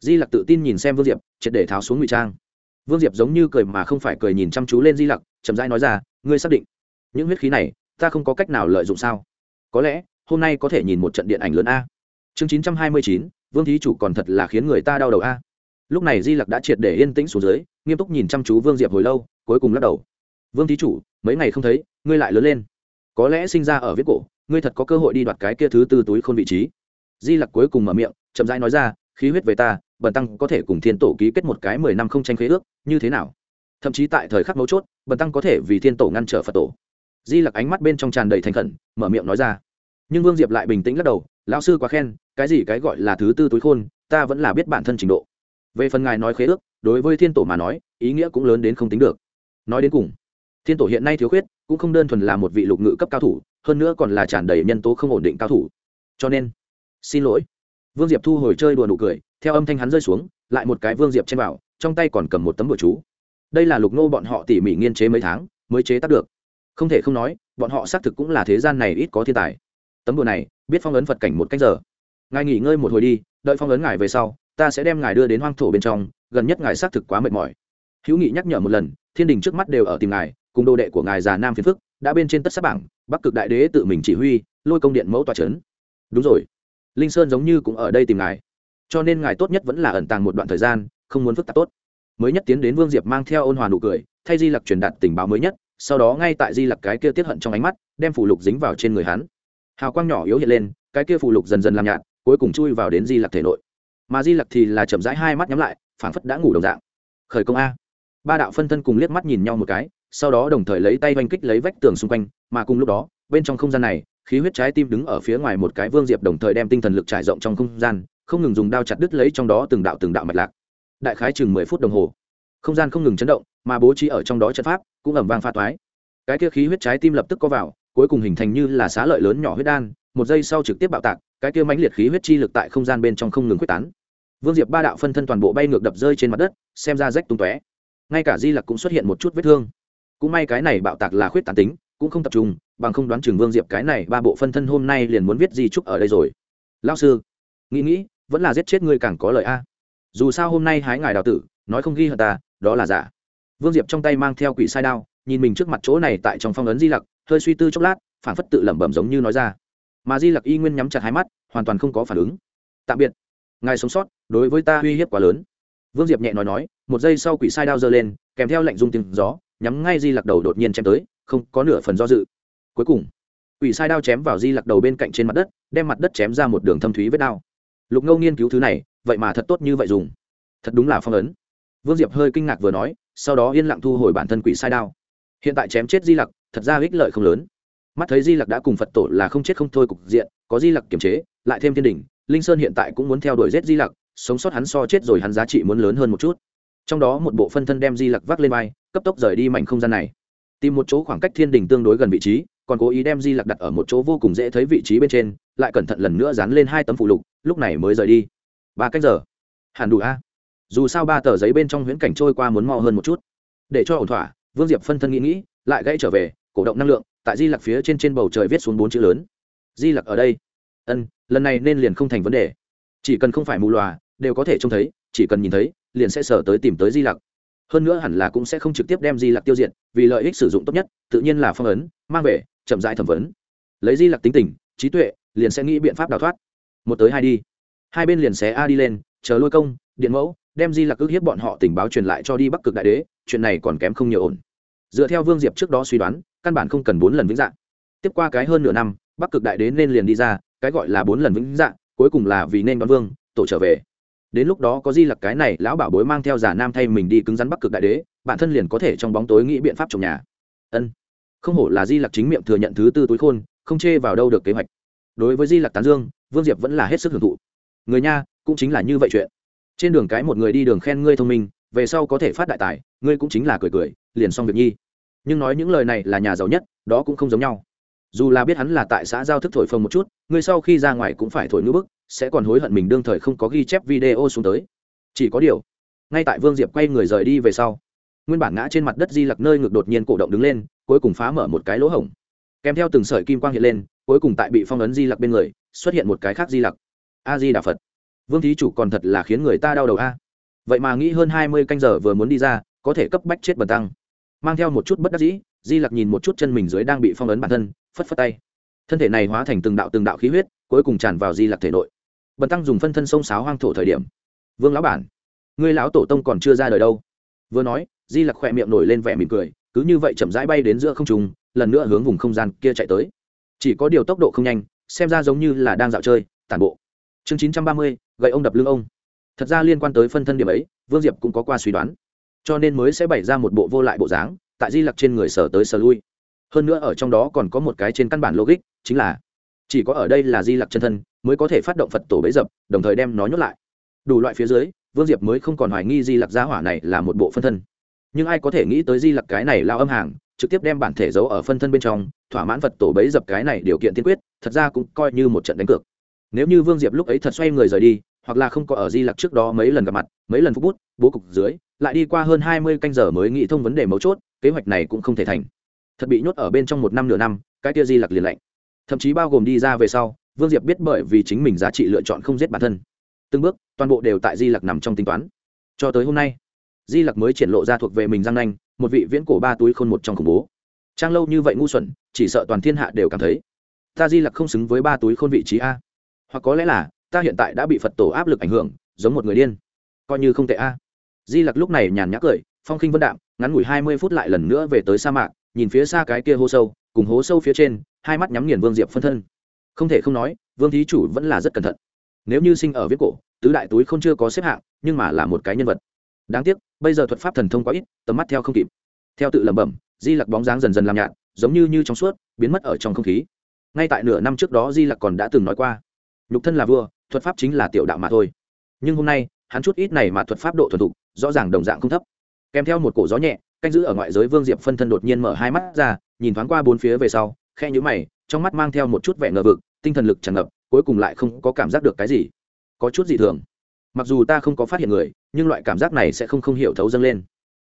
Di lặc tự tin nhìn xem vương diệp, triệt để tháo xuống ngụy trang. Vương diệp giống như cười mà không phải cười nhìn chăm chú lên di lặc, chậm rãi nói ra, ngươi xác định những huyết khí này, ta không có cách nào lợi dụng sao? Có lẽ, hôm nay có thể nhìn một trận điện ảnh lớn a. Chương chín trăm hai mươi chín, vương thí chủ còn thật là khiến người ta đau đầu a. Lúc này di lặc đã triệt để yên tĩnh xuống dưới, nghiêm túc nhìn chăm chú vương diệp hồi lâu, cuối cùng lắc đầu. Vương thí chủ, mấy ngày không thấy, ngươi lại lớn lên. Có lẽ sinh ra ở viết cổ, ngươi thật có cơ hội đi đoạt cái kia thứ tư túi khôn vị trí di lặc cuối cùng mở miệng, chậm rãi nói ra, khí huyết về ta, bần tăng có thể cùng thiên tổ ký kết một cái mười năm không tranh khế ước, như thế nào? Thậm chí tại thời khắc mấu chốt, bần tăng có thể vì thiên tổ ngăn trở phật tổ. Di lặc ánh mắt bên trong tràn đầy thành khẩn, mở miệng nói ra. Nhưng vương diệp lại bình tĩnh lắc đầu, lão sư quá khen, cái gì cái gọi là thứ tư túi khôn, ta vẫn là biết bản thân trình độ. Về phần ngài nói khế ước, đối với thiên tổ mà nói, ý nghĩa cũng lớn đến không tính được. Nói đến cùng, thiên tổ hiện nay thiếu khuyết, cũng không đơn thuần là một vị lục ngự cấp cao thủ, hơn nữa còn là tràn đầy nhân tố không ổn định cao thủ. Cho nên xin lỗi. Vương diệp thu hồi chơi đùa nụ cười, theo âm thanh hắn rơi xuống, lại một cái vương diệp trên bảo trong tay còn cầm một tấm bửa chú. Đây là lục nô bọn họ tỉ mỉ nghiên chế mấy tháng, mới chế tác được. Không thể không nói, bọn họ xác thực cũng là thế gian này ít có thiên tài. Tấm bùa này, biết phong ấn phật cảnh một cách giờ. Ngài nghỉ ngơi một hồi đi, đợi phong ấn ngài về sau, ta sẽ đem ngài đưa đến hoang thổ bên trong, gần nhất ngài xác thực quá mệt mỏi. Hữu nghị nhắc nhở một lần, thiên đình trước mắt đều ở tìm ngài, cùng đồ đệ của ngài già nam phiền phức, đã bên trên tất sát bảng, bắc cực đại đế tự mình chỉ huy, lôi công điện mẫu tòa c đúng rồi linh sơn giống như cũng ở đây tìm ngài. Cho nên ngài tốt nhất vẫn là ẩn tàng một đoạn thời gian, không muốn phức tạp tốt. Mới nhất tiến đến vương diệp mang theo ôn hòa nụ cười, thay di lặc truyền đạt tình báo mới nhất, sau đó ngay tại di lặc cái kia tiết hận trong ánh mắt, đem phủ lục dính vào trên người hắn. Hào quang nhỏ yếu hiện lên, cái kia phủ lục dần dần làm nhạt, cuối cùng chui vào đến di lặc thể nội. Mà di lặc thì là chậm rãi hai mắt nhắm lại, phảng phất đã ngủ đồng dạng. Khởi công a. Ba đạo phân thân cùng liếc mắt nhìn nhau một cái, sau đó đồng thời lấy tay oanh kích lấy vách tường xung quanh, mà cùng lúc đó, bên trong không gian này khí huyết trái tim đứng ở phía ngoài một cái vương diệp đồng thời đem tinh thần lực trải rộng trong không gian, không ngừng dùng đao chặt đứt lấy trong đó từng đạo từng đạo mạch lạc. Đại khái chừng mười phút đồng hồ. Không gian không ngừng chấn động, mà bố trí ở trong đó trận pháp cũng ẩm vang pha toái. Cái kia khí huyết trái tim lập tức có vào, cuối cùng hình thành như là xá lợi lớn nhỏ huyết đan, một giây sau trực tiếp bạo tạc, cái kia mãnh liệt khí huyết chi lực tại không gian bên trong không ngừng quyết tán. Vương diệp ba đạo phân thân toàn bộ bay ngược đập rơi trên mặt đất, xem ra rách tung tóe. Ngay cả di lặc cũng xuất hiện một chút vết thương. Cũng may cái này bạo tạc là khuyết tàn tính cũng không tập trung, bằng không đoán chừng vương diệp cái này ba bộ phân thân hôm nay liền muốn viết di trúc ở đây rồi. Lao sư, nghĩ nghĩ, vẫn là giết chết ngươi càng có lợi a. Dù sao hôm nay hái ngài đào tử, nói không ghi hận ta, đó là giả. Vương diệp trong tay mang theo quỷ sai đao, nhìn mình trước mặt chỗ này tại trong phong ấn di lặc, hơi suy tư chốc lát, phản phất tự lẩm bẩm giống như nói ra. Mà di lặc y nguyên nhắm chặt hai mắt, hoàn toàn không có phản ứng. Tạm biệt. Ngài sống sót, đối với ta uy hiếp quá lớn. Vương diệp nhẹ nói nói, một giây sau quỷ sai đao giơ lên, kèm theo lệnh dung tiếng gió, nhắm ngay di lặc đầu đột nhiên chém tới không có nửa phần do dự. Cuối cùng, quỷ sai đao chém vào di lặc đầu bên cạnh trên mặt đất, đem mặt đất chém ra một đường thâm thúy vết đao. Lục ngâu nghiên cứu thứ này, vậy mà thật tốt như vậy dùng. Thật đúng là phong ấn. Vương diệp hơi kinh ngạc vừa nói, sau đó yên lặng thu hồi bản thân quỷ sai đao. Hiện tại chém chết di lặc, thật ra ích lợi không lớn. Mắt thấy di lặc đã cùng phật tổ là không chết không thôi cục diện, có di lặc kiềm chế, lại thêm thiên đình linh sơn hiện tại cũng muốn theo đuổi giết di lặc, sống sót hắn so chết rồi hắn giá trị muốn lớn hơn một chút. Trong đó một bộ phân thân đem di lặc vác lên vai, cấp tốc rời đi mảnh không gian này tìm một chỗ khoảng cách thiên đình tương đối gần vị trí, còn cố ý đem di lặc đặt ở một chỗ vô cùng dễ thấy vị trí bên trên, lại cẩn thận lần nữa dán lên hai tấm phụ lục, lúc này mới rời đi. Ba cách giờ. Hẳn đủ a. Dù sao ba tờ giấy bên trong huyễn cảnh trôi qua muốn mò hơn một chút. Để cho ổn thỏa, vương diệp phân thân nghĩ nghĩ, lại gãy trở về, cổ động năng lượng, tại di lặc phía trên trên bầu trời viết xuống bốn chữ lớn. Di lặc ở đây. Ân, lần này nên liền không thành vấn đề. Chỉ cần không phải mù loà, đều có thể trông thấy, chỉ cần nhìn thấy, liền sẽ sở tới tìm tới di lặc hơn nữa hẳn là cũng sẽ không trực tiếp đem di lặc tiêu diệt, vì lợi ích sử dụng tốt nhất, tự nhiên là phong ấn, mang về, chậm rãi thẩm vấn. Lấy di lặc tính tình, trí tuệ, liền sẽ nghĩ biện pháp đào thoát. Một tới hai đi. Hai bên liền xé a đi lên, chờ lôi công, điện mẫu, đem di lặc ức hiếp bọn họ tình báo truyền lại cho đi bắc cực đại đế, chuyện này còn kém không nhiều ổn. Dựa theo vương diệp trước đó suy đoán, căn bản không cần bốn lần vĩnh dạng. Tiếp qua cái hơn nửa năm, bắc cực đại đế nên liền đi ra, cái gọi là bốn lần vĩnh dạng, cuối cùng là vì nên đón vương, tổ trở về đến lúc đó có di lặc cái này, lão bảo bối mang theo giả nam thay mình đi cứng rắn bắc cực đại đế, bản thân liền có thể trong bóng tối nghĩ biện pháp trồng nhà. Ân. Không hổ là di lặc chính miệng thừa nhận thứ tư túi khôn, không chê vào đâu được kế hoạch. Đối với di lặc tán dương, vương diệp vẫn là hết sức hưởng thụ. Người nha, cũng chính là như vậy chuyện. Trên đường cái một người đi đường khen ngươi thông minh, về sau có thể phát đại tài, ngươi cũng chính là cười cười, liền xong việc nhi. Nhưng nói những lời này là nhà giàu nhất, đó cũng không giống nhau. Dù là biết hắn là tại xã giao thức thổi phồng một chút, ngươi sau khi ra ngoài cũng phải thổi ngữ bức sẽ còn hối hận mình đương thời không có ghi chép video xuống tới. Chỉ có điều, ngay tại vương diệp quay người rời đi về sau, nguyên bản ngã trên mặt đất di lặc nơi ngực đột nhiên cổ động đứng lên, cuối cùng phá mở một cái lỗ hổng. Kèm theo từng sợi kim quang hiện lên, cuối cùng tại bị phong ấn di lặc bên người, xuất hiện một cái khác di lặc. A di đà phật. Vương thí chủ còn thật là khiến người ta đau đầu a. Vậy mà nghĩ hơn hai mươi canh giờ vừa muốn đi ra, có thể cấp bách chết bần tăng. Mang theo một chút bất đắc dĩ, di lặc nhìn một chút chân mình dưới đang bị phong ấn bản thân, phất phất tay. Thân thể này hóa thành từng đạo từng đạo khí huyết, cuối cùng tràn vào di lặc thể nội bần tăng dùng phân thân sông sáo hoang thổ thời điểm. Vương lão bản, ngươi lão tổ tông còn chưa ra đời đâu. Vừa nói, di lặc khỏe miệng nổi lên vẻ mỉm cười, cứ như vậy chậm rãi bay đến giữa không trung, lần nữa hướng vùng không gian kia chạy tới. Chỉ có điều tốc độ không nhanh, xem ra giống như là đang dạo chơi, tản bộ. Chương chín trăm ba mươi, gậy ông đập lưng ông. Thật ra liên quan tới phân thân điểm ấy, vương diệp cũng có qua suy đoán. Cho nên mới sẽ bày ra một bộ vô lại bộ dáng, tại di lặc trên người sở tới sở lui. Hơn nữa ở trong đó còn có một cái trên căn bản logic, chính là chỉ có ở đây là di lặc chân thân mới có thể phát động phật tổ bấy dập đồng thời đem nó nhốt lại đủ loại phía dưới vương diệp mới không còn hoài nghi di lặc gia hỏa này là một bộ phân thân nhưng ai có thể nghĩ tới di lặc cái này lao âm hàng trực tiếp đem bản thể giấu ở phân thân bên trong thỏa mãn phật tổ bấy dập cái này điều kiện tiên quyết thật ra cũng coi như một trận đánh cược nếu như vương diệp lúc ấy thật xoay người rời đi hoặc là không có ở di lặc trước đó mấy lần gặp mặt mấy lần phút bút bố cục dưới lại đi qua hơn hai mươi canh giờ mới nghĩ thông vấn đề mấu chốt kế hoạch này cũng không thể thành thật bị nhốt ở bên trong một năm nửa năm cái tia di lặc liền lạnh thậm chí bao gồm đi ra về sau, vương diệp biết bởi vì chính mình giá trị lựa chọn không giết bản thân. Từng bước, toàn bộ đều tại di lặc nằm trong tính toán. Cho tới hôm nay, di lặc mới triển lộ ra thuộc về mình giang nanh, một vị viễn cổ ba túi khôn một trong khủng bố. Trang lâu như vậy ngu xuẩn, chỉ sợ toàn thiên hạ đều cảm thấy, ta di lặc không xứng với ba túi khôn vị trí a. Hoặc có lẽ là, ta hiện tại đã bị phật tổ áp lực ảnh hưởng, giống một người điên. Coi như không tệ a. Di lặc lúc này nhàn nhã cười, phong khinh vân đạm, ngắn ngủi hai mươi phút lại lần nữa về tới sa mạc, nhìn phía xa cái kia hô sâu cùng hố sâu phía trên, hai mắt nhắm nghiền vương diệp phân thân. Không thể không nói, vương thí chủ vẫn là rất cẩn thận. Nếu như sinh ở viết cổ, tứ đại túi không chưa có xếp hạng, nhưng mà là một cái nhân vật. Đáng tiếc, bây giờ thuật pháp thần thông quá ít, tầm mắt theo không kịp. Theo tự lẩm bẩm, di lặc bóng dáng dần dần làm nhạt, giống như như trong suốt, biến mất ở trong không khí. Ngay tại nửa năm trước đó di lặc còn đã từng nói qua, nhục thân là vua, thuật pháp chính là tiểu đạo mà thôi. Nhưng hôm nay, hắn chút ít này mà thuật pháp độ thuần thục, rõ ràng đồng dạng không thấp. Kèm theo một cổ gió nhẹ canh giữ ở ngoại giới vương diệp phân thân đột nhiên mở hai mắt ra, nhìn thoáng qua bốn phía về sau khe nhữ mày, trong mắt mang theo một chút vẻ ngờ vực, tinh thần lực tràn ngập, cuối cùng lại không có cảm giác được cái gì. Có chút gì thường. Mặc dù ta không có phát hiện người, nhưng loại cảm giác này sẽ không không hiểu thấu dâng lên.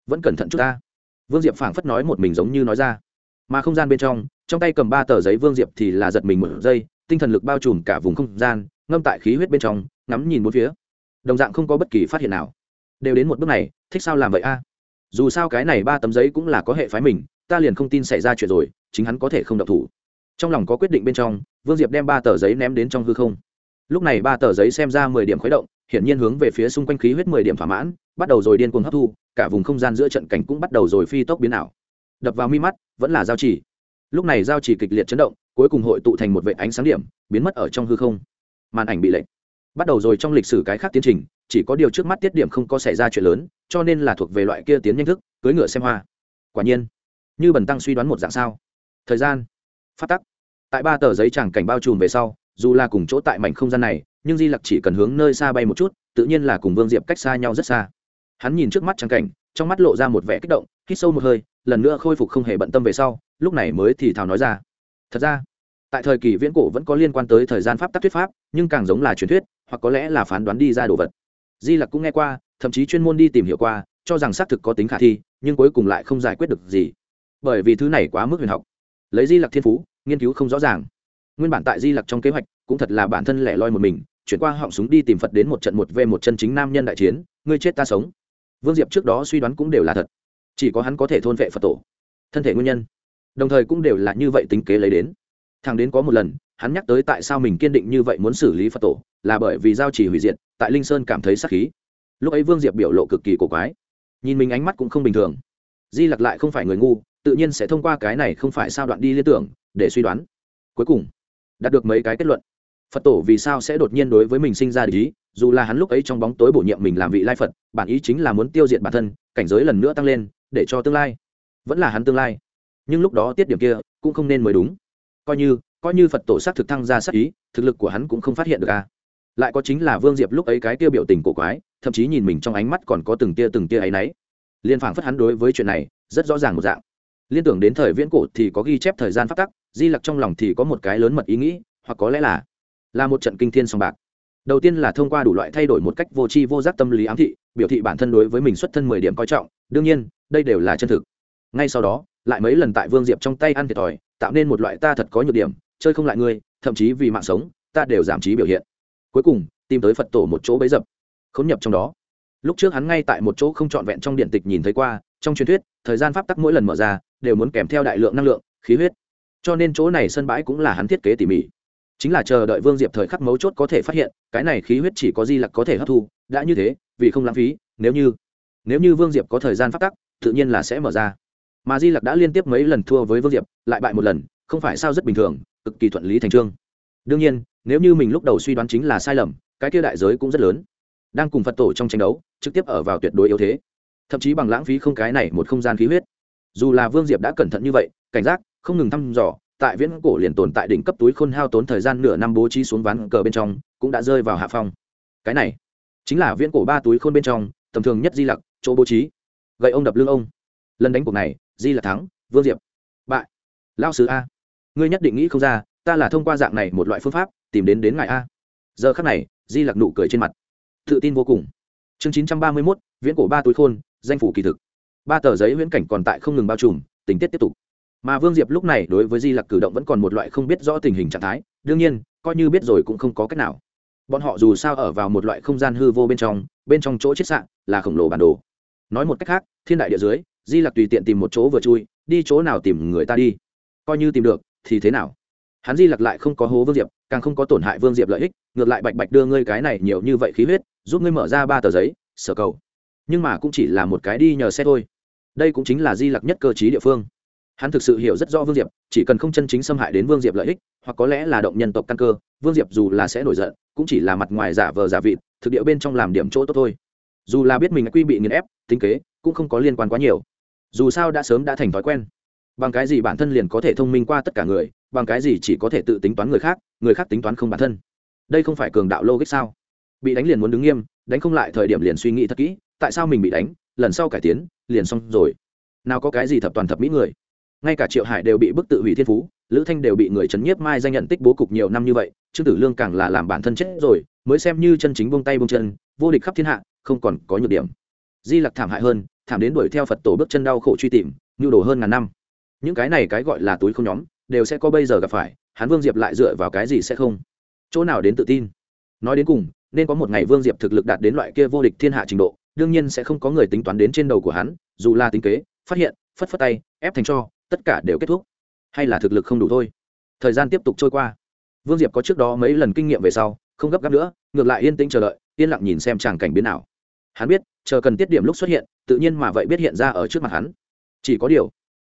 Vẫn cẩn thận chút ta. Vương diệp phảng phất nói một mình giống như nói ra. Mà không gian bên trong trong tay cầm ba tờ giấy vương diệp thì là giật mình một giây, tinh thần lực bao trùm cả vùng không gian, ngâm tại khí huyết bên trong, ngắm nhìn bốn phía. Đồng dạng không có bất kỳ phát hiện nào. Đều đến một bước này, thích sao làm vậy a? Dù sao cái này ba tấm giấy cũng là có hệ phái mình, ta liền không tin xảy ra chuyện rồi, chính hắn có thể không độc thủ. Trong lòng có quyết định bên trong, vương diệp đem ba tờ giấy ném đến trong hư không. Lúc này ba tờ giấy xem ra mười điểm khuấy động, hiển nhiên hướng về phía xung quanh khí huyết mười điểm thỏa mãn, bắt đầu rồi điên cuồng hấp thu, cả vùng không gian giữa trận cảnh cũng bắt đầu rồi phi tốc biến ảo. Đập vào mi mắt, vẫn là giao chỉ. Lúc này giao chỉ kịch liệt chấn động, cuối cùng hội tụ thành một vệ ánh sáng điểm, biến mất ở trong hư không. Màn ảnh bị lệnh bắt đầu rồi trong lịch sử cái khác tiến trình chỉ có điều trước mắt tiết điểm không có xảy ra chuyện lớn, cho nên là thuộc về loại kia tiến nhanh thức cưới ngựa xem hoa. Quả nhiên, như bần tăng suy đoán một dạng sao? Thời gian, phát tắc. Tại ba tờ giấy chẳng cảnh bao trùm về sau, dù là cùng chỗ tại mảnh không gian này, nhưng di lặc chỉ cần hướng nơi xa bay một chút, tự nhiên là cùng vương diệp cách xa nhau rất xa. Hắn nhìn trước mắt trắng cảnh, trong mắt lộ ra một vẻ kích động, hít sâu một hơi, lần nữa khôi phục không hề bận tâm về sau, lúc này mới thì thào nói ra. Thật ra, tại thời kỳ viễn cổ vẫn có liên quan tới thời gian pháp tắc thuyết pháp, nhưng càng giống là truyền thuyết, hoặc có lẽ là phán đoán đi ra đồ vật di lặc cũng nghe qua, thậm chí chuyên môn đi tìm hiểu qua, cho rằng xác thực có tính khả thi, nhưng cuối cùng lại không giải quyết được gì. Bởi vì thứ này quá mức huyền học. Lấy di lặc thiên phú, nghiên cứu không rõ ràng. Nguyên bản tại di lặc trong kế hoạch, cũng thật là bản thân lẻ loi một mình, chuyển qua họng súng đi tìm phật đến một trận một v một chân chính nam nhân đại chiến, ngươi chết ta sống. Vương diệp trước đó suy đoán cũng đều là thật. Chỉ có hắn có thể thôn vệ phật tổ. Thân thể nguyên nhân. Đồng thời cũng đều là như vậy tính kế lấy đến. Thằng đến có một lần, hắn nhắc tới tại sao mình kiên định như vậy muốn xử lý phật tổ, là bởi vì giao chỉ hủy diệt tại linh sơn cảm thấy sắc khí. Lúc ấy vương diệp biểu lộ cực kỳ cổ quái. Nhìn mình ánh mắt cũng không bình thường. Di lặc lại không phải người ngu, tự nhiên sẽ thông qua cái này không phải sao đoạn đi liên tưởng, để suy đoán. Cuối cùng, đạt được mấy cái kết luận. Phật tổ vì sao sẽ đột nhiên đối với mình sinh ra ý? Dù là hắn lúc ấy trong bóng tối bổ nhiệm mình làm vị lai phật, bản ý chính là muốn tiêu diệt bản thân, cảnh giới lần nữa tăng lên, để cho tương lai. Vẫn là hắn tương lai. Nhưng lúc đó tiết điểm kia cũng không nên mới đúng. Coi như coi như phật tổ s á c thực thăng ra sắc ý, thực lực của hắn cũng không phát hiện được à lại có chính là vương diệp lúc ấy cái tia biểu tình cổ quái, thậm chí nhìn mình trong ánh mắt còn có từng tia từng tia áy náy. Liên phảng phất hắn đối với chuyện này, rất rõ ràng một dạng. Liên tưởng đến thời viễn cổ thì có ghi chép thời gian phát tắc, di lặc trong lòng thì có một cái lớn mật ý nghĩ, hoặc có lẽ là là một trận kinh thiên song bạc. Đầu tiên là thông qua đủ loại thay đổi một cách vô tri vô giác tâm lý ám thị, biểu thị bản thân đối với mình xuất thân mười điểm coi trọng, đương nhiên, đây đều là chân thực. Ngay sau đó, lại mấy lần tại vương diệp trong tay ăn thiệt thòi, tạo nên một loại ta thật có nhược điểm, chơi không lại ngươi, thậm chí vì mạng sống, ta đều giảm trí biểu hiện cuối cùng, tìm tới phật tổ một chỗ bấy dập, khốn nhập trong đó. Lúc trước hắn ngay tại một chỗ không trọn vẹn trong điện tịch nhìn thấy qua, trong truyền thuyết, thời gian pháp tắc mỗi lần mở ra, đều muốn kèm theo đại lượng năng lượng, khí huyết. Cho nên chỗ này sân bãi cũng là hắn thiết kế tỉ mỉ. Chính là chờ đợi vương diệp thời khắc mấu chốt có thể phát hiện, cái này khí huyết chỉ có di lặc có thể hấp thu, đã như thế, vì không lãng phí, nếu như nếu như vương diệp có thời gian phát tắc, tự nhiên là sẽ mở ra. Mà di lặc đã liên tiếp mấy lần thua với vương diệp, lại bại một lần, không phải sao rất bình thường, cực kỳ thuận lý thành trương. Đương nhiên nếu như mình lúc đầu suy đoán chính là sai lầm, cái kia đại giới cũng rất lớn. Đang cùng phật tổ trong tranh đấu, trực tiếp ở vào tuyệt đối yếu thế. Thậm chí bằng lãng phí không cái này một không gian khí huyết. Dù là vương diệp đã cẩn thận như vậy, cảnh giác, không ngừng thăm dò, tại viễn cổ liền tồn tại đỉnh cấp túi khôn hao tốn thời gian nửa năm bố trí xuống ván cờ bên trong, cũng đã rơi vào hạ phong. Cái này, chính là viễn cổ ba túi khôn bên trong, tầm thường nhất di lặc, chỗ bố trí. Gậy ông đập lưng ông. Lần đánh cuộc này, di lặc thắng, vương diệp bại. Lao sứ a, ngươi nhất định nghĩ không ra ta là thông qua dạng này một loại phương pháp, tìm đến đến ngài a. Giờ khắc này, di lặc nụ cười trên mặt. Tự tin vô cùng. Chương chín trăm ba mươi mốt, viễn cổ ba túi khôn, danh phủ kỳ thực. Ba tờ giấy viễn cảnh còn tại không ngừng bao trùm, tình tiết tiếp tục. Mà vương diệp lúc này đối với di lặc cử động vẫn còn một loại không biết rõ tình hình trạng thái, đương nhiên, coi như biết rồi cũng không có cách nào. Bọn họ dù sao ở vào một loại không gian hư vô bên trong bên trong chỗ chiết sạn là khổng lồ bản đồ. Nói một cách khác, thiên đại địa dưới, di lặc tùy tiện tìm một chỗ vừa chui, đi chỗ nào tìm người ta đi. Coi như tìm được, thì thế nào? Hắn di lặc lại không có hố vương diệp, càng không có tổn hại vương diệp lợi ích, ngược lại bạch bạch đưa ngươi cái này nhiều như vậy khí huyết, giúp ngươi mở ra ba tờ giấy, sở cầu. Nhưng mà cũng chỉ là một cái đi nhờ xe thôi. Đây cũng chính là di lặc nhất cơ chí địa phương. Hắn thực sự hiểu rất rõ vương diệp, chỉ cần không chân chính xâm hại đến vương diệp lợi ích, hoặc có lẽ là động nhân tộc căn cơ, vương diệp dù là sẽ nổi giận, cũng chỉ là mặt ngoài giả vờ giả vịt, thực địa bên trong làm điểm chỗ tốt thôi. Dù là biết mình quy bị nghiền ép, tính kế, cũng không có liên quan quá nhiều. Dù sao đã sớm đã thành thói quen bằng cái gì bản thân liền có thể thông minh qua tất cả người, bằng cái gì chỉ có thể tự tính toán người khác người khác tính toán không bản thân? Đây không phải cường đạo logic sao? Bị đánh liền muốn đứng nghiêm, đánh không lại thời điểm liền suy nghĩ thật kỹ, tại sao mình bị đánh, lần sau cải tiến, liền xong rồi. Nào có cái gì thập toàn thập mỹ người? Ngay cả triệu hải đều bị bức tự hủy thiên phú, lữ thanh đều bị người trấn nhiếp mai danh nhận tích bố cục nhiều năm như vậy, trương tử lương càng là làm bản thân chết rồi, mới xem như chân chính bông tay bông chân, vô địch khắp thiên hạ, không còn có nhược điểm. Di lặc thảm hại hơn, thảm đến đuổi theo phật tổ bước chân đau khổ truy tìm, nhu đồ hơn ngàn năm những cái này cái gọi là túi không nhóm, đều sẽ có bây giờ gặp phải, hắn vương diệp lại dựa vào cái gì sẽ không? Chỗ nào đến tự tin? Nói đến cùng, nên có một ngày vương diệp thực lực đạt đến loại kia vô địch thiên hạ trình độ, đương nhiên sẽ không có người tính toán đến trên đầu của hắn, dù là tính kế, phát hiện, phất phất tay, ép thành cho, tất cả đều kết thúc. Hay là thực lực không đủ thôi. Thời gian tiếp tục trôi qua. Vương diệp có trước đó mấy lần kinh nghiệm về sau, không gấp gáp nữa, ngược lại yên tĩnh chờ đợi, yên lặng nhìn xem tràng cảnh biến nào. Hắn biết, chờ cần tiết điểm lúc xuất hiện, tự nhiên mà vậy biết hiện ra ở trước mặt hắn. Chỉ có điều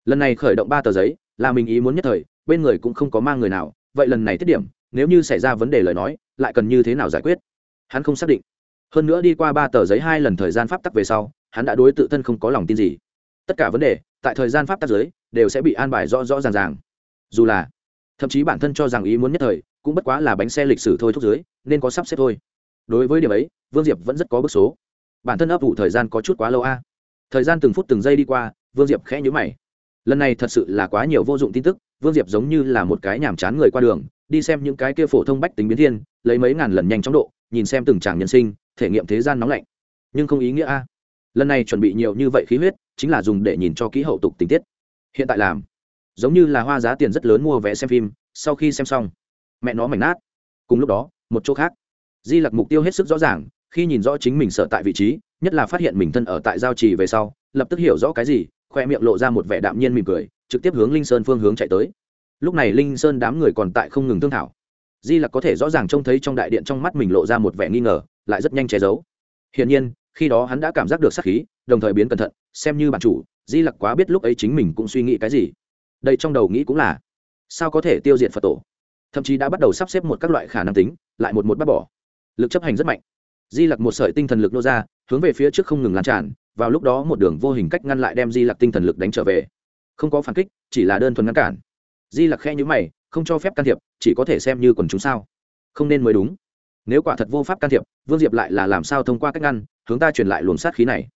lần này khởi động ba tờ giấy, là mình ý muốn nhất thời, bên người cũng không có mang người nào, vậy lần này tiết điểm, nếu như xảy ra vấn đề lời nói, lại cần như thế nào giải quyết? Hắn không xác định. Hơn nữa đi qua ba tờ giấy hai lần thời gian pháp tắc về sau, hắn đã đối tự thân không có lòng tin gì. Tất cả vấn đề, tại thời gian pháp tắc giới đều sẽ bị an bài rõ rõ ràng ràng. Dù là, thậm chí bản thân cho rằng ý muốn nhất thời, cũng bất quá là bánh xe lịch sử thôi thúc dưới, nên có sắp xếp thôi. Đối với điểm ấy, vương diệp vẫn rất có bức số. Bản thân ấp ủ thời gian có chút quá lâu a. Thời gian từng phút từng giây đi qua, vương diệp khẽ nhớ mày lần này thật sự là quá nhiều vô dụng tin tức, vương diệp giống như là một cái nhàm chán người qua đường, đi xem những cái kia phổ thông bách tính biến thiên, lấy mấy ngàn lần nhanh chóng độ, nhìn xem từng tràng nhân sinh, thể nghiệm thế gian nóng lạnh. Nhưng không ý nghĩa a. Lần này chuẩn bị nhiều như vậy khí huyết, chính là dùng để nhìn cho kỹ hậu tục tình tiết. Hiện tại làm, giống như là hoa giá tiền rất lớn mua vé xem phim, sau khi xem xong, mẹ nó mảnh nát. Cùng lúc đó, một chỗ khác, di lặc mục tiêu hết sức rõ ràng, khi nhìn rõ chính mình sợ tại vị trí, nhất là phát hiện mình thân ở tại giao trì về sau, lập tức hiểu rõ cái gì khoe miệng lộ ra một vẻ đạm nhiên mỉm cười, trực tiếp hướng linh sơn phương hướng chạy tới. Lúc này linh sơn đám người còn tại không ngừng thương thảo. Di lặc có thể rõ ràng trông thấy trong đại điện trong mắt mình lộ ra một vẻ nghi ngờ, lại rất nhanh che giấu. Hiển nhiên, khi đó hắn đã cảm giác được sắc khí, đồng thời biến cẩn thận, xem như bản chủ, di lặc quá biết lúc ấy chính mình cũng suy nghĩ cái gì. Đây trong đầu nghĩ cũng là, sao có thể tiêu diệt phật tổ? Thậm chí đã bắt đầu sắp xếp một các loại khả năng tính, lại một một bắt bỏ. Lực chấp hành rất mạnh. Di lặc một sợi tinh thần lực nô ra, hướng về phía trước không ngừng lan tràn vào lúc đó một đường vô hình cách ngăn lại đem di lặc tinh thần lực đánh trở về. Không có phản kích, chỉ là đơn thuần ngăn cản. Di lặc khe nhữ mày, không cho phép can thiệp, chỉ có thể xem như quần chúng sao? Không nên mới đúng. Nếu quả thật vô pháp can thiệp, vương diệp lại là làm sao thông qua cách ngăn, hướng ta truyền lại luồng sát khí này?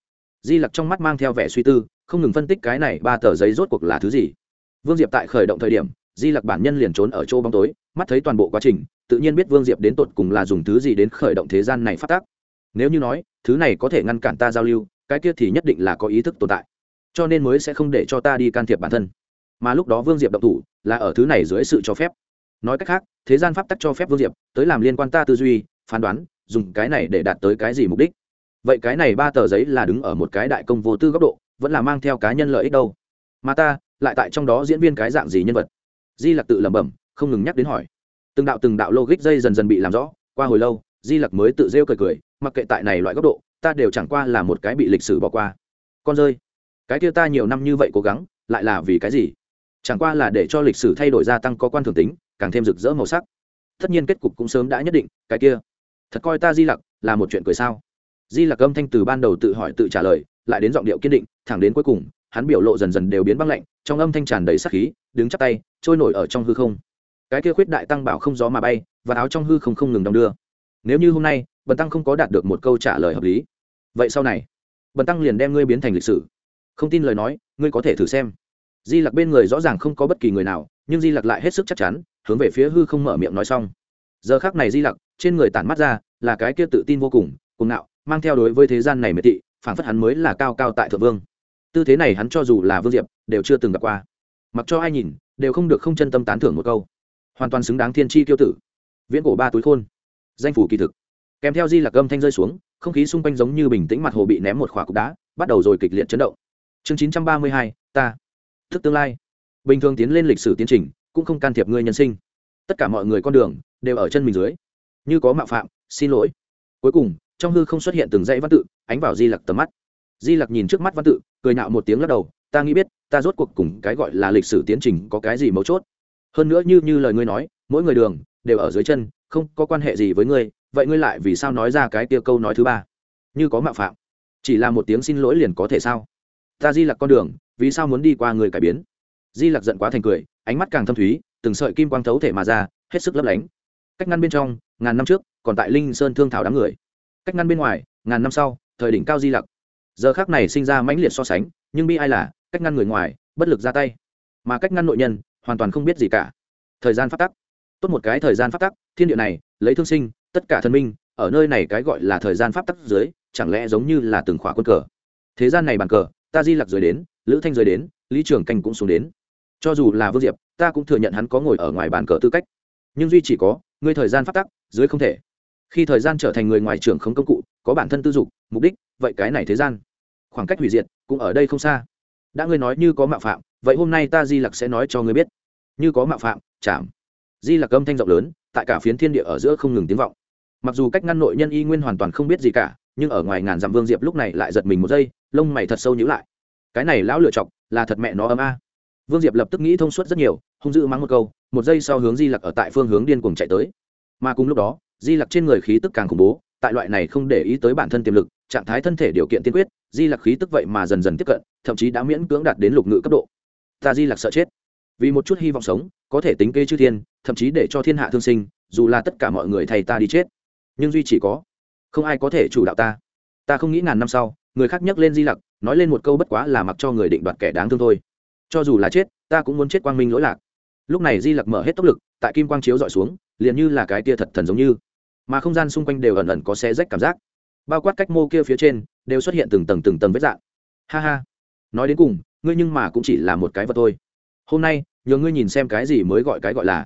Di lặc trong mắt mang theo vẻ suy tư, không ngừng phân tích cái này ba tờ giấy rốt cuộc là thứ gì. Vương diệp tại khởi động thời điểm, di lặc bản nhân liền trốn ở chỗ bóng tối, mắt thấy toàn bộ quá trình, tự nhiên biết vương diệp đến tột cùng là dùng thứ gì đến khởi động thế gian này phát tác. Nếu như nói, thứ này có thể ngăn cản ta giao lưu cái kia thì nhất định là có ý thức tồn tại. Cho nên mới sẽ không để cho ta đi can thiệp bản thân. Mà lúc đó vương diệp động thủ, là ở thứ này dưới sự cho phép. Nói cách khác, thế gian pháp tắc cho phép vương diệp tới làm liên quan ta tư duy, phán đoán, dùng cái này để đạt tới cái gì mục đích. Vậy cái này ba tờ giấy là đứng ở một cái đại công vô tư góc độ, vẫn là mang theo cá nhân lợi ích đâu? Mà ta, lại tại trong đó diễn viên cái dạng gì nhân vật? Di lặc tự lẩm bẩm, không ngừng nhắc đến hỏi. Từng đạo từng đạo logic dây dần dần bị làm rõ, qua hồi lâu, di lặc mới tự rêu cười cười, mặc kệ tại này loại góc độ ta đều chẳng qua là một cái bị lịch sử bỏ qua. Con rơi, cái kia ta nhiều năm như vậy cố gắng, lại là vì cái gì? Chẳng qua là để cho lịch sử thay đổi gia tăng có quan thường tính, càng thêm rực rỡ màu sắc. Tất nhiên kết cục cũng sớm đã nhất định, cái kia. Thật coi ta di lặc là một chuyện cười sao? Di lặc âm thanh từ ban đầu tự hỏi tự trả lời, lại đến giọng điệu kiên định, thẳng đến cuối cùng, hắn biểu lộ dần dần đều biến băng lạnh, trong âm thanh tràn đầy sắc khí, đứng chắp tay, trôi nổi ở trong hư không. Cái kia khuyết đại tăng bảo không gió mà bay, và áo trong hư không không ngừng đong đưa. Nếu như hôm nay bần tăng không có đạt được một câu trả lời hợp lý. Vậy sau này, bần tăng liền đem ngươi biến thành lịch sử. Không tin lời nói, ngươi có thể thử xem. Di lặc bên người rõ ràng không có bất kỳ người nào, nhưng di lặc lại hết sức chắc chắn, hướng về phía hư không mở miệng nói xong. Giờ khác này di lặc, trên người tản mắt ra, là cái kia tự tin vô cùng cùng nạo mang theo đối với thế gian này mệt thị phản phất hắn mới là cao cao tại thượng vương. Tư thế này hắn cho dù là vương diệp, đều chưa từng gặp qua. Mặc cho ai nhìn, đều không được không chân tâm tán thưởng một câu. Hoàn toàn xứng đáng thiên tri tiêu tử. Viễn cổ ba túi khôn. Danh phủ kỳ thực kèm theo di lạc âm thanh rơi xuống, không khí xung quanh giống như bình tĩnh mặt hồ bị ném một khỏa cục đá, bắt đầu rồi kịch liệt chấn động. Chương chín trăm ba mươi hai, ta. Thức tương lai. Bình thường tiến lên lịch sử tiến trình, cũng không can thiệp ngươi nhân sinh. Tất cả mọi người con đường, đều ở chân mình dưới. Như có mạo phạm, xin lỗi. Cuối cùng, trong hư không xuất hiện từng dãy văn tự, ánh vào di lặc tầm mắt. Di lặc nhìn trước mắt văn tự, cười nạo một tiếng lắc đầu, ta nghĩ biết, ta rốt cuộc cùng cái gọi là lịch sử tiến trình có cái gì mấu chốt? Hơn nữa như như lời ngươi nói, mỗi người đường, đều ở dưới chân, không có quan hệ gì với ngươi vậy ngươi lại vì sao nói ra cái kia câu nói thứ ba? Như có mạo phạm, chỉ là một tiếng xin lỗi liền có thể sao? Ta di lặc con đường, vì sao muốn đi qua người cải biến? Di lặc giận quá thành cười, ánh mắt càng thâm thúy, từng sợi kim quang thấu thể mà ra, hết sức lấp lánh. Cách ngăn bên trong, ngàn năm trước, còn tại linh sơn thương thảo đám người. Cách ngăn bên ngoài, ngàn năm sau, thời đỉnh cao di lặc. Giờ khác này sinh ra mãnh liệt so sánh, nhưng bi ai là, cách ngăn người ngoài, bất lực ra tay. Mà cách ngăn nội nhân, hoàn toàn không biết gì cả. Thời gian phát tắc. Tốt một cái thời gian phát tắc, thiên địa này, lấy thương sinh tất cả thần minh, ở nơi này cái gọi là thời gian pháp tắc dưới, chẳng lẽ giống như là từng khóa quân cờ? Thế gian này bàn cờ, ta di lặc dưới đến, lữ thanh dưới đến, lý trường canh cũng xuống đến. Cho dù là vương diệp, ta cũng thừa nhận hắn có ngồi ở ngoài bàn cờ tư cách. Nhưng duy chỉ có, ngươi thời gian pháp tắc, dưới không thể. Khi thời gian trở thành người ngoài trường không công cụ, có bản thân tư dục, mục đích, vậy cái này thế gian. Khoảng cách hủy diệt, cũng ở đây không xa. Đã ngươi nói như có mạo phạm, vậy hôm nay ta di lặc sẽ nói cho ngươi biết. Như có mạo phạm, chạm. Di lặc âm thanh rộng lớn, tại cả phiến thiên địa ở giữa không ngừng tiếng vọng mặc dù cách ngăn nội nhân y nguyên hoàn toàn không biết gì cả, nhưng ở ngoài ngàn dặm vương diệp lúc này lại giật mình một giây, lông mày thật sâu nhữ lại. Cái này lão lựa chọc, là thật mẹ nó ấm a. Vương diệp lập tức nghĩ thông suốt rất nhiều, hung dữ mắng một câu, một giây sau hướng di lặc ở tại phương hướng điên cuồng chạy tới. Mà cùng lúc đó, di lặc trên người khí tức càng khủng bố, tại loại này không để ý tới bản thân tiềm lực, trạng thái thân thể điều kiện tiên quyết, di lặc khí tức vậy mà dần dần tiếp cận, thậm chí đã miễn cưỡng đạt đến lục ngự cấp độ. Ta di lặc sợ chết. Vì một chút hy vọng sống, có thể tính kê chư thiên, thậm chí để cho thiên hạ thương sinh, dù là tất cả mọi người thầy ta đi chết nhưng duy chỉ có, không ai có thể chủ đạo ta. Ta không nghĩ ngàn năm sau, người khác nhắc lên di lặc, nói lên một câu bất quá là mặc cho người định đoạt kẻ đáng thương thôi. Cho dù là chết, ta cũng muốn chết quang minh lỗi lạc. Lúc này di lặc mở hết tốc lực, tại kim quang chiếu dọi xuống, liền như là cái tia thật thần giống như. Mà không gian xung quanh đều ẩn ẩn có xe rách cảm giác. Bao quát cách mô kia phía trên, đều xuất hiện từng tầng từng tầng vết dạng. Ha ha. Nói đến cùng, ngươi nhưng mà cũng chỉ là một cái vật thôi. Hôm nay, nhờ ngươi nhìn xem cái gì mới gọi cái gọi là.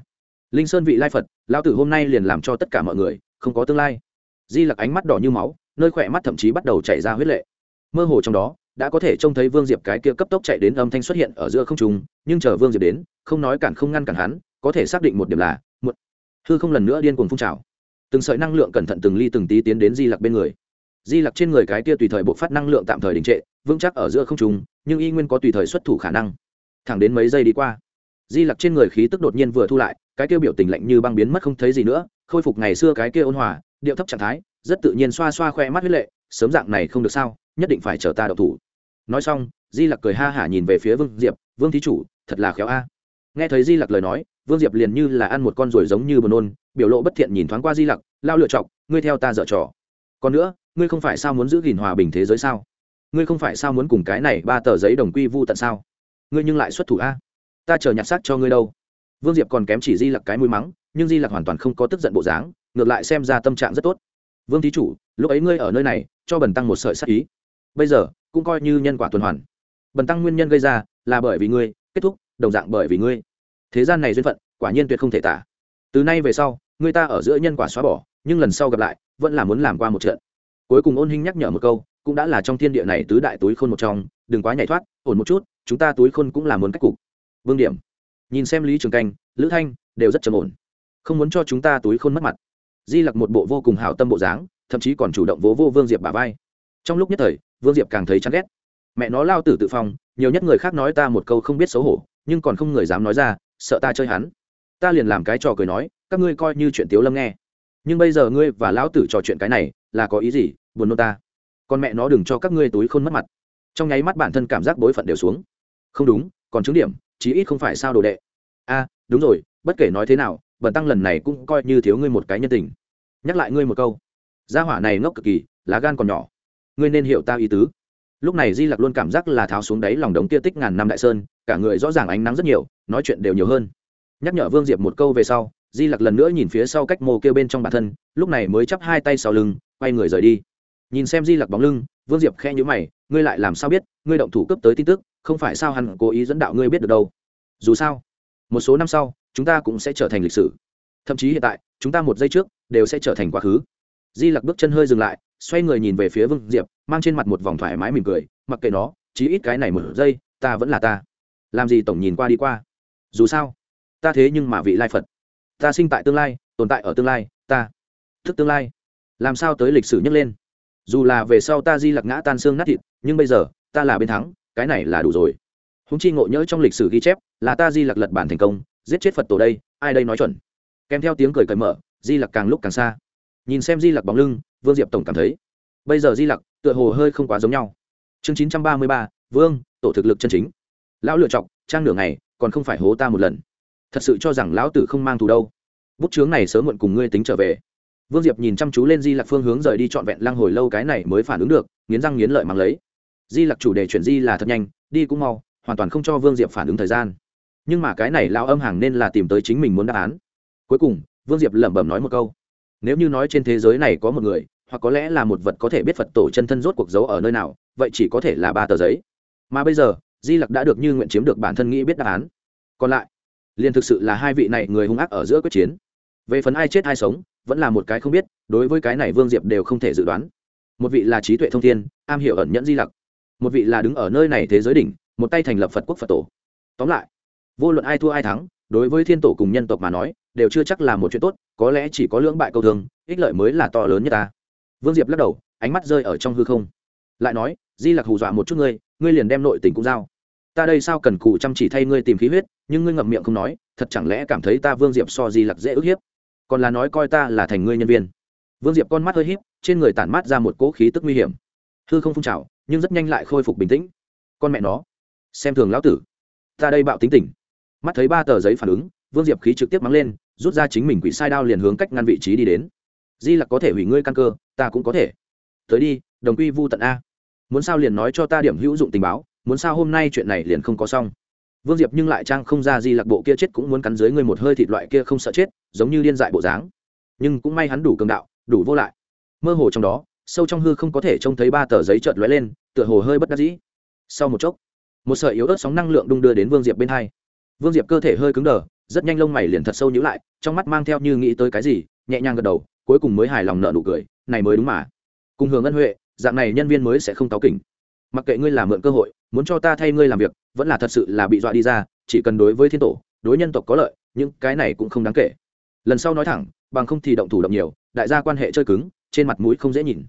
Linh sơn vị lai phật lao tử hôm nay liền làm cho tất cả mọi người không có tương lai. Di lặc ánh mắt đỏ như máu, nơi khỏe mắt thậm chí bắt đầu chảy ra huyết lệ. Mơ hồ trong đó, đã có thể trông thấy vương diệp cái kia cấp tốc chạy đến âm thanh xuất hiện ở giữa không trung, nhưng chờ vương diệp đến, không nói cản không ngăn cản hắn, có thể xác định một điểm là, một hư không lần nữa điên cuồng phun trào. Từng sợi năng lượng cẩn thận từng ly từng tí tiến đến di lặc bên người. Di lặc trên người cái kia tùy thời bộc phát năng lượng tạm thời đình trệ, vững chắc ở giữa không trung, nhưng y nguyên có tùy thời xuất thủ khả năng. Thẳng đến mấy giây đi qua, di lặc trên người khí tức đột nhiên vừa thu lại, cái kia biểu tình lạnh như băng biến mất không thấy gì nữa khôi phục ngày xưa cái kia ôn hòa, điệu thấp trạng thái, rất tự nhiên xoa xoa khoe mắt huyết lệ, sớm dạng này không được sao, nhất định phải chờ ta đậu thủ. Nói xong, di lặc cười ha hả nhìn về phía vương diệp, vương thí chủ, thật là khéo a. Nghe thấy di lặc lời nói, vương diệp liền như là ăn một con ruồi giống như buồn nôn, biểu lộ bất thiện nhìn thoáng qua di lặc, lao lựa chọc, ngươi theo ta dở trò. Còn nữa, ngươi không phải sao muốn giữ gìn hòa bình thế giới sao? Ngươi không phải sao muốn cùng cái này ba tờ giấy đồng quy vu tận sao? Ngươi nhưng lại xuất thủ a. Ta chờ nhặt xác cho ngươi đâu vương diệp còn kém chỉ di lặc cái mũi mắng, nhưng di lặc hoàn toàn không có tức giận bộ dáng, ngược lại xem ra tâm trạng rất tốt. Vương thí chủ, lúc ấy ngươi ở nơi này, cho bần tăng một sợi sắc ý. Bây giờ, cũng coi như nhân quả tuần hoàn. Bần tăng nguyên nhân gây ra là bởi vì ngươi, kết thúc, đồng dạng bởi vì ngươi. Thế gian này duyên phận, quả nhiên tuyệt không thể tả. Từ nay về sau, người ta ở giữa nhân quả xóa bỏ, nhưng lần sau gặp lại, vẫn là muốn làm qua một trận. Cuối cùng ôn hinh nhắc nhở một câu, cũng đã là trong thiên địa này tứ đại túi khôn một trong, đừng quá nhảy thoát, ổn một chút, chúng ta túi khôn cũng là muốn cách cục. Vương điểm nhìn xem lý trường canh, lữ thanh đều rất trầm ổn. Không muốn cho chúng ta túi khôn mất mặt. Di lặc một bộ vô cùng hảo tâm bộ dáng, thậm chí còn chủ động vỗ vô vương diệp bà vai. Trong lúc nhất thời, vương diệp càng thấy chán ghét. Mẹ nó lao tử tự phong, nhiều nhất người khác nói ta một câu không biết xấu hổ, nhưng còn không người dám nói ra, sợ ta chơi hắn. Ta liền làm cái trò cười nói, các ngươi coi như chuyện tiếu lâm nghe. Nhưng bây giờ ngươi và lão tử trò chuyện cái này, là có ý gì, buồn nôn ta. Con mẹ nó đừng cho các ngươi túi khôn mất mặt. Trong nháy mắt bản thân cảm giác bối phận đều xuống. Không đúng còn chứng điểm, chí ít không phải sao đồ đệ. A, đúng rồi, bất kể nói thế nào, bần tăng lần này cũng coi như thiếu ngươi một cái nhân tình. Nhắc lại ngươi một câu. Gia hỏa này ngốc cực kỳ, lá gan còn nhỏ. Ngươi nên hiểu ta ý tứ. Lúc này di lặc luôn cảm giác là tháo xuống đáy lòng đống kia tích ngàn năm đại sơn, cả người rõ ràng ánh nắng rất nhiều, nói chuyện đều nhiều hơn. Nhắc nhở vương diệp một câu về sau, di lặc lần nữa nhìn phía sau cách mồ kêu bên trong bản thân, lúc này mới chắp hai tay sau lưng, quay người rời đi. Nhìn xem di lặc bóng lưng, vương diệp khe nhữ mày, ngươi lại làm sao biết? Ngươi động thủ cấp tới tin tức không phải sao hắn cố ý dẫn đạo ngươi biết được đâu. Dù sao, một số năm sau, chúng ta cũng sẽ trở thành lịch sử. Thậm chí hiện tại, chúng ta một giây trước đều sẽ trở thành quá khứ. Di lặc bước chân hơi dừng lại, xoay người nhìn về phía vương diệp, mang trên mặt một vòng thoải mái mỉm cười, mặc kệ nó, chí ít cái này một giây, ta vẫn là ta. Làm gì tổng nhìn qua đi qua. Dù sao, ta thế nhưng mà vị lai phật. Ta sinh tại tương lai, tồn tại ở tương lai, ta thức tương lai. Làm sao tới lịch sử nhấc lên? Dù là về sau ta di lặc ngã tan xương nát thịt, nhưng bây giờ, ta là bên thắng cái này là đủ rồi. Húng chi ngộ nhỡ trong lịch sử ghi chép, là ta di lặc lật bản thành công, giết chết phật tổ đây, ai đây nói chuẩn. Kèm theo tiếng cười cởi mở, di lặc càng lúc càng xa. Nhìn xem di lặc bóng lưng, vương diệp tổng cảm thấy, bây giờ di lặc tựa hồ hơi không quá giống nhau. Chương chín trăm ba mươi ba, vương, tổ thực lực chân chính. Lão lựa chọc trang nửa ngày, còn không phải hố ta một lần. Thật sự cho rằng lão tử không mang thù đâu. Bút chướng này sớm muộn cùng ngươi tính trở về. Vương diệp nhìn chăm chú lên di lặc phương hướng rời đi trọn vẹn lăng hồi lâu cái này mới phản ứng được, nghiến răng nghiến lợi mang lấy di lặc chủ đề chuyển di là thật nhanh, đi cũng mau, hoàn toàn không cho vương diệp phản ứng thời gian. Nhưng mà cái này lao âm hàng nên là tìm tới chính mình muốn đáp án. Cuối cùng, vương diệp lẩm bẩm nói một câu. Nếu như nói trên thế giới này có một người, hoặc có lẽ là một vật có thể biết phật tổ chân thân rốt cuộc giấu ở nơi nào, vậy chỉ có thể là ba tờ giấy. Mà bây giờ, di lặc đã được như nguyện chiếm được bản thân nghĩ biết đáp án. Còn lại, liền thực sự là hai vị này người hung ác ở giữa quyết chiến. Về phần ai chết ai sống, vẫn là một cái không biết, đối với cái này vương diệp đều không thể dự đoán. Một vị là trí tuệ thông thiên, am hiểu ẩn nhẫn di lặc một vị là đứng ở nơi này thế giới đỉnh, một tay thành lập phật quốc phật tổ. Tóm lại, vô luận ai thua ai thắng, đối với thiên tổ cùng nhân tộc mà nói, đều chưa chắc là một chuyện tốt, có lẽ chỉ có lưỡng bại câu thương, ích lợi mới là to lớn nhất ta. Vương diệp lắc đầu, ánh mắt rơi ở trong hư không. Lại nói, di lặc hù dọa một chút ngươi ngươi liền đem nội tình cũng giao. Ta đây sao cần cụ chăm chỉ thay ngươi tìm khí huyết, nhưng ngươi ngậm miệng không nói, thật chẳng lẽ cảm thấy ta vương diệp so di lặc dễ ức hiếp? Còn là nói coi ta là thành ngươi nhân viên. Vương diệp con mắt hơi híp, trên người tản mát ra một cỗ khí tức nguy hiểm. Hư không phun trào nhưng rất nhanh lại khôi phục bình tĩnh. Con mẹ nó, xem thường lão tử. Ta đây bạo tính tỉnh mắt thấy ba tờ giấy phản ứng, vương diệp khí trực tiếp mắng lên, rút ra chính mình quỷ sai đao liền hướng cách ngăn vị trí đi đến. Di lặc có thể hủy ngươi căn cơ, ta cũng có thể. Tới đi, đồng quy vu tận a. Muốn sao liền nói cho ta điểm hữu dụng tình báo, muốn sao hôm nay chuyện này liền không có xong. Vương diệp nhưng lại trang không ra di lặc bộ kia chết cũng muốn cắn dưới ngươi một hơi thịt loại kia không sợ chết, giống như điên dại bộ dáng. Nhưng cũng may hắn đủ cường đạo, đủ vô lại. Mơ hồ trong đó sâu trong hư không có thể trông thấy ba tờ giấy trợt lóe lên, tựa hồ hơi bất đắc dĩ. Sau một chốc, một sợi yếu ớt sóng năng lượng đung đưa đến vương diệp bên hai. Vương diệp cơ thể hơi cứng đờ, rất nhanh lông mày liền thật sâu nhữ lại, trong mắt mang theo như nghĩ tới cái gì, nhẹ nhàng gật đầu, cuối cùng mới hài lòng nợ nụ cười, này mới đúng mà. Cùng hưởng ân huệ, dạng này nhân viên mới sẽ không táo kỉnh. Mặc kệ ngươi làm mượn cơ hội, muốn cho ta thay ngươi làm việc, vẫn là thật sự là bị dọa đi ra, chỉ cần đối với thiên tổ, đối nhân tộc có lợi, những cái này cũng không đáng kể. Lần sau nói thẳng, bằng không thì động thủ động nhiều, đại gia quan hệ chơi cứng, trên mặt mũi không dễ nhìn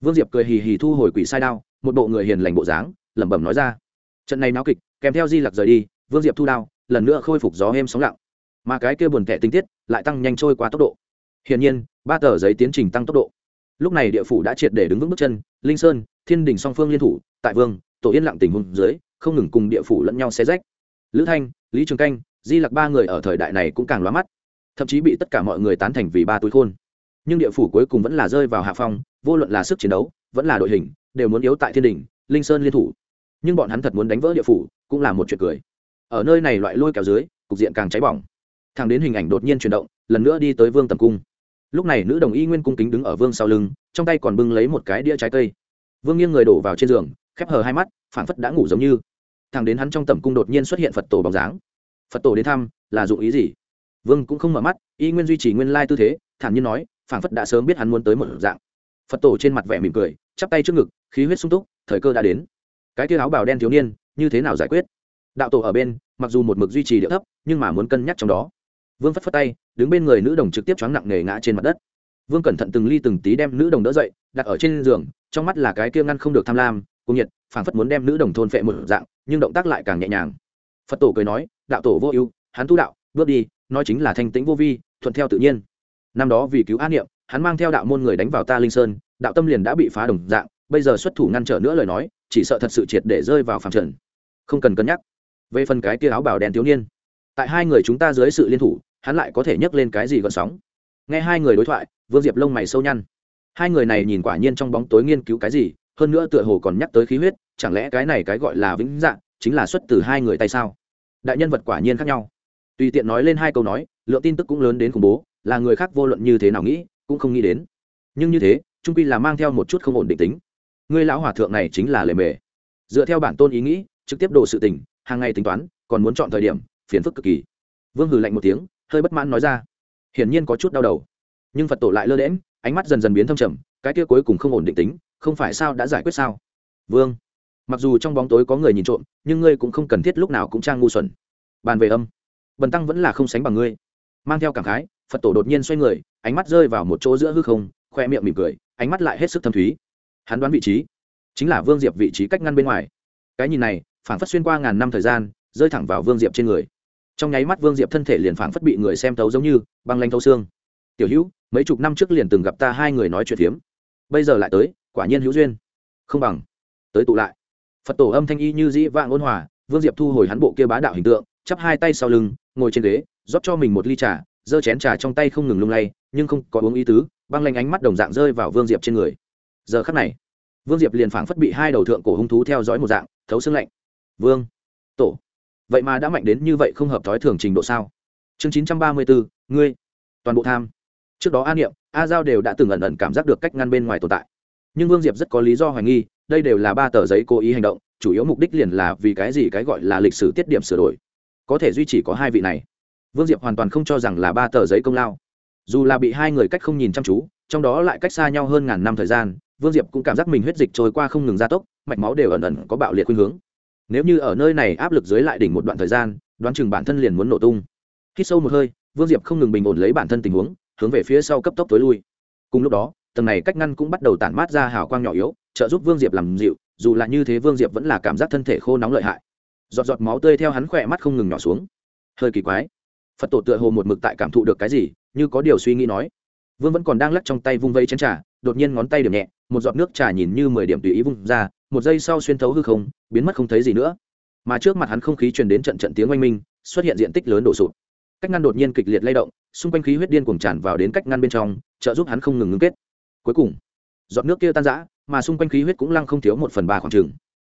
vương diệp cười hì hì thu hồi quỷ sai đao, một bộ người hiền lành bộ dáng, lẩm bẩm nói ra. Trận này náo kịch, kèm theo di lặc rời đi, vương diệp thu đao, lần nữa khôi phục gió êm sóng lặng. Mà cái kia buồn tẻ tinh tiết, lại tăng nhanh trôi qua tốc độ. Hiển nhiên, ba tờ giấy tiến trình tăng tốc độ. Lúc này địa phủ đã triệt để đứng vững bước chân, linh sơn, thiên đình song phương liên thủ, tại vương, tổ yên lặng tình hùng dưới, không ngừng cùng địa phủ lẫn nhau xé rách. Lữ thanh, lý trường canh, di lặc ba người ở thời đại này cũng càng lóa mắt. Thậm chí bị tất cả mọi người tán thành vì ba túi khôn nhưng địa phủ cuối cùng vẫn là rơi vào hạ phong, vô luận là sức chiến đấu, vẫn là đội hình, đều muốn yếu tại thiên đình, linh sơn liên thủ. Nhưng bọn hắn thật muốn đánh vỡ địa phủ, cũng là một chuyện cười. Ở nơi này loại lôi kéo dưới, cục diện càng cháy bỏng. Thằng đến hình ảnh đột nhiên chuyển động, lần nữa đi tới vương tầm cung. Lúc này nữ đồng y nguyên cung kính đứng ở vương sau lưng, trong tay còn bưng lấy một cái đĩa trái cây. Vương nghiêng người đổ vào trên giường, khép hờ hai mắt, phảng phất đã ngủ giống như. Thằng đến hắn trong tầm cung đột nhiên xuất hiện phật tổ bóng dáng. Phật tổ đến thăm, là dụng ý gì? Vương cũng không mở mắt, y nguyên duy trì nguyên lai tư thế, thản nhiên nói phảng phất đã sớm biết hắn muốn tới một dạng. Phật tổ trên mặt vẻ mỉm cười, chắp tay trước ngực, khí huyết sung túc, thời cơ đã đến. Cái tia áo bào đen thiếu niên, như thế nào giải quyết? Đạo tổ ở bên, mặc dù một mực duy trì địa thấp, nhưng mà muốn cân nhắc trong đó. Vương phất phất tay, đứng bên người nữ đồng trực tiếp choáng nặng nề ngã trên mặt đất. Vương cẩn thận từng ly từng tí đem nữ đồng đỡ dậy, đặt ở trên giường, trong mắt là cái kia ngăn không được tham lam cung nhiệt, phảng phất muốn đem nữ đồng thôn phệ một dạng, nhưng động tác lại càng nhẹ nhàng. Phật tổ cười nói, đạo tổ vô ưu, hắn tu đạo, bước đi, nói chính là thanh tĩnh vô vi, thuận theo tự nhiên năm đó vì cứu an niệm, hắn mang theo đạo môn người đánh vào ta linh sơn, đạo tâm liền đã bị phá đồng dạng, bây giờ xuất thủ ngăn trở nữa lời nói, chỉ sợ thật sự triệt để rơi vào phạm trần. Không cần cân nhắc. Về phần cái tia áo bảo đen thiếu niên, tại hai người chúng ta dưới sự liên thủ, hắn lại có thể nhấc lên cái gì gợn sóng? Nghe hai người đối thoại, vương diệp lông mày sâu nhăn. Hai người này nhìn quả nhiên trong bóng tối nghiên cứu cái gì, hơn nữa tựa hồ còn nhắc tới khí huyết, chẳng lẽ cái này cái gọi là vĩnh dạng, chính là xuất từ hai người tay sao? Đại nhân vật quả nhiên khác nhau. Tùy tiện nói lên hai câu nói, lượng tin tức cũng lớn đến khủng bố là người khác vô luận như thế nào nghĩ, cũng không nghĩ đến. Nhưng như thế, trung quy là mang theo một chút không ổn định tính. Người lão hòa thượng này chính là lề mề. Dựa theo bản tôn ý nghĩ, trực tiếp đồ sự tình, hàng ngày tính toán, còn muốn chọn thời điểm, phiền phức cực kỳ. Vương hừ lạnh một tiếng, hơi bất mãn nói ra. Hiển nhiên có chút đau đầu. Nhưng phật tổ lại lơ đễm ánh mắt dần dần biến thâm trầm, cái kia cuối cùng không ổn định tính, không phải sao đã giải quyết sao? Vương, mặc dù trong bóng tối có người nhìn trộm, nhưng ngươi cũng không cần thiết lúc nào cũng trang ngu xuẩn. Bàn về âm. Bần tăng vẫn là không sánh bằng ngươi. Mang theo cảm khái phật tổ đột nhiên xoay người, ánh mắt rơi vào một chỗ giữa hư không, khoe miệng mỉm cười, ánh mắt lại hết sức thâm thúy. Hắn đoán vị trí, chính là vương diệp vị trí cách ngăn bên ngoài. Cái nhìn này, phảng phất xuyên qua ngàn năm thời gian, rơi thẳng vào vương diệp trên người. Trong nháy mắt vương diệp thân thể liền phảng phất bị người xem thấu giống như băng lanh thấu xương. Tiểu hữu, mấy chục năm trước liền từng gặp ta hai người nói chuyện phiếm. Bây giờ lại tới, quả nhiên hữu duyên. Không bằng. Tới tụ lại. Phật tổ âm thanh y như dĩ vạng ôn hòa, vương diệp thu hồi hắn bộ kia bá đạo hình tượng, chắp hai tay sau lưng, ngồi trên ghế, rót cho mình một ly trà giơ chén trà trong tay không ngừng lung lay, nhưng không có uống ý tứ, băng lanh ánh mắt đồng dạng rơi vào vương diệp trên người. Giờ khắc này, vương diệp liền phảng phất bị hai đầu thượng cổ hung thú theo dõi một dạng, thấu xương lạnh. Vương, tổ, vậy mà đã mạnh đến như vậy không hợp thói thường trình độ sao? Chương chín trăm ba mươi bốn ngươi, toàn bộ tham. Trước đó a niệm, a giao đều đã từng ẩn ẩn cảm giác được cách ngăn bên ngoài tồn tại. Nhưng vương diệp rất có lý do hoài nghi, đây đều là ba tờ giấy cố ý hành động, chủ yếu mục đích liền là vì cái gì cái gọi là lịch sử tiết điểm sửa đổi. Có thể duy trì có hai vị này vương diệp hoàn toàn không cho rằng là ba tờ giấy công lao. Dù là bị hai người cách không nhìn chăm chú, trong đó lại cách xa nhau hơn ngàn năm thời gian, vương diệp cũng cảm giác mình huyết dịch trôi qua không ngừng gia tốc, mạch máu đều ẩn ẩn có bạo liệt khuynh hướng. Nếu như ở nơi này áp lực dưới lại đỉnh một đoạn thời gian, đoán chừng bản thân liền muốn nổ tung. Khi sâu một hơi, vương diệp không ngừng bình ổn lấy bản thân tình huống, hướng về phía sau cấp tốc tối lui. Cùng lúc đó, tầng này cách ngăn cũng bắt đầu tản mát ra hào quang nhỏ yếu, trợ giúp vương diệp làm dịu, dù là như thế vương diệp vẫn là cảm giác thân thể khô nóng lợi hại. Giọt giọt máu tươi theo hắn khỏe mắt không ngừng nhỏ xuống. Hơi kỳ quái phật tổ tựa hồ một mực tại cảm thụ được cái gì, như có điều suy nghĩ nói. Vương vẫn còn đang lắc trong tay vung vây chén trà, đột nhiên ngón tay điểm nhẹ, một giọt nước trà nhìn như mười điểm tùy ý vung ra, một giây sau xuyên thấu hư không, biến mất không thấy gì nữa. Mà trước mặt hắn không khí truyền đến trận trận tiếng oanh minh, xuất hiện diện tích lớn đổ sụt cách ngăn đột nhiên kịch liệt lay động, xung quanh khí huyết điên cuồng tràn vào đến cách ngăn bên trong, trợ giúp hắn không ngừng ngưng kết. Cuối cùng, giọt nước kia tan rã, mà xung quanh khí huyết cũng lăng không thiếu một phần ba khoảng trừng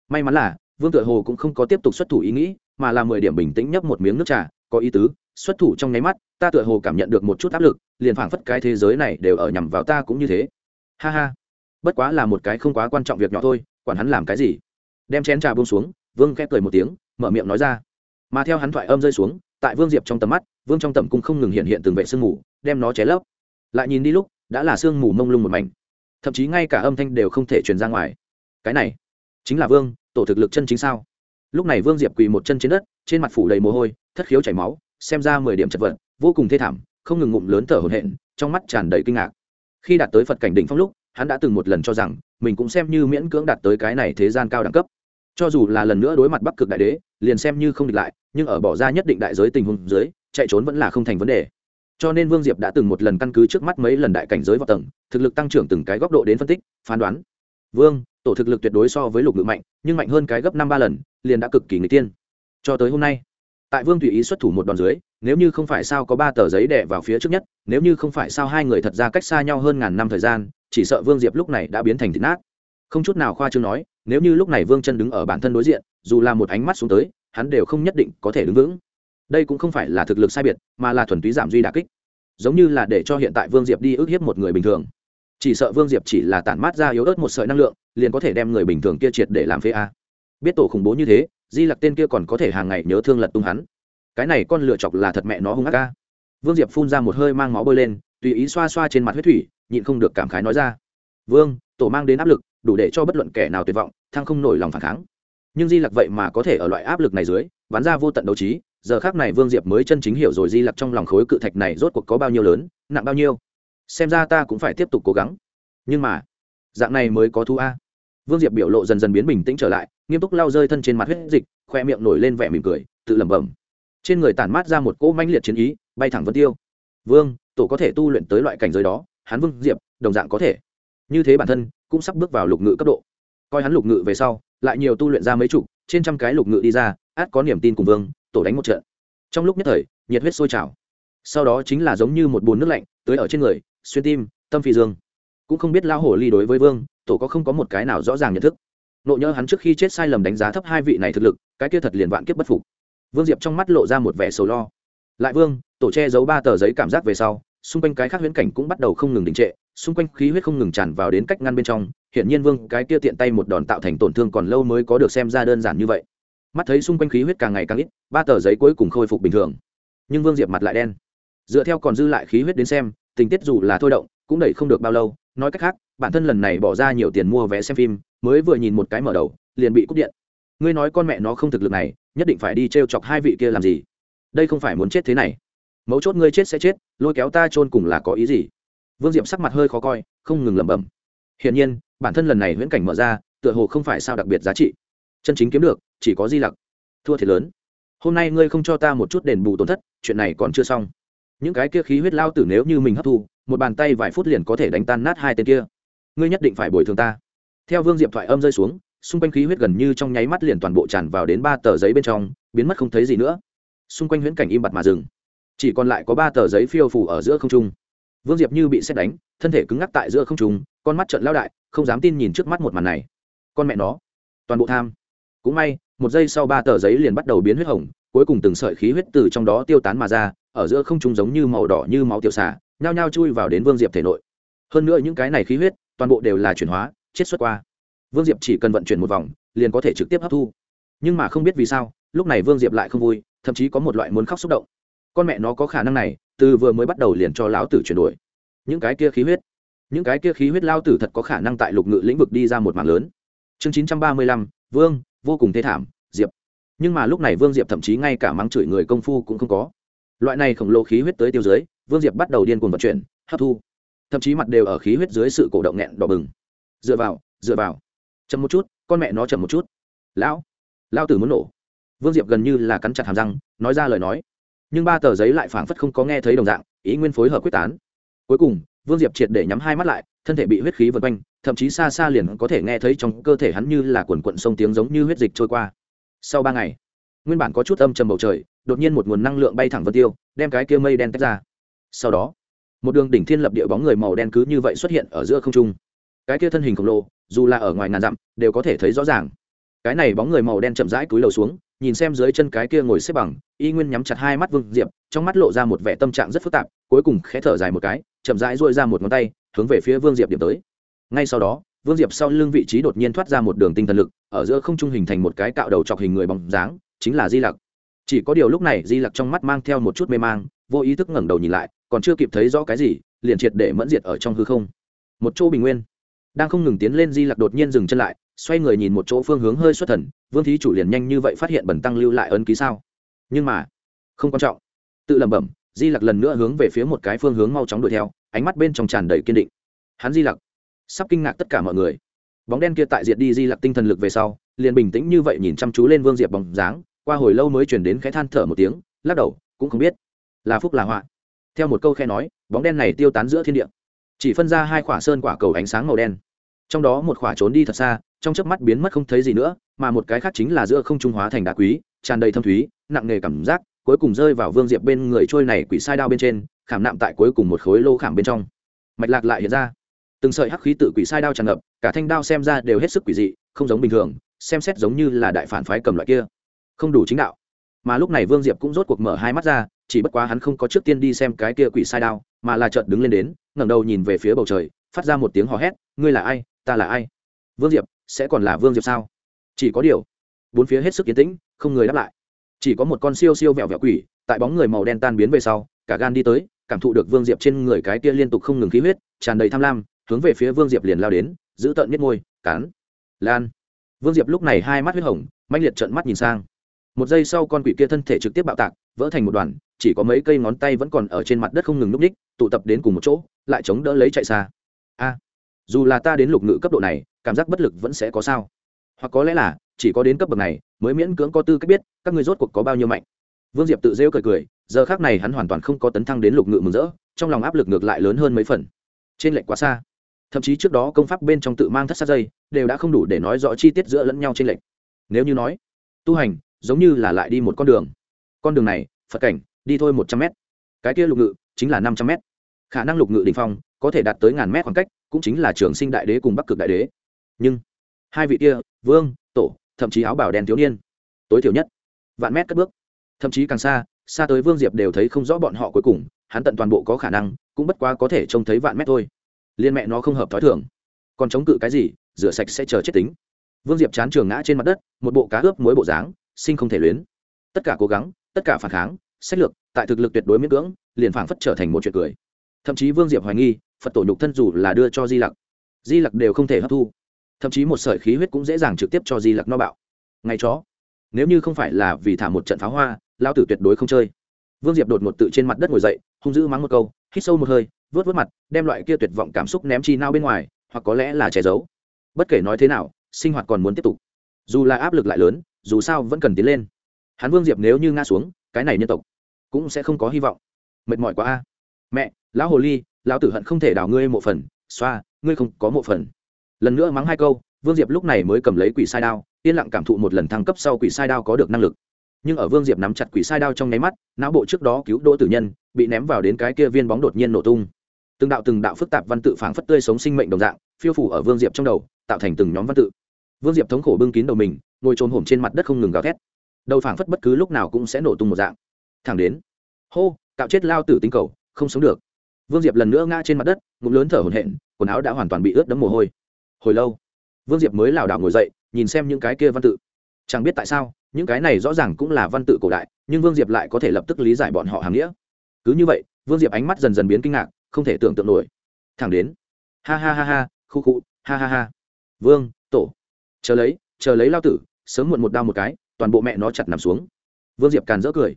may mắn là, vương tựa hồ cũng không có tiếp tục xuất thủ ý nghĩ, mà là mười điểm bình tĩnh nhấp một miếng nước trà có ý tứ, xuất thủ trong nháy mắt, ta tựa hồ cảm nhận được một chút áp lực, liền phảng phất cái thế giới này đều ở nhằm vào ta cũng như thế. Ha ha, bất quá là một cái không quá quan trọng việc nhỏ thôi, quản hắn làm cái gì. Đem chén trà buông xuống, vương khẽ cười một tiếng, mở miệng nói ra. Mà theo hắn thoại âm rơi xuống, tại vương diệp trong tầm mắt, vương trong tầm cung không ngừng hiện hiện từng vệ sương mù, đem nó ché lấp. Lại nhìn đi lúc, đã là sương mù mông lung một mảnh. Thậm chí ngay cả âm thanh đều không thể truyền ra ngoài. Cái này, chính là vương, tổ thực lực chân chính sao? Lúc này vương diệp quỳ một chân trên đất, trên mặt phủ đầy mồ hôi, thất khiếu chảy máu, xem ra mười điểm chật vật, vô cùng thê thảm, không ngừng ngụm lớn thở hổn hển, trong mắt tràn đầy kinh ngạc. Khi đạt tới phật cảnh đỉnh phong lúc, hắn đã từng một lần cho rằng, mình cũng xem như miễn cưỡng đạt tới cái này thế gian cao đẳng cấp. Cho dù là lần nữa đối mặt bắc cực đại đế, liền xem như không địch lại, nhưng ở bỏ ra nhất định đại giới tình huống dưới, chạy trốn vẫn là không thành vấn đề. Cho nên vương diệp đã từng một lần căn cứ trước mắt mấy lần đại cảnh giới vào tầng, thực lực tăng trưởng từng cái góc độ đến phân tích, phán đoán. Vương tổ thực lực tuyệt đối so với lục ngự mạnh, nhưng mạnh hơn cái gấp năm ba lần, liền đã cực kỳ người tiên. Cho tới hôm nay, tại vương tùy ý xuất thủ một đòn dưới, nếu như không phải sao có ba tờ giấy đẻ vào phía trước nhất, nếu như không phải sao hai người thật ra cách xa nhau hơn ngàn năm thời gian, chỉ sợ vương diệp lúc này đã biến thành thịt nát. Không chút nào khoa chương nói, nếu như lúc này vương chân đứng ở bản thân đối diện, dù là một ánh mắt xuống tới, hắn đều không nhất định có thể đứng vững. Đây cũng không phải là thực lực sai biệt, mà là thuần túy giảm duy đà kích. Giống như là để cho hiện tại vương diệp đi ức hiếp một người bình thường chỉ sợ vương diệp chỉ là tản mát ra yếu ớt một sợi năng lượng, liền có thể đem người bình thường kia triệt để làm phê a. Biết tổ khủng bố như thế, di lặc tên kia còn có thể hàng ngày nhớ thương lật tung hắn. Cái này con lựa chọc là thật mẹ nó hung ác ca vương diệp phun ra một hơi mang máu bơi lên, tùy ý xoa xoa trên mặt huyết thủy, nhịn không được cảm khái nói ra. Vương, tổ mang đến áp lực, đủ để cho bất luận kẻ nào tuyệt vọng, thăng không nổi lòng phản kháng. Nhưng di lặc vậy mà có thể ở loại áp lực này dưới bắn ra vô tận đấu trí, giờ khác này vương diệp mới chân chính hiểu rồi di lặc trong lòng khối cự thạch này rốt cuộc có bao nhiêu lớn, nặng bao nhiêu xem ra ta cũng phải tiếp tục cố gắng. Nhưng mà, dạng này mới có thu a. Vương diệp biểu lộ dần dần biến bình tĩnh trở lại, nghiêm túc lau rơi thân trên mặt huyết dịch, khoe miệng nổi lên vẻ mỉm cười, tự lẩm bẩm. Trên người tản mát ra một cỗ manh liệt chiến ý, bay thẳng vân tiêu. Vương, tổ có thể tu luyện tới loại cảnh giới đó, hắn vương diệp, đồng dạng có thể. Như thế bản thân, cũng sắp bước vào lục ngự cấp độ. Coi hắn lục ngự về sau, lại nhiều tu luyện ra mấy chục, trên trăm cái lục ngự đi ra, át có niềm tin cùng vương, tổ đánh một trận. Trong lúc nhất thời, nhiệt huyết sôi trào. Sau đó chính là giống như một bồn nước lạnh tới ở trên người xuyên tim, tâm phi dương. Cũng không biết lao hổ ly đối với vương, tổ có không có một cái nào rõ ràng nhận thức. Nộ nhớ hắn trước khi chết sai lầm đánh giá thấp hai vị này thực lực, cái kia thật liền vạn kiếp bất phục. Vương diệp trong mắt lộ ra một vẻ sầu lo. Lại vương, tổ che giấu ba tờ giấy cảm giác về sau, xung quanh cái khác huyễn cảnh cũng bắt đầu không ngừng đình trệ, xung quanh khí huyết không ngừng tràn vào đến cách ngăn bên trong, hiển nhiên vương cái kia tiện tay một đòn tạo thành tổn thương còn lâu mới có được xem ra đơn giản như vậy. Mắt thấy xung quanh khí huyết càng ngày càng ít, ba tờ giấy cuối cùng khôi phục bình thường. Nhưng vương diệp mặt lại đen. Dựa theo còn dư lại khí huyết đến xem tình tiết dù là thôi động, cũng đẩy không được bao lâu. Nói cách khác, bản thân lần này bỏ ra nhiều tiền mua vé xem phim, mới vừa nhìn một cái mở đầu, liền bị cúp điện. Ngươi nói con mẹ nó không thực lực này, nhất định phải đi t r e o chọc hai vị kia làm gì? Đây không phải muốn chết thế này. Mấu chốt ngươi chết sẽ chết, lôi kéo ta chôn cùng là có ý gì? Vương diệm sắc mặt hơi khó coi, không ngừng lẩm bẩm. Hiển nhiên, bản thân lần này huyễn cảnh mở ra, tựa hồ không phải sao đặc biệt giá trị. Chân chính kiếm được, chỉ có di lặc. Thua thiệt lớn. Hôm nay ngươi không cho ta một chút đền bù tổn thất, chuyện này còn chưa xong những cái kia khí huyết lao tử nếu như mình hấp thu, một bàn tay vài phút liền có thể đánh tan nát hai tên kia. Ngươi nhất định phải bồi thường ta. Theo vương diệp thoại âm rơi xuống, xung quanh khí huyết gần như trong nháy mắt liền toàn bộ tràn vào đến ba tờ giấy bên trong, biến mất không thấy gì nữa. Xung quanh huyễn cảnh im bặt mà dừng. Chỉ còn lại có ba tờ giấy phiêu phủ ở giữa không trung. Vương diệp như bị xét đánh, thân thể cứng ngắc tại giữa không trung, con mắt trận lao đại, không dám tin nhìn trước mắt một màn này. Con mẹ nó, toàn bộ tham. Cũng may, một giây sau ba tờ giấy liền bắt đầu biến huyết hồng cuối cùng từng sợi khí huyết từ trong đó tiêu tán mà ra, ở giữa không trung giống như màu đỏ như máu tiểu xả nhao nhao chui vào đến vương diệp thể nội. Hơn nữa những cái này khí huyết, toàn bộ đều là chuyển hóa, chiết xuất qua. Vương diệp chỉ cần vận chuyển một vòng, liền có thể trực tiếp hấp thu. Nhưng mà không biết vì sao, lúc này vương diệp lại không vui, thậm chí có một loại muốn khóc xúc động. Con mẹ nó có khả năng này, từ vừa mới bắt đầu liền cho lão tử chuyển đổi. Những cái kia khí huyết, những cái kia khí huyết lao tử thật có khả năng tại lục ngự lĩnh vực đi ra một mảng lớn. Chương chín trăm ba mươi lăm, vương, vô cùng thế thảm nhưng mà lúc này vương diệp thậm chí ngay cả mắng chửi người công phu cũng không có. Loại này khổng lồ khí huyết tới tiêu dưới, vương diệp bắt đầu điên cuồng vận chuyển, hấp thu. Thậm chí mặt đều ở khí huyết dưới sự cổ động nghẹn đỏ bừng. Dựa vào dựa vào. Chậm một chút, con mẹ nó chậm một chút. Lão lao tử muốn nổ. Vương diệp gần như là cắn chặt hàm răng, nói ra lời nói. Nhưng ba tờ giấy lại phảng phất không có nghe thấy đồng dạng, ý nguyên phối hợp quyết tán. Cuối cùng, vương diệp triệt để nhắm hai mắt lại, thân thể bị huyết khí vân quanh, thậm chí xa xa liền có thể nghe thấy trong cơ thể hắn như là quần quận sông tiếng giống như huyết dịch trôi qua sau ba ngày, nguyên bản có chút âm trầm bầu trời, đột nhiên một nguồn năng lượng bay thẳng vân tiêu, đem cái kia mây đen tách ra. Sau đó, một đường đỉnh thiên lập địa bóng người màu đen cứ như vậy xuất hiện ở giữa không trung. Cái kia thân hình khổng lồ, dù là ở ngoài ngàn dặm, đều có thể thấy rõ ràng. Cái này bóng người màu đen chậm rãi cúi đầu xuống, nhìn xem dưới chân cái kia ngồi xếp bằng, y nguyên nhắm chặt hai mắt vương diệp, trong mắt lộ ra một vẻ tâm trạng rất phức tạp, cuối cùng khẽ thở dài một cái, chậm rãi dội ra một ngón tay, hướng về phía vương diệp điểm tới. Ngay sau đó vương diệp sau lưng vị trí đột nhiên thoát ra một đường tinh thần lực, ở giữa không trung hình thành một cái cạo đầu chọc hình người bóng dáng, chính là di lặc. Chỉ có điều lúc này, di lặc trong mắt mang theo một chút mê mang, vô ý thức ngẩng đầu nhìn lại, còn chưa kịp thấy rõ cái gì, liền triệt để mẫn diệt ở trong hư không. Một chỗ bình nguyên. Đang không ngừng tiến lên, di lặc đột nhiên dừng chân lại, xoay người nhìn một chỗ phương hướng hơi xuất thần, vương thí chủ liền nhanh như vậy phát hiện bẩn tăng lưu lại ấn ký sao. Nhưng mà, không quan trọng. Tự lẩm bẩm, di lặc lần nữa hướng về phía một cái phương hướng mau chóng đuổi theo, ánh mắt bên trong tràn đầy kiên định. Hắn di lặc sắp kinh ngạc tất cả mọi người. Bóng đen kia tại diệt đi di lặc tinh thần lực về sau, liền bình tĩnh như vậy nhìn chăm chú lên vương diệp bóng dáng, qua hồi lâu mới chuyển đến khẽ than thở một tiếng, lắc đầu, cũng không biết. Là phúc là họa. Theo một câu khe nói, bóng đen này tiêu tán giữa thiên địa. Chỉ phân ra hai khỏa sơn quả cầu ánh sáng màu đen. Trong đó một khỏa trốn đi thật xa, trong chớp mắt biến mất không thấy gì nữa, mà một cái khác chính là giữa không trung hóa thành đá quý, tràn đầy thâm thúy, nặng nề cảm giác, cuối cùng rơi vào vương diệp bên người trôi này quỷ sai đao bên trên, khảm nạm tại cuối cùng một khối lô khảm bên trong. Mạch lạc lại hiện ra từng sợi hắc khí tự quỷ sai đao tràn ngập, cả thanh đao xem ra đều hết sức quỷ dị, không giống bình thường, xem xét giống như là đại phản phái cầm loại kia. Không đủ chính đạo. Mà lúc này vương diệp cũng rốt cuộc mở hai mắt ra, chỉ bất quá hắn không có trước tiên đi xem cái kia quỷ sai đao, mà là chợt đứng lên đến, ngẩng đầu nhìn về phía bầu trời, phát ra một tiếng hò hét, ngươi là ai? Ta là ai? Vương diệp, sẽ còn là vương diệp sao? Chỉ có điều. Bốn phía hết sức kiến tĩnh, không người đáp lại. Chỉ có một con siêu siêu vẹo vẹo quỷ, tại bóng người màu đen tan biến về sau, cả gan đi tới, cảm thụ được vương diệp trên người cái kia liên tục không ngừng khí huyết, tràn đầy tham lam hướng về phía vương diệp liền lao đến giữ tợn nhất ngôi, cán lan. Vương diệp lúc này hai mắt huyết hồng mạnh liệt trợn mắt nhìn sang. Một giây sau con quỷ kia thân thể trực tiếp bạo tạc vỡ thành một đoàn chỉ có mấy cây ngón tay vẫn còn ở trên mặt đất không ngừng núp ních tụ tập đến cùng một chỗ lại chống đỡ lấy chạy xa. A dù là ta đến lục ngự cấp độ này cảm giác bất lực vẫn sẽ có sao? Hoặc có lẽ là chỉ có đến cấp bậc này mới miễn cưỡng có tư cách biết các người rốt cuộc có bao nhiêu mạnh. Vương diệp tự rêu cười cười giờ khác này hắn hoàn toàn không có tấn thăng đến lục ngự mừng rỡ trong lòng áp lực ngược lại lớn hơn mấy phần. Trên lệnh quá xa thậm chí trước đó công pháp bên trong tự mang thất sát dây đều đã không đủ để nói rõ chi tiết giữa lẫn nhau trên lệnh nếu như nói tu hành giống như là lại đi một con đường. Con đường này phật cảnh đi thôi một trăm mét, cái kia lục ngự chính là năm trăm mét. khả năng lục ngự đình phong có thể đạt tới ngàn mét khoảng cách cũng chính là trường sinh đại đế cùng bắc cực đại đế. Nhưng hai vị kia vương tổ thậm chí áo bảo đen thiếu niên tối thiểu nhất vạn mét cất bước. Thậm chí càng xa xa tới vương diệp đều thấy không rõ bọn họ cuối cùng hắn tận toàn bộ có khả năng cũng bất quá có thể trông thấy vạn mét thôi liên mẹ nó không hợp thói thường. Còn chống cự cái gì, rửa sạch sẽ chờ chết tính. Vương diệp chán trường ngã trên mặt đất, một bộ cá ướp mối bộ dáng, sinh không thể luyến. Tất cả cố gắng, tất cả phản kháng, sách lược, tại thực lực tuyệt đối miễn cưỡng, liền phảng phất trở thành một chuyện cười. Thậm chí vương diệp hoài nghi, phật tổ nhục thân dù là đưa cho di lặc di lặc đều không thể hấp thu. Thậm chí một sợi khí huyết cũng dễ dàng trực tiếp cho di lặc no bạo. Ngay chó, nếu như không phải là vì thả một trận pháo hoa lao tử tuyệt đối không chơi. Vương diệp đột một tự trên mặt đất ngồi dậy, hung dữ mắng một câu, hít sâu một hơi vớt vớt mặt, đem loại kia tuyệt vọng cảm xúc ném chi nao bên ngoài, hoặc có lẽ là che giấu. Bất kể nói thế nào, sinh hoạt còn muốn tiếp tục. Dù là áp lực lại lớn, dù sao vẫn cần tiến lên. Hắn vương diệp nếu như ngã xuống, cái này nhân tộc cũng sẽ không có hy vọng. Mệt mỏi quá a. Mẹ, lão hồ ly, lão tử hận không thể đào ngươi một phần, xoa, ngươi không có một phần. Lần nữa mắng hai câu, vương diệp lúc này mới cầm lấy quỷ sai đao, yên lặng cảm thụ một lần thăng cấp sau quỷ sai đao có được năng lực. Nhưng ở vương diệp nắm chặt quỷ sai đao trong nháy mắt, não bộ trước đó cứu đỗ tử nhân, bị ném vào đến cái kia viên bóng đột nhiên nổ tung từng đạo từng đạo phức tạp văn tự phảng phất tươi sống sinh mệnh đồng dạng, phiêu phủ ở vương diệp trong đầu, tạo thành từng nhóm văn tự. Vương diệp thống khổ bưng kín đầu mình, ngồi trốn hổm trên mặt đất không ngừng gào thét. Đầu phảng phất bất cứ lúc nào cũng sẽ nổ tung một dạng. Thẳng đến, hô, cạo chết lao tử tinh cầu, không sống được. Vương diệp lần nữa ngã trên mặt đất, ngụm lớn thở hổn hển, quần áo đã hoàn toàn bị ướt đẫm mồ hôi. Hồi lâu, vương diệp mới lảo đảo ngồi dậy, nhìn xem những cái kia văn tự. Chẳng biết tại sao, những cái này rõ ràng cũng là văn tự cổ đại, nhưng vương diệp lại có thể lập tức lý giải bọn họ hàng nghĩa. Cứ như vậy, vương diệp ánh mắt dần dần biến kinh ngạc không thể tưởng tượng nổi. Thẳng đến, ha ha ha ha, khu khu, ha ha ha. Vương, tổ. Chờ lấy chờ lấy lao tử, sớm muộn một đau một cái, toàn bộ mẹ nó chặt nằm xuống. Vương diệp càn rỡ cười.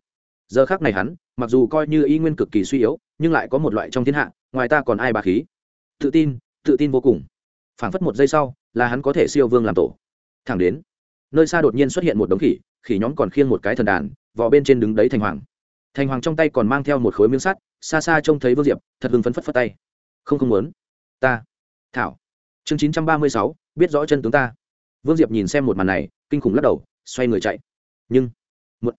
Giờ khác này hắn, mặc dù coi như y nguyên cực kỳ suy yếu, nhưng lại có một loại trong thiên hạ, ngoài ta còn ai bà khí. Tự tin tự tin vô cùng. Phảng phất một giây sau, là hắn có thể siêu vương làm tổ. Thẳng đến, nơi xa đột nhiên xuất hiện một đống khỉ khỉ nhóm còn khiêng một cái thần đàn, vò bên trên đứng đấy thành hoàng. Thành hoàng trong tay còn mang theo một khối miếng sắt xa xa trông thấy vương diệp, thật hưng phấn phất phất tay. Không không muốn. Ta. Thảo. Chương chín trăm ba mươi sáu, biết rõ chân tướng ta. Vương diệp nhìn xem một màn này, kinh khủng lắc đầu, xoay người chạy. Nhưng, một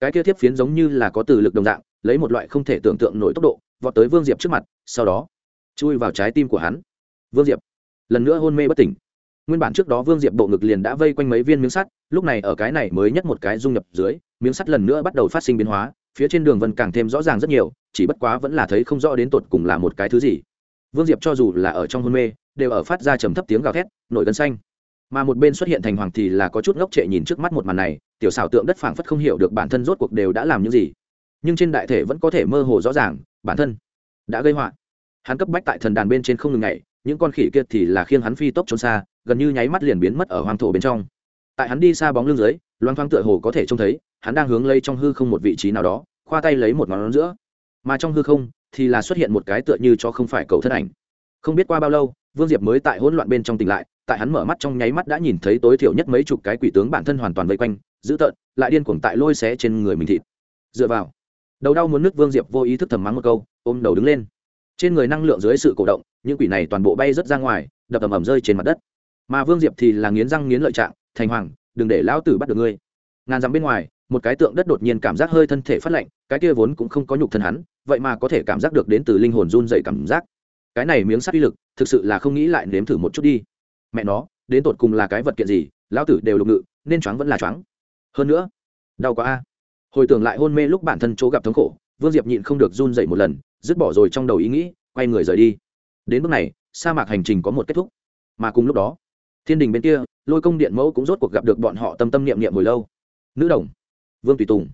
cái kia thiếp phiến giống như là có từ lực đồng dạng, lấy một loại không thể tưởng tượng nổi tốc độ, vọt tới vương diệp trước mặt, sau đó, chui vào trái tim của hắn. Vương diệp, lần nữa hôn mê bất tỉnh. Nguyên bản trước đó vương diệp bộ ngực liền đã vây quanh mấy viên miếng sắt, lúc này ở cái này mới nhất một cái dung nhập dưới, miếng sắt lần nữa bắt đầu phát sinh biến hóa phía trên đường vân càng thêm rõ ràng rất nhiều, chỉ bất quá vẫn là thấy không rõ đến tột cùng là một cái thứ gì. Vương diệp cho dù là ở trong hôn mê, đều ở phát ra trầm thấp tiếng gào thét, nổi gân xanh. Mà một bên xuất hiện thành hoàng thì là có chút ngốc trệ nhìn trước mắt một màn này, tiểu xảo tượng đất phảng phất không hiểu được bản thân rốt cuộc đều đã làm những gì. Nhưng trên đại thể vẫn có thể mơ hồ rõ ràng, bản thân đã gây họa. Hắn cấp bách tại thần đàn bên trên không ngừng ngày những con khỉ kia thì là khiêng hắn phi tốc trốn xa, gần như nháy mắt liền biến mất ở hoang thổ bên trong. Tại hắn đi xa bóng lưng dưới, loang thoang tựa hồ có thể trông thấy hắn đang hướng lây trong hư không một vị trí nào đó, khoa tay lấy một ngón giữa. Mà trong hư không thì là xuất hiện một cái tựa như cho không phải cầu thân ảnh. Không biết qua bao lâu, vương diệp mới tại hỗn loạn bên trong tỉnh lại, tại hắn mở mắt trong nháy mắt đã nhìn thấy tối thiểu nhất mấy chục cái quỷ tướng bản thân hoàn toàn vây quanh, dữ tợn, lại điên cuồng tại lôi xé trên người mình thịt. Dựa vào, đầu đau muốn nước vương diệp vô ý thức thầm mắng một câu, ôm đầu đứng lên. Trên người năng lượng dưới sự cổ động, những quỷ này toàn bộ bay rớt ra ngoài, đập ầm ầm rơi trên mặt đất. Mà vương diệp thì là nghiến răng nghiến lợi trạng, thành hoàng, đừng để lão tử bắt được ngươi. Ngàn dặm bên ngoài một cái tượng đất đột nhiên cảm giác hơi thân thể phát lạnh, cái kia vốn cũng không có nhục thân hắn, vậy mà có thể cảm giác được đến từ linh hồn run dày cảm giác. Cái này miếng sắt uy lực, thực sự là không nghĩ lại nếm thử một chút đi. Mẹ nó, đến tột cùng là cái vật kiện gì, lão tử đều lục ngự, nên choáng vẫn là choáng. Hơn nữa, đau quá a. Hồi tưởng lại hôn mê lúc bản thân chỗ gặp thống khổ, vương diệp nhịn không được run dậy một lần, dứt bỏ rồi trong đầu ý nghĩ, quay người rời đi. Đến bước này, sa mạc hành trình có một kết thúc. Mà cùng lúc đó, thiên đình bên kia, lôi công điện mẫu cũng rốt cuộc gặp được bọn họ tâm tâm niệm niệm hồi lâu. Nữ đồng vương tùy tùng.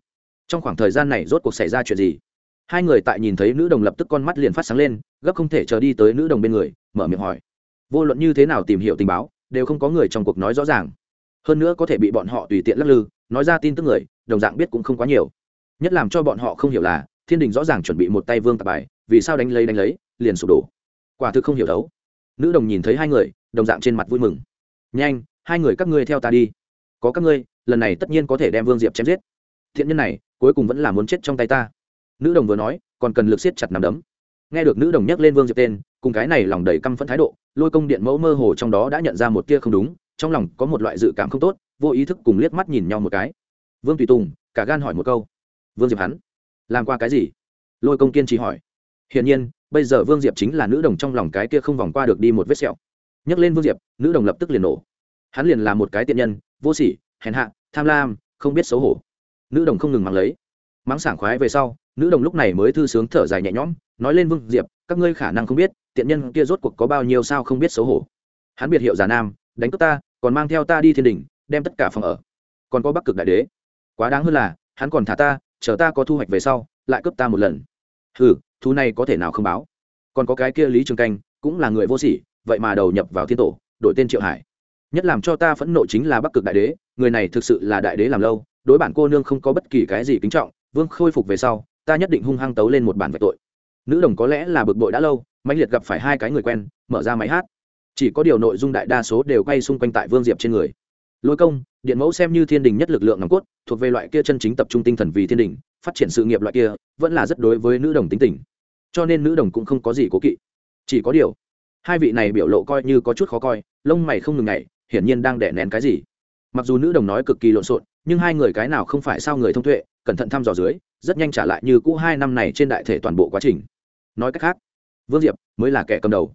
Trong khoảng thời gian này rốt cuộc xảy ra chuyện gì? Hai người tại nhìn thấy nữ đồng lập tức con mắt liền phát sáng lên, gấp không thể chờ đi tới nữ đồng bên người, mở miệng hỏi. Vô luận như thế nào tìm hiểu tình báo, đều không có người trong cuộc nói rõ ràng. Hơn nữa có thể bị bọn họ tùy tiện lắc lư, nói ra tin tức người, đồng dạng biết cũng không quá nhiều. Nhất làm cho bọn họ không hiểu là, thiên đình rõ ràng chuẩn bị một tay vương tạp bài, vì sao đánh lấy đánh lấy, liền sụp đổ. Quả thực không hiểu đấu. Nữ đồng nhìn thấy hai người, đồng dạng trên mặt vui mừng. Nhanh, hai người các ngươi theo ta đi. Có các ngươi, lần này tất nhiên có thể đem vương diệp chém giết thiện nhân này, cuối cùng vẫn là muốn chết trong tay ta. Nữ đồng vừa nói, còn cần lực siết chặt nằm đấm. Nghe được nữ đồng nhắc lên vương diệp tên, cùng cái này lòng đầy căm phẫn thái độ, lôi công điện mẫu mơ hồ trong đó đã nhận ra một tia không đúng, trong lòng có một loại dự cảm không tốt, vô ý thức cùng liếc mắt nhìn nhau một cái. Vương tùy tùng, cả gan hỏi một câu. Vương diệp hắn, làm qua cái gì? Lôi công kiên trì hỏi. Hiển nhiên, bây giờ vương diệp chính là nữ đồng trong lòng cái kia không vòng qua được đi một vết sẹo. Nhắc lên vương diệp, nữ đồng lập tức liền nổ. Hắn liền là một cái tiện nhân, vô sỉ, hèn hạ, tham lam, không biết xấu hổ nữ đồng không ngừng mắng lấy. Mắng sảng khoái về sau nữ đồng lúc này mới thư sướng thở dài nhẹ nhõm nói lên vương diệp các ngươi khả năng không biết tiện nhân kia rốt cuộc có bao nhiêu sao không biết xấu hổ. Hắn biệt hiệu già nam đánh cướp ta còn mang theo ta đi thiên đình đem tất cả phòng ở. Còn có bắc cực đại đế. Quá đáng hơn là hắn còn thả ta chờ ta có thu hoạch về sau lại cướp ta một lần. Hừ, thu này có thể nào không báo? Còn có cái kia lý trường canh cũng là người vô sỉ vậy mà đầu nhập vào thiên tổ đổi tên triệu hải. Nhất làm cho ta phẫn nộ chính là bắc cực đại đế người này thực sự là đại đế làm lâu đối bản cô nương không có bất kỳ cái gì kính trọng, vương khôi phục về sau, ta nhất định hung hăng tấu lên một bản vạch tội. Nữ đồng có lẽ là bực bội đã lâu mạnh liệt gặp phải hai cái người quen, mở ra máy hát. Chỉ có điều nội dung đại đa số đều quay xung quanh tại vương diệp trên người. Lôi công, điện mẫu xem như thiên đình nhất lực lượng nòng cốt, thuộc về loại kia chân chính tập trung tinh thần vì thiên đình, phát triển sự nghiệp loại kia, vẫn là rất đối với nữ đồng tính tình. Cho nên nữ đồng cũng không có gì cố kỵ. Chỉ có điều, hai vị này biểu lộ coi như có chút khó coi, lông mày không ngừng ngày hiển nhiên đang đẻ nén cái gì. Mặc dù nữ đồng nói cực kỳ lộn xộn nhưng hai người cái nào không phải sao người thông tuệ, cẩn thận thăm dò dưới, rất nhanh trả lại như cũ hai năm này trên đại thể toàn bộ quá trình. Nói cách khác, vương diệp mới là kẻ cầm đầu.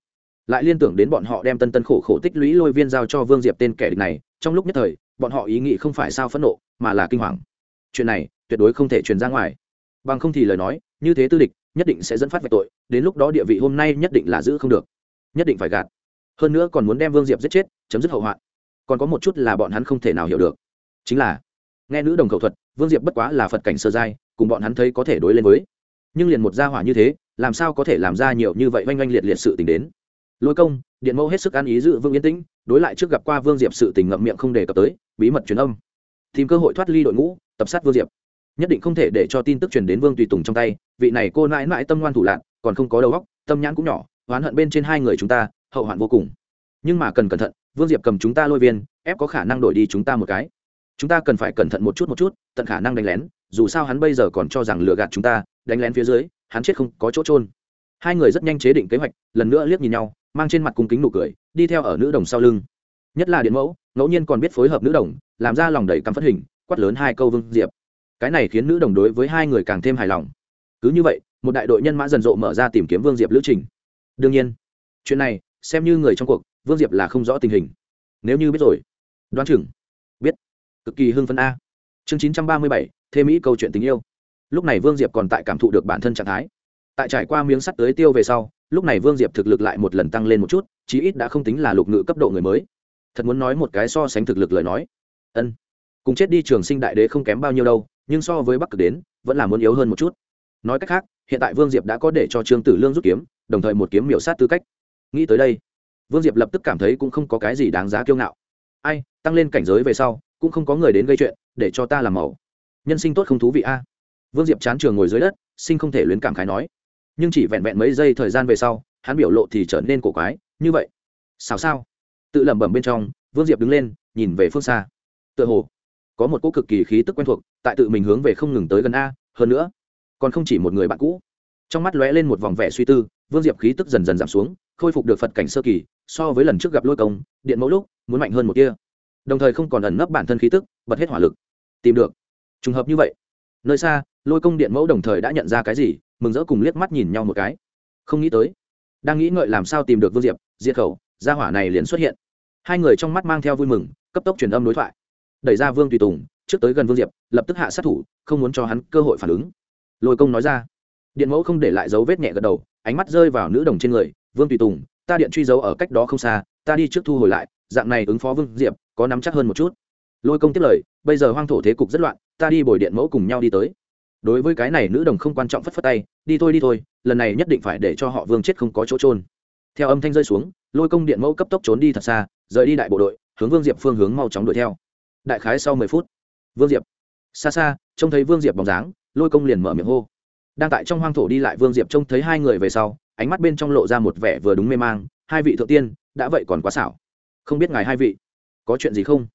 Lại liên tưởng đến bọn họ đem tân tân khổ khổ tích lũy lôi viên giao cho vương diệp tên kẻ địch này, trong lúc nhất thời, bọn họ ý nghĩ không phải sao phẫn nộ, mà là kinh hoàng. Chuyện này tuyệt đối không thể truyền ra ngoài. Bằng không thì lời nói, như thế tư địch, nhất định sẽ dẫn phát về tội, đến lúc đó địa vị hôm nay nhất định là giữ không được. Nhất định phải gạt. Hơn nữa còn muốn đem vương diệp giết chết, chấm dứt hậu hoạn. Còn có một chút là bọn hắn không thể nào hiểu được. Chính là nghe nữ đồng khẩu thuật, vương diệp bất quá là phật cảnh sơ giai, cùng bọn hắn thấy có thể đối lên với. Nhưng liền một gia hỏa như thế, làm sao có thể làm ra nhiều như vậy oanh oanh liệt liệt sự tình đến? Lôi công, điện mẫu hết sức ăn ý dự vương yên tĩnh, đối lại trước gặp qua vương diệp sự tình ngậm miệng không đề cập tới, bí mật truyền âm. Tìm cơ hội thoát ly đội ngũ, tập sát vương diệp. Nhất định không thể để cho tin tức truyền đến vương tùy tùng trong tay, vị này cô mãi mãi tâm ngoan thủ lạc còn không có đầu óc, tâm nhãn cũng nhỏ, oán hận bên trên hai người chúng ta, hậu hoạn vô cùng. Nhưng mà cần cẩn thận, vương diệp cầm chúng ta lôi viên, ép có khả năng đổi đi chúng ta một cái chúng ta cần phải cẩn thận một chút một chút, tận khả năng đánh lén, dù sao hắn bây giờ còn cho rằng lừa gạt chúng ta, đánh lén phía dưới, hắn chết không có chỗ trôn hai người rất nhanh chế định kế hoạch, lần nữa liếc nhìn nhau, mang trên mặt cung kính nụ cười, đi theo ở nữ đồng sau lưng. Nhất là điện mẫu, ngẫu nhiên còn biết phối hợp nữ đồng, làm ra lòng đầy cắm phất hình, quát lớn hai câu vương diệp. Cái này khiến nữ đồng đối với hai người càng thêm hài lòng. Cứ như vậy, một đại đội nhân mã dần rộ mở ra tìm kiếm vương diệp lữ trình. Đương nhiên, chuyện này, xem như người trong cuộc, vương diệp là không rõ tình hình. Nếu như biết rồi, đoán chừng cực kỳ hưng phấn a. Chương chín trăm ba mươi bảy, thế mỹ câu chuyện tình yêu. Lúc này vương diệp còn tại cảm thụ được bản thân trạng thái. Tại trải qua miếng sắt tới tiêu về sau, lúc này vương diệp thực lực lại một lần tăng lên một chút, chí ít đã không tính là lục ngự cấp độ người mới. Thật muốn nói một cái so sánh thực lực lời nói. Ân. Cùng chết đi trường sinh đại đế không kém bao nhiêu đâu, nhưng so với bắc cực đến, vẫn là muốn yếu hơn một chút. Nói cách khác, hiện tại vương diệp đã có để cho trương tử lương rút kiếm, đồng thời một kiếm miểu sát tư cách. Nghĩ tới đây, vương diệp lập tức cảm thấy cũng không có cái gì đáng giá kiêu ngạo. Ai, tăng lên cảnh giới về sau cũng không có người đến gây chuyện, để cho ta làm màu. Nhân sinh tốt không thú vị a. Vương diệp chán trường ngồi dưới đất, sinh không thể luyến cảm khái nói. Nhưng chỉ vẹn vẹn mấy giây thời gian về sau, hắn biểu lộ thì trở nên cổ quái, như vậy. Sao sao tự lẩm bẩm bên trong, vương diệp đứng lên, nhìn về phương xa. Tựa hồ, có một cỗ cực kỳ khí tức quen thuộc, tại tự mình hướng về không ngừng tới gần a, hơn nữa, còn không chỉ một người bạn cũ. Trong mắt lóe lên một vòng vẻ suy tư, vương diệp khí tức dần dần giảm xuống, khôi phục được phật cảnh sơ kỳ, so với lần trước gặp lôi công, điện mẫu lúc, muốn mạnh hơn một kia đồng thời không còn ẩn nấp bản thân khí tức, bật hết hỏa lực. Tìm được. Trùng hợp như vậy. Nơi xa, lôi công điện mẫu đồng thời đã nhận ra cái gì, mừng rỡ cùng liếc mắt nhìn nhau một cái. Không nghĩ tới. Đang nghĩ ngợi làm sao tìm được vương diệp, diệt khẩu, gia hỏa này liền xuất hiện. Hai người trong mắt mang theo vui mừng, cấp tốc truyền âm đối thoại. Đẩy ra vương tùy tùng, trước tới gần vương diệp, lập tức hạ sát thủ, không muốn cho hắn cơ hội phản ứng. Lôi công nói ra. Điện mẫu không để lại dấu vết nhẹ gật đầu, ánh mắt rơi vào nữ đồng trên người. Vương tùy tùng, ta điện truy dấu ở cách đó không xa, ta đi trước thu hồi lại, dạng này ứng phó vương diệp có nắm chắc hơn một chút. Lôi công tiếp lời, bây giờ hoang thổ thế cục rất loạn, ta đi bồi điện mẫu cùng nhau đi tới. Đối với cái này nữ đồng không quan trọng phất phất tay, đi thôi đi thôi, lần này nhất định phải để cho họ vương chết không có chỗ trôn theo âm thanh rơi xuống, lôi công điện mẫu cấp tốc trốn đi thật xa, rời đi đại bộ đội, hướng vương diệp phương hướng mau chóng đuổi theo. Đại khái sau mười phút, vương diệp, xa xa, trông thấy vương diệp bóng dáng, lôi công liền mở miệng hô. Đang tại trong hoang thổ đi lại vương diệp trông thấy hai người về sau, ánh mắt bên trong lộ ra một vẻ vừa đúng mê mang, hai vị thượng tiên, đã vậy còn quá xảo. Không biết ngài hai vị có chuyện gì không?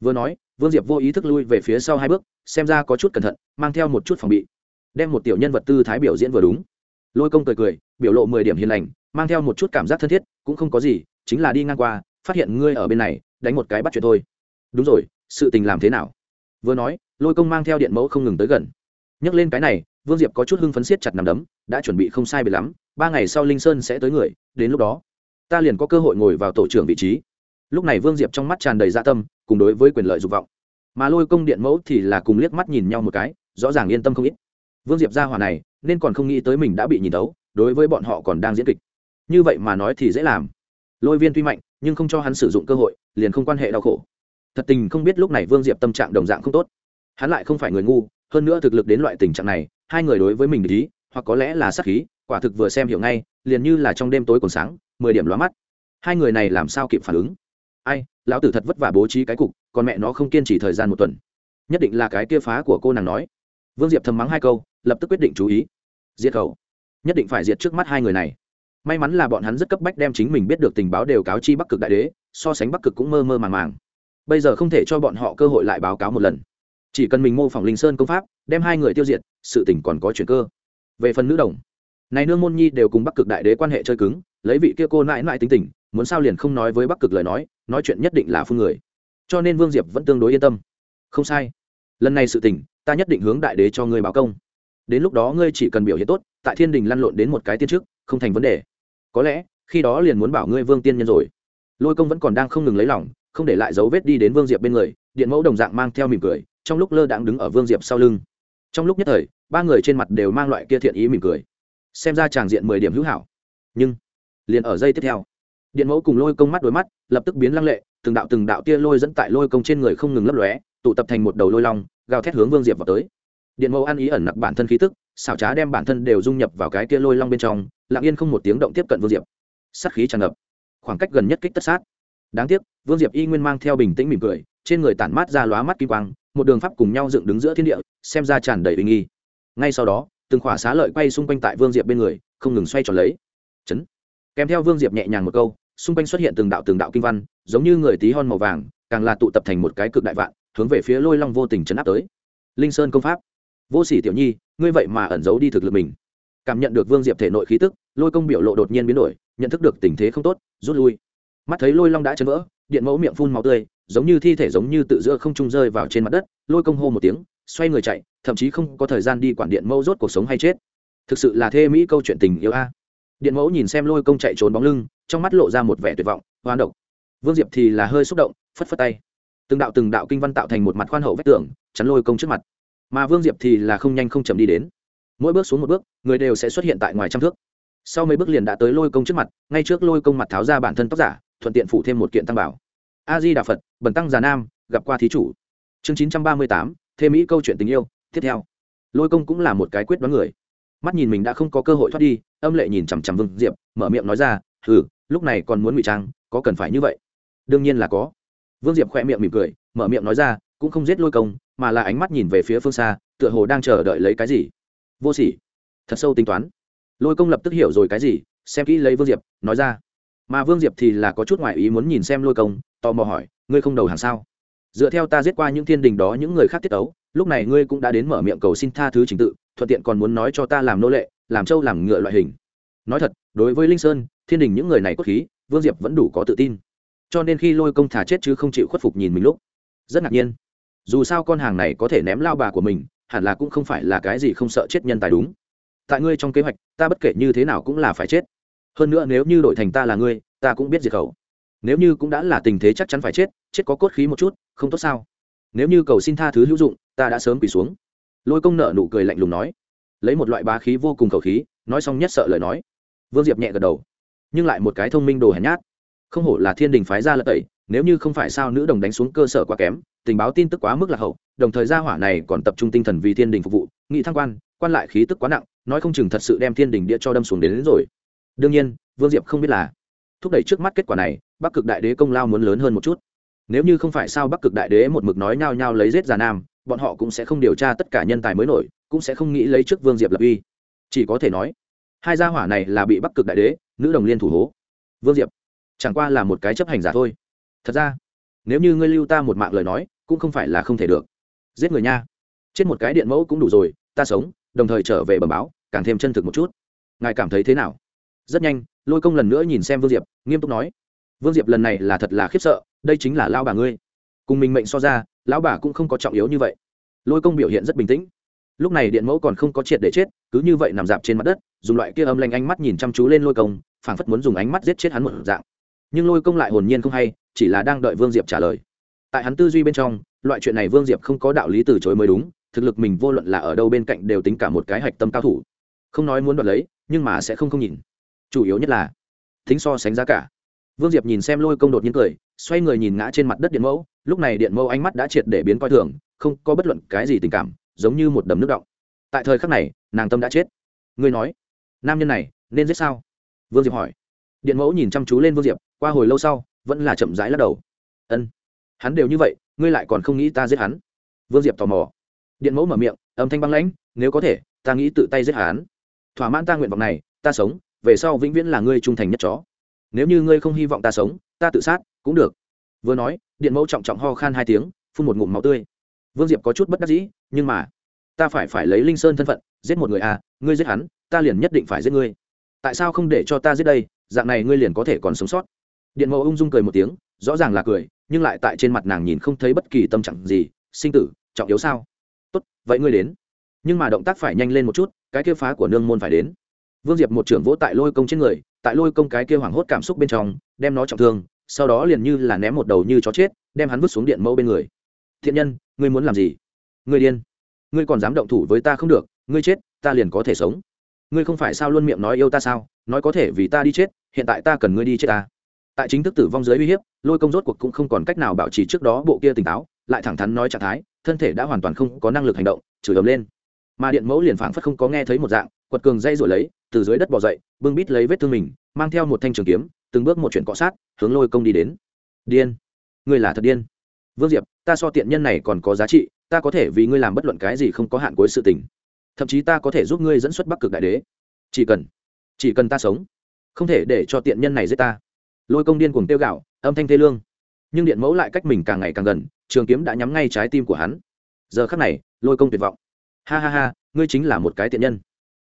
Vừa nói, vương diệp vô ý thức lui về phía sau hai bước, xem ra có chút cẩn thận, mang theo một chút phòng bị. Đem một tiểu nhân vật tư thái biểu diễn vừa đúng. Lôi công cười cười, biểu lộ mười điểm hiền lành, mang theo một chút cảm giác thân thiết, cũng không có gì, chính là đi ngang qua, phát hiện ngươi ở bên này, đánh một cái bắt chuyện thôi. Đúng rồi, sự tình làm thế nào? Vừa nói, lôi công mang theo điện mẫu không ngừng tới gần. Nhắc lên cái này, vương diệp có chút hưng phấn siết chặt nằm đấm, đã chuẩn bị không sai bị lắm, ba ngày sau linh sơn sẽ tới người, đến lúc đó, ta liền có cơ hội ngồi vào tổ trưởng vị trí lúc này vương diệp trong mắt tràn đầy dạ tâm, cùng đối với quyền lợi dục vọng. Mà lôi công điện mẫu thì là cùng liếc mắt nhìn nhau một cái, rõ ràng yên tâm không ít. Vương diệp ra hòa này, nên còn không nghĩ tới mình đã bị nhìn tấu đối với bọn họ còn đang diễn kịch. Như vậy mà nói thì dễ làm. Lôi viên tuy mạnh, nhưng không cho hắn sử dụng cơ hội, liền không quan hệ đau khổ. Thật tình không biết lúc này vương diệp tâm trạng đồng dạng không tốt. Hắn lại không phải người ngu, hơn nữa thực lực đến loại tình trạng này, hai người đối với mình ý, hoặc có lẽ là sắc khí, quả thực vừa xem hiểu ngay, liền như là trong đêm tối còn sáng, mười điểm lóa mắt. Hai người này làm sao kịp phản ứng? Ai, lão tử thật vất vả bố trí cái cục, còn mẹ nó không kiên trì thời gian một tuần. Nhất định là cái kia phá của cô nàng nói. Vương diệp thầm mắng hai câu, lập tức quyết định chú ý. Diệt khẩu. Nhất định phải diệt trước mắt hai người này. May mắn là bọn hắn rất cấp bách đem chính mình biết được tình báo đều cáo chi bắc cực đại đế, so sánh bắc cực cũng mơ mơ màng màng. Bây giờ không thể cho bọn họ cơ hội lại báo cáo một lần. Chỉ cần mình mô phỏng linh sơn công pháp, đem hai người tiêu diệt, sự tỉnh còn có chuyện cơ. Về phần nữ đồng, này nương môn nhi đều cùng bắc cực đại đế quan hệ chơi cứng, lấy vị kia cô mãi mãi tính tình, muốn sao liền không nói với bắc cực lời nói nói chuyện nhất định là phương người. Cho nên vương diệp vẫn tương đối yên tâm. Không sai. Lần này sự tình, ta nhất định hướng đại đế cho ngươi báo công. Đến lúc đó ngươi chỉ cần biểu hiện tốt, tại thiên đình lăn lộn đến một cái tiên trước, không thành vấn đề. Có lẽ, khi đó liền muốn bảo ngươi vương tiên nhân rồi. Lôi công vẫn còn đang không ngừng lấy lòng, không để lại dấu vết đi đến vương diệp bên người, điện mẫu đồng dạng mang theo mỉm cười, trong lúc lơ đãng đứng ở vương diệp sau lưng. Trong lúc nhất thời, ba người trên mặt đều mang loại kia thiện ý mỉm cười. Xem ra tràng diện mười điểm hữu hảo. Nhưng, liền ở giây tiếp theo điện mẫu cùng lôi công mắt đôi mắt, lập tức biến lăng lệ, từng đạo từng đạo tia lôi dẫn tại lôi công trên người không ngừng lấp lóe, tụ tập thành một đầu lôi long, gào thét hướng vương diệp vào tới. Điện mẫu ăn ý ẩn nặc bản thân khí tức, xảo trá đem bản thân đều dung nhập vào cái tia lôi long bên trong, lặng yên không một tiếng động tiếp cận vương diệp. Sát khí tràn ngập. Khoảng cách gần nhất kích tất sát. Đáng tiếc, vương diệp y nguyên mang theo bình tĩnh mỉm cười, trên người tản mát ra lóa mắt kim quang, một đường pháp cùng nhau dựng đứng giữa thiên địa, xem ra tràn đầy uy nghi. Ngay sau đó, từng khỏa xá lợi quay xung quanh tại vương diệp bên người, không ngừng xoay tròn lấy. Chấn. Kèm theo vương diệp nhẹ nhàng một câu xung quanh xuất hiện từng đạo từng đạo kinh văn, giống như người tí hon màu vàng, càng là tụ tập thành một cái cực đại vạn, hướng về phía lôi long vô tình chấn áp tới. Linh sơn công pháp. Vô sỉ tiểu nhi, ngươi vậy mà ẩn giấu đi thực lực mình. Cảm nhận được vương diệp thể nội khí tức, lôi công biểu lộ đột nhiên biến đổi, nhận thức được tình thế không tốt, rút lui. Mắt thấy lôi long đã chấn vỡ, điện mẫu miệng phun máu tươi, giống như thi thể giống như tự giữa không trung rơi vào trên mặt đất, lôi công hô một tiếng, xoay người chạy, thậm chí không có thời gian đi quản điện mẫu rốt cuộc sống hay chết. Thực sự là thê mỹ câu chuyện tình yêu a điện mẫu nhìn xem lôi công chạy trốn bóng lưng, trong mắt lộ ra một vẻ tuyệt vọng hoán độc. Vương diệp thì là hơi xúc động, phất phất tay. Từng đạo từng đạo kinh văn tạo thành một mặt khoan hậu vách tường, chắn lôi công trước mặt. Mà vương diệp thì là không nhanh không chậm đi đến. Mỗi bước xuống một bước, người đều sẽ xuất hiện tại ngoài trăm thước. Sau mấy bước liền đã tới lôi công trước mặt, ngay trước lôi công mặt tháo ra bản thân tóc giả, thuận tiện phụ thêm một kiện tăng bảo. A di đà phật, bần tăng già nam, gặp qua thí chủ. Chương chín trăm ba mươi tám, thêm mỹ câu chuyện tình yêu, tiếp theo. Lôi công cũng là một cái quyết đoán người mắt nhìn mình đã không có cơ hội thoát đi, âm lệ nhìn chằm chằm vương diệp, mở miệng nói ra ừ lúc này còn muốn ngụy trang, có cần phải như vậy? Đương nhiên là có. Vương diệp khỏe miệng mỉm cười, mở miệng nói ra, cũng không giết lôi công, mà là ánh mắt nhìn về phía phương xa, tựa hồ đang chờ đợi lấy cái gì? Vô sỉ. Thật sâu tính toán. Lôi công lập tức hiểu rồi cái gì, xem kỹ lấy vương diệp, nói ra, mà vương diệp thì là có chút ngoại ý muốn nhìn xem lôi công, tò mò hỏi, ngươi không đầu hàng sao? Dựa theo ta giết qua những thiên đình đó những người khác tiết ấu lúc này ngươi cũng đã đến mở miệng cầu xin tha thứ trình tự thuận tiện còn muốn nói cho ta làm nô lệ, làm trâu làm ngựa loại hình. Nói thật, đối với linh sơn, thiên đình những người này cốt khí, vương diệp vẫn đủ có tự tin. Cho nên khi lôi công thả chết chứ không chịu khuất phục nhìn mình lúc, rất ngạc nhiên. Dù sao con hàng này có thể ném lao bà của mình, hẳn là cũng không phải là cái gì không sợ chết nhân tài đúng. Tại ngươi trong kế hoạch, ta bất kể như thế nào cũng là phải chết. Hơn nữa nếu như đổi thành ta là ngươi, ta cũng biết diệt khẩu. Nếu như cũng đã là tình thế chắc chắn phải chết chết có cốt khí một chút, không tốt sao? Nếu như cầu xin tha thứ hữu dụng, ta đã sớm quỳ xuống lôi công nợ nụ cười lạnh lùng nói lấy một loại bá khí vô cùng khẩu khí nói xong nhất sợ lời nói. Vương diệp nhẹ gật đầu nhưng lại một cái thông minh đồ hèn nhát. Không hổ là thiên đình phái ra lật tẩy nếu như không phải sao nữ đồng đánh xuống cơ sở quá kém tình báo tin tức quá mức là hậu đồng thời gia hỏa này còn tập trung tinh thần vì thiên đình phục vụ nghị thăng quan quan lại khí tức quá nặng nói không chừng thật sự đem thiên đình địa cho đâm xuống đến, đến rồi. Đương nhiên vương diệp không biết là thúc đẩy trước mắt kết quả này bắc cực đại đế công lao muốn lớn hơn một chút. Nếu như không phải sao bắc cực đại đế một mực nói nhao nhao lấy giết già nam bọn họ cũng sẽ không điều tra tất cả nhân tài mới nổi, cũng sẽ không nghĩ lấy trước vương diệp lập uy. Chỉ có thể nói, hai gia hỏa này là bị bắc cực đại đế, nữ đồng liên thủ hố. Vương diệp, chẳng qua là một cái chấp hành giả thôi. Thật ra, nếu như ngươi lưu ta một mạng lời nói, cũng không phải là không thể được. Giết người nha. Chết một cái điện mẫu cũng đủ rồi, ta sống, đồng thời trở về bẩm báo, càng thêm chân thực một chút. Ngài cảm thấy thế nào? Rất nhanh, lôi công lần nữa nhìn xem vương diệp, nghiêm túc nói. Vương diệp lần này là thật là khiếp sợ, đây chính là lao bà ngươi. Cùng mình mệnh so ra lão bà cũng không có trọng yếu như vậy. Lôi công biểu hiện rất bình tĩnh. Lúc này điện mẫu còn không có triệt để chết, cứ như vậy nằm dạp trên mặt đất, dùng loại kia âm lanh ánh mắt nhìn chăm chú lên lôi công, phảng phất muốn dùng ánh mắt giết chết hắn một dạng. Nhưng lôi công lại hồn nhiên không hay, chỉ là đang đợi vương diệp trả lời. Tại hắn tư duy bên trong, loại chuyện này vương diệp không có đạo lý từ chối mới đúng, thực lực mình vô luận là ở đâu bên cạnh đều tính cả một cái hạch tâm cao thủ. Không nói muốn đoạt lấy, nhưng mà sẽ không không nhìn. Chủ yếu nhất là, thính so sánh giá cả vương diệp nhìn xem lôi công đột nhiên cười, xoay người nhìn ngã trên mặt đất điện mẫu, lúc này điện mẫu ánh mắt đã triệt để biến coi thường, không có bất luận cái gì tình cảm, giống như một đầm nước động. Tại thời khắc này, nàng tâm đã chết. Ngươi nói, nam nhân này nên giết sao? Vương diệp hỏi. Điện mẫu nhìn chăm chú lên vương diệp, qua hồi lâu sau, vẫn là chậm rãi lắc đầu. Ân, hắn đều như vậy, ngươi lại còn không nghĩ ta giết hắn? Vương diệp tò mò. Điện mẫu mở miệng, âm thanh băng lãnh, nếu có thể, ta nghĩ tự tay giết hắn. Thỏa mãn ta nguyện vọng này, ta sống, về sau vĩnh viễn là ngươi trung thành nhất chó nếu như ngươi không hy vọng ta sống, ta tự sát, cũng được. Vừa nói, điện mẫu trọng trọng ho khan hai tiếng, phun một ngụm máu tươi. Vương diệp có chút bất đắc dĩ, nhưng mà, ta phải phải lấy linh sơn thân phận, giết một người à ngươi giết hắn, ta liền nhất định phải giết ngươi. Tại sao không để cho ta giết đây, dạng này ngươi liền có thể còn sống sót. Điện mẫu ung dung cười một tiếng, rõ ràng là cười, nhưng lại tại trên mặt nàng nhìn không thấy bất kỳ tâm trạng gì. Sinh tử, trọng yếu sao? Tốt, vậy ngươi đến. Nhưng mà động tác phải nhanh lên một chút, cái kia phá của nương môn phải đến. Vương diệp một trưởng vỗ tại lôi công trên người tại lôi công cái kia hoảng hốt cảm xúc bên trong, đem nó trọng thương, sau đó liền như là ném một đầu như chó chết, đem hắn vứt xuống điện mẫu bên người. Thiện nhân, ngươi muốn làm gì? Ngươi điên. Ngươi còn dám động thủ với ta không được, ngươi chết, ta liền có thể sống. Ngươi không phải sao luôn miệng nói yêu ta sao, nói có thể vì ta đi chết, hiện tại ta cần ngươi đi chết ta. Tại chính thức tử vong dưới uy hiếp, lôi công rốt cuộc cũng không còn cách nào bảo trì trước đó bộ kia tỉnh táo, lại thẳng thắn nói trạng thái, thân thể đã hoàn toàn không có năng lực hành động, chửi ấm lên. Mà điện mẫu liền phảng phất không có nghe thấy một dạng, quật cường dây rồi lấy từ dưới đất bỏ dậy, bưng bít lấy vết thương mình, mang theo một thanh trường kiếm, từng bước một chuyện cọ sát, hướng lôi công đi đến. Điên! Ngươi là thật điên! Vương diệp, ta so tiện nhân này còn có giá trị, ta có thể vì ngươi làm bất luận cái gì không có hạn cuối sự tình. Thậm chí ta có thể giúp ngươi dẫn xuất bắc cực đại đế. Chỉ cần chỉ cần ta sống, không thể để cho tiện nhân này giết ta. Lôi công điên cuồng tiêu gạo, âm thanh thê lương. Nhưng điện mẫu lại cách mình càng ngày càng gần, trường kiếm đã nhắm ngay trái tim của hắn. Giờ khắc này, lôi công tuyệt vọng. Ha ha ha, ngươi chính là một cái tiện nhân.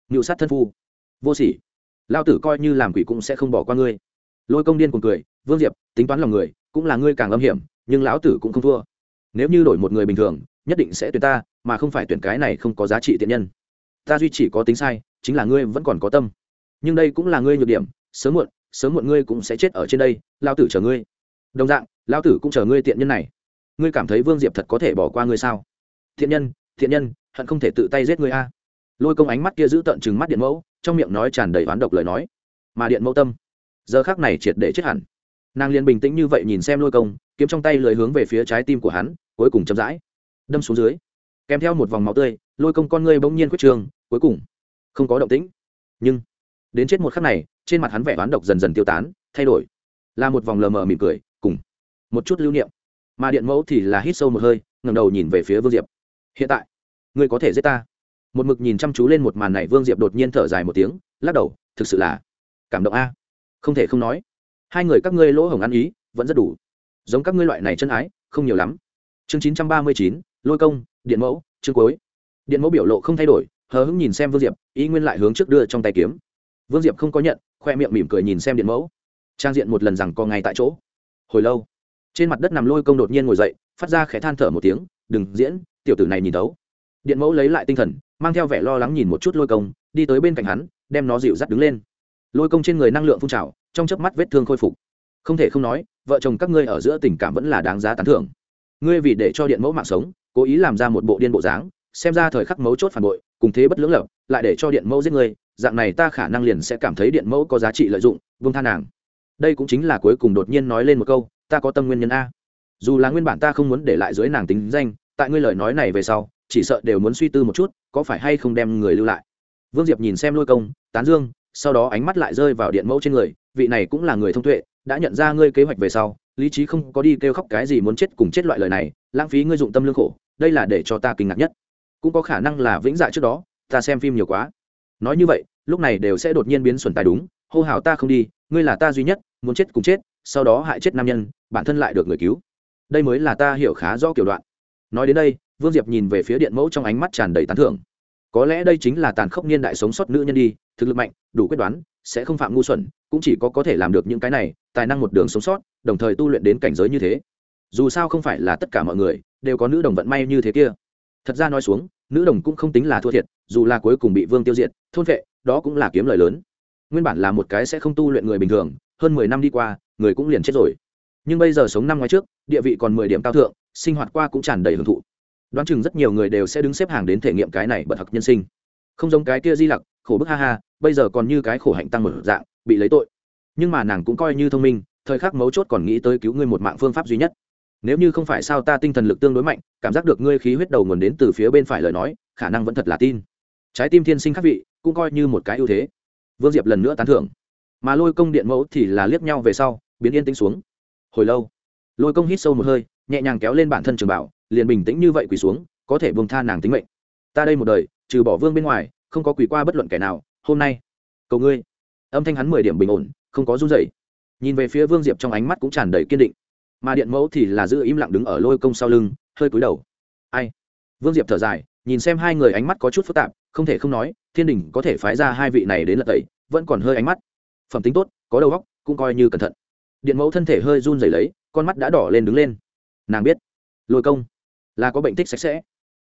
Ngự sát thân phu vô sỉ. Lao tử coi như làm quỷ cũng sẽ không bỏ qua ngươi. Lôi công điên cùng cười, vương diệp, tính toán lòng người, cũng là ngươi càng âm hiểm, nhưng lão tử cũng không thua. Nếu như đổi một người bình thường, nhất định sẽ tuyển ta, mà không phải tuyển cái này không có giá trị tiện nhân. Ta duy chỉ có tính sai, chính là ngươi vẫn còn có tâm. Nhưng đây cũng là ngươi nhược điểm, sớm muộn sớm muộn ngươi cũng sẽ chết ở trên đây lao tử chờ ngươi. Đồng dạng lao tử cũng chờ ngươi tiện nhân này. Ngươi cảm thấy vương diệp thật có thể bỏ qua ngươi sao? Thiện nhân thiện nhân, hận không thể tự tay giết ngươi a. Lôi công ánh mắt kia giữ tận chừng mắt điện mẫu trong miệng nói tràn đầy oán độc lời nói. Mà điện mẫu tâm, giờ khác này triệt để chết hẳn. Nàng liền bình tĩnh như vậy nhìn xem lôi công, kiếm trong tay lời hướng về phía trái tim của hắn, cuối cùng chậm rãi đâm xuống dưới. Kèm theo một vòng máu tươi, lôi công con ngươi bỗng nhiên quyết trường cuối cùng không có động tĩnh. Nhưng, đến chết một khắc này, trên mặt hắn vẻ oán độc dần dần tiêu tán, thay đổi. Là một vòng lờ mờ mỉm cười, cùng một chút lưu niệm. Mà điện mẫu thì là hít sâu một hơi ngầm đầu nhìn về phía vương diệp. Hiện tại, ngươi có thể giết ta một mực nhìn chăm chú lên một màn này, vương diệp đột nhiên thở dài một tiếng, lắc đầu, thực sự là cảm động a. Không thể không nói, hai người các ngươi lỗ hổng ăn ý, vẫn rất đủ. Giống các ngươi loại này chân ái, không nhiều lắm. Chương chín trăm ba mươi chín, lôi công, điện mẫu, chương cuối. Điện mẫu biểu lộ không thay đổi, hờ hững nhìn xem vương diệp, ý nguyên lại hướng trước đưa trong tay kiếm. Vương diệp không có nhận, khoe miệng mỉm cười nhìn xem điện mẫu. Trang diện một lần rằng co ngay tại chỗ. Hồi lâu, trên mặt đất nằm lôi công đột nhiên ngồi dậy, phát ra khẽ than thở một tiếng, đừng diễn, tiểu tử này nhìn tấu. Điện mẫu lấy lại tinh thần mang theo vẻ lo lắng nhìn một chút lôi công, đi tới bên cạnh hắn, đem nó dịu dắt đứng lên. Lôi công trên người năng lượng phun trào, trong chớp mắt vết thương khôi phục. Không thể không nói, vợ chồng các ngươi ở giữa tình cảm vẫn là đáng giá tán thưởng. Ngươi vì để cho điện mẫu mạng sống, cố ý làm ra một bộ điên bộ dáng, xem ra thời khắc mấu chốt phản bội, cùng thế bất lưỡng lập lại để cho điện mẫu giết ngươi, dạng này ta khả năng liền sẽ cảm thấy điện mẫu có giá trị lợi dụng, vương tha nàng. Đây cũng chính là cuối cùng đột nhiên nói lên một câu, ta có tâm nguyên nhân a. Dù là nguyên bản ta không muốn để lại dưới nàng tính danh, tại ngươi lời nói này về sau chỉ sợ đều muốn suy tư một chút, có phải hay không đem người lưu lại. Vương diệp nhìn xem lôi công, tán dương, sau đó ánh mắt lại rơi vào điện mẫu trên người, vị này cũng là người thông tuệ, đã nhận ra ngươi kế hoạch về sau, lý trí không có đi kêu khóc cái gì muốn chết cùng chết loại lời này, lãng phí ngươi dụng tâm lương khổ, đây là để cho ta kinh ngạc nhất. Cũng có khả năng là vĩnh dạ trước đó, ta xem phim nhiều quá. Nói như vậy, lúc này đều sẽ đột nhiên biến xuẩn tài đúng, hô hào ta không đi, ngươi là ta duy nhất, muốn chết cùng chết, sau đó hại chết nam nhân, bản thân lại được người cứu. Đây mới là ta hiểu khá rõ kiểu đoạn. Nói đến đây vương diệp nhìn về phía điện mẫu trong ánh mắt tràn đầy tán thưởng. Có lẽ đây chính là tàn khốc niên đại sống sót nữ nhân đi, thực lực mạnh, đủ quyết đoán, sẽ không phạm ngu xuẩn, cũng chỉ có có thể làm được những cái này, tài năng một đường sống sót, đồng thời tu luyện đến cảnh giới như thế. Dù sao không phải là tất cả mọi người đều có nữ đồng vận may như thế kia. Thật ra nói xuống, nữ đồng cũng không tính là thua thiệt, dù là cuối cùng bị vương tiêu diệt, thôn vệ, đó cũng là kiếm lời lớn. Nguyên bản là một cái sẽ không tu luyện người bình thường, hơn mười năm đi qua, người cũng liền chết rồi. Nhưng bây giờ sống năm ngoái trước, địa vị còn mười điểm cao thượng, sinh hoạt qua cũng tràn đầy hưởng thụ đoán chừng rất nhiều người đều sẽ đứng xếp hàng đến thể nghiệm cái này bật học nhân sinh. Không giống cái kia di lặc, khổ bức ha ha, bây giờ còn như cái khổ hạnh tăng mở dạng, bị lấy tội. Nhưng mà nàng cũng coi như thông minh, thời khắc mấu chốt còn nghĩ tới cứu ngươi một mạng phương pháp duy nhất. Nếu như không phải sao ta tinh thần lực tương đối mạnh, cảm giác được ngươi khí huyết đầu nguồn đến từ phía bên phải lời nói, khả năng vẫn thật là tin. Trái tim thiên sinh khắc vị, cũng coi như một cái ưu thế. Vương diệp lần nữa tán thưởng. Mà lôi công điện mẫu thì là liếc nhau về sau, biến yên tĩnh xuống. Hồi lâu, lôi công hít sâu một hơi nhẹ nhàng kéo lên bản thân trường bảo, liền bình tĩnh như vậy quỳ xuống, có thể buông tha nàng tính mệnh. Ta đây một đời, trừ bỏ vương bên ngoài, không có quỳ qua bất luận kẻ nào, hôm nay, cầu ngươi. Âm thanh hắn mười điểm bình ổn, không có run rẩy. Nhìn về phía vương diệp trong ánh mắt cũng tràn đầy kiên định. Mà điện mẫu thì là giữ im lặng đứng ở lôi công sau lưng, hơi cúi đầu. Ai? Vương diệp thở dài, nhìn xem hai người ánh mắt có chút phức tạp, không thể không nói, thiên đình có thể phái ra hai vị này đến lật tẩy, vẫn còn hơi ánh mắt. Phẩm tính tốt, có đầu óc, cũng coi như cẩn thận. Điện mẫu thân thể hơi run rẩy lấy, con mắt đã đỏ lên đứng lên nàng biết. Lôi công, là có bệnh tích sạch sẽ.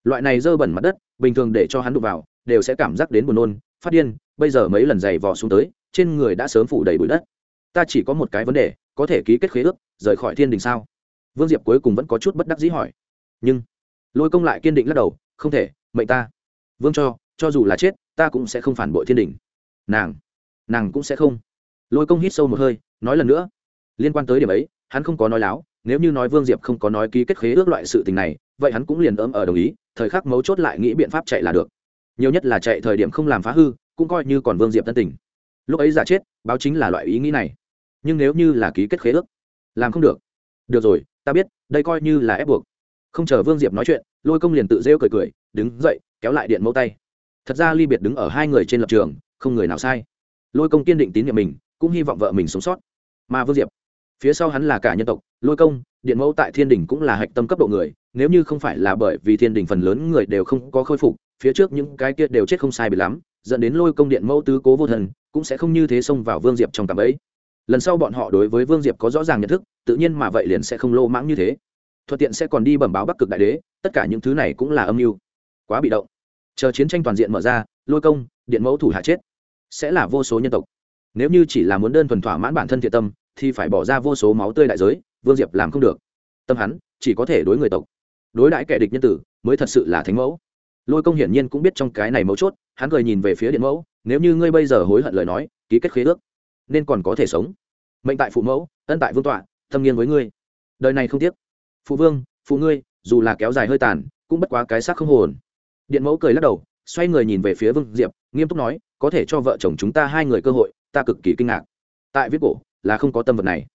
Loại này dơ bẩn mặt đất, bình thường để cho hắn đụng vào, đều sẽ cảm giác đến buồn nôn, phát điên. Bây giờ mấy lần giày vò xuống tới, trên người đã sớm phủ đầy bụi đất. Ta chỉ có một cái vấn đề, có thể ký kết khế ước, rời khỏi thiên đình sao? Vương diệp cuối cùng vẫn có chút bất đắc dĩ hỏi. Nhưng, lôi công lại kiên định lắc đầu, không thể, mệnh ta. Vương cho cho dù là chết, ta cũng sẽ không phản bội thiên đình. Nàng nàng cũng sẽ không. Lôi công hít sâu một hơi, nói lần nữa. Liên quan tới điểm ấy, hắn không có nói láo nếu như nói vương diệp không có nói ký kết khế ước loại sự tình này, vậy hắn cũng liền ấm ở đồng ý, thời khắc mấu chốt lại nghĩ biện pháp chạy là được. Nhiều nhất là chạy thời điểm không làm phá hư, cũng coi như còn vương diệp thân tình. Lúc ấy giả chết, báo chính là loại ý nghĩ này. Nhưng nếu như là ký kết khế ước, làm không được. Được rồi, ta biết, đây coi như là ép buộc. Không chờ vương diệp nói chuyện, lôi công liền tự rêu cười cười, đứng dậy, kéo lại điện mẫu tay. Thật ra ly biệt đứng ở hai người trên lập trường, không người nào sai. Lôi công kiên định tín nhiệm mình, cũng hy vọng vợ mình sống sót. Mà vương diệp phía sau hắn là cả nhân tộc, lôi công, điện mẫu tại thiên đình cũng là hạch tâm cấp độ người, nếu như không phải là bởi vì thiên đình phần lớn người đều không có khôi phục, phía trước những cái kia đều chết không sai bị lắm, dẫn đến lôi công điện mẫu tứ cố vô thần, cũng sẽ không như thế xông vào vương diệp trong cảm ấy lần sau bọn họ đối với vương diệp có rõ ràng nhận thức, tự nhiên mà vậy liền sẽ không lô mãng như thế. Thuận tiện sẽ còn đi bẩm báo bắc cực đại đế, tất cả những thứ này cũng là âm mưu. Quá bị động. Chờ chiến tranh toàn diện mở ra, lôi công, điện mẫu thủ hạ chết. Sẽ là vô số nhân tộc. Nếu như chỉ là muốn đơn thuần thỏa mãn bản thân thiện tâm thì phải bỏ ra vô số máu tươi đại giới, vương diệp làm không được. Tâm hắn, chỉ có thể đối người tộc. Đối đãi kẻ địch nhân tử, mới thật sự là thánh mẫu. Lôi công hiển nhiên cũng biết trong cái này mấu chốt, hắn cười nhìn về phía điện mẫu, nếu như ngươi bây giờ hối hận lời nói, ký kết khế ước, nên còn có thể sống. Mệnh tại phụ mẫu, ân tại vương tọa, thâm nghiêng với ngươi. Đời này không tiếc. Phụ vương, phụ ngươi, dù là kéo dài hơi tàn, cũng bất quá cái xác không hồn. Điện mẫu cười lắc đầu, xoay người nhìn về phía vương diệp, nghiêm túc nói, có thể cho vợ chồng chúng ta hai người cơ hội, ta cực kỳ kinh ngạc. Tại viết cổ là không có tâm vật này.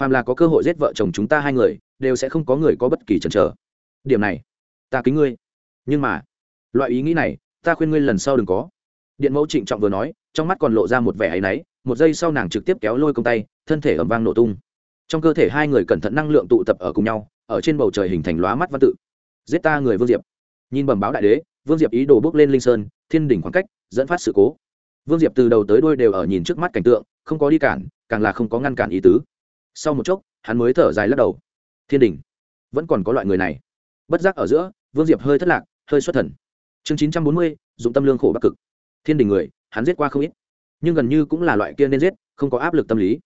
Phàm là có cơ hội giết vợ chồng chúng ta hai người, đều sẽ không có người có bất kỳ chần chờ. Điểm này, ta kính ngươi. Nhưng mà, loại ý nghĩ này, ta khuyên ngươi lần sau đừng có. Điện mẫu trịnh trọng vừa nói, trong mắt còn lộ ra một vẻ áy náy, một giây sau nàng trực tiếp kéo lôi công tay, thân thể ẩm vang nổ tung. Trong cơ thể hai người cẩn thận năng lượng tụ tập ở cùng nhau, ở trên bầu trời hình thành lóa mắt văn tự. Giết ta người vương diệp. Nhìn bẩm báo đại đế, vương diệp ý đồ bước lên linh sơn, thiên đỉnh khoảng cách, dẫn phát sự cố. Vương diệp từ đầu tới đuôi đều ở nhìn trước mắt cảnh tượng, không có đi cản càng là không có ngăn cản ý tứ. Sau một chốc, hắn mới thở dài lắc đầu. Thiên đình, vẫn còn có loại người này. Bất giác ở giữa, vương diệp hơi thất lạc, hơi xuất thần. Chương chín trăm bốn mươi, dụng tâm lương khổ bắc cực. Thiên đình người, hắn giết qua không ít. Nhưng gần như cũng là loại kia nên giết, không có áp lực tâm lý.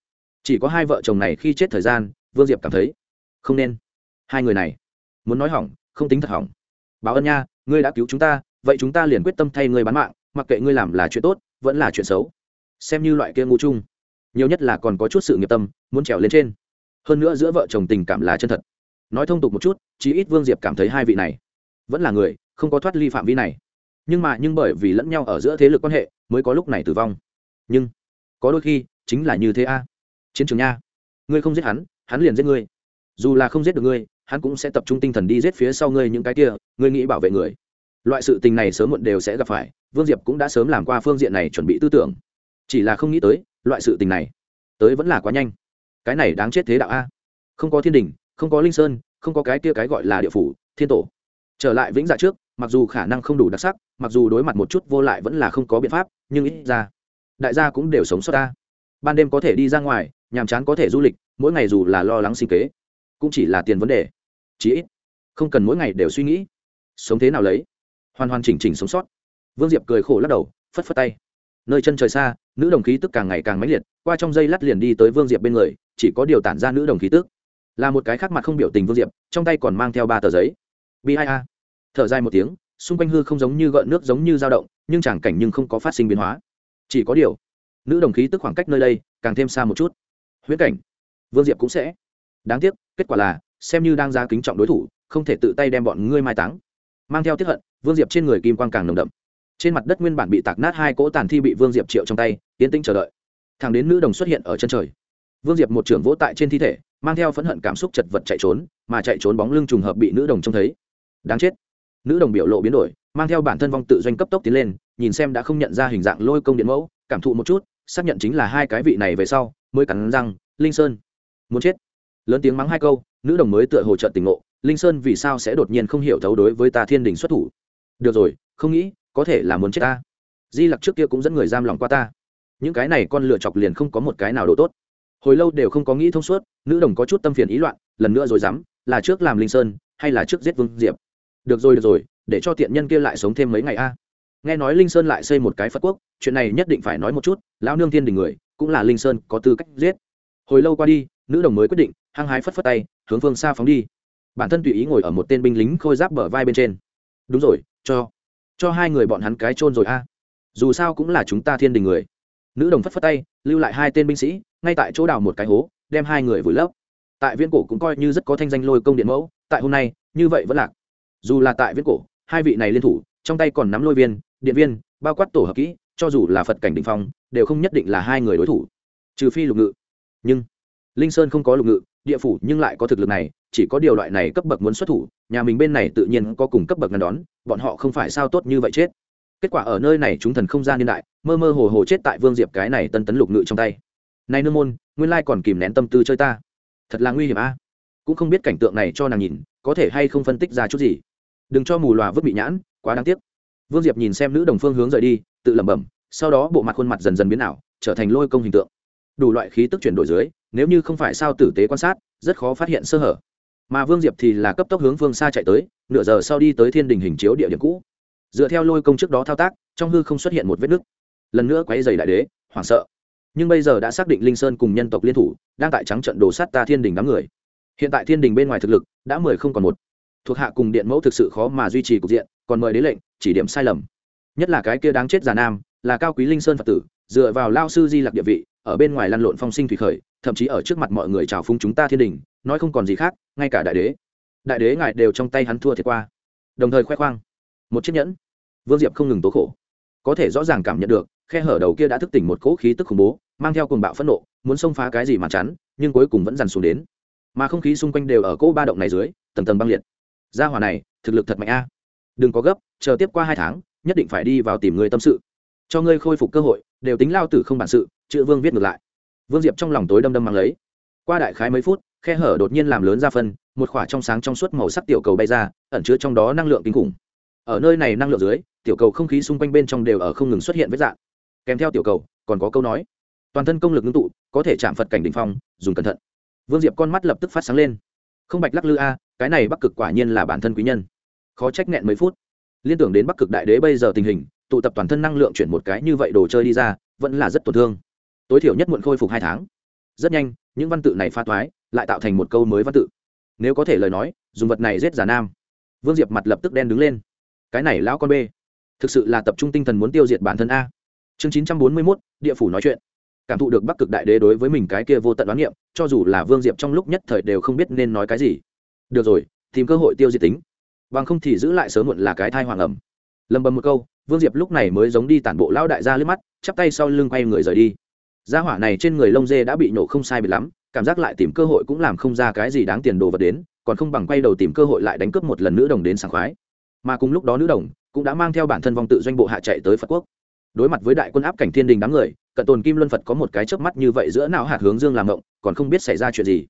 Chỉ có hai vợ chồng này khi chết thời gian, vương diệp cảm thấy, không nên. Hai người này, muốn nói hỏng, không tính thật hỏng. Báo ân nha, ngươi đã cứu chúng ta, vậy chúng ta liền quyết tâm thay ngươi bán mạng, mặc kệ ngươi làm là chuyện tốt, vẫn là chuyện xấu. Xem như loại kia ngu chung nhiều nhất là còn có chút sự nghiệp tâm, muốn trèo lên trên. Hơn nữa giữa vợ chồng tình cảm là chân thật. Nói thông tục một chút, chí ít vương diệp cảm thấy hai vị này vẫn là người, không có thoát ly phạm vi này. Nhưng mà, nhưng bởi vì lẫn nhau ở giữa thế lực quan hệ, mới có lúc này tử vong. Nhưng, có đôi khi, chính là như thế a. Chiến trường nha. Ngươi không giết hắn hắn liền giết ngươi. Dù là không giết được ngươi, hắn cũng sẽ tập trung tinh thần đi giết phía sau ngươi những cái kia, ngươi nghĩ bảo vệ người. Loại sự tình này sớm muộn đều sẽ gặp phải, vương diệp cũng đã sớm làm qua phương diện này chuẩn bị tư tưởng. Chỉ là không nghĩ tới loại sự tình này tới vẫn là quá nhanh. Cái này đáng chết thế đạo a. Không có thiên đình, không có linh sơn, không có cái kia cái gọi là địa phủ, thiên tổ. Trở lại vĩnh dạ trước, mặc dù khả năng không đủ đặc sắc, mặc dù đối mặt một chút vô lại vẫn là không có biện pháp, nhưng ít ra, đại gia cũng đều sống sót ta ban đêm có thể đi ra ngoài, nhàm chán có thể du lịch, mỗi ngày dù là lo lắng sinh kế, cũng chỉ là tiền vấn đề. Chí ít, không cần mỗi ngày đều suy nghĩ, sống thế nào lấy. Hoàn hoàn chỉnh chỉnh sống sót. Vương diệp cười khổ lắc đầu, phất phất tay. Nơi chân trời xa nữ đồng khí tức càng ngày càng mãnh liệt, qua trong dây lát liền đi tới vương diệp bên người, chỉ có điều tản ra nữ đồng khí tức. Là một cái khác mặt không biểu tình vương diệp, trong tay còn mang theo ba tờ giấy. Bi a. Thở dài một tiếng, xung quanh hư không giống như gợn nước giống như dao động, nhưng chẳng cảnh nhưng không có phát sinh biến hóa. Chỉ có điều, nữ đồng khí tức khoảng cách nơi đây càng thêm xa một chút. Huyễn cảnh. Vương diệp cũng sẽ. Đáng tiếc, kết quả là, xem như đang ra kính trọng đối thủ, không thể tự tay đem bọn ngươi mai táng. Mang theo tiếp hận, vương diệp trên người kim quang càng nồng đậm trên mặt đất nguyên bản bị tạc nát hai cỗ tàn thi bị vương diệp triệu trong tay tiến tĩnh chờ đợi. Thằng đến nữ đồng xuất hiện ở chân trời. Vương diệp một trưởng vỗ tại trên thi thể, mang theo phẫn hận cảm xúc chật vật chạy trốn, mà chạy trốn bóng lưng trùng hợp bị nữ đồng trông thấy. Đáng chết. Nữ đồng biểu lộ biến đổi, mang theo bản thân vong tự doanh cấp tốc tiến lên, nhìn xem đã không nhận ra hình dạng lôi công điện mẫu, cảm thụ một chút, xác nhận chính là hai cái vị này về sau, mới cắn răng, linh sơn, muốn chết? Lớn tiếng mắng hai câu, nữ đồng mới tựa hồ trợ tình ngộ, linh sơn vì sao sẽ đột nhiên không hiểu thấu đối với ta thiên đình xuất thủ? Được rồi, không nghĩ có thể là muốn chết ta. Di lặc trước kia cũng dẫn người giam lòng qua ta. Những cái này con lựa chọc liền không có một cái nào đồ tốt. Hồi lâu đều không có nghĩ thông suốt, nữ đồng có chút tâm phiền ý loạn, lần nữa rồi dám, là trước làm linh sơn, hay là trước giết vương diệp? Được rồi được rồi, để cho tiện nhân kia lại sống thêm mấy ngày a. À. Nghe nói linh sơn lại xây một cái phật quốc, chuyện này nhất định phải nói một chút, lão nương thiên đình người, cũng là linh sơn, có tư cách giết. Hồi lâu qua đi, nữ đồng mới quyết định, hăng hái phất phất tay, hướng phương xa phóng đi. Bản thân tùy ý ngồi ở một tên binh lính khôi giáp bờ vai bên trên. Đúng rồi, cho cho hai người bọn hắn cái chôn rồi a. À. Dù sao cũng là chúng ta thiên đình người. Nữ đồng phất phất tay, lưu lại hai tên binh sĩ, ngay tại chỗ đào một cái hố, đem hai người vùi lấp. Tại viễn cổ cũng coi như rất có thanh danh lôi công điện mẫu, tại hôm nay, như vậy vẫn lạc. Dù là tại viễn cổ, hai vị này liên thủ, trong tay còn nắm lôi viên, điện viên, bao quát tổ hợp kỹ, cho dù là phật cảnh đỉnh phong, đều không nhất định là hai người đối thủ. Trừ phi lục ngự. Nhưng, linh sơn không có lục ngự, địa phủ nhưng lại có thực lực này, chỉ có điều loại này cấp bậc muốn xuất thủ nhà mình bên này tự nhiên có cùng cấp bậc ngăn đón, bọn họ không phải sao tốt như vậy chết. Kết quả ở nơi này chúng thần không gian niên đại, mơ mơ hồ hồ chết tại vương diệp cái này tân tấn lục ngự trong tay. Nay nương môn, nguyên lai còn kìm nén tâm tư chơi ta. Thật là nguy hiểm a. Cũng không biết cảnh tượng này cho nàng nhìn, có thể hay không phân tích ra chút gì. Đừng cho mù loà vứt bị nhãn, quá đáng tiếc. Vương diệp nhìn xem nữ đồng phương hướng rời đi, tự lẩm bẩm, sau đó bộ mặt khuôn mặt dần dần biến ảo, trở thành lôi công hình tượng. Đủ loại khí tức chuyển đổi dưới, nếu như không phải sao tử tế quan sát, rất khó phát hiện sơ hở mà vương diệp thì là cấp tốc hướng phương xa chạy tới, nửa giờ sau đi tới thiên đình hình chiếu địa điểm cũ. Dựa theo lôi công trước đó thao tác, trong hư không xuất hiện một vết nứt. Lần nữa quay dày đại đế, hoảng sợ. Nhưng bây giờ đã xác định linh sơn cùng nhân tộc liên thủ, đang tại trắng trận đồ sát ta thiên đình đám người. Hiện tại thiên đình bên ngoài thực lực đã mười không còn một. Thuộc hạ cùng điện mẫu thực sự khó mà duy trì cục diện, còn mời đế lệnh, chỉ điểm sai lầm. Nhất là cái kia đáng chết già nam, là cao quý linh sơn phật tử, dựa vào lao sư di lặc địa vị, ở bên ngoài lăn lộn phong sinh thủy khởi thậm chí ở trước mặt mọi người chào phúng chúng ta thiên đình, nói không còn gì khác, ngay cả đại đế. Đại đế ngài đều trong tay hắn thua thiệt qua. Đồng thời khoe khoang, một chiếc nhẫn. Vương diệp không ngừng tố khổ. Có thể rõ ràng cảm nhận được, khe hở đầu kia đã thức tỉnh một cỗ khí tức khủng bố, mang theo cuồng bạo phẫn nộ, muốn xông phá cái gì mà chắn, nhưng cuối cùng vẫn dằn xuống đến. Mà không khí xung quanh đều ở cỗ ba động này dưới, tầng tầng băng liệt. Gia hỏa này, thực lực thật mạnh a. Đừng có gấp, chờ tiếp qua hai tháng, nhất định phải đi vào tìm người tâm sự. Cho ngươi khôi phục cơ hội, đều tính lao tử không bản sự, chữ vương viết ngược lại vương diệp trong lòng tối đâm đâm mang lấy. Qua đại khái mấy phút, khe hở đột nhiên làm lớn ra phân, một khỏa trong sáng trong suốt màu sắc tiểu cầu bay ra, ẩn chứa trong đó năng lượng kinh khủng. Ở nơi này năng lượng dưới, tiểu cầu không khí xung quanh bên trong đều ở không ngừng xuất hiện với dạng. Kèm theo tiểu cầu, còn có câu nói, toàn thân công lực ngưng tụ, có thể chạm phật cảnh đ ỉ n h phong, dùng cẩn thận. Vương diệp con mắt lập tức phát sáng lên. Không bạch lắc lư a, cái này bắc cực quả nhiên là bản thân quý nhân. Khó trách nghẹn mấy phút. Liên tưởng đến bắc cực đại đế bây giờ tình hình, tụ tập toàn thân năng lượng chuyển một cái như vậy đồ chơi đi ra, vẫn là rất tổn thương tối thiểu nhất muộn khôi phục hai tháng. Rất nhanh, những văn tự này pha toái, lại tạo thành một câu mới văn tự. Nếu có thể lời nói, dùng vật này giết giả nam. Vương diệp mặt lập tức đen đứng lên. Cái này lão con b thực sự là tập trung tinh thần muốn tiêu diệt bản thân a. Chương chín trăm bốn mươi mốt, địa phủ nói chuyện. Cảm thụ được bắc cực đại đế đối với mình cái kia vô tận đoán niệm, cho dù là vương diệp trong lúc nhất thời đều không biết nên nói cái gì. Được rồi, tìm cơ hội tiêu diệt tính. Bằng không thì giữ lại sớm muộn là cái thai hoàng ẩm. Lầm bầm một câu, vương diệp lúc này mới giống đi tản bộ lão đại gia lướt mắt, chắp tay sau lưng quay người rời đi gia hỏa này trên người lông dê đã bị nổ không sai biệt lắm, cảm giác lại tìm cơ hội cũng làm không ra cái gì đáng tiền đồ vật đến, còn không bằng quay đầu tìm cơ hội lại đánh cướp một lần nữ đồng đến sảng khoái. Mà cùng lúc đó nữ đồng cũng đã mang theo bản thân vong tự doanh bộ hạ chạy tới phật quốc. Đối mặt với đại quân áp cảnh thiên đình đám người, cận tồn kim luân phật có một cái chớp mắt như vậy giữa não hạt hướng dương làm ngộng, còn không biết xảy ra chuyện gì.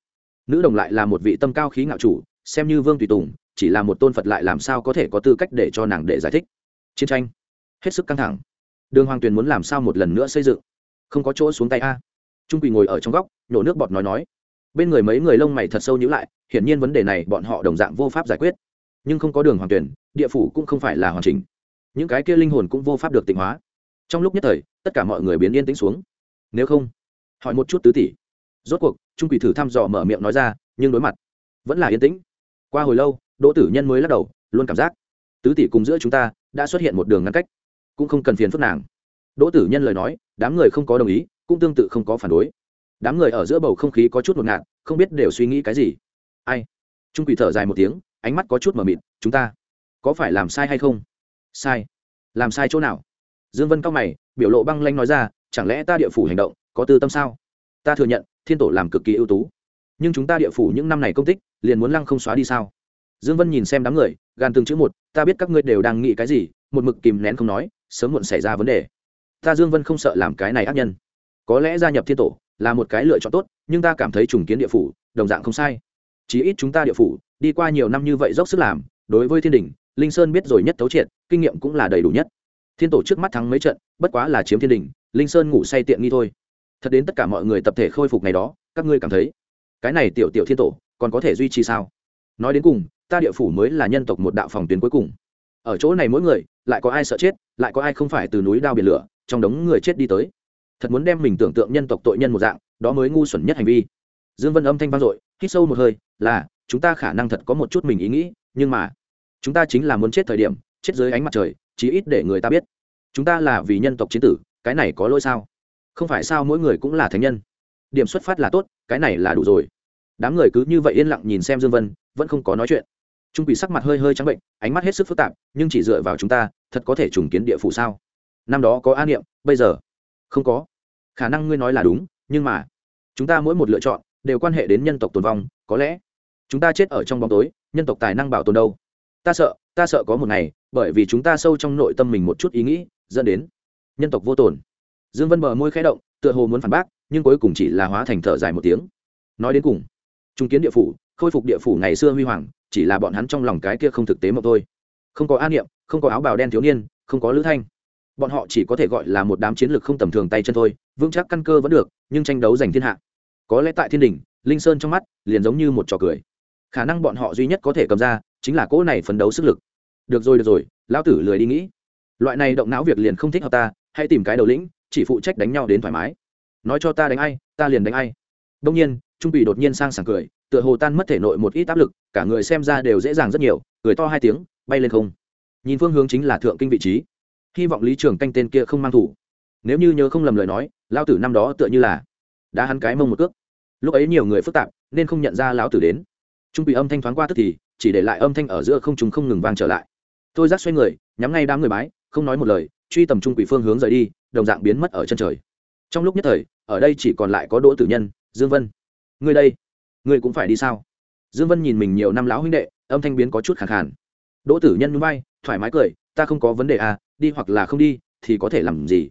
Nữ đồng lại là một vị tâm cao khí ngạo chủ, xem như vương tùy tùng, chỉ là một tôn phật lại làm sao có thể có tư cách để cho nàng để giải thích. Chiến tranh, hết sức căng thẳng. Đường hoàng tuyền muốn làm sao một lần nữa xây dựng? Không có chỗ xuống tay a. Trung quỳ ngồi ở trong góc nhổ nước bọt nói nói. Bên người mấy người lông mày thật sâu nhữ lại, hiển nhiên vấn đề này bọn họ đồng dạng vô pháp giải quyết. Nhưng không có đường hoàn tuyển, địa phủ cũng không phải là hoàn chỉnh. Những cái kia linh hồn cũng vô pháp được tịnh hóa. Trong lúc nhất thời, tất cả mọi người biến yên tĩnh xuống. Nếu không, hỏi một chút tứ tỷ. Rốt cuộc, trung quỷ thử thăm dò mở miệng nói ra, nhưng đối mặt, vẫn là yên tĩnh. Qua hồi lâu, đỗ tử nhân mới lắc đầu, luôn cảm giác tứ tỷ cùng giữa chúng ta đã xuất hiện một đường ngăn cách, cũng không cần phiền phức nàng đỗ tử nhân lời nói, đám người không có đồng ý, cũng tương tự không có phản đối. Đám người ở giữa bầu không khí có chút ngột ngạt, không biết đều suy nghĩ cái gì. Ai? Trung quỷ thở dài một tiếng, ánh mắt có chút mờ mịt, chúng ta có phải làm sai hay không? Sai. Làm sai chỗ nào? Dương vân cao mày, biểu lộ băng lanh nói ra, chẳng lẽ ta địa phủ hành động có tư tâm sao? Ta thừa nhận, thiên tổ làm cực kỳ ưu tú. Nhưng chúng ta địa phủ những năm này công tích, liền muốn lăng không xóa đi sao? Dương vân nhìn xem đám người gan từng chữ một, ta biết các ngươi đều đang nghĩ cái gì, một mực kìm nén không nói, sớm muộn xảy ra vấn đề ta dương vân không sợ làm cái này ác nhân. Có lẽ gia nhập thiên tổ là một cái lựa chọn tốt, nhưng ta cảm thấy trùng kiến địa phủ, đồng dạng không sai. Chí ít chúng ta địa phủ, đi qua nhiều năm như vậy dốc sức làm, đối với thiên đình, linh sơn biết rồi nhất thấu triệt, kinh nghiệm cũng là đầy đủ nhất. Thiên tổ trước mắt thắng mấy trận, bất quá là chiếm thiên đình, linh sơn ngủ say tiện nghi thôi. Thật đến tất cả mọi người tập thể khôi phục ngày đó, các ngươi cảm thấy, cái này tiểu tiểu thiên tổ, còn có thể duy trì sao? Nói đến cùng, ta địa phủ mới là nhân tộc một đạo phòng tuyến cuối cùng. Ở chỗ này mỗi người lại có ai sợ chết, lại có ai không phải từ núi đao biển lửa, trong đống người chết đi tới. Thật muốn đem mình tưởng tượng nhân tộc tội nhân một dạng, đó mới ngu xuẩn nhất hành vi. Dương vân âm thanh vang dội, hít sâu một hơi, là, chúng ta khả năng thật có một chút mình ý nghĩ, nhưng mà, chúng ta chính là muốn chết thời điểm, chết dưới ánh mặt trời, chí ít để người ta biết. Chúng ta là vì nhân tộc chiến tử, cái này có lỗi sao? Không phải sao mỗi người cũng là thánh nhân. Điểm xuất phát là tốt, cái này là đủ rồi. Đám người cứ như vậy yên lặng nhìn xem dương vân, vẫn không có nói chuyện. Trung quỷ sắc mặt hơi hơi trắng bệnh, ánh mắt hết sức phức tạp, nhưng chỉ dựa vào chúng ta thật có thể trùng kiến địa phủ sao? Năm đó có an niệm, bây giờ? Không có. Khả năng ngươi nói là đúng, nhưng mà chúng ta mỗi một lựa chọn đều quan hệ đến nhân tộc tồn vong, có lẽ chúng ta chết ở trong bóng tối, nhân tộc tài năng bảo tồn đâu? Ta sợ ta sợ có một ngày, bởi vì chúng ta sâu trong nội tâm mình một chút ý nghĩ, dẫn đến nhân tộc vô tồn. Dương vân bờ môi khẽ động, tựa hồ muốn phản bác, nhưng cuối cùng chỉ là hóa thành thở dài một tiếng. Nói đến cùng trung kiến địa phủ, khôi phục địa phủ ngày xưa huy hoàng, chỉ là bọn hắn trong lòng cái kia không thực tế mà thôi. Không có an niệm không có áo bào đen thiếu niên, không có lữ thanh. Bọn họ chỉ có thể gọi là một đám chiến lược không tầm thường tay chân thôi, vững chắc căn cơ vẫn được, nhưng tranh đấu giành thiên hạ. Có lẽ tại thiên đình linh sơn trong mắt liền giống như một trò cười. Khả năng bọn họ duy nhất có thể cầm ra chính là cỗ này phấn đấu sức lực. Được rồi được rồi, lão tử lười đi nghĩ. Loại này động não việc liền không thích hợp ta, hãy tìm cái đầu lĩnh, chỉ phụ trách đánh nhau đến thoải mái. Nói cho ta đánh ai, ta liền đánh ai. Đông nhiên, trung bị đột nhiên sang sảng cười, tựa hồ tan mất thể nội một ít áp lực, cả người xem ra đều dễ dàng rất nhiều, cười to hai tiếng, bay lên không nhìn phương hướng chính là thượng kinh vị trí. Hy vọng lý trường canh tên kia không mang thủ. Nếu như nhớ không lầm lời nói lao tử năm đó tựa như là đã hắn cái mông một cước. Lúc ấy nhiều người phức tạp, nên không nhận ra lão tử đến. Trung bị âm thanh thoáng qua tức thì, chỉ để lại âm thanh ở giữa không chúng không ngừng vang trở lại. Tôi giác xoay người, nhắm ngay đám người bái, không nói một lời, truy tầm trung quỷ phương hướng rời đi, đồng dạng biến mất ở chân trời. Trong lúc nhất thời, ở đây chỉ còn lại có đỗ tử nhân, dương vân. Ngươi đây, ngươi cũng phải đi sao? Dương vân nhìn mình nhiều năm lão huynh đệ, âm thanh biến có chút khẳng khàn đỗ tử nhân núi bay thoải mái cười, ta không có vấn đề à đi hoặc là không đi, thì có thể làm gì?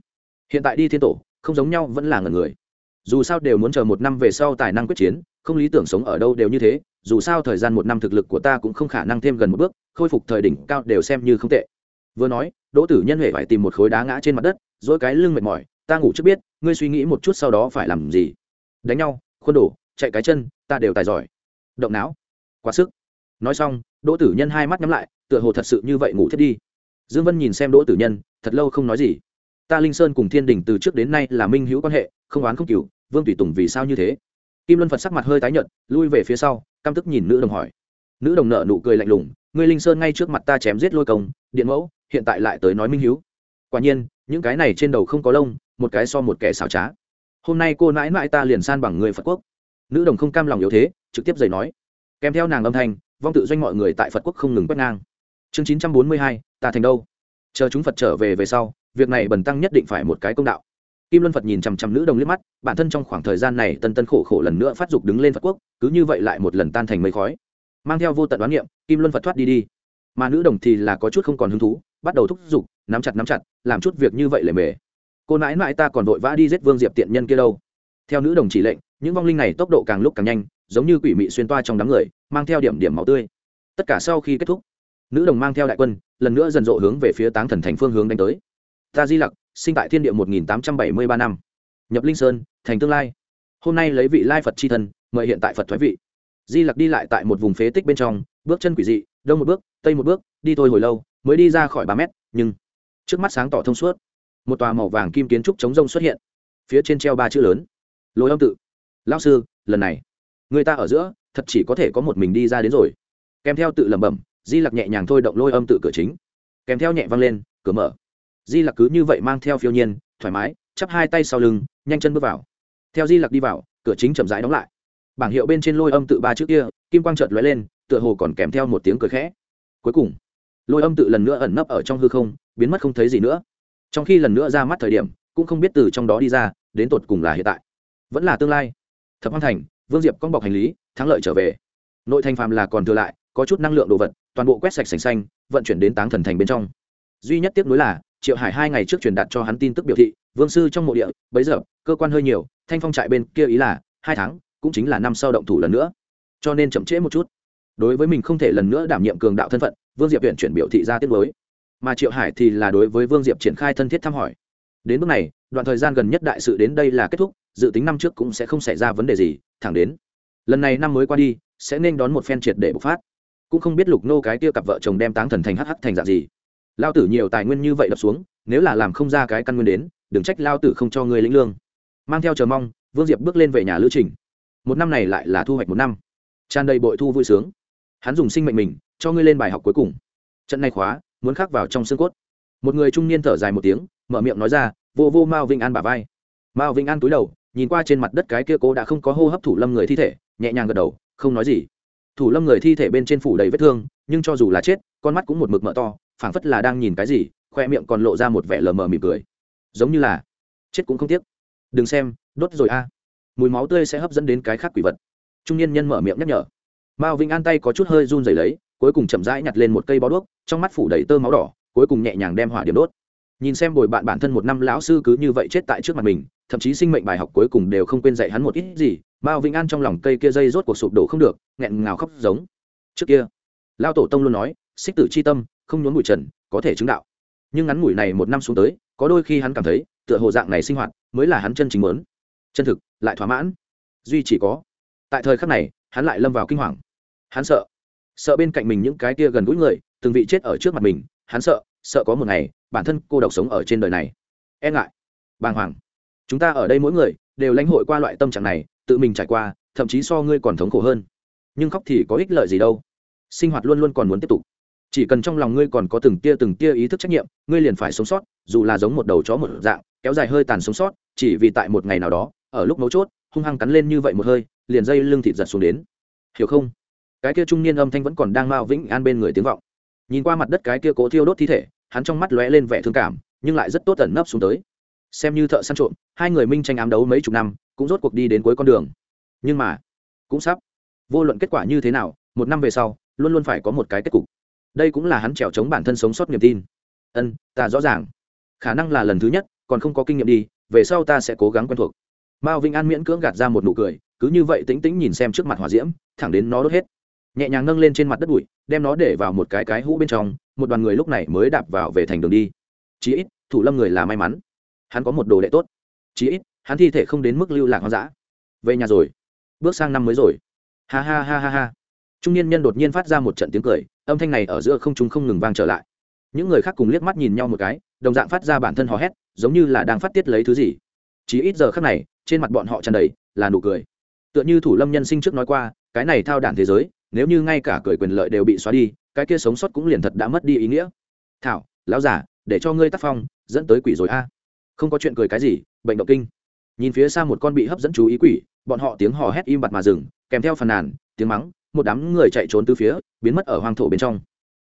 Hiện tại đi thiên tổ, không giống nhau, vẫn là ngần người. Dù sao đều muốn chờ một năm về sau tài năng quyết chiến, không lý tưởng sống ở đâu đều như thế, dù sao thời gian một năm thực lực của ta cũng không khả năng thêm gần một bước, khôi phục thời đỉnh cao đều xem như không tệ. Vừa nói, đỗ tử nhân huệ phải tìm một khối đá ngã trên mặt đất dỗi cái lưng mệt mỏi, ta ngủ trước biết, ngươi suy nghĩ một chút sau đó phải làm gì? Đánh nhau, khuôn đổ, chạy cái chân, ta đều tài giỏi. Động não. Quá sức. Nói xong, đỗ tử nhân hai mắt nhắm lại tựa hồ thật sự như vậy ngủ thiết đi. Dương vân nhìn xem đỗ tử nhân, thật lâu không nói gì. Ta linh sơn cùng thiên đình từ trước đến nay là minh hữu quan hệ, không oán không cửu vương tùy tùng vì sao như thế? Kim luân phật sắc mặt hơi tái nhợt, lui về phía sau, căm tức nhìn nữ đồng hỏi. Nữ đồng nợ nụ cười lạnh lùng, ngươi linh sơn ngay trước mặt ta chém giết lôi công, điện mẫu, hiện tại lại tới nói minh hiếu quả nhiên, những cái này trên đầu không có lông, một cái so một kẻ xảo trá. Hôm nay cô nãi nãi ta liền san bằng người phật quốc. Nữ đồng không cam lòng yếu thế, trực tiếp giày nói. Kèm theo nàng âm thanh, vong tự doanh mọi người tại phật quốc không ngừng quét ngang chương chín trăm bốn mươi hai, ta thành đâu? Chờ chúng phật trở về về sau, việc này bần tăng nhất định phải một cái công đạo. Kim luân phật nhìn chằm chằm nữ đồng liếc mắt, bản thân trong khoảng thời gian này tân tân khổ khổ lần nữa phát dục đứng lên phật quốc, cứ như vậy lại một lần tan thành mây khói. Mang theo vô tận đoán niệm, kim luân phật thoát đi đi. Mà nữ đồng thì là có chút không còn hứng thú, bắt đầu thúc giục, nắm chặt nắm chặt, làm chút việc như vậy lề mề. Cô nãi nãi ta còn vội vã đi giết vương diệp tiện nhân kia đâu. Theo nữ đồng chỉ lệnh, những vong linh này tốc độ càng lúc càng nhanh, giống như quỷ mị xuyên toa trong đám người, mang theo điểm điểm máu tươi. Tất cả sau khi kết thúc nữ đồng mang theo đại quân, lần nữa dần rộ hướng về phía táng thần thành phương hướng đánh tới. Ta di lặc, sinh tại thiên địa một nghìn tám trăm bảy mươi ba năm. Nhập linh sơn, thành tương lai. Hôm nay lấy vị lai phật c h i thân mời hiện tại phật thoái vị. Di lặc đi lại tại một vùng phế tích bên trong, bước chân quỷ dị, đông một bước, tây một bước, đi thôi hồi lâu, mới đi ra khỏi ba mét, nhưng trước mắt sáng tỏ thông suốt. Một tòa màu vàng kim kiến trúc chống rông xuất hiện, phía trên treo ba chữ lớn. Lối âm tự. Lao sư, lần này, người ta ở giữa, thật chỉ có thể có một mình đi ra đến rồi. Kèm theo tự lẩm bẩm di lặc nhẹ nhàng thôi động lôi âm tự cửa chính. Kèm theo nhẹ vang lên, cửa mở. Di lặc cứ như vậy mang theo phiêu nhiên, thoải mái, chắp hai tay sau lưng, nhanh chân bước vào. Theo di lặc đi vào, cửa chính chậm rãi đóng lại. Bảng hiệu bên trên lôi âm tự ba trước kia, kim quang trợt lóe lên, tựa hồ còn kèm theo một tiếng cười khẽ. Cuối cùng, lôi âm tự lần nữa ẩn nấp ở trong hư không, biến mất không thấy gì nữa. Trong khi lần nữa ra mắt thời điểm, cũng không biết từ trong đó đi ra, đến tột cùng là hiện tại. Vẫn là tương lai. Thập hoang thành, vương diệp con bọc hành lý, thắng lợi trở về. Nội thành phàm là còn thừa lại, có chút năng lượng đồ vật toàn bộ quét sạch sành xanh, vận chuyển đến táng thần thành bên trong. Duy nhất tiếp nối là, triệu hải hai ngày trước truyền đạt cho hắn tin tức biểu thị, vương sư trong mộ địa, bấy giờ, cơ quan hơi nhiều, thanh phong trại bên kia ý là, hai tháng, cũng chính là năm sau động thủ lần nữa. Cho nên chậm trễ một chút. Đối với mình không thể lần nữa đảm nhiệm cường đạo thân phận, vương diệp huyện chuyển biểu thị ra tiết mới mà triệu hải thì là đối với vương diệp triển khai thân thiết thăm hỏi. Đến bước này, đoạn thời gian gần nhất đại sự đến đây là kết thúc, dự tính năm trước cũng sẽ không xảy ra vấn đề gì, thẳng đến lần này năm mới qua đi, sẽ nên đón một phen triệt để bộc phát cũng không biết lục nô cái kia cặp vợ chồng đem táng thần thành hh thành dạng gì. Lao tử nhiều tài nguyên như vậy đập xuống, nếu là làm không ra cái căn nguyên đến, đừng trách lao tử không cho người lĩnh lương. Mang theo chờ mong, vương diệp bước lên về nhà lữ trình. Một năm này lại là thu hoạch một năm. Tràn đầy bội thu vui sướng. Hắn dùng sinh mệnh mình, cho ngươi lên bài học cuối cùng. Trận này khóa, muốn khắc vào trong xương cốt. Một người trung niên thở dài một tiếng, mở miệng nói ra, vô vô mao vinh an bả vai. Mao vinh an túi đầu, nhìn qua trên mặt đất cái kia cố đã không có hô hấp thủ lâm người thi thể, nhẹ nhàng gật đầu, không nói gì thủ lâm người thi thể bên trên phủ đầy vết thương, nhưng cho dù là chết, con mắt cũng một mực mở to, phảng phất là đang nhìn cái gì, khoe miệng còn lộ ra một vẻ lờ mờ mỉm cười. Giống như là, chết cũng không tiếc. Đừng xem, đốt rồi a. Mùi máu tươi sẽ hấp dẫn đến cái khác quỷ vật. Trung niên nhân mở miệng nhắc nhở. Mao vinh an tay có chút hơi run rẩy lấy, cuối cùng chậm rãi nhặt lên một cây bó đuốc, trong mắt phủ đầy tơ máu đỏ, cuối cùng nhẹ nhàng đem hỏa điểm đốt. Nhìn xem bồi bạn bản thân một năm lão sư cứ như vậy chết tại trước mặt mình thậm chí sinh mệnh bài học cuối cùng đều không quên dạy hắn một ít gì, mao vĩnh an trong lòng cây kia dây rốt cuộc sụp đổ không được, nghẹn ngào khóc giống. Trước kia, lao tổ tông luôn nói, xích tử c h i tâm, không nhốn bụi trần, có thể chứng đạo. Nhưng ngắn ngủi này một năm xuống tới, có đôi khi hắn cảm thấy, tựa hồ dạng này sinh hoạt mới là hắn chân chính mớn chân thực, lại thỏa mãn. Duy chỉ có, tại thời khắc này, hắn lại lâm vào kinh hoàng. Hắn sợ sợ bên cạnh mình những cái kia gần gũi người, từng vị chết ở trước mặt mình, hắn sợ sợ có một ngày, bản thân cô độc sống ở trên đời này. E ngại, bàng hoàng chúng ta ở đây mỗi người đều lãnh hội qua loại tâm trạng này, tự mình trải qua, thậm chí so ngươi còn thống khổ hơn. Nhưng khóc thì có ích lợi gì đâu. Sinh hoạt luôn luôn còn muốn tiếp tục. Chỉ cần trong lòng ngươi còn có từng tia từng tia ý thức trách nhiệm, ngươi liền phải sống sót, dù là giống một đầu chó một dạng, kéo dài hơi tàn sống sót, chỉ vì tại một ngày nào đó, ở lúc mấu chốt, hung hăng cắn lên như vậy một hơi, liền dây lưng thịt giật xuống đến. Hiểu không? Cái kia trung niên âm thanh vẫn còn đang mao vĩnh an bên người tiếng vọng. Nhìn qua mặt đất cái kia cố thiêu đốt thi thể, hắn trong mắt lóe lên vẻ thương cảm, nhưng lại rất tốt tẩn nấp xuống tới xem như thợ săn trộm, hai người minh tranh ám đấu mấy chục năm, cũng rốt cuộc đi đến cuối con đường. Nhưng mà, cũng sắp, vô luận kết quả như thế nào, một năm về sau, luôn luôn phải có một cái kết cục. Đây cũng là hắn trèo chống bản thân sống sót niềm tin. Ân, ta rõ ràng. Khả năng là lần thứ nhất, còn không có kinh nghiệm đi, về sau ta sẽ cố gắng quen thuộc. Mao vinh an miễn cưỡng gạt ra một nụ cười, cứ như vậy tĩnh tĩnh nhìn xem trước mặt hỏa diễm, thẳng đến nó đốt hết. Nhẹ nhàng nâng lên trên mặt đất bụi, đem nó để vào một cái cái hũ bên trong, một đoàn người lúc này mới đạp vào về thành đường đi. Chí ít, thủ lâm người là may mắn hắn có một đồ đệ tốt. Chí ít, hắn thi thể không đến mức lưu lạc hoang dã. Về nhà rồi. Bước sang năm mới rồi. Ha ha ha ha ha. Trung niên nhân đột nhiên phát ra một trận tiếng cười, âm thanh này ở giữa không trung không ngừng vang trở lại. Những người khác cùng liếc mắt nhìn nhau một cái, đồng dạng phát ra bản thân hò hét, giống như là đang phát tiết lấy thứ gì. Chỉ ít giờ khác này, trên mặt bọn họ tràn đầy là nụ cười. Tựa như thủ lâm nhân sinh trước nói qua, cái này thao đản thế giới, nếu như ngay cả cười quyền lợi đều bị xóa đi, cái kia sống sót cũng liền thật đã mất đi ý nghĩa. Thảo, lão giả để cho ngươi tác phong, dẫn tới quỷ rồi a không có chuyện cười cái gì, bệnh động kinh. Nhìn phía xa một con bị hấp dẫn chú ý quỷ, bọn họ tiếng hò hét im bặt mà dừng, kèm theo phàn nàn, tiếng mắng, một đám người chạy trốn từ phía, biến mất ở hoang thổ bên trong.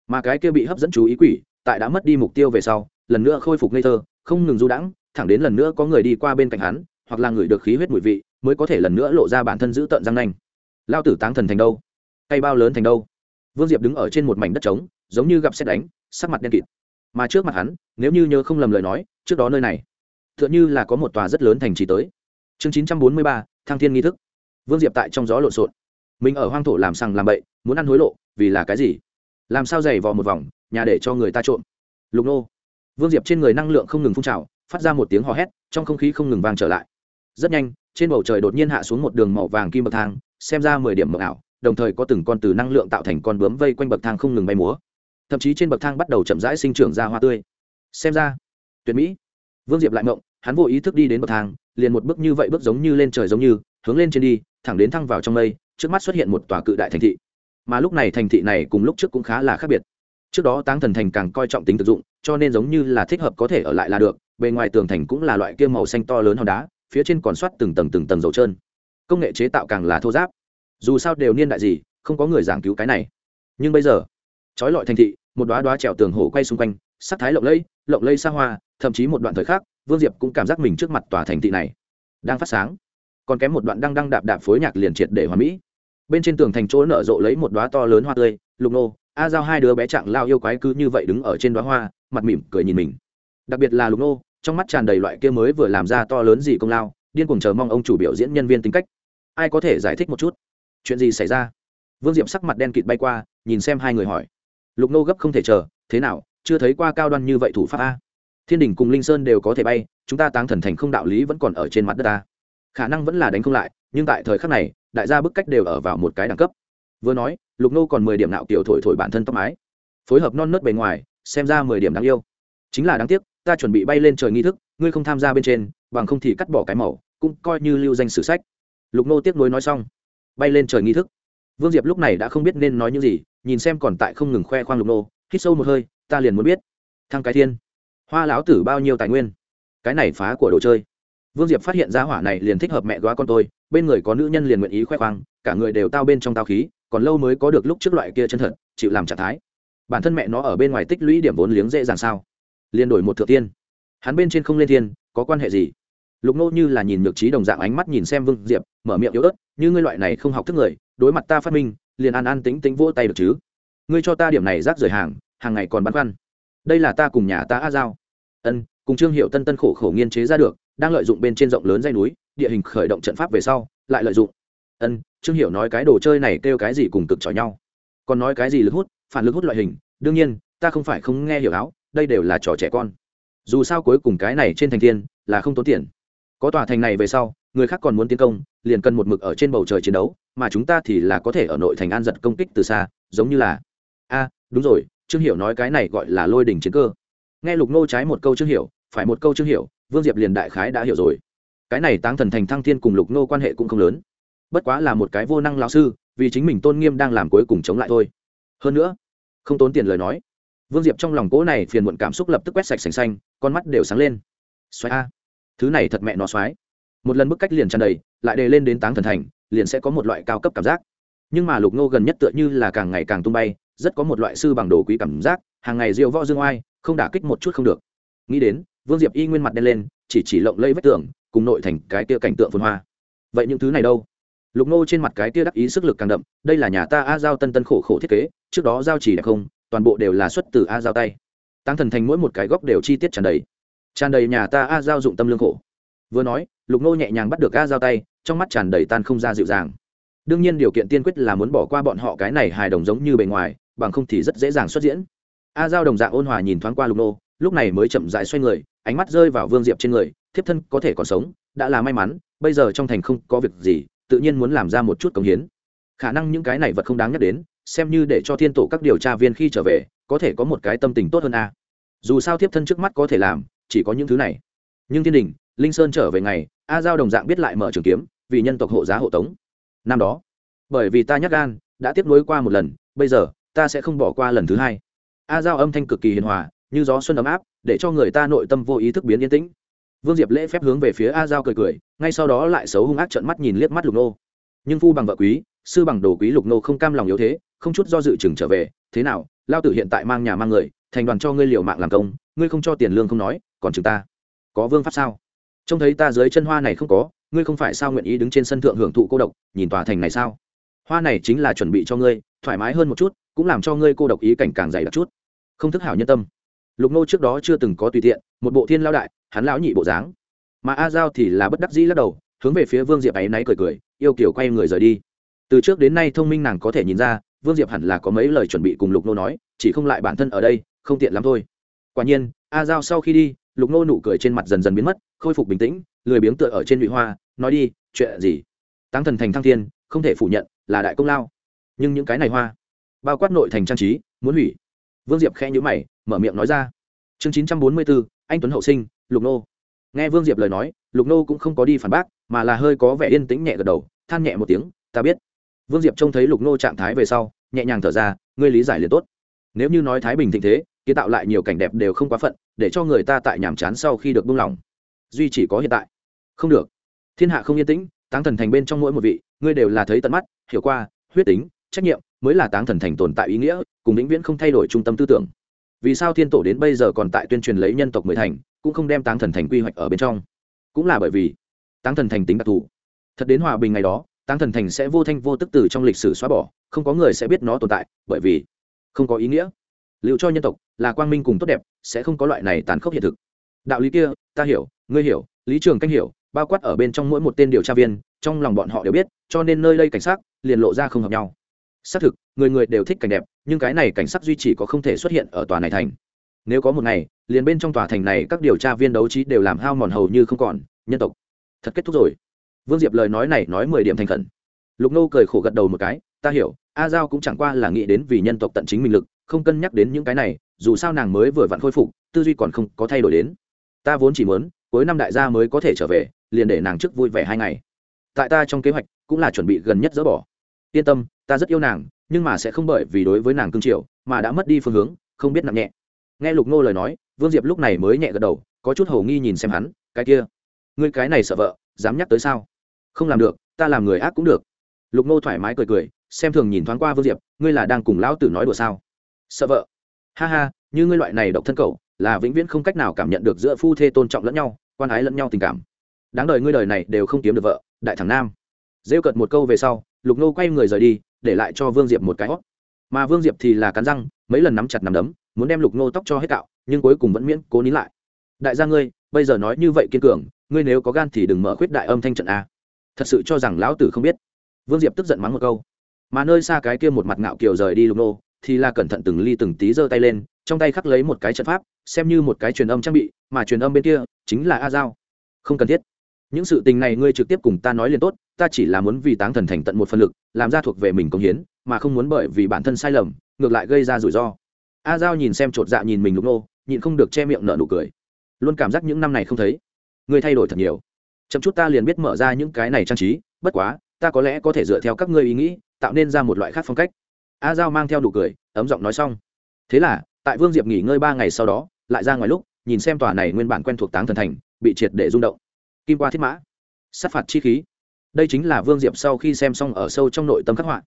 Mà cái kia bị hấp dẫn chú ý quỷ, tại đã mất đi mục tiêu về sau, lần nữa khôi phục ngây thơ, không ngừng du đãng, thẳng đến lần nữa có người đi qua bên cạnh hắn, hoặc là người được khí huyết mùi vị, mới có thể lần nữa lộ ra bản thân giữ tận răng nanh. Lao tử táng thần thành đâu? Cây bao lớn thành đâu? Vương diệp đứng ở trên một mảnh đất trống, giống như gặp xét đánh, sắc mặt đen kịt. Mà trước mặt hắn, nếu như nhớ không lầm lời nói, trước đó nơi này tựa như là có một tòa rất lớn thành trì tới. Chương chín trăm bốn mươi ba, thăng thiên nghi thức. Vương diệp tại trong gió lộn xộn. Mình ở hoang thổ làm sằng làm bậy, muốn ăn hối lộ, vì là cái gì? Làm sao giày vò một vòng, nhà để cho người ta trộm? Lục nô. Vương diệp trên người năng lượng không ngừng phun trào, phát ra một tiếng hò hét, trong không khí không ngừng vang trở lại. Rất nhanh, trên bầu trời đột nhiên hạ xuống một đường màu vàng kim bậc thang, xem ra mười điểm mờ ảo, đồng thời có từng con từ năng lượng tạo thành con bướm vây quanh bậc thang không ngừng bay múa. Thậm chí trên bậc thang bắt đầu chậm rãi sinh trưởng ra hoa tươi. Xem ra, tuyệt mỹ. Vương diệp lại mộng hắn vô ý thức đi đến bậc thang, liền một bước như vậy bước giống như lên trời giống như, hướng lên trên đi, thẳng đến thăng vào trong mây, trước mắt xuất hiện một tòa cự đại thành thị. Mà lúc này thành thị này cùng lúc trước cũng khá là khác biệt. Trước đó táng thần thành càng coi trọng tính thực dụng, cho nên giống như là thích hợp có thể ở lại là được, bề ngoài tường thành cũng là loại kia màu xanh to lớn hòn đá, phía trên còn soát từng tầng từng tầng dầu trơn. Công nghệ chế tạo càng là thô giáp dù sao đều niên đại gì, không có người giảng cứu cái này. Nhưng bây giờ, trói lọi thành thị, một đoá đoá trèo tường hổ quay xung quanh, sắc thái lộng lẫy lộng lẫy xa hoa, thậm chí một đoạn thời khác vương diệp cũng cảm giác mình trước mặt tòa thành thị này đang phát sáng. Còn kém một đoạn đang đang đạp đạp phối nhạc liền triệt để hòa mỹ. Bên trên tường thành chỗ nở rộ lấy một đoá to lớn hoa tươi, lục nô, a giao hai đứa bé trạng lao yêu quái cứ như vậy đứng ở trên đoá hoa, mặt mỉm cười nhìn mình. Đặc biệt là lục nô, trong mắt tràn đầy loại kia mới vừa làm ra to lớn gì công lao, điên cuồng chờ mong ông chủ biểu diễn nhân viên tính cách. Ai có thể giải thích một chút? Chuyện gì xảy ra? Vương diệm sắc mặt đen kịt bay qua, nhìn xem hai người hỏi. Lục nô gấp không thể chờ, thế nào, chưa thấy qua cao đoan như vậy thủ pháp a? Thiên đình cùng linh sơn đều có thể bay, chúng ta táng thần thành không đạo lý vẫn còn ở trên mặt đất ta. Khả năng vẫn là đánh không lại, nhưng tại thời khắc này, đại gia bức cách đều ở vào một cái đẳng cấp. Vừa nói, lục nô còn mười điểm nạo kiểu thổi thổi bản thân tóc mái. Phối hợp non nớt bề ngoài, xem ra mười điểm đáng yêu. Chính là đáng tiếc, ta chuẩn bị bay lên trời nghi thức, ngươi không tham gia bên trên, bằng không thì cắt bỏ cái màu cũng coi như lưu danh sử sách. Lục nô tiếp nối nói xong, bay lên trời nghi thức. Vương diệp lúc này đã không biết nên nói những gì, nhìn xem còn tại không ngừng khoe khoang lục nô, hít sâu một hơi, ta liền muốn biết. Thăng cái thiên hoa lão tử bao nhiêu tài nguyên? Cái này phá của đồ chơi. Vương diệp phát hiện ra hỏa này liền thích hợp mẹ góa con tôi, bên người có nữ nhân liền nguyện ý khoe khoang, cả người đều tao bên trong tao khí, còn lâu mới có được lúc trước loại kia chân thật, chịu làm trạng thái. Bản thân mẹ nó ở bên ngoài tích lũy điểm vốn liếng dễ dàng sao? Liền đổi một thượng tiên. Hắn bên trên không lên thiên, có quan hệ gì? Lục nô như là nhìn nhược trí đồng dạng ánh mắt nhìn xem vương diệp, mở miệng yếu ớt, như ngươi loại này không học thức người, đối mặt ta phát minh, liền an an tính tính vỗ tay được chứ? Ngươi cho ta điểm này rác rời hàng hàng ngày còn băn khoăn. Đây là ta cùng nhà ta a giao ân, cùng trương hiệu tân tân khổ khổ nghiên chế ra được, đang lợi dụng bên trên rộng lớn dây núi, địa hình khởi động trận pháp về sau, lại lợi dụng. Ân, trương hiệu nói cái đồ chơi này kêu cái gì cùng cực chọi nhau. Còn nói cái gì lực hút, phản lực hút loại hình, đương nhiên, ta không phải không nghe hiểu áo, đây đều là trò trẻ con. Dù sao cuối cùng cái này trên thành thiên, là không tốn tiền. Có tòa thành này về sau, người khác còn muốn tiến công, liền cần một mực ở trên bầu trời chiến đấu, mà chúng ta thì là có thể ở nội thành an giật công kích từ xa, giống như là. A, đúng rồi, trương hiểu nói cái này gọi là lôi đỉnh chiến cơ nghe lục nô trái một câu chưa hiểu, phải một câu chưa hiểu, vương diệp liền đại khái đã hiểu rồi. Cái này táng thần thành thăng thiên cùng lục nô quan hệ cũng không lớn. Bất quá là một cái vô năng lão sư, vì chính mình tôn nghiêm đang làm cuối cùng chống lại thôi. Hơn nữa, không tốn tiền lời nói. Vương diệp trong lòng cỗ này phiền muộn cảm xúc lập tức quét sạch sành xanh, con mắt đều sáng lên. Xoáy a, thứ này thật mẹ nó xoáy một lần bức cách liền tràn đầy, lại đề lên đến táng thần thành, liền sẽ có một loại cao cấp cảm giác. Nhưng mà lục nô gần nhất tựa như là càng ngày càng tung bay, rất có một loại sư bằng đồ quý cảm giác, hàng ngày rượu võ dương oai không đả kích một chút không được. Nghĩ đến, vương diệp y nguyên mặt đen lên, chỉ chỉ lộng lây vách tường, cùng nội thành cái tia cảnh tượng phun hoa. Vậy những thứ này đâu? Lục nô trên mặt cái tia đắc ý sức lực càng đậm, đây là nhà ta a giao tân tân khổ khổ thiết kế, trước đó giao chỉ đẹp không, toàn bộ đều là xuất từ a giao tay. Tăng thần thành mỗi một cái góc đều chi tiết tràn đầy. Tràn đầy nhà ta a giao dụng tâm lương khổ. Vừa nói, lục nô nhẹ nhàng bắt được a giao tay, trong mắt tràn đầy tan không ra dịu dàng. Đương nhiên điều kiện tiên quyết là muốn bỏ qua bọn họ cái này hài đồng giống như bề ngoài, bằng không thì rất dễ dàng xuất diễn a giao đồng dạng ôn hòa nhìn thoáng qua lục nô, lúc này mới chậm dại xoay người, ánh mắt rơi vào vương diệp trên người, thiếp thân có thể còn sống, đã là may mắn, bây giờ trong thành không có việc gì, tự nhiên muốn làm ra một chút công hiến. Khả năng những cái này vật không đáng nhắc đến, xem như để cho thiên tổ các điều tra viên khi trở về, có thể có một cái tâm tình tốt hơn a. Dù sao thiếp thân trước mắt có thể làm, chỉ có những thứ này. Nhưng thiên đình, linh sơn trở về ngày, a giao đồng dạng biết lại mở trường kiếm, vì nhân tộc hộ giá hộ tống. Năm đó, bởi vì ta nhắc gan, đã tiếp nối qua một lần, bây giờ, ta sẽ không bỏ qua lần thứ hai a giao âm thanh cực kỳ hiền hòa, như gió xuân ấm áp, để cho người ta nội tâm vô ý thức biến yên tĩnh. Vương diệp lễ phép hướng về phía a giao cười cười, ngay sau đó lại xấu hung ác trợn mắt nhìn liếc mắt lục nô. Nhưng phu bằng vợ quý, sư bằng đồ quý lục nô không cam lòng yếu thế, không chút do dự chừng trở về, thế nào, lao tử hiện tại mang nhà mang người, thành đoàn cho ngươi liều mạng làm công, ngươi không cho tiền lương không nói, còn chúng ta. Có vương pháp sao? Trông thấy ta dưới chân hoa này không có, ngươi không phải sao nguyện ý đứng trên sân thượng hưởng thụ cô độc, nhìn tòa thành này sao? Hoa này chính là chuẩn bị cho ngươi, thoải mái hơn một chút, cũng làm cho ngươi cô độc ý cảnh càng dày đặc chút không thức hảo nhân tâm. Lục nô trước đó chưa từng có tùy tiện, một bộ thiên lao đại, hắn lão nhị bộ dáng. Mà a giao thì là bất đắc dĩ lắc đầu, hướng về phía vương diệp ấy náy cười cười, yêu kiểu quay người rời đi. Từ trước đến nay thông minh nàng có thể nhìn ra, vương diệp hẳn là có mấy lời chuẩn bị cùng lục nô nói, chỉ không lại bản thân ở đây, không tiện lắm thôi. Quả nhiên, a giao sau khi đi, lục nô nụ cười trên mặt dần dần biến mất, khôi phục bình tĩnh, lười biếng tựa ở trên nhụy hoa, nói đi, chuyện gì? Tăng thần thành thăng thiên, không thể phủ nhận, là đại công lao. Nhưng những cái này hoa, bao quát nội thành trang trí, muốn hủy vương diệp khẽ nhữ mày, mở miệng nói ra. Chương chín trăm bốn mươi bốn anh tuấn hậu sinh, lục nô. Nghe vương diệp lời nói, lục nô cũng không có đi phản bác, mà là hơi có vẻ yên tĩnh nhẹ gật đầu, than nhẹ một tiếng, ta biết. Vương diệp trông thấy lục nô trạng thái về sau, nhẹ nhàng thở ra, ngươi lý giải liền tốt. Nếu như nói thái bình thịnh thế, kiến tạo lại nhiều cảnh đẹp đều không quá phận, để cho người ta tại nhàm chán sau khi được buông lỏng. Duy chỉ có hiện tại. Không được. Thiên hạ không yên tĩnh, táng thần thành bên trong mỗi một vị, ngươi đều là thấy tận mắt, hiểu qua, huyết tính, trách nhiệm mới là táng thần thành tồn tại ý nghĩa, cùng vĩnh viễn không thay đổi trung tâm tư tưởng. Vì sao thiên tổ đến bây giờ còn tại tuyên truyền lấy nhân tộc mười thành, cũng không đem táng thần thành quy hoạch ở bên trong? Cũng là bởi vì, táng thần thành tính đặc thù. Thật đến hòa bình ngày đó, táng thần thành sẽ vô thanh vô tức từ trong lịch sử xóa bỏ, không có người sẽ biết nó tồn tại, bởi vì không có ý nghĩa. Liệu cho nhân tộc là quang minh cùng tốt đẹp, sẽ không có loại này tàn khốc hiện thực. Đạo lý kia, ta hiểu, ngươi hiểu, lý trường canh hiểu, bao quát ở bên trong mỗi một tên điều tra viên, trong lòng bọn họ đều biết, cho nên nơi đây cảnh sát liền lộ ra không hợp nhau xác thực, người người đều thích cảnh đẹp, nhưng cái này cảnh sắc duy chỉ có không thể xuất hiện ở tòa này thành. Nếu có một ngày, liền bên trong tòa thành này các điều tra viên đấu trí đều làm hao mòn hầu như không còn, nhân tộc. Thật kết thúc rồi. Vương diệp lời nói này nói mười điểm thành khẩn. Lục nô cười khổ gật đầu một cái, ta hiểu, a giao cũng chẳng qua là nghĩ đến vì nhân tộc tận chính mình lực, không cân nhắc đến những cái này, dù sao nàng mới vừa vặn khôi phục, tư duy còn không có thay đổi đến. Ta vốn chỉ muốn, cuối năm đại gia mới có thể trở về, liền để nàng trước vui vẻ hai ngày. Tại ta trong kế hoạch, cũng là chuẩn bị gần nhất dỡ bỏ yên tâm, ta rất yêu nàng, nhưng mà sẽ không bởi vì đối với nàng cương triều mà đã mất đi phương hướng, không biết nặng nhẹ. Nghe lục nô lời nói, vương diệp lúc này mới nhẹ gật đầu, có chút hầu nghi nhìn xem hắn, cái kia, ngươi cái này sợ vợ, dám nhắc tới sao? Không làm được, ta làm người ác cũng được. Lục nô thoải mái cười cười, xem thường nhìn thoáng qua vương diệp, ngươi là đang cùng lão tử nói đùa sao? Sợ vợ. Ha ha, như ngươi loại này độc thân cầu là vĩnh viễn không cách nào cảm nhận được giữa phu thê tôn trọng lẫn nhau, quan ái lẫn nhau tình cảm. Đáng đời ngươi đời này đều không kiếm được vợ, đại thằng nam. Rêu cợt một câu về sau lục nô quay người rời đi, để lại cho vương diệp một cái hót mà vương diệp thì là cắn răng, mấy lần nắm chặt nắm đấm, muốn đem lục nô tóc cho hết cạo, nhưng cuối cùng vẫn miễn cố nín lại. Đại gia ngươi, bây giờ nói như vậy kiên cường, ngươi nếu có gan thì đừng mở khuyết đại âm thanh trận a. Thật sự cho rằng lão tử không biết. Vương diệp tức giận mắng một câu. Mà nơi xa cái kia một mặt ngạo kiều rời đi lục nô thì là cẩn thận từng ly từng tí giơ tay lên, trong tay khắc lấy một cái trận pháp, xem như một cái truyền âm trang bị, mà truyền âm bên kia chính là a giao. Không cần thiết những sự tình này ngươi trực tiếp cùng ta nói liền tốt, ta chỉ là muốn vì táng thần thành tận một phần lực, làm ra thuộc về mình công hiến, mà không muốn bởi vì bản thân sai lầm, ngược lại gây ra rủi ro. A giao nhìn xem chột dạ nhìn mình lục nô, nhịn không được che miệng nở nụ cười. Luôn cảm giác những năm này không thấy. Ngươi thay đổi thật nhiều. Chậm chút ta liền biết mở ra những cái này trang trí, bất quá, ta có lẽ có thể dựa theo các ngươi ý nghĩ, tạo nên ra một loại khác phong cách. A giao mang theo nụ cười, ấm giọng nói xong. Thế là, tại vương diệp nghỉ ngơi ba ngày sau đó, lại ra ngoài lúc, nhìn xem tòa này nguyên bản quen thuộc táng thần thành, bị triệt để rung động kim qua thiết mã. Sát phạt chi khí. Đây chính là vương diệp sau khi xem xong ở sâu trong nội tâm khắc họa.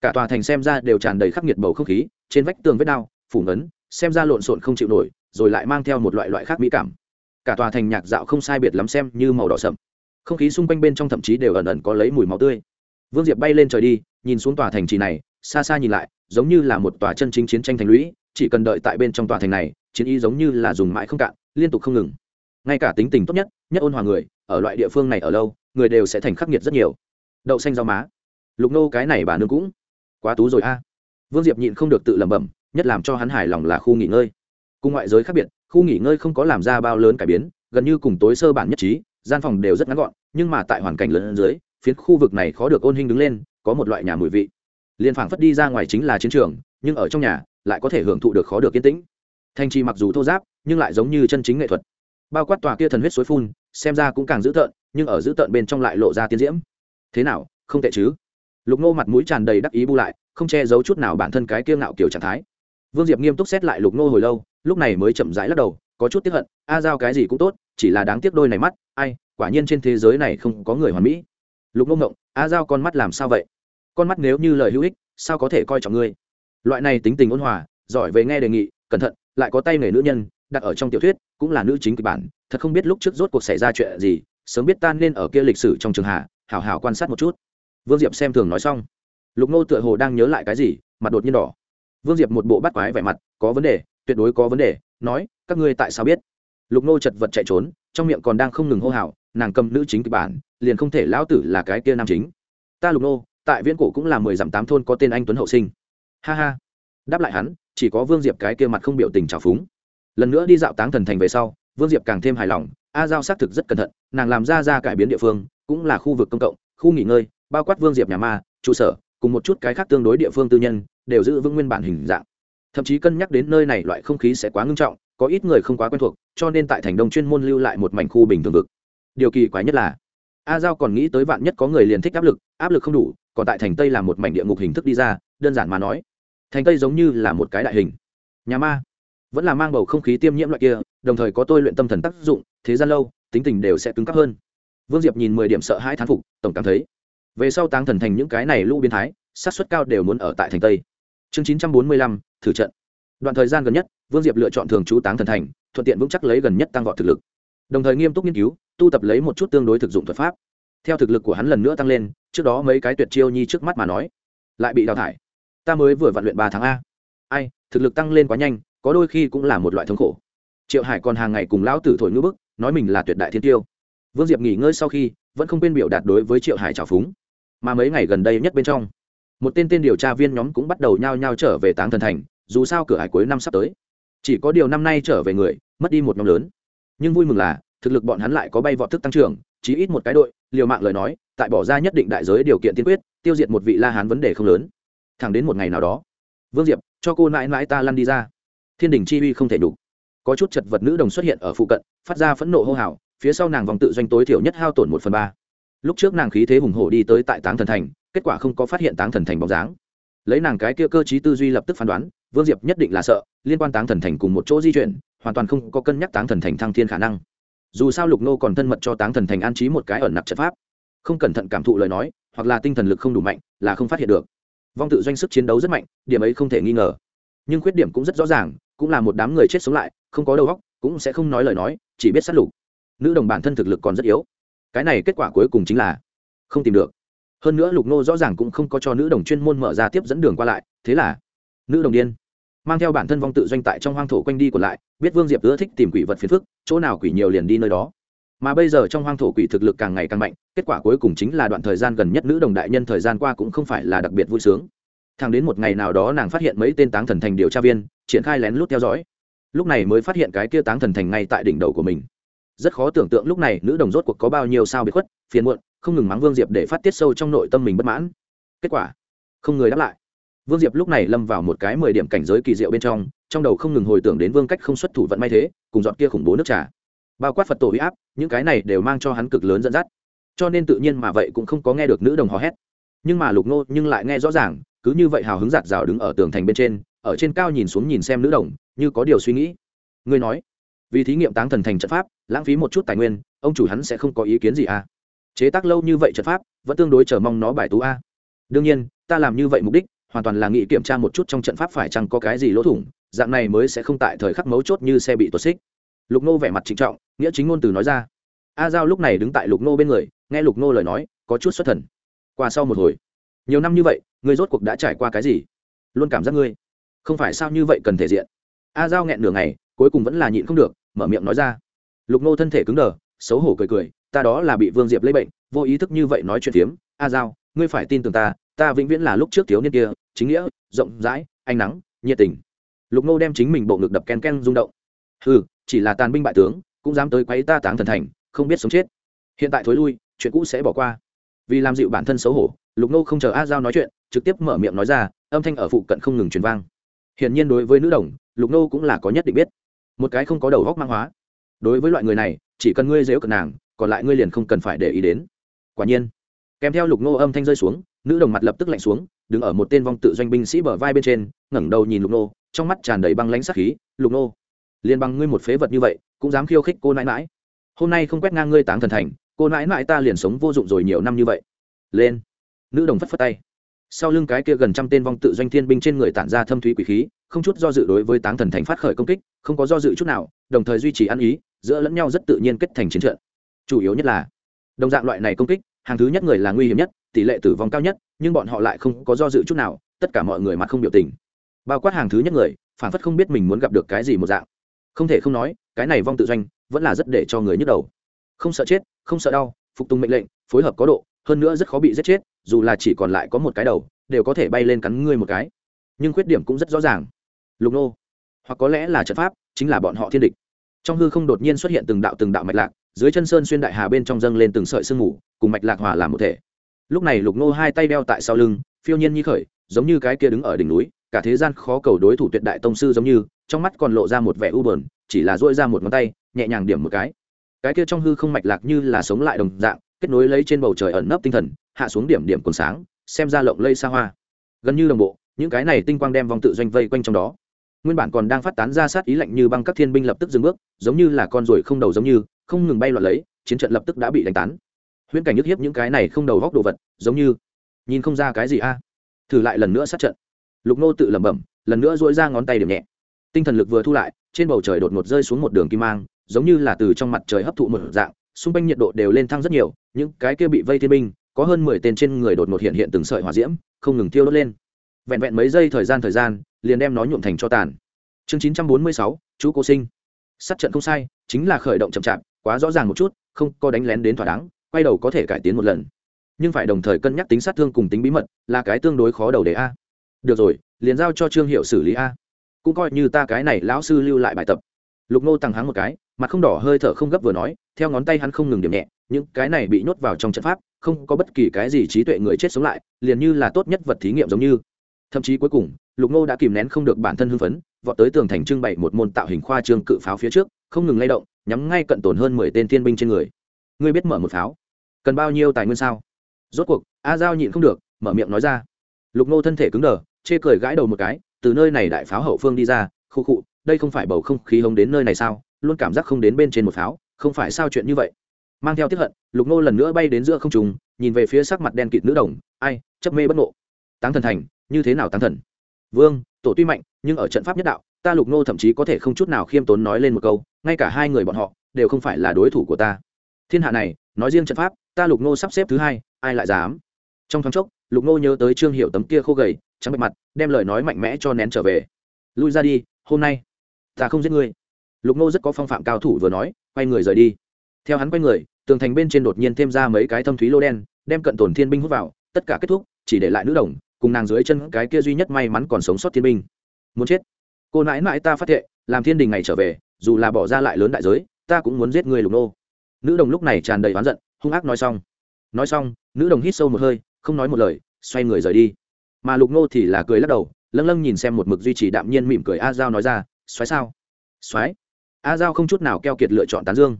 Cả tòa thành xem ra đều tràn đầy khắc nghiệt bầu không khí, trên vách tường vết đao phủ ngấn, xem ra lộn xộn không chịu nổi, rồi lại mang theo một loại loại khác mỹ cảm. Cả tòa thành nhạc dạo không sai biệt lắm xem như màu đỏ sậm. Không khí xung quanh bên trong thậm chí đều ẩn ẩn có lấy mùi máu tươi. Vương diệp bay lên trời đi, nhìn xuống tòa thành trì này, xa xa nhìn lại, giống như là một tòa chân chính chiến tranh thành lũy, chỉ cần đợi tại bên trong tòa thành này, chiến y giống như là dùng mãi không cạn, liên tục không ngừng. Ngay cả tính tình tốt nhất nhất ôn hòa người, ở loại địa phương này ở lâu, người đều sẽ thành khắc nghiệt rất nhiều. Đậu xanh rau má. Lục nô cái này bà nương cũng quá tú rồi a. Vương diệp nhịn không được tự lẩm bẩm, nhất làm cho hắn hài lòng là khu nghỉ ngơi. Cùng ngoại giới khác biệt, khu nghỉ ngơi không có làm ra bao lớn cải biến, gần như cùng tối sơ bản nhất trí, gian phòng đều rất ngắn gọn, nhưng mà tại hoàn cảnh lớn dưới, phiến khu vực này khó được ôn hình đứng lên, có một loại nhà mùi vị. Liền phảng phất đi ra ngoài chính là chiến trường, nhưng ở trong nhà, lại có thể hưởng thụ được khó được yên tĩnh. Thanh trì mặc dù thô giáp, nhưng lại giống như chân chính nghệ thuật bao quát tòa kia thần huyết suối phun, xem ra cũng càng dữ tợn, nhưng ở dữ tợn bên trong lại lộ ra tiến diễm. Thế nào, không tệ chứ? Lục nô mặt mũi tràn đầy đắc ý bu lại, không che giấu chút nào bản thân cái kia ngạo kiểu trạng thái. Vương diệp nghiêm túc xét lại lục nô hồi lâu, lúc này mới chậm rãi lắc đầu, có chút tiếp hận, a giao cái gì cũng tốt, chỉ là đáng tiếc đôi này mắt, ai, quả nhiên trên thế giới này không có người hoàn mỹ. Lục nô ngộng, a giao con mắt làm sao vậy? Con mắt nếu như lời hữu ích, sao có thể coi trọng ngươi? Loại này tính tình ôn hòa, giỏi về nghe đề nghị, cẩn thận, lại có tay nghề nữ nhân đặt ở trong tiểu thuyết, cũng là nữ chính kịch bản, thật không biết lúc trước rốt cuộc xảy ra chuyện gì, sớm biết tan nên ở kia lịch sử trong trường hạ, hảo hảo quan sát một chút. Vương diệp xem thường nói xong. Lục nô tựa hồ đang nhớ lại cái gì, mặt đột nhiên đỏ. Vương diệp một bộ bắt quái vẻ mặt, có vấn đề, tuyệt đối có vấn đề, nói, các ngươi tại sao biết? Lục nô chật vật chạy trốn, trong miệng còn đang không ngừng hô hào, nàng cầm nữ chính kịch bản, liền không thể lão tử là cái kia nam chính. Ta lục nô tại viễn cổ cũng là mười dặm tám thôn có tên anh tuấn hậu sinh. Ha ha. Đáp lại hắn, chỉ có vương diệp cái kia mặt không biểu tình trào phúng lần nữa đi dạo táng thần thành về sau, vương diệp càng thêm hài lòng, a giao xác thực rất cẩn thận, nàng làm ra ra cải biến địa phương, cũng là khu vực công cộng, khu nghỉ ngơi, bao quát vương diệp nhà ma, trụ sở, cùng một chút cái khác tương đối địa phương tư nhân, đều giữ vững nguyên bản hình dạng. Thậm chí cân nhắc đến nơi này loại không khí sẽ quá ngưng trọng, có ít người không quá quen thuộc, cho nên tại thành đông chuyên môn lưu lại một mảnh khu bình thường vực. Điều kỳ quái nhất là, a giao còn nghĩ tới vạn nhất có người liền thích áp lực áp lực không đủ, còn tại thành tây là một mảnh địa ngục hình thức đi ra, đơn giản mà nói. Thành tây giống như là một cái đại hình. Nhà ma vẫn là mang bầu không khí tiêm nhiễm loại kia, đồng thời có tôi luyện tâm thần tác dụng, thế gian lâu, tính tình đều sẽ cứng cắp hơn. Vương diệp nhìn mười điểm sợ hãi thán phục, tổng cảm thấy, về sau táng thần thành những cái này lũ biến thái sát xuất cao đều muốn ở tại thành tây. Chương chín trăm bốn mươi lăm, thử trận. Đoạn thời gian gần nhất, vương diệp lựa chọn thường trú táng thần thành, thuận tiện vững chắc lấy gần nhất tăng vọt thực lực. Đồng thời nghiêm túc nghiên cứu, tu tập lấy một chút tương đối thực dụng thuật pháp. Theo thực lực của hắn lần nữa tăng lên, trước đó mấy cái tuyệt chiêu nhi trước mắt mà nói, lại bị đào thải. Ta mới vừa vặn luyện ba tháng a. Ai, thực lực tăng lên quá nhanh có đôi khi cũng là một loại thống khổ. Triệu hải còn hàng ngày cùng lão tử thổi ngữ bức, nói mình là tuyệt đại thiên tiêu. Vương diệp nghỉ ngơi sau khi, vẫn không quên biểu đạt đối với triệu hải trào phúng. Mà mấy ngày gần đây nhất bên trong, một tên tên điều tra viên nhóm cũng bắt đầu nhao nhao trở về táng thần thành, dù sao cửa hải cuối năm sắp tới. Chỉ có điều năm nay trở về người, mất đi một nhóm lớn. Nhưng vui mừng là, thực lực bọn hắn lại có bay vọt thức tăng trưởng, chí ít một cái đội, liều mạng lời nói, tại bỏ ra nhất định đại giới điều kiện tiên quyết, tiêu diệt một vị la hán vấn đề không lớn. Thẳng đến một ngày nào đó, vương diệp cho cô nãi nãi ta lăn đi ra thiên đình chi uy không thể đủ. Có chút chật vật nữ đồng xuất hiện ở phụ cận, phát ra phẫn nộ hô hào, phía sau nàng vòng tự doanh tối thiểu nhất hao tổn một phần ba. Lúc trước nàng khí thế hùng hổ đi tới tại táng thần thành, kết quả không có phát hiện táng thần thành bóng dáng. Lấy nàng cái kia cơ t tư duy lập tức phán đoán, vương diệp nhất định là sợ, liên quan táng thần thành cùng một chỗ di chuyển, hoàn toàn không có cân nhắc táng thần thành thăng thiên khả năng. Dù sao lục nô còn thân mật cho táng thần thành an trí một cái ẩn nặc trận pháp. Không cẩn thận cảm thụ lời nói, hoặc là tinh thần lực không đủ mạnh, là không phát hiện được. Vong tự doanh sức chiến đấu rất mạnh, điểm ấy không thể nghi ngờ. Nhưng khuyết điểm cũng rất rõ ràng cũng là một đám người chết sống lại, không có đầu óc, cũng sẽ không nói lời nói, chỉ biết sát lục. Nữ đồng bản thân thực lực còn rất yếu. Cái này kết quả cuối cùng chính là không tìm được. Hơn nữa lục nô rõ ràng cũng không có cho nữ đồng chuyên môn mở ra tiếp dẫn đường qua lại, thế là nữ đồng điên, mang theo bản thân vong tự doanh tại trong hoang thổ quanh đi còn lại, biết vương diệp ưa thích tìm quỷ vật phiền phức, chỗ nào quỷ nhiều liền đi nơi đó. Mà bây giờ trong hoang thổ quỷ thực lực càng ngày càng mạnh, kết quả cuối cùng chính là đoạn thời gian gần nhất nữ đồng đại nhân thời gian qua cũng không phải là đặc biệt vui sướng thẳng đến một ngày nào đó nàng phát hiện mấy tên táng thần thành điều tra viên, triển khai lén lút theo dõi. Lúc này mới phát hiện cái kia táng thần thành ngay tại đỉnh đầu của mình. Rất khó tưởng tượng lúc này nữ đồng rốt cuộc có bao nhiêu sao bị khuất, phiền muộn, không ngừng mắng vương diệp để phát tiết sâu trong nội tâm mình bất mãn. Kết quả, không người đáp lại. Vương diệp lúc này lâm vào một cái mười điểm cảnh giới kỳ diệu bên trong trong đầu không ngừng hồi tưởng đến vương cách không xuất thủ vận may thế, cùng dọn kia khủng bố nước trà. Bao quát phật tổ huy áp, những cái này đều mang cho hắn cực lớn dẫn dắt. Cho nên tự nhiên mà vậy cũng không có nghe được nữ đồng hò hét. Nhưng mà lục nô nhưng lại nghe rõ ràng cứ như vậy hào hứng giạt rào đứng ở tường thành bên trên, ở trên cao nhìn xuống nhìn xem nữ đồng, như có điều suy nghĩ. Ngươi nói, vì thí nghiệm táng thần thành trận pháp, lãng phí một chút tài nguyên, ông chủ hắn sẽ không có ý kiến gì à? Chế tác lâu như vậy trận pháp, vẫn tương đối chờ mong nó bài tú a. Đương nhiên, ta làm như vậy mục đích, hoàn toàn là nghĩ kiểm tra một chút trong trận pháp phải chăng có cái gì lỗ thủng, dạng này mới sẽ không tại thời khắc mấu chốt như xe bị tuột xích. Lục nô vẻ mặt trịnh trọng, nghĩa chính ngôn từ nói ra. A giao lúc này đứng tại lục nô bên người, nghe lục nô lời nói, có chút xuất thần. Qua sau một hồi, nhiều năm như vậy ngươi rốt cuộc đã trải qua cái gì? Luôn cảm giác ngươi không phải sao như vậy cần thể diện. A giao nghẹn nửa ngày, cuối cùng vẫn là nhịn không được, mở miệng nói ra. Lục nô thân thể cứng đờ, xấu hổ cười cười, ta đó là bị vương diệp lấy bệnh, vô ý thức như vậy nói chuyện phiếm. A giao, ngươi phải tin tưởng ta ta vĩnh viễn là lúc trước thiếu niên kia, chính nghĩa, rộng rãi, ánh nắng, nhiệt tình. Lục nô đem chính mình bộ ngực đập ken ken rung động. Ừ chỉ là tàn binh bại tướng, cũng dám tới quấy ta táng thần thành, không biết sống chết. Hiện tại thối lui, chuyện cũ sẽ bỏ qua. Vì làm dịu bản thân xấu hổ, lục nô không chờ a giao nói chuyện trực tiếp mở miệng nói ra, âm thanh ở phụ cận không ngừng truyền vang. Hiển nhiên đối với nữ đồng, lục nô cũng là có nhất định biết. Một cái không có đầu góc mang hóa. Đối với loại người này, chỉ cần ngươi dếu cận nàng, còn lại ngươi liền không cần phải để ý đến. Quả nhiên, kèm theo lục nô âm thanh rơi xuống, nữ đồng mặt lập tức lạnh xuống, đứng ở một tên vong tự doanh binh sĩ bờ vai bên trên, ngẩng đầu nhìn lục nô, trong mắt tràn đầy băng lãnh sắc khí. Lục nô, liền bằng ngươi một phế vật như vậy, cũng dám khiêu khích cô nãi mãi hôm nay không quét ngang ngươi táng thần thành, cô nãi mãi ta liền sống vô dụng rồi nhiều năm như vậy. Lên. Nữ đồng phất phất tay sau lưng cái kia gần trăm tên vong tự doanh thiên binh trên người tản ra thâm thúy quỷ khí, không chút do dự đối với táng thần thành phát khởi công kích, không có do dự chút nào, đồng thời duy trì ăn ý, giữa lẫn nhau rất tự nhiên kết thành chiến trận. Chủ yếu nhất là, đồng dạng loại này công kích, hàng thứ nhất người là nguy hiểm nhất, tỷ lệ tử vong cao nhất, nhưng bọn họ lại không có do dự chút nào, tất cả mọi người mặt không biểu tình. Bao quát hàng thứ nhất người, phản phất không biết mình muốn gặp được cái gì một dạng. Không thể không nói, cái này vong tự doanh vẫn là rất để cho người nhức đầu. Không sợ chết, không sợ đau, phục tùng mệnh lệnh phối hợp có độ, hơn nữa rất khó bị giết chết, dù là chỉ còn lại có một cái đầu, đều có thể bay lên cắn ngươi một cái. Nhưng khuyết điểm cũng rất rõ ràng. Lục nô, hoặc có lẽ là trận pháp, chính là bọn họ thiên địch. Trong hư không đột nhiên xuất hiện từng đạo từng đạo mạch lạc, dưới chân sơn xuyên đại hà bên trong dâng lên từng sợi sương mù, cùng mạch lạc hòa làm một thể. Lúc này lục nô hai tay đeo tại sau lưng, phiêu nhiên như khởi, giống như cái kia đứng ở đỉnh núi, cả thế gian khó cầu đối thủ tuyệt đại tông sư giống như, trong mắt còn lộ ra một vẻ u bờn chỉ là dỗi ra một ngón tay, nhẹ nhàng điểm một cái. Cái kia trong hư không mạch lạc như là sống lại đồng dạng kết nối lấy trên bầu trời ẩn nấp tinh thần, hạ xuống điểm điểm còn sáng, xem ra lộng lây xa hoa. Gần như đồng bộ, những cái này tinh quang đem vòng tự doanh vây quanh trong đó. Nguyên bản còn đang phát tán ra sát ý lạnh như băng các thiên binh lập tức dừng bước, giống như là con ruồi không đầu giống như, không ngừng bay loạn lấy, chiến trận lập tức đã bị đánh tán. Huyễn cảnh nhức hiếp những cái này không đầu góc đồ vật, giống như nhìn không ra cái gì a. Thử lại lần nữa sát trận. Lục nô tự lẩm bẩm, lần nữa dỗi ra ngón tay điểm nhẹ. Tinh thần lực vừa thu lại, trên bầu trời đột ngột rơi xuống một đường kim mang, giống như là từ trong mặt trời hấp thụ một dạng xung quanh nhiệt độ đều lên thăng rất nhiều, những cái kia bị vây thiên binh, có hơn mười tên trên người đột ngột hiện hiện từng sợi hỏa diễm, không ngừng tiêu đốt lên. Vẹn vẹn mấy giây thời gian thời gian, liền đem nó nhuộm thành cho tàn. Chương chín trăm bốn mươi sáu, chú cô sinh. Sát trận không sai, chính là khởi động chậm chạp, quá rõ ràng một chút, không có đánh lén đến thỏa đáng, quay đầu có thể cải tiến một lần. Nhưng phải đồng thời cân nhắc tính sát thương cùng tính bí mật, là cái tương đối khó đầu để a. Được rồi, liền giao cho trương hiệu xử lý a. Cũng coi như ta cái này lão sư lưu lại bài tập. Lục nô tăng hắng một cái, mặt không đỏ hơi thở không gấp vừa nói theo ngón tay hắn không ngừng điểm nhẹ, những cái này bị nhốt vào trong trận pháp, không có bất kỳ cái gì trí tuệ người chết sống lại, liền như là tốt nhất vật thí nghiệm giống như. Thậm chí cuối cùng, lục nô đã kìm nén không được bản thân hưng phấn, vọt tới tường thành trưng bày một môn tạo hình khoa trương cự pháo phía trước, không ngừng lay động, nhắm ngay cận tổn hơn mười tên thiên binh trên người. Ngươi biết mở một pháo? Cần bao nhiêu tài nguyên sao? Rốt cuộc, a giao nhịn không được, mở miệng nói ra. Lục nô thân thể cứng đờ, chê cười gãi đầu một cái, từ nơi này đại pháo hậu phương đi ra, khu khụ đây không phải bầu không khí hống đến nơi này sao? Luôn cảm giác không đến bên trên một pháo không phải sao chuyện như vậy. Mang theo tiếp hận, lục nô lần nữa bay đến giữa không trùng nhìn về phía sắc mặt đen kịt nữ đồng, ai, chấp mê bất ngộ. Táng thần thành, như thế nào táng thần? Vương, tổ tuy mạnh, nhưng ở trận pháp nhất đạo, ta lục nô thậm chí có thể không chút nào khiêm tốn nói lên một câu, ngay cả hai người bọn họ đều không phải là đối thủ của ta. Thiên hạ này, nói riêng trận pháp, ta lục nô sắp xếp thứ hai, ai lại dám? Trong thoáng chốc, lục nô nhớ tới trương hiệu tấm kia khô gầy, trắng bạch mặt, đem lời nói mạnh mẽ cho nén trở về. Lui ra đi, hôm nay, ta không giết ngươi lục nô rất có phong phạm cao thủ vừa nói, quay người rời đi. Theo hắn quay người, tường thành bên trên đột nhiên thêm ra mấy cái thâm thúy lô đen, đem cận tổn thiên binh hút vào, tất cả kết thúc, chỉ để lại nữ đồng, cùng nàng dưới chân cái kia duy nhất may mắn còn sống sót thiên binh. Muốn chết. Cô nãi nãi ta phát thệ, làm thiên đình ngày trở về, dù là bỏ ra lại lớn đại giới, ta cũng muốn giết người lục nô nữ đồng lúc này tràn đầy oán giận, hung ác nói xong. Nói xong, nữ đồng hít sâu một hơi, không nói một lời, xoay người rời đi. Mà lục nô thì là cười lắc đầu, lâng lâng nhìn xem một mực duy trì đạm nhiên mỉm cười a giao nói ra xoáy sao? Xoáy a giao không chút nào keo kiệt lựa chọn tán dương.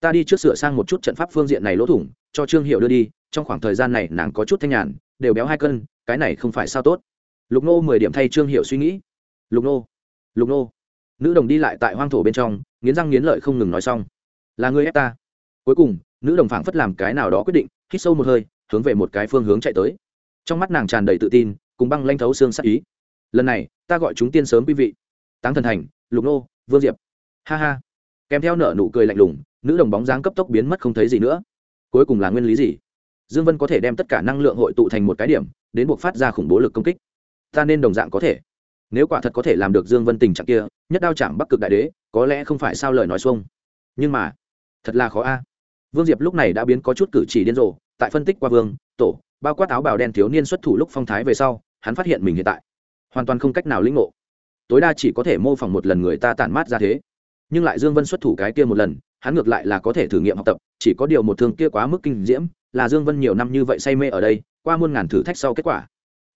Ta đi trước sửa sang một chút trận pháp phương diện này lỗ thủng, cho trương hiệu đưa đi, trong khoảng thời gian này nàng có chút thanh nhàn, đều béo hai cân, cái này không phải sao tốt. Lục nô mười điểm thay trương hiệu suy nghĩ. Lục nô lục nô. Nữ đồng đi lại tại hoang thổ bên trong, nghiến răng nghiến lợi không ngừng nói xong. Là người ép ta. Cuối cùng, nữ đồng phảng phất làm cái nào đó quyết định, hít sâu một hơi, hướng về một cái phương hướng chạy tới. Trong mắt nàng tràn đầy tự tin, cùng băng lanh thấu xương sắc ý. Lần này, ta gọi chúng tiên sớm quý vị. Táng thần thành, lục nô, vương diệp ha ha. Kèm theo nợ nụ cười lạnh lùng, nữ đồng bóng dáng cấp tốc biến mất không thấy gì nữa. Cuối cùng là nguyên lý gì? Dương vân có thể đem tất cả năng lượng hội tụ thành một cái điểm, đến buộc phát ra khủng bố lực công kích. Ta nên đồng dạng có thể. Nếu quả thật có thể làm được dương vân tình trạng kia, nhất đao chạm bắc cực đại đế, có lẽ không phải sao lời nói xuông. Nhưng mà, thật là khó a. Vương diệp lúc này đã biến có chút cử chỉ điên rồ, tại phân tích qua vương, tổ, bao quát áo bào đen thiếu niên xuất thủ lúc phong thái về sau, hắn phát hiện mình hiện tại hoàn toàn không cách nào lĩnh ngộ. Tối đa chỉ có thể mô phỏng một lần người ta tản mát ra thế nhưng lại dương vân xuất thủ cái kia một lần, hắn ngược lại là có thể thử nghiệm học tập, chỉ có điều một thương kia quá mức kinh diễm, là dương vân nhiều năm như vậy say mê ở đây, qua muôn ngàn thử thách sau kết quả.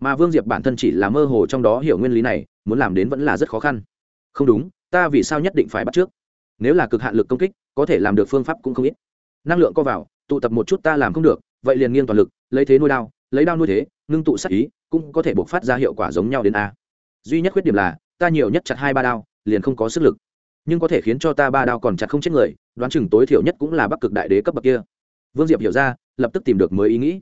Mà vương diệp bản thân chỉ là mơ hồ trong đó hiểu nguyên lý này, muốn làm đến vẫn là rất khó khăn. Không đúng, ta vì sao nhất định phải bắt trước? Nếu là cực hạn lực công kích, có thể làm được phương pháp cũng không ít. Năng lượng co vào, tụ tập một chút ta làm không được, vậy liền nghiêng toàn lực, lấy thế nuôi đao, lấy đao nuôi thế, ngưng tụ sát ý, cũng có thể bộc phát ra hiệu quả giống nhau đến a. Duy nhất khuyết điểm là, ta nhiều nhất chặt hai ba đao, liền không có sức lực nhưng có thể khiến cho ta ba đao còn chặt không chết người, đoán chừng tối thiểu nhất cũng là bắc cực đại đế cấp bậc kia. Vương diệp hiểu ra, lập tức tìm được mới ý nghĩ.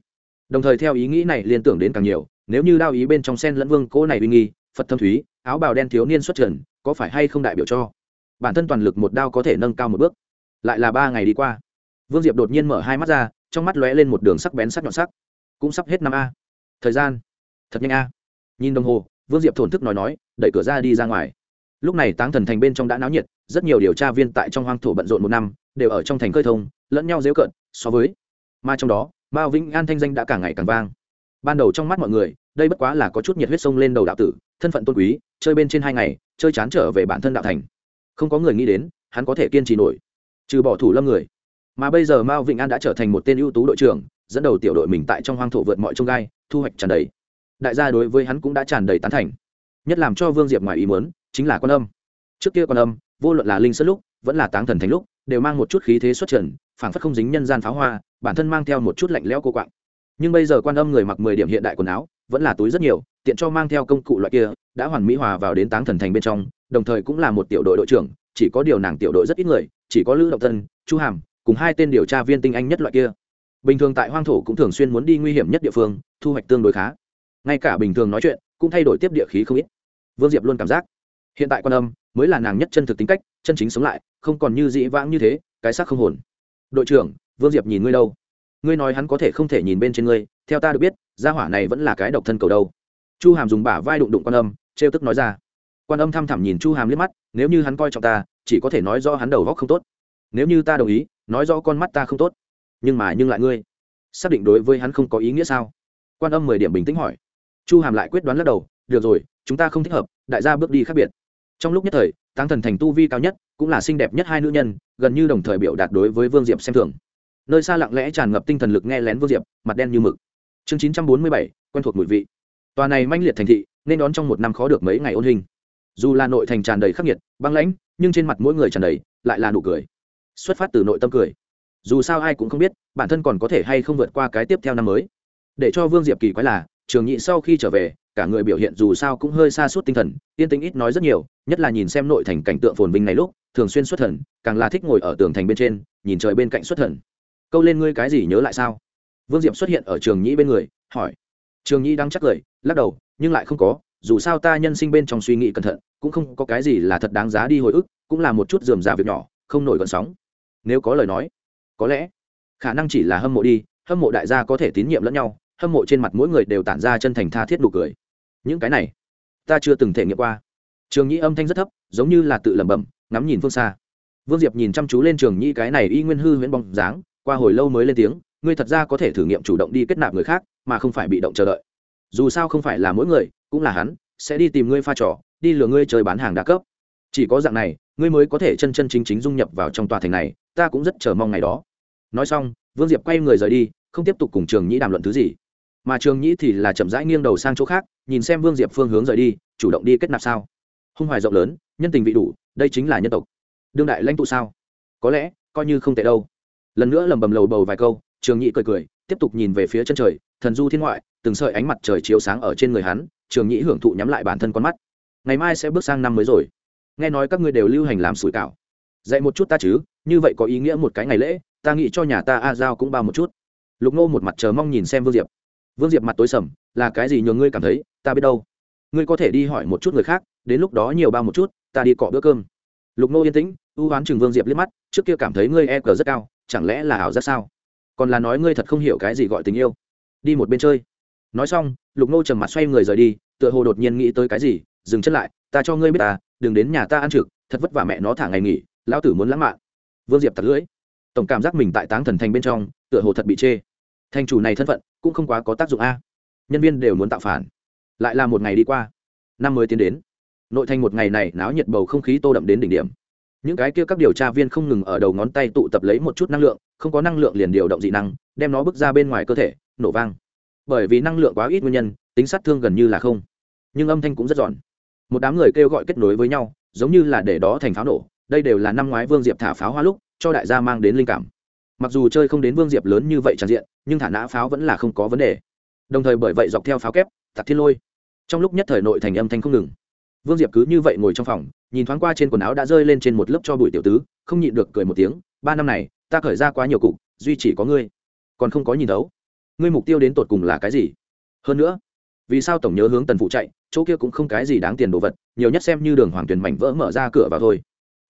Đồng thời theo ý nghĩ này liên tưởng đến càng nhiều, nếu như đao ý bên trong sen lẫn vương cỗ này uy nghi, phật thâm thúy, áo bào đen thiếu niên xuất trần, có phải hay không đại biểu cho bản thân toàn lực một đao có thể nâng cao một bước? Lại là ba ngày đi qua. Vương diệp đột nhiên mở hai mắt ra, trong mắt lóe lên một đường sắc bén sắc nhọn sắc. Cũng sắp hết năm a. Thời gian. Thật nhanh a. Nhìn đồng hồ, vương diệp thổn thức nói nói, đẩy cửa ra đi ra ngoài lúc này táng thần thành bên trong đã náo nhiệt, rất nhiều điều tra viên tại trong hoang thổ bận rộn một năm, đều ở trong thành khơi thông, lẫn nhau dễu cận so với. Mà trong đó, mao vĩnh an thanh danh đã càng ngày càng vang. Ban đầu trong mắt mọi người, đây bất quá là có chút nhiệt huyết sông lên đầu đạo tử, thân phận tôn quý, chơi bên trên hai ngày, chơi chán trở về bản thân đạo thành. Không có người nghĩ đến, hắn có thể kiên trì nổi. Trừ bỏ thủ lâm người. Mà bây giờ mao vĩnh an đã trở thành một tên ưu tú đội trưởng, dẫn đầu tiểu đội mình tại trong hoang thổ vượt mọi trông gai, thu hoạch tràn đầy. Đại gia đối với hắn cũng đã tràn đầy tán thành. Nhất làm cho vương diệp ngoài ý muốn chính là quan âm. Trước kia quan âm, vô luận là linh sơn lúc, vẫn là táng thần thành lúc, đều mang một chút khí thế xuất trần, phảng phất không dính nhân gian pháo hoa, bản thân mang theo một chút lạnh lẽo cô quạng. Nhưng bây giờ quan âm người mặc mười điểm hiện đại quần áo, vẫn là túi rất nhiều, tiện cho mang theo công cụ loại kia, đã hoàn mỹ hòa vào đến táng thần thành bên trong, đồng thời cũng là một tiểu đội đội trưởng, chỉ có điều nàng tiểu đội rất ít người, chỉ có lữ động tân chu hàm, cùng hai tên điều tra viên tinh anh nhất loại kia. Bình thường tại hoang thổ cũng thường xuyên muốn đi nguy hiểm nhất địa phương, thu hoạch tương đối khá. Ngay cả bình thường nói chuyện, cũng thay đổi tiếp địa khí không ít. Vương diệp luôn cảm giác hiện tại quan âm mới là nàng nhất chân thực tính cách, chân chính sống lại, không còn như dĩ vãng như thế, cái xác không hồn. Đội trưởng, vương diệp nhìn ngươi đâu? Ngươi nói hắn có thể không thể nhìn bên trên ngươi, theo ta được biết, gia hỏa này vẫn là cái độc thân cầu đâu. Chu hàm dùng bả vai đụng đụng quan âm, trêu tức nói ra. Quan âm thăm thẳm nhìn chu hàm liếc mắt, nếu như hắn coi trọng ta, chỉ có thể nói do hắn đầu góc không tốt. Nếu như ta đồng ý, nói rõ con mắt ta không tốt. Nhưng mà nhưng lại ngươi, xác định đối với hắn không có ý nghĩa sao? Quan âm mười điểm bình tĩnh hỏi. Chu hàm lại quyết đoán lắc đầu, được rồi, chúng ta không thích hợp, đại gia bước đi khác biệt trong lúc nhất thời tăng thần thành tu vi cao nhất, cũng là xinh đẹp nhất hai nữ nhân, gần như đồng thời biểu đạt đối với vương diệp xem thường. Nơi xa lặng lẽ tràn ngập tinh thần lực nghe lén vương diệp, mặt đen như mực. Chương chín trăm bốn mươi bảy, quen thuộc mùi vị. Tòa này manh liệt thành thị, nên đón trong một năm khó được mấy ngày ôn hình. Dù là nội thành tràn đầy khắc nghiệt, băng lãnh, nhưng trên mặt mỗi người tràn đầy, lại là nụ cười. Xuất phát từ nội tâm cười. Dù sao ai cũng không biết, bản thân còn có thể hay không vượt qua cái tiếp theo năm mới. Để cho vương diệp kỳ quái là trường nhị sau khi trở về, cả người biểu hiện dù sao cũng hơi xa suốt tinh thần, yên tĩnh ít nói rất nhiều, nhất là nhìn xem nội thành cảnh tượng phồn vinh này lúc, thường xuyên xuất thần, càng là thích ngồi ở tường thành bên trên, nhìn trời bên cạnh xuất thần. Câu lên ngươi cái gì nhớ lại sao? Vương diệp xuất hiện ở trường nhĩ bên người, hỏi. Trường nhĩ đang chắc cười lắc đầu, nhưng lại không có, dù sao ta nhân sinh bên trong suy nghĩ cẩn thận, cũng không có cái gì là thật đáng giá đi hồi ức, cũng là một chút dườm già việc nhỏ, không nổi gọn sóng. Nếu có lời nói, có lẽ khả năng chỉ là hâm mộ đi, hâm mộ đại gia có thể tín nhiệm lẫn nhau hâm mộ trên mặt mỗi người đều tản ra chân thành tha thiết nụ cười. Những cái này, ta chưa từng thể nghiệm qua. Trường nhĩ âm thanh rất thấp, giống như là tự lẩm bẩm, ngắm nhìn phương xa. Vương diệp nhìn chăm chú lên trường nhĩ cái này y nguyên hư huyễn bóng dáng, qua hồi lâu mới lên tiếng, ngươi thật ra có thể thử nghiệm chủ động đi kết nạp người khác, mà không phải bị động chờ đợi. Dù sao không phải là mỗi người, cũng là hắn, sẽ đi tìm ngươi pha trò, đi lừa ngươi chơi bán hàng đa cấp. Chỉ có dạng này, ngươi mới có thể chân chân chính chính dung nhập vào trong tòa thành này, ta cũng rất chờ mong ngày đó. Nói xong, vương diệp quay người rời đi, không tiếp tục cùng trường nhĩ đàm luận thứ gì mà trường nhĩ thì là chậm rãi nghiêng đầu sang chỗ khác, nhìn xem vương diệp phương hướng rời đi, chủ động đi kết nạp sao? Hung hoài rộng lớn, nhân tình vị đủ, đây chính là nhân tộc. Đương đại lãnh tụ sao? Có lẽ, coi như không tệ đâu. Lần nữa lầm bầm lầu bầu vài câu, trường nhĩ cười cười, tiếp tục nhìn về phía chân trời, thần du thiên ngoại, từng sợi ánh mặt trời chiếu sáng ở trên người hắn, trường nhĩ hưởng thụ nhắm lại bản thân con mắt. Ngày mai sẽ bước sang năm mới rồi. Nghe nói các ngươi đều lưu hành làm sủi cảo. Dạy một chút ta chứ, như vậy có ý nghĩa một cái ngày lễ, ta nghĩ cho nhà ta a giao cũng bao một chút. Lục nô một mặt chờ mong nhìn xem vương diệp vương diệp mặt tối sầm, là cái gì nhường ngươi cảm thấy, ta biết đâu. Ngươi có thể đi hỏi một chút người khác, đến lúc đó nhiều bao một chút, ta đi cọ bữa cơm. Lục nô yên tĩnh, ưu oán chừng vương diệp liếc mắt, trước kia cảm thấy ngươi e cờ rất cao, chẳng lẽ là ảo giác sao? Còn là nói ngươi thật không hiểu cái gì gọi tình yêu. Đi một bên chơi. Nói xong, lục nô trầm mặt xoay người rời đi, tựa hồ đột nhiên nghĩ tới cái gì, dừng chân lại, ta cho ngươi biết ta đừng đến nhà ta ăn trực, thật vất vả mẹ nó thả ngày nghỉ, lão tử muốn lãng mạn. Vương diệp thật lưỡi. Tổng cảm giác mình tại táng thần thành bên trong, tựa hồ thật bị chê. Thành chủ này thân phận cũng không quá có tác dụng a. Nhân viên đều muốn tạo phản. Lại là một ngày đi qua, năm mới tiến đến. Nội thành một ngày này náo nhiệt bầu không khí tô đậm đến đỉnh điểm. Những cái kia các điều tra viên không ngừng ở đầu ngón tay tụ tập lấy một chút năng lượng, không có năng lượng liền điều động dị năng, đem nó bước ra bên ngoài cơ thể, nổ vang. Bởi vì năng lượng quá ít nguyên nhân, tính sát thương gần như là không. Nhưng âm thanh cũng rất giòn. Một đám người kêu gọi kết nối với nhau, giống như là để đó thành pháo nổ, đây đều là năm ngoái vương diệp thả pháo hoa lúc, cho đại gia mang đến linh cảm mặc dù chơi không đến vương diệp lớn như vậy tràn diện, nhưng thả nã pháo vẫn là không có vấn đề. Đồng thời bởi vậy dọc theo pháo kép tặc thiên lôi. Trong lúc nhất thời nội thành âm thanh không ngừng. Vương diệp cứ như vậy ngồi trong phòng, nhìn thoáng qua trên quần áo đã rơi lên trên một lớp cho bụi tiểu tứ, không nhịn được cười một tiếng, ba năm này, ta khởi ra quá nhiều cục, duy chỉ có ngươi. Còn không có nhìn đấu. ngươi mục tiêu đến tột cùng là cái gì? Hơn nữa, vì sao tổng nhớ hướng tần phụ chạy, chỗ kia cũng không cái gì đáng tiền đồ vật, nhiều nhất xem như đường hoàng tuyển mảnh vỡ mở ra cửa vào thôi.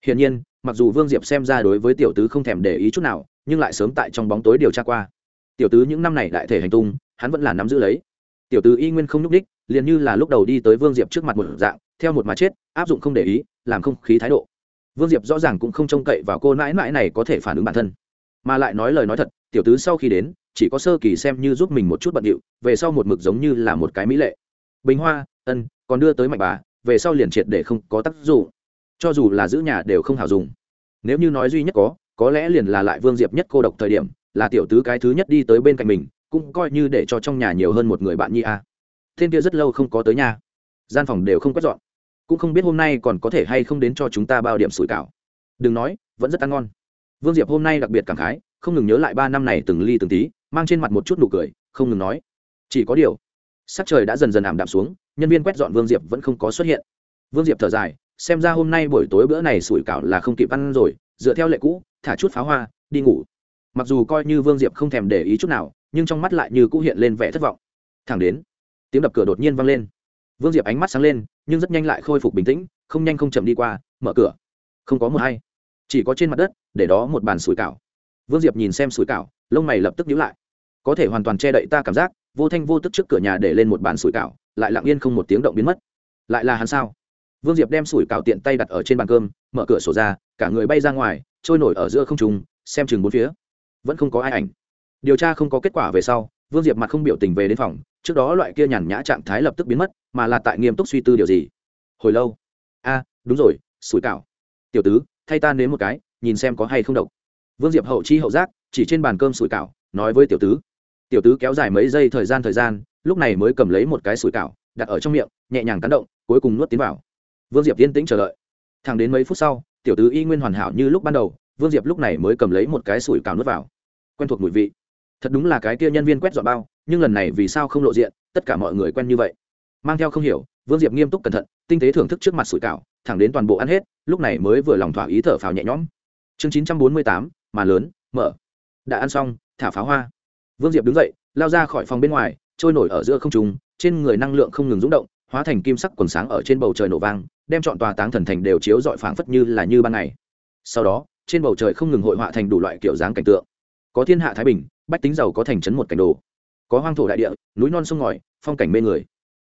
Hiển nhiên, mặc dù vương diệp xem ra đối với tiểu tứ không thèm để ý chút nào nhưng lại sớm tại trong bóng tối điều tra qua. Tiểu tứ những năm này đại thể hành tung, hắn vẫn là nắm giữ lấy. Tiểu tứ y nguyên không nhúc đích liền như là lúc đầu đi tới vương diệp trước mặt một dạng, theo một mà chết, áp dụng không để ý, làm không khí thái độ. Vương diệp rõ ràng cũng không trông cậy vào cô nãi nãi này có thể phản ứng bản thân. Mà lại nói lời nói thật, tiểu tứ sau khi đến, chỉ có sơ kỳ xem như giúp mình một chút bận điệu, về sau một mực giống như là một cái mỹ lệ. Bình hoa, ân, còn đưa tới mạnh bà, về sau liền triệt để không có tác dụng. Cho dù là giữ nhà đều không hào dùng. Nếu như nói duy nhất có có lẽ liền là lại vương diệp nhất cô độc thời điểm, là tiểu tứ cái thứ nhất đi tới bên cạnh mình, cũng coi như để cho trong nhà nhiều hơn một người bạn nhi a à. thiên kia rất lâu không có tới nhà. Gian phòng đều không quét dọn. Cũng không biết hôm nay còn có thể hay không đến cho chúng ta bao điểm sủi cảo. Đừng nói, vẫn rất ăn ngon. Vương diệp hôm nay đặc biệt cảm khái, không ngừng nhớ lại ba năm này từng ly từng tí, mang trên mặt một chút nụ cười, không ngừng nói. Chỉ có điều, sắc trời đã dần dần ảm đạm xuống, nhân viên quét dọn vương diệp vẫn không có xuất hiện. Vương diệp thở dài, xem ra hôm nay buổi tối bữa này sủi cảo là không kịp ăn rồi dựa theo lệ cũ, thả chút pháo hoa, đi ngủ. Mặc dù coi như vương diệp không thèm để ý chút nào, nhưng trong mắt lại như cũ hiện lên vẻ thất vọng. Thẳng đến, tiếng đập cửa đột nhiên vang lên. Vương diệp ánh mắt sáng lên, nhưng rất nhanh lại khôi phục bình tĩnh, không nhanh không chậm đi qua, mở cửa. Không có một hay chỉ có trên mặt đất, để đó một bàn sủi cảo. Vương diệp nhìn xem sủi cảo, lông mày lập tức nhíu lại. Có thể hoàn toàn che đậy ta cảm giác, vô thanh vô tức trước cửa nhà để lên một bàn sủi cảo, lại lặng yên không một tiếng động biến mất. Lại là hắn sao? Vương diệp đem sủi cảo tiện tay đặt ở trên bàn cơm, mở cửa sổ ra, cả người bay ra ngoài, trôi nổi ở giữa không trùng xem chừng bốn phía. Vẫn không có ai ảnh. Điều tra không có kết quả về sau, vương diệp mặt không biểu tình về đến phòng, trước đó loại kia nhàn nhã trạng thái lập tức biến mất, mà là tại nghiêm túc suy tư điều gì. Hồi lâu. A, đúng rồi, sủi cảo. Tiểu tứ, thay ta nếm một cái, nhìn xem có hay không độc. Vương diệp hậu chi hậu giác, chỉ trên bàn cơm sủi cảo, nói với tiểu tứ. Tiểu tứ kéo dài mấy giây thời gian thời gian, lúc này mới cầm lấy một cái sủi cảo, đặt ở trong miệng, nhẹ nhàng cắn động, cuối cùng nuốt tiến vào vương diệp yên tĩnh chờ đợi. Thẳng đến mấy phút sau, tiểu tứ y nguyên hoàn hảo như lúc ban đầu, vương diệp lúc này mới cầm lấy một cái sủi cảo nuốt vào. Quen thuộc mùi vị. Thật đúng là cái kia nhân viên quét dọn bao, nhưng lần này vì sao không lộ diện, tất cả mọi người quen như vậy. Mang theo không hiểu, vương diệp nghiêm túc cẩn thận, tinh tế thưởng thức trước mặt sủi cảo thẳng đến toàn bộ ăn hết, lúc này mới vừa lòng thỏa ý thở phào nhẹ nhõm. Chương chín trăm bốn mươi tám, mà lớn, mở. Đã ăn xong, thả pháo hoa. Vương diệp đứng dậy, lao ra khỏi phòng bên ngoài, trôi nổi ở giữa không trùng trên người năng lượng không ngừng rúng động, hóa thành kim sắc quần sáng ở trên bầu trời nổ vang đem chọn tòa táng thần thành đều chiếu dọi phảng phất như là như ban ngày. Sau đó, trên bầu trời không ngừng hội họa thành đủ loại kiểu dáng cảnh tượng. Có thiên hạ thái bình, bách tính giàu có thành trấn một cảnh đồ. Có hoang thổ đại địa, núi non sông ngòi, phong cảnh mê người.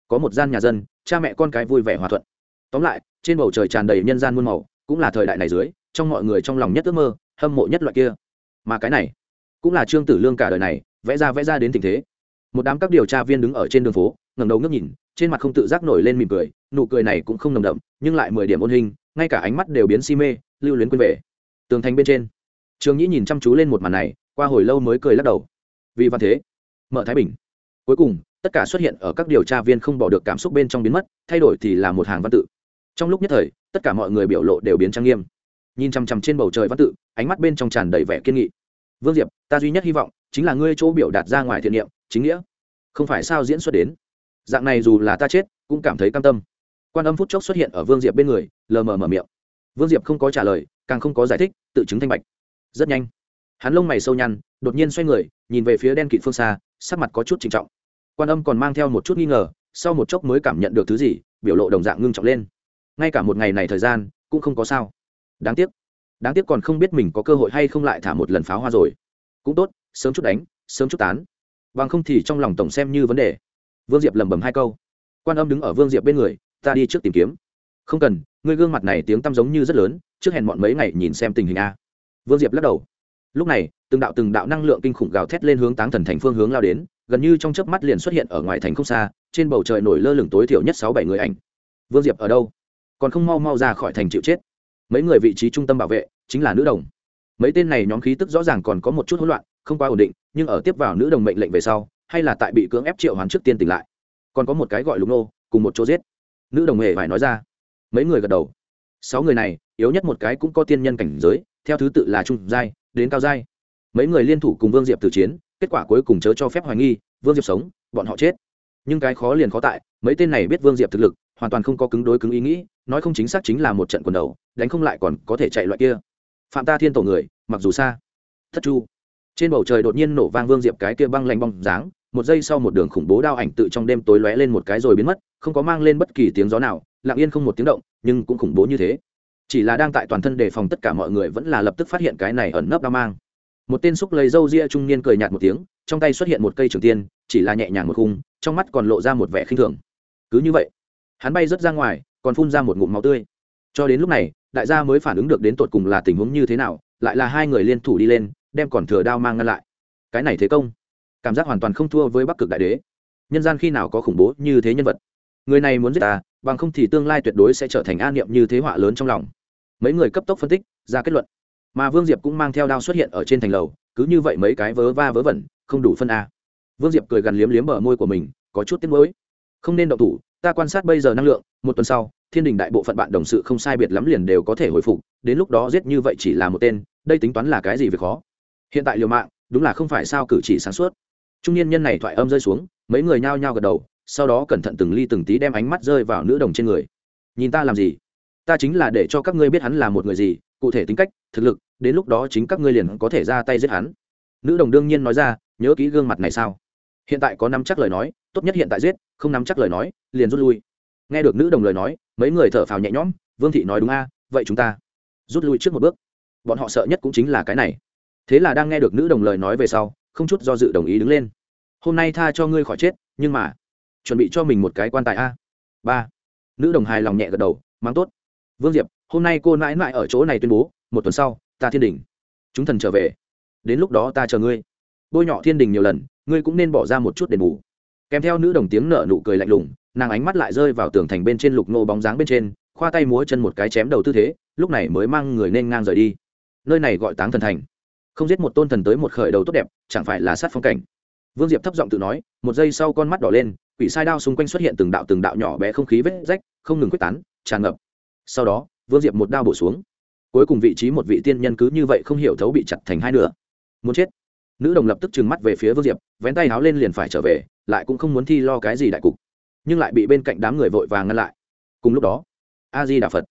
Có một gian nhà dân, cha mẹ con cái vui vẻ hòa thuận. Tóm lại, trên bầu trời tràn đầy nhân gian muôn màu, cũng là thời đại này dưới, trong mọi người trong lòng nhất ước mơ, hâm mộ nhất loại kia. Mà cái này, cũng là trương tử lương cả đời này, vẽ ra vẽ ra đến tình thế. Một đám các điều tra viên đứng ở trên đường phố ngầm đầu ngước nhìn trên mặt không tự giác nổi lên mỉm cười, nụ cười này cũng không nồng đậm, nhưng lại mười điểm ôn hình, ngay cả ánh mắt đều biến si mê, lưu luyến quên về. Tường thành bên trên, trường nhĩ nhìn chăm chú lên một màn này, qua hồi lâu mới cười lắc đầu. Vì văn thế, mở thái bình. Cuối cùng, tất cả xuất hiện ở các điều tra viên không bỏ được cảm xúc bên trong biến mất, thay đổi thì là một hàng văn tự. Trong lúc nhất thời, tất cả mọi người biểu lộ đều biến trang nghiêm. Nhìn chằm chằm trên bầu trời văn tự, ánh mắt bên trong tràn đầy vẻ kiên nghị. Vương diệp, ta duy nhất hy vọng chính là ngươi chỗ biểu đạt ra ngoài thiện niệm, chính nghĩa. Không phải sao diễn xuất đến dạng này dù là ta chết, cũng cảm thấy cam tâm. Quan âm phút chốc xuất hiện ở vương diệp bên người, lờ mờ mở miệng. Vương diệp không có trả lời, càng không có giải thích, tự chứng thanh bạch. Rất nhanh, hắn lông mày sâu nhăn, đột nhiên xoay người, nhìn về phía đen kịt phương xa, sắc mặt có chút trịnh trọng. Quan âm còn mang theo một chút nghi ngờ, sau một chốc mới cảm nhận được thứ gì, biểu lộ đồng dạng ngưng trọng lên. Ngay cả một ngày này thời gian, cũng không có sao. Đáng tiếc đáng tiếc còn không biết mình có cơ hội hay không lại thả một lần pháo hoa rồi. Cũng tốt, sớm chút đánh, sớm chút tán. Bằng không thì trong lòng tổng xem như vấn đề vương diệp lẩm bẩm hai câu. Quan âm đứng ở vương diệp bên người, ta đi trước tìm kiếm. Không cần, ngươi gương mặt này tiếng tăm giống như rất lớn, trước hẹn bọn mấy ngày nhìn xem tình hình a. Vương diệp lắc đầu. Lúc này, từng đạo từng đạo năng lượng kinh khủng gào thét lên hướng táng thần thành phương hướng lao đến, gần như trong chớp mắt liền xuất hiện ở ngoài thành không xa, trên bầu trời nổi lơ lửng tối thiểu nhất sáu bảy người ảnh. Vương diệp ở đâu? Còn không mau mau ra khỏi thành chịu chết. Mấy người vị trí trung tâm bảo vệ chính là nữ đồng. Mấy tên này nhóm khí tức rõ ràng còn có một chút hỗn loạn, không quá ổn định, nhưng ở tiếp vào nữ đồng mệnh lệnh về sau hay là tại bị cưỡng ép triệu hoán trước tiên tỉnh lại. Còn có một cái gọi lục nô, cùng một chỗ giết. Nữ đồng hề phải nói ra. Mấy người gật đầu. Sáu người này, yếu nhất một cái cũng có tiên nhân cảnh giới, theo thứ tự là trung giai, đến cao giai. Mấy người liên thủ cùng vương diệp tử chiến, kết quả cuối cùng chớ cho phép hoài nghi, vương diệp sống, bọn họ chết. Nhưng cái khó liền khó tại, mấy tên này biết vương diệp thực lực, hoàn toàn không có cứng đối cứng ý nghĩ, nói không chính xác chính là một trận quần đầu, đánh không lại còn có thể chạy loại kia. Phạm ta thiên tổ người, mặc dù xa. Thất chu. Trên bầu trời đột nhiên nổ vang vương diệp cái kia băng lanh bong dáng một giây sau một đường khủng bố đao ảnh tự trong đêm tối lóe lên một cái rồi biến mất, không có mang lên bất kỳ tiếng gió nào, lặng yên không một tiếng động, nhưng cũng khủng bố như thế. Chỉ là đang tại toàn thân đề phòng tất cả mọi người vẫn là lập tức phát hiện cái này ẩn nấp đao mang. Một tên xúc lấy râu ria trung niên cười nhạt một tiếng, trong tay xuất hiện một cây trường tiên, chỉ là nhẹ nhàng một khung, trong mắt còn lộ ra một vẻ khinh thường. Cứ như vậy, hắn bay rớt ra ngoài, còn phun ra một ngụm máu tươi. Cho đến lúc này, đại gia mới phản ứng được đến tột cùng là tình huống như thế nào, lại là hai người liên thủ đi lên, đem còn thừa đao mang ngăn lại. Cái này thế công cảm giác hoàn toàn không thua với bắc cực đại đế. Nhân gian khi nào có khủng bố như thế nhân vật? Người này muốn giết ta, bằng không thì tương lai tuyệt đối sẽ trở thành an niệm như thế họa lớn trong lòng. Mấy người cấp tốc phân tích, ra kết luận. Mà vương diệp cũng mang theo đao xuất hiện ở trên thành lầu, cứ như vậy mấy cái vớ va vớ vẩn, không đủ phân a. Vương diệp cười gần liếm liếm bờ môi của mình, có chút tiếc mới không nên động thủ, ta quan sát bây giờ năng lượng, một tuần sau, thiên đình đại bộ phận bạn đồng sự không sai biệt lắm liền đều có thể hồi phục, đến lúc đó giết như vậy chỉ là một tên, đây tính toán là cái gì việc khó? Hiện tại liều mạng, đúng là không phải sao cử chỉ sáng suốt trung niên nhân này thoại âm rơi xuống, mấy người nhao nhao gật đầu, sau đó cẩn thận từng ly từng tí đem ánh mắt rơi vào nữ đồng trên người. Nhìn ta làm gì? Ta chính là để cho các ngươi biết hắn là một người gì, cụ thể tính cách, thực lực, đến lúc đó chính các ngươi liền có thể ra tay giết hắn. Nữ đồng đương nhiên nói ra, nhớ kỹ gương mặt này sao? Hiện tại có nắm chắc lời nói, tốt nhất hiện tại giết, không nắm chắc lời nói, liền rút lui. Nghe được nữ đồng lời nói, mấy người thở phào nhẹ nhõm, vương thị nói đúng a, vậy chúng ta rút lui trước một bước. Bọn họ sợ nhất cũng chính là cái này. Thế là đang nghe được nữ đồng lời nói về sau không chút do dự đồng ý đứng lên. Hôm nay tha cho ngươi khỏi chết, nhưng mà, chuẩn bị cho mình một cái quan tài a. Ba. Nữ đồng hài lòng nhẹ gật đầu mang tốt. Vương diệp, hôm nay cô mãi mãi ở chỗ này tuyên bố, một tuần sau, ta thiên đình. Chúng thần trở về. Đến lúc đó ta chờ ngươi. Bôi nhọ thiên đình nhiều lần, ngươi cũng nên bỏ ra một chút đền bù kèm theo nữ đồng tiếng nở nụ cười lạnh lùng, nàng ánh mắt lại rơi vào tường thành bên trên lục nô bóng dáng bên trên, khoa tay múa chân một cái chém đầu tư thế, lúc này mới mang người nên ngang rời đi. Nơi này gọi táng thần thành không giết một tôn thần tới một khởi đầu tốt đẹp, chẳng phải là sát phong cảnh. Vương diệp thấp giọng tự nói, một giây sau con mắt đỏ lên, quỷ sai đao xung quanh xuất hiện từng đạo từng đạo nhỏ bé không khí vết rách, không ngừng quyết tán, tràn ngập. Sau đó, vương diệp một đao bổ xuống. Cuối cùng vị trí một vị tiên nhân cứ như vậy không hiểu thấu bị chặt thành hai nửa. Muốn chết. Nữ đồng lập tức trừng mắt về phía vương diệp, vén tay áo lên liền phải trở về, lại cũng không muốn thi lo cái gì đại cục. Nhưng lại bị bên cạnh đám người vội vàng ngăn lại. Cùng lúc đó, a di đà phật.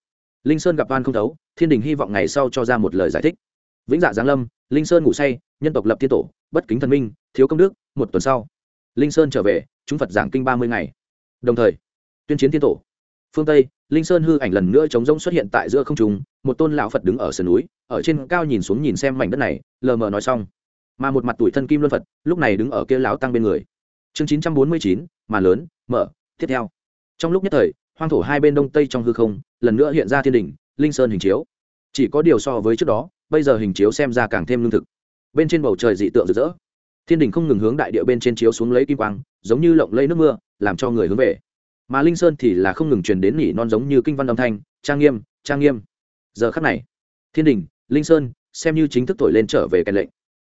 Linh sơn gặp van không thấu, thiên đình hy vọng ngày sau cho ra một lời giải thích vĩnh dạ giáng lâm, linh sơn ngủ say, nhân tộc lập thiên tổ, bất kính thần minh, thiếu công đức, một tuần sau, linh sơn trở về, chúng phật giảng kinh ba mươi ngày. Đồng thời, tuyên chiến thiên tổ. Phương tây, linh sơn hư ảnh lần nữa chống rông xuất hiện tại giữa không trung, một tôn lão phật đứng ở sườn núi, ở trên cao nhìn xuống nhìn xem mảnh đất này, lờ mờ nói xong. Mà một mặt tuổi thân kim luân phật, lúc này đứng ở kia lão tăng bên người. Chương chín trăm bốn mươi chín màn lớn, mở, tiếp theo. Trong lúc nhất thời, hoang thổ hai bên đông tây trong hư không, lần nữa hiện ra thiên đình linh sơn hình chiếu. Chỉ có điều so với trước đó bây giờ hình chiếu xem ra càng thêm lương thực. Bên trên bầu trời dị tượng rực rỡ. Thiên đình không ngừng hướng đại địa bên trên chiếu xuống lấy kim quang, giống như lộng lấy nước mưa, làm cho người hướng về. Mà linh sơn thì là không ngừng truyền đến nỉ non giống như kinh văn âm thanh, trang nghiêm trang nghiêm. Giờ khắc này, thiên đình, linh sơn, xem như chính thức thổi lên trở về cái lệnh.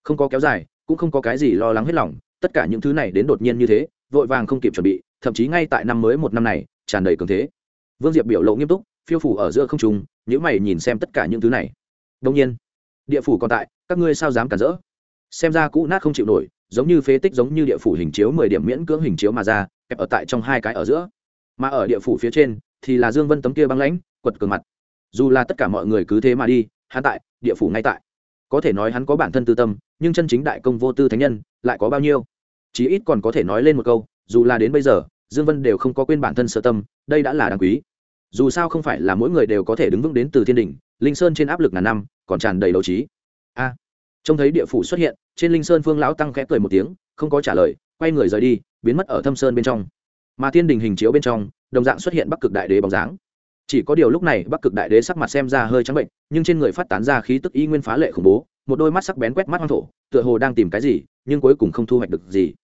Không có kéo dài, cũng không có cái gì lo lắng hết lòng, tất cả những thứ này đến đột nhiên như thế, vội vàng không kịp chuẩn bị, thậm chí ngay tại năm mới một năm này, tràn đầy cường thế. Vương diệp biểu lộ nghiêm túc, phiêu phủ ở giữa không trung những mày nhìn xem tất cả những thứ này đông nhiên, địa phủ còn tại, các ngươi sao dám cản rỡ? Xem ra cũ nát không chịu nổi, giống như phế tích giống như địa phủ hình chiếu mười điểm miễn cưỡng hình chiếu mà ra, kẹp ở tại trong hai cái ở giữa. Mà ở địa phủ phía trên, thì là dương vân tấm kia băng lãnh, quật cường mặt. Dù là tất cả mọi người cứ thế mà đi, hắn tại, địa phủ ngay tại. Có thể nói hắn có bản thân tư tâm, nhưng chân chính đại công vô tư thánh nhân, lại có bao nhiêu? Chí ít còn có thể nói lên một câu, dù là đến bây giờ, dương vân đều không có quên bản thân sơ tâm, đây đã là đáng quý. Dù sao không phải là mỗi người đều có thể đứng vững đến từ thiên đình linh sơn trên áp lực ngàn năm, còn tràn đầy đấu trí. A. Trông thấy địa phủ xuất hiện, trên linh sơn phương lão tăng khẽ cười một tiếng, không có trả lời, quay người rời đi, biến mất ở thâm sơn bên trong. Mà thiên đình hình chiếu bên trong, đồng dạng xuất hiện bắc cực đại đế bóng dáng. Chỉ có điều lúc này, bắc cực đại đế sắc mặt xem ra hơi trắng bệnh, nhưng trên người phát tán ra khí tức y nguyên phá lệ khủng bố, một đôi mắt sắc bén quét mắt hoang thổ, tựa hồ đang tìm cái gì, nhưng cuối cùng không thu hoạch được gì.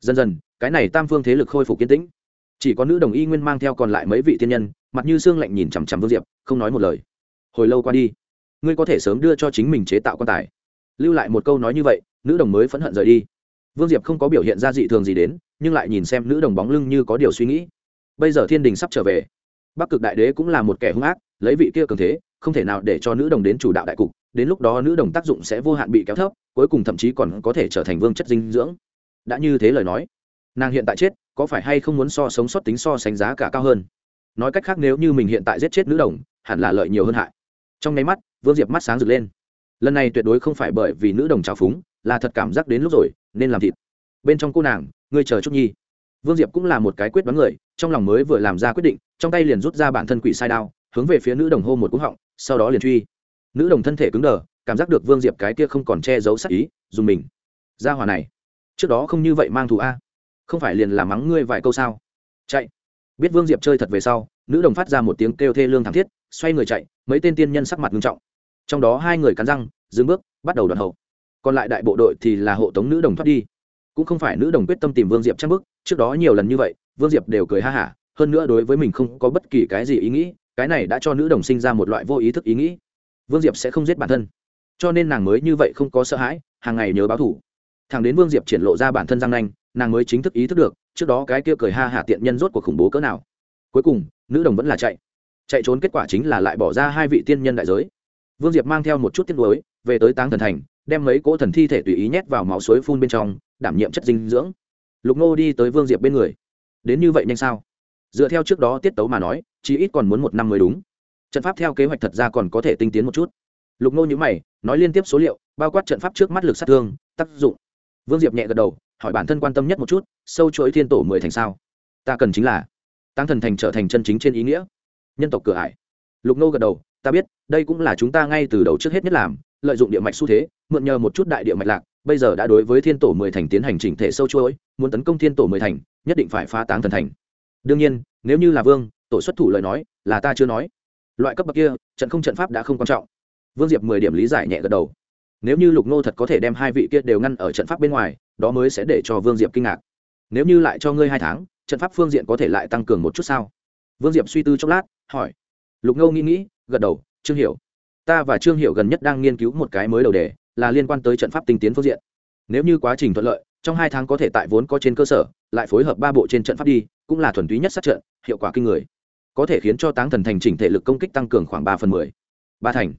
Dần dần, cái này tam phương thế lực khôi phục kiên tĩnh. Chỉ có nữ đồng y nguyên mang theo còn lại mấy vị thiên nhân, mặt như xương lạnh nhìn chằm chằm vương diệp, không nói một lời hồi lâu qua đi. Ngươi có thể sớm đưa cho chính mình chế tạo quan tài. Lưu lại một câu nói như vậy, nữ đồng mới phẫn hận rời đi. Vương diệp không có biểu hiện ra dị thường gì đến, nhưng lại nhìn xem nữ đồng bóng lưng như có điều suy nghĩ. Bây giờ thiên đình sắp trở về. Bắc cực đại đế cũng là một kẻ hung ác, lấy vị kia cường thế, không thể nào để cho nữ đồng đến chủ đạo đại cục, đến lúc đó nữ đồng tác dụng sẽ vô hạn bị kéo thấp, cuối cùng thậm chí còn có thể trở thành vương chất dinh dưỡng. Đã như thế lời nói, nàng hiện tại chết, có phải hay không muốn so sống sót tính so sánh giá cả cao hơn? Nói cách khác, nếu như mình hiện tại giết chết nữ đồng, hẳn là lợi nhiều hơn hại trong nháy mắt, vương diệp mắt sáng rực lên. Lần này tuyệt đối không phải bởi vì nữ đồng trào phúng, là thật cảm giác đến lúc rồi, nên làm thịt. Bên trong cô nàng, ngươi chờ chút nhi. Vương diệp cũng là một cái quyết đoán người, trong lòng mới vừa làm ra quyết định, trong tay liền rút ra bản thân quỷ sai đao, hướng về phía nữ đồng hô một cú họng, sau đó liền truy. Nữ đồng thân thể cứng đờ, cảm giác được vương diệp cái kia không còn che giấu sắc ý, dùng mình. Ra hòa này, trước đó không như vậy mang thù a. Không phải liền làm mắng ngươi vài câu sao? Chạy. Biết vương diệp chơi thật về sau, nữ đồng phát ra một tiếng kêu thê lương thảm thiết, xoay người chạy mấy tên tiên nhân sắc mặt nghiêm trọng. Trong đó hai người cắn răng, dừng bước, bắt đầu đoạn hậu. Còn lại đại bộ đội thì là hộ tống nữ đồng thoát đi. Cũng không phải nữ đồng quyết tâm tìm vương diệp chắc bức, trước đó nhiều lần như vậy, vương diệp đều cười ha hả, hơn nữa đối với mình không có bất kỳ cái gì ý nghĩ, cái này đã cho nữ đồng sinh ra một loại vô ý thức ý nghĩ. Vương diệp sẽ không giết bản thân. Cho nên nàng mới như vậy không có sợ hãi, hàng ngày nhớ báo thủ. Thằng đến vương diệp triển lộ ra bản thân giang nanh, nàng mới chính thức ý thức được, trước đó cái kia cười ha hả tiện nhân rốt cuộc khủng bố cỡ nào. Cuối cùng, nữ đồng vẫn là chạy chạy trốn kết quả chính là lại bỏ ra hai vị tiên nhân đại giới. Vương diệp mang theo một chút tiết lối về tới táng thần thành, đem mấy cỗ thần thi thể tùy ý nhét vào máu suối phun bên trong, đảm nhiệm chất dinh dưỡng. Lục nô đi tới vương diệp bên người. Đến như vậy nhanh sao? Dựa theo trước đó tiết tấu mà nói chỉ ít còn muốn một năm mới đúng. Trận pháp theo kế hoạch thật ra còn có thể tinh tiến một chút. Lục nô nhữ mày, nói liên tiếp số liệu, bao quát trận pháp trước mắt lực sát thương, tác dụng. Vương diệp nhẹ gật đầu, hỏi bản thân quan tâm nhất một chút, sâu chuỗi thiên tổ mười thành sao? Ta cần chính là. Tăng thần thành trở thành chân chính trên ý nghĩa nhân tộc cửa ải. Lục nô gật đầu, ta biết, đây cũng là chúng ta ngay từ đầu trước hết nhất làm, lợi dụng địa mạch xu thế, mượn nhờ một chút đại địa mạch lạc, bây giờ đã đối với thiên tổ mười thành tiến hành chỉnh thể sâu chuỗi, muốn tấn công thiên tổ mười thành, nhất định phải phá táng thần thành. Đương nhiên, nếu như là vương, tổ xuất thủ lời nói, là ta chưa nói. Loại cấp bậc kia, trận không trận pháp đã không quan trọng. Vương diệp mười điểm lý giải nhẹ gật đầu. Nếu như lục nô thật có thể đem hai vị kia đều ngăn ở trận pháp bên ngoài, đó mới sẽ để cho vương diệp kinh ngạc. Nếu như lại cho ngươi hai tháng, trận pháp phương diện có thể lại tăng cường một chút sao? Vương diệp suy tư chốc lát, hỏi. Lục ngô nghĩ nghĩ, gật đầu, trương hiểu, ta và trương hiểu gần nhất đang nghiên cứu một cái mới đầu đề, là liên quan tới trận pháp tinh tiến phương diện. Nếu như quá trình thuận lợi, trong hai tháng có thể tại vốn có trên cơ sở, lại phối hợp ba bộ trên trận pháp đi, cũng là thuần túy nhất sát trận, hiệu quả kinh người. Có thể khiến cho táng thần thành chỉnh thể lực công kích tăng cường khoảng ba phần mười. Ba thành.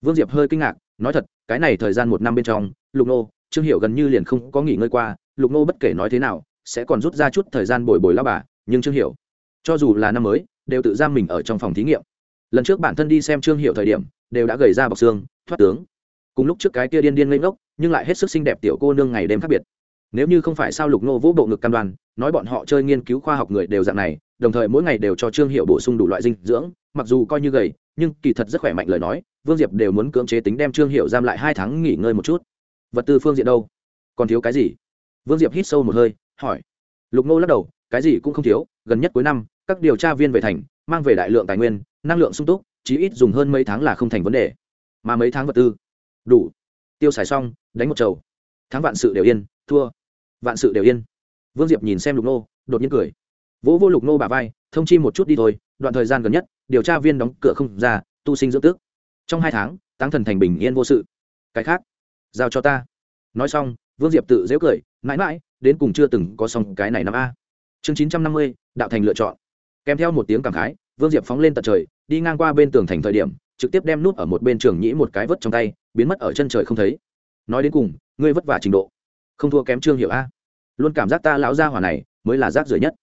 Vương diệp hơi kinh ngạc, nói thật, cái này thời gian một năm bên trong, lục nô trương hiệu gần như liền không có nghỉ ngơi qua, lục nô bất kể nói thế nào, sẽ còn rút ra chút thời gian bồi bồi lao bà, nhưng trương hiệu cho dù là năm mới, đều tự giam mình ở trong phòng thí nghiệm. Lần trước bản thân đi xem trương hiệu thời điểm, đều đã gầy ra bọc xương, thoát tướng. Cùng lúc trước cái kia điên điên lên ngốc, nhưng lại hết sức xinh đẹp tiểu cô nương ngày đêm khác biệt. Nếu như không phải sao lục nô vũ bộ ngực cam đoan, nói bọn họ chơi nghiên cứu khoa học người đều dạng này, đồng thời mỗi ngày đều cho trương hiệu bổ sung đủ loại dinh dưỡng, mặc dù coi như gầy, nhưng kỳ thật rất khỏe mạnh lời nói, vương diệp đều muốn cưỡng chế tính đem trương hiệu giam lại hai tháng nghỉ ngơi một chút. Vật tư phương diện đâu? Còn thiếu cái gì? Vương diệp hít sâu một hơi, hỏi. Lục nô lắc đầu, cái gì cũng không thiếu, gần nhất cuối năm các điều tra viên về thành, mang về đại lượng tài nguyên, năng lượng sung túc, chí ít dùng hơn mấy tháng là không thành vấn đề. Mà mấy tháng vật tư? Đủ. Tiêu xài xong, đánh một trầu tháng vạn sự đều yên, thua. Vạn sự đều yên. Vương diệp nhìn xem lục nô, đột nhiên cười. Vỗ vô lục nô bà vai, thông chi một chút đi thôi, đoạn thời gian gần nhất, điều tra viên đóng cửa không ra, tu sinh dưỡng tước. Trong hai tháng, táng thần thành bình yên vô sự. Cái khác? Giao cho ta. Nói xong, vương diệp tự dễu cười, mãi mãi, đến cùng chưa từng có xong cái này năm a. Chương chín trăm năm mươi, đạo thành lựa chọn kèm theo một tiếng cảm khái, vương diệp phóng lên tận trời, đi ngang qua bên tường thành thời điểm, trực tiếp đem nút ở một bên trường nhĩ một cái vớt trong tay, biến mất ở chân trời không thấy. Nói đến cùng, ngươi vất vả trình độ. Không thua kém trương hiệu a. Luôn cảm giác ta lão gia hỏa này mới là rác rưởi nhất.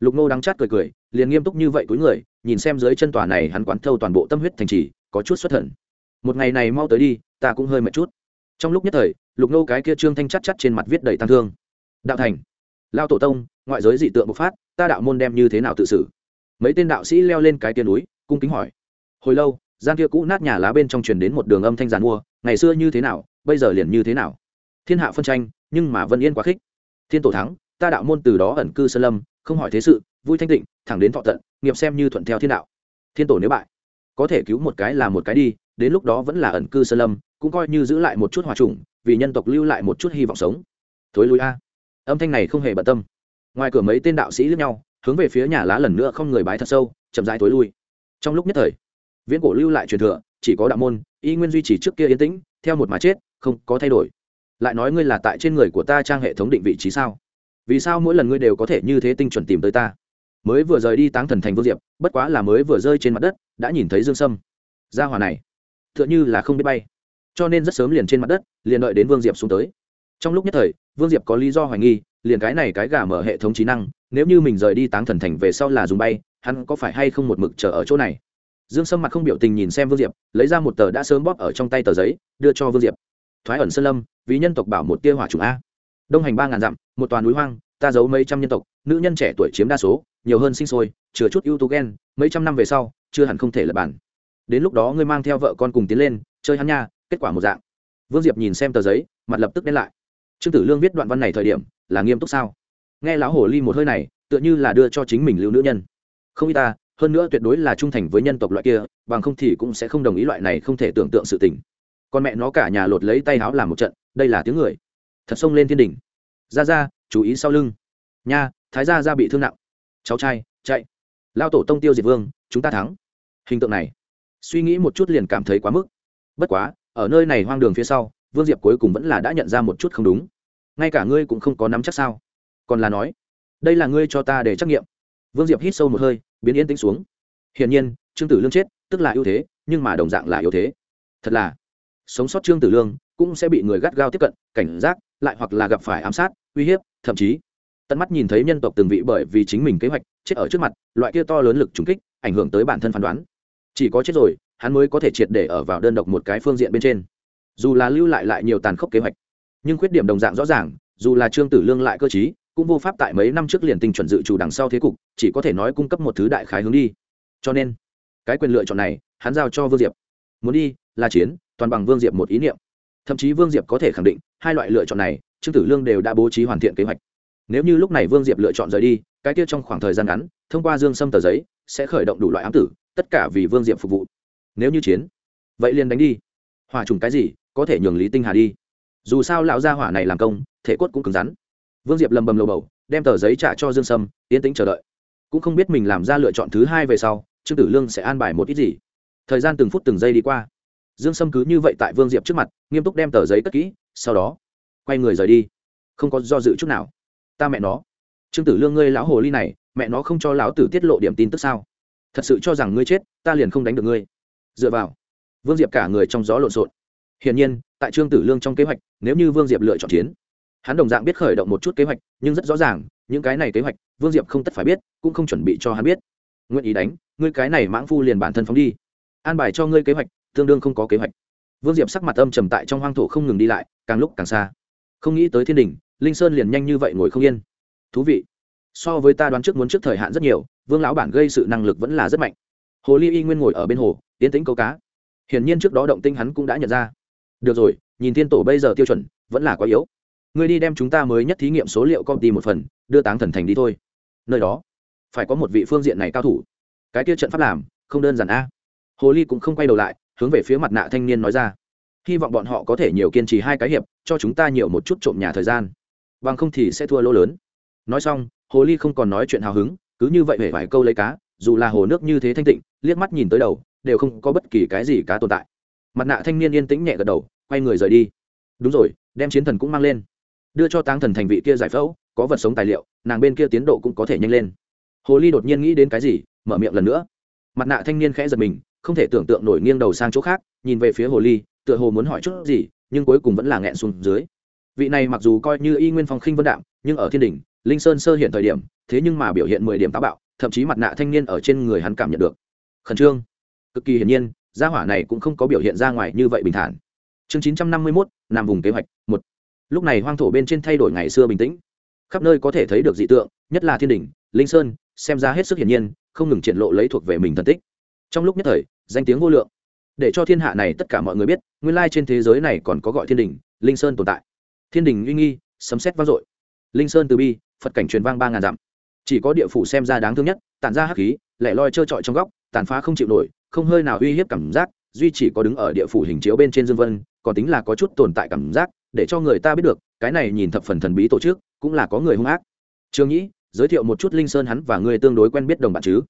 Lục nô đắng chát cười cười, liền nghiêm túc như vậy cuối người, nhìn xem dưới chân tòa này hắn quán thâu toàn bộ tâm huyết thành trì, có chút xuất thần. Một ngày này mau tới đi, ta cũng hơi mệt chút. Trong lúc nhất thời, lục nô cái kia trương thanh chắt chắt trên mặt viết đầy tăng thương. Đạo thành. Lao tổ tông, ngoại giới dị tượng bộc phát, ta đạo môn đem như thế nào tự xử? Mấy tên đạo sĩ leo lên cái tia núi, cung kính hỏi. Hồi lâu, gian kia cũ nát nhà lá bên trong truyền đến một đường âm thanh giàn mua, ngày xưa như thế nào, bây giờ liền như thế nào? Thiên hạ phân tranh, nhưng mà vân yên quá khích. Thiên tổ thắng, ta đạo môn từ đó ẩn cư sơn lâm, không hỏi thế sự, vui thanh tịnh, thẳng đến thọ tận, nghiệp xem như thuận theo thiên đạo. Thiên tổ nếu bại, có thể cứu một cái là một cái đi, đến lúc đó vẫn là ẩn cư sơn lâm, cũng coi như giữ lại một chút hòa trùng vì nhân tộc lưu lại một chút hy vọng sống. Thối lui a. Âm thanh này không hề bận tâm. Ngoài cửa mấy tên đạo sĩ lướt nhau hướng về phía nhà lá lần nữa không người bái thật sâu, chậm rãi thối lui. Trong lúc nhất thời, viễn cổ lưu lại truyền thừa, chỉ có đạo môn, y nguyên duy trì trước kia yên tĩnh, theo một mà chết, không có thay đổi. Lại nói ngươi là tại trên người của ta trang hệ thống định vị trí sao? Vì sao mỗi lần ngươi đều có thể như thế tinh chuẩn tìm tới ta? Mới vừa rời đi táng thần thành vô diệp, bất quá là mới vừa rơi trên mặt đất, đã nhìn thấy dương sâm. Gia hòa này t h ư ợ n h ư là không biết bay. Cho nên rất sớm liền trên mặt đất, liền đợi đến vương diệp xuống tới. Trong lúc nhất thời, vương diệp có lý do hoài nghi, liền cái này cái gà mở hệ thống trí năng nếu như mình rời đi táng thần thành về sau là dùng bay, hắn có phải hay không một mực chờ ở chỗ này? Dương sâm mặt không biểu tình nhìn xem vương diệp, lấy ra một tờ đã sớm bóp ở trong tay tờ giấy, đưa cho vương diệp. Thoái ẩn sơn lâm, vì nhân tộc bảo một tia hỏa trùng a. Đông hành ba ngàn dặm, một toàn núi hoang, ta giấu mấy trăm nhân tộc, nữ nhân trẻ tuổi chiếm đa số, nhiều hơn sinh sôi, chừa chút ưu tú ghen mấy trăm năm về sau, chưa hẳn không thể lập bản đến lúc đó ngươi mang theo vợ con cùng tiến lên, chơi hắn nha, kết quả một dạng. Vương diệp nhìn xem tờ giấy, mặt lập tức đen lại. Trương tử lương viết đoạn văn này thời điểm, là nghiêm túc sao? Nghe lão hồ ly một hơi này, tựa như là đưa cho chính mình lưu nữ nhân. Không y ta, hơn nữa tuyệt đối là trung thành với nhân tộc loại kia, bằng không thì cũng sẽ không đồng ý loại này không thể tưởng tượng sự tình. Con mẹ nó cả nhà lột lấy tay áo làm một trận, đây là tiếng người. Thật xông lên thiên đình ra ra, chú ý sau lưng. Nha, thái gia ra bị thương nặng. Cháu trai, chạy. Lao tổ tông tiêu diệt vương, chúng ta thắng. Hình tượng này. Suy nghĩ một chút liền cảm thấy quá mức. Bất quá, ở nơi này hoang đường phía sau, vương diệp cuối cùng vẫn là đã nhận ra một chút không đúng. Ngay cả ngươi cũng không có nắm chắc sao? Còn là nói, đây là ngươi cho ta để trắc nghiệm. Vương diệp hít sâu một hơi, biến yên tĩnh xuống. Hiển nhiên, trương tử lương chết, tức là ưu thế, nhưng mà đồng dạng là yếu thế. Thật là, sống sót trương tử lương cũng sẽ bị người gắt gao tiếp cận, cảnh giác, lại hoặc là gặp phải ám sát, uy hiếp, thậm chí, tận mắt nhìn thấy nhân tộc từng vị bởi vì chính mình kế hoạch, chết ở trước mặt, loại kia to lớn lực trùng kích, ảnh hưởng tới bản thân phán đoán. Chỉ có chết rồi, hắn mới có thể triệt để ở vào đơn độc một cái phương diện bên trên. Dù là lưu lại lại nhiều tàn khốc kế hoạch, nhưng khuyết điểm đồng dạng rõ ràng, dù là trương tử lương lại cơ chí cũng vô pháp tại mấy năm trước liền tinh chuẩn dự trù đằng sau thế cục, chỉ có thể nói cung cấp một thứ đại khái hướng đi. Cho nên, cái quyền lựa chọn này, hắn giao cho vương diệp. Muốn đi, là chiến, toàn bằng vương diệp một ý niệm. Thậm chí vương diệp có thể khẳng định, hai loại lựa chọn này, trương tử lương đều đã bố trí hoàn thiện kế hoạch. Nếu như lúc này vương diệp lựa chọn rời đi, cái tiết trong khoảng thời gian ngắn, thông qua dương sâm tờ giấy, sẽ khởi động đủ loại ám tử, tất cả vì vương diệp phục vụ. Nếu như chiến, vậy liền đánh đi. Hòa trùng cái gì, có thể nhường lý tinh hà đi. Dù sao lão gia hỏa này làm công, thể cốt cũng cứng rắn vương diệp lầm bầm lầu bầu, đem tờ giấy trả cho dương sâm, yên tĩnh chờ đợi. Cũng không biết mình làm ra lựa chọn thứ hai về sau, trương tử lương sẽ an bài một ít gì. Thời gian từng phút từng giây đi qua. Dương sâm cứ như vậy tại vương diệp trước mặt, nghiêm túc đem tờ giấy cất kỹ, sau đó, quay người rời đi. Không có do dự chút nào. Ta mẹ nó. Trương tử lương ngươi lão hồ ly này, mẹ nó không cho lão tử tiết lộ điểm tin tức sao? Thật sự cho rằng ngươi chết, ta liền không đánh được ngươi. Dựa vào. Vương diệp cả người trong gió lộn xộn. Hiển nhiên, tại trương tử lương trong kế hoạch, nếu như vương diệp lựa chọn chiến hắn đồng dạng biết khởi động một chút kế hoạch, nhưng rất rõ ràng, những cái này kế hoạch, vương diệp không tất phải biết, cũng không chuẩn bị cho hắn biết. Nguyện ý đánh, ngươi cái này mãng phu liền bản thân phóng đi. An bài cho ngươi kế hoạch, tương đương không có kế hoạch. Vương diệp sắc mặt âm trầm tại trong hoang thổ không ngừng đi lại, càng lúc càng xa. Không nghĩ tới thiên đình, linh sơn liền nhanh như vậy ngồi không yên. Thú vị. So với ta đoán trước muốn trước thời hạn rất nhiều, vương lão bản gây sự năng lực vẫn là rất mạnh. Hồ ly y nguyên ngồi ở bên hồ tiến tĩnh câu cá. Hiển nhiên trước đó động tinh hắn cũng đã nhận ra. Được rồi, nhìn thiên tổ bây giờ tiêu chuẩn, vẫn là quá yếu ngươi đi đem chúng ta mới nhất thí nghiệm số liệu công ty một phần, đưa táng thần thành đi thôi. Nơi đó, phải có một vị phương diện này cao thủ. Cái kia trận pháp làm, không đơn giản a. Hồ ly cũng không quay đầu lại, hướng về phía mặt nạ thanh niên nói ra. Hy vọng bọn họ có thể nhiều kiên trì hai cái hiệp, cho chúng ta nhiều một chút trộm nhà thời gian. Bằng không thì sẽ thua lỗ lớn. Nói xong, hồ ly không còn nói chuyện hào hứng, cứ như vậy hễ vài câu lấy cá, dù là hồ nước như thế thanh tịnh, liếc mắt nhìn tới đầu, đều không có bất kỳ cái gì cá tồn tại. Mặt nạ thanh niên yên tĩnh nhẹ gật đầu, quay người rời đi. Đúng rồi, đem chiến thần cũng mang lên đưa cho táng thần thành vị kia giải phẫu, có vật sống tài liệu, nàng bên kia tiến độ cũng có thể nhanh lên. Hồ ly đột nhiên nghĩ đến cái gì, mở miệng lần nữa. Mặt nạ thanh niên khẽ giật mình, không thể tưởng tượng nổi nghiêng đầu sang chỗ khác, nhìn về phía hồ ly, tựa hồ muốn hỏi chút gì, nhưng cuối cùng vẫn là nghẹn xuống dưới. Vị này mặc dù coi như y nguyên phong khinh vân đạm, nhưng ở thiên đình linh sơn sơ hiện thời điểm, thế nhưng mà biểu hiện mười điểm táo bạo, thậm chí mặt nạ thanh niên ở trên người hắn cảm nhận được. Khẩn trương. Cực kỳ hiển nhiên, gia hỏa này cũng không có biểu hiện ra ngoài như vậy bình thản. Chương chín trăm năm mươi mốt, nằm vùng kế hoạch, một lúc này hoang thổ bên trên thay đổi ngày xưa bình tĩnh. Khắp nơi có thể thấy được dị tượng, nhất là thiên đình linh sơn, xem ra hết sức hiển nhiên, không ngừng triển lộ lấy thuộc về mình thần tích. Trong lúc nhất thời, danh tiếng vô lượng. Để cho thiên hạ này tất cả mọi người biết, nguyên lai trên thế giới này còn có gọi thiên đình linh sơn tồn tại. Thiên đình uy nghi, sấm xét vang dội. Linh sơn từ bi, phật cảnh truyền vang ba ngàn dặm. Chỉ có địa phủ xem ra đáng thương nhất, tản ra hắc khí, lẻ loi trơ trọi trong góc, tàn phá không chịu nổi, không hơi nào uy hiếp cảm giác, duy chỉ có đứng ở địa phủ hình chiếu bên trên dương vân còn tính là có chút tồn tại cảm giác, để cho người ta biết được, cái này nhìn thập phần thần bí tổ chức, cũng là có người hung ác. Trương nhĩ, giới thiệu một chút linh sơn hắn và người tương đối quen biết đồng bạn chứ?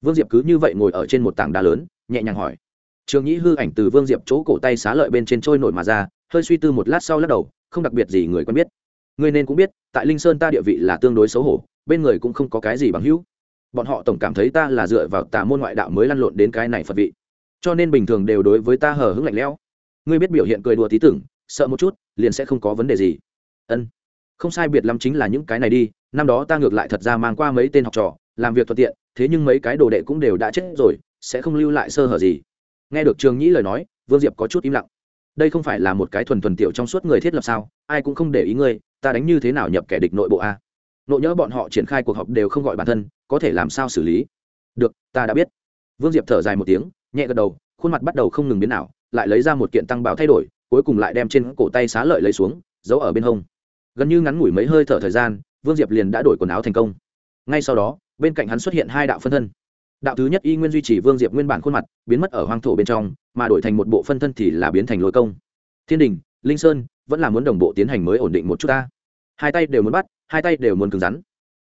Vương diệp cứ như vậy ngồi ở trên một tảng đá lớn, nhẹ nhàng hỏi. Trương nhĩ hư ảnh từ vương diệp chỗ cổ tay xá lợi bên trên trôi nổi mà ra, hơi suy tư một lát sau lắc đầu, không đặc biệt gì người quen biết. Người nên cũng biết, tại linh sơn ta địa vị là tương đối xấu hổ, bên người cũng không có cái gì bằng hữu. Bọn họ tổng cảm thấy ta là dựa vào tà môn ngoại đạo mới lăn lộn đến cái này phật vị. Cho nên bình thường đều đối với ta hờ hững lạnh lẽo ngươi biết biểu hiện cười đùa tí tưởng, sợ một chút, liền sẽ không có vấn đề gì. Ân. Không sai biệt lắm chính là những cái này đi, năm đó ta ngược lại thật ra mang qua mấy tên học trò, làm việc thuận tiện, thế nhưng mấy cái đồ đệ cũng đều đã chết rồi, sẽ không lưu lại sơ hở gì. Nghe được trường nhĩ lời nói, vương diệp có chút im lặng. Đây không phải là một cái thuần thuần tiểu trong suốt người thiết lập sao, ai cũng không để ý ngươi, ta đánh như thế nào nhập kẻ địch nội bộ a? Nội nhỡ bọn họ triển khai cuộc họp đều không gọi bản thân, có thể làm sao xử lý? Được, ta đã biết. Vương diệp thở dài một tiếng, nhẹ gật đầu, khuôn mặt bắt đầu không ngừng biến nào lại lấy ra một kiện tăng bảo thay đổi, cuối cùng lại đem trên cổ tay xá lợi lấy xuống, giấu ở bên hông. Gần như ngắn ngủi mấy hơi thở thời gian, vương diệp liền đã đổi quần áo thành công. Ngay sau đó, bên cạnh hắn xuất hiện hai đạo phân thân. Đạo thứ nhất y nguyên duy trì vương diệp nguyên bản khuôn mặt, biến mất ở hoang thổ bên trong, mà đổi thành một bộ phân thân thì là biến thành lôi công. Thiên đình, linh sơn, vẫn là muốn đồng bộ tiến hành mới ổn định một chút ta. Hai tay đều muốn bắt, hai tay đều muốn cứng rắn.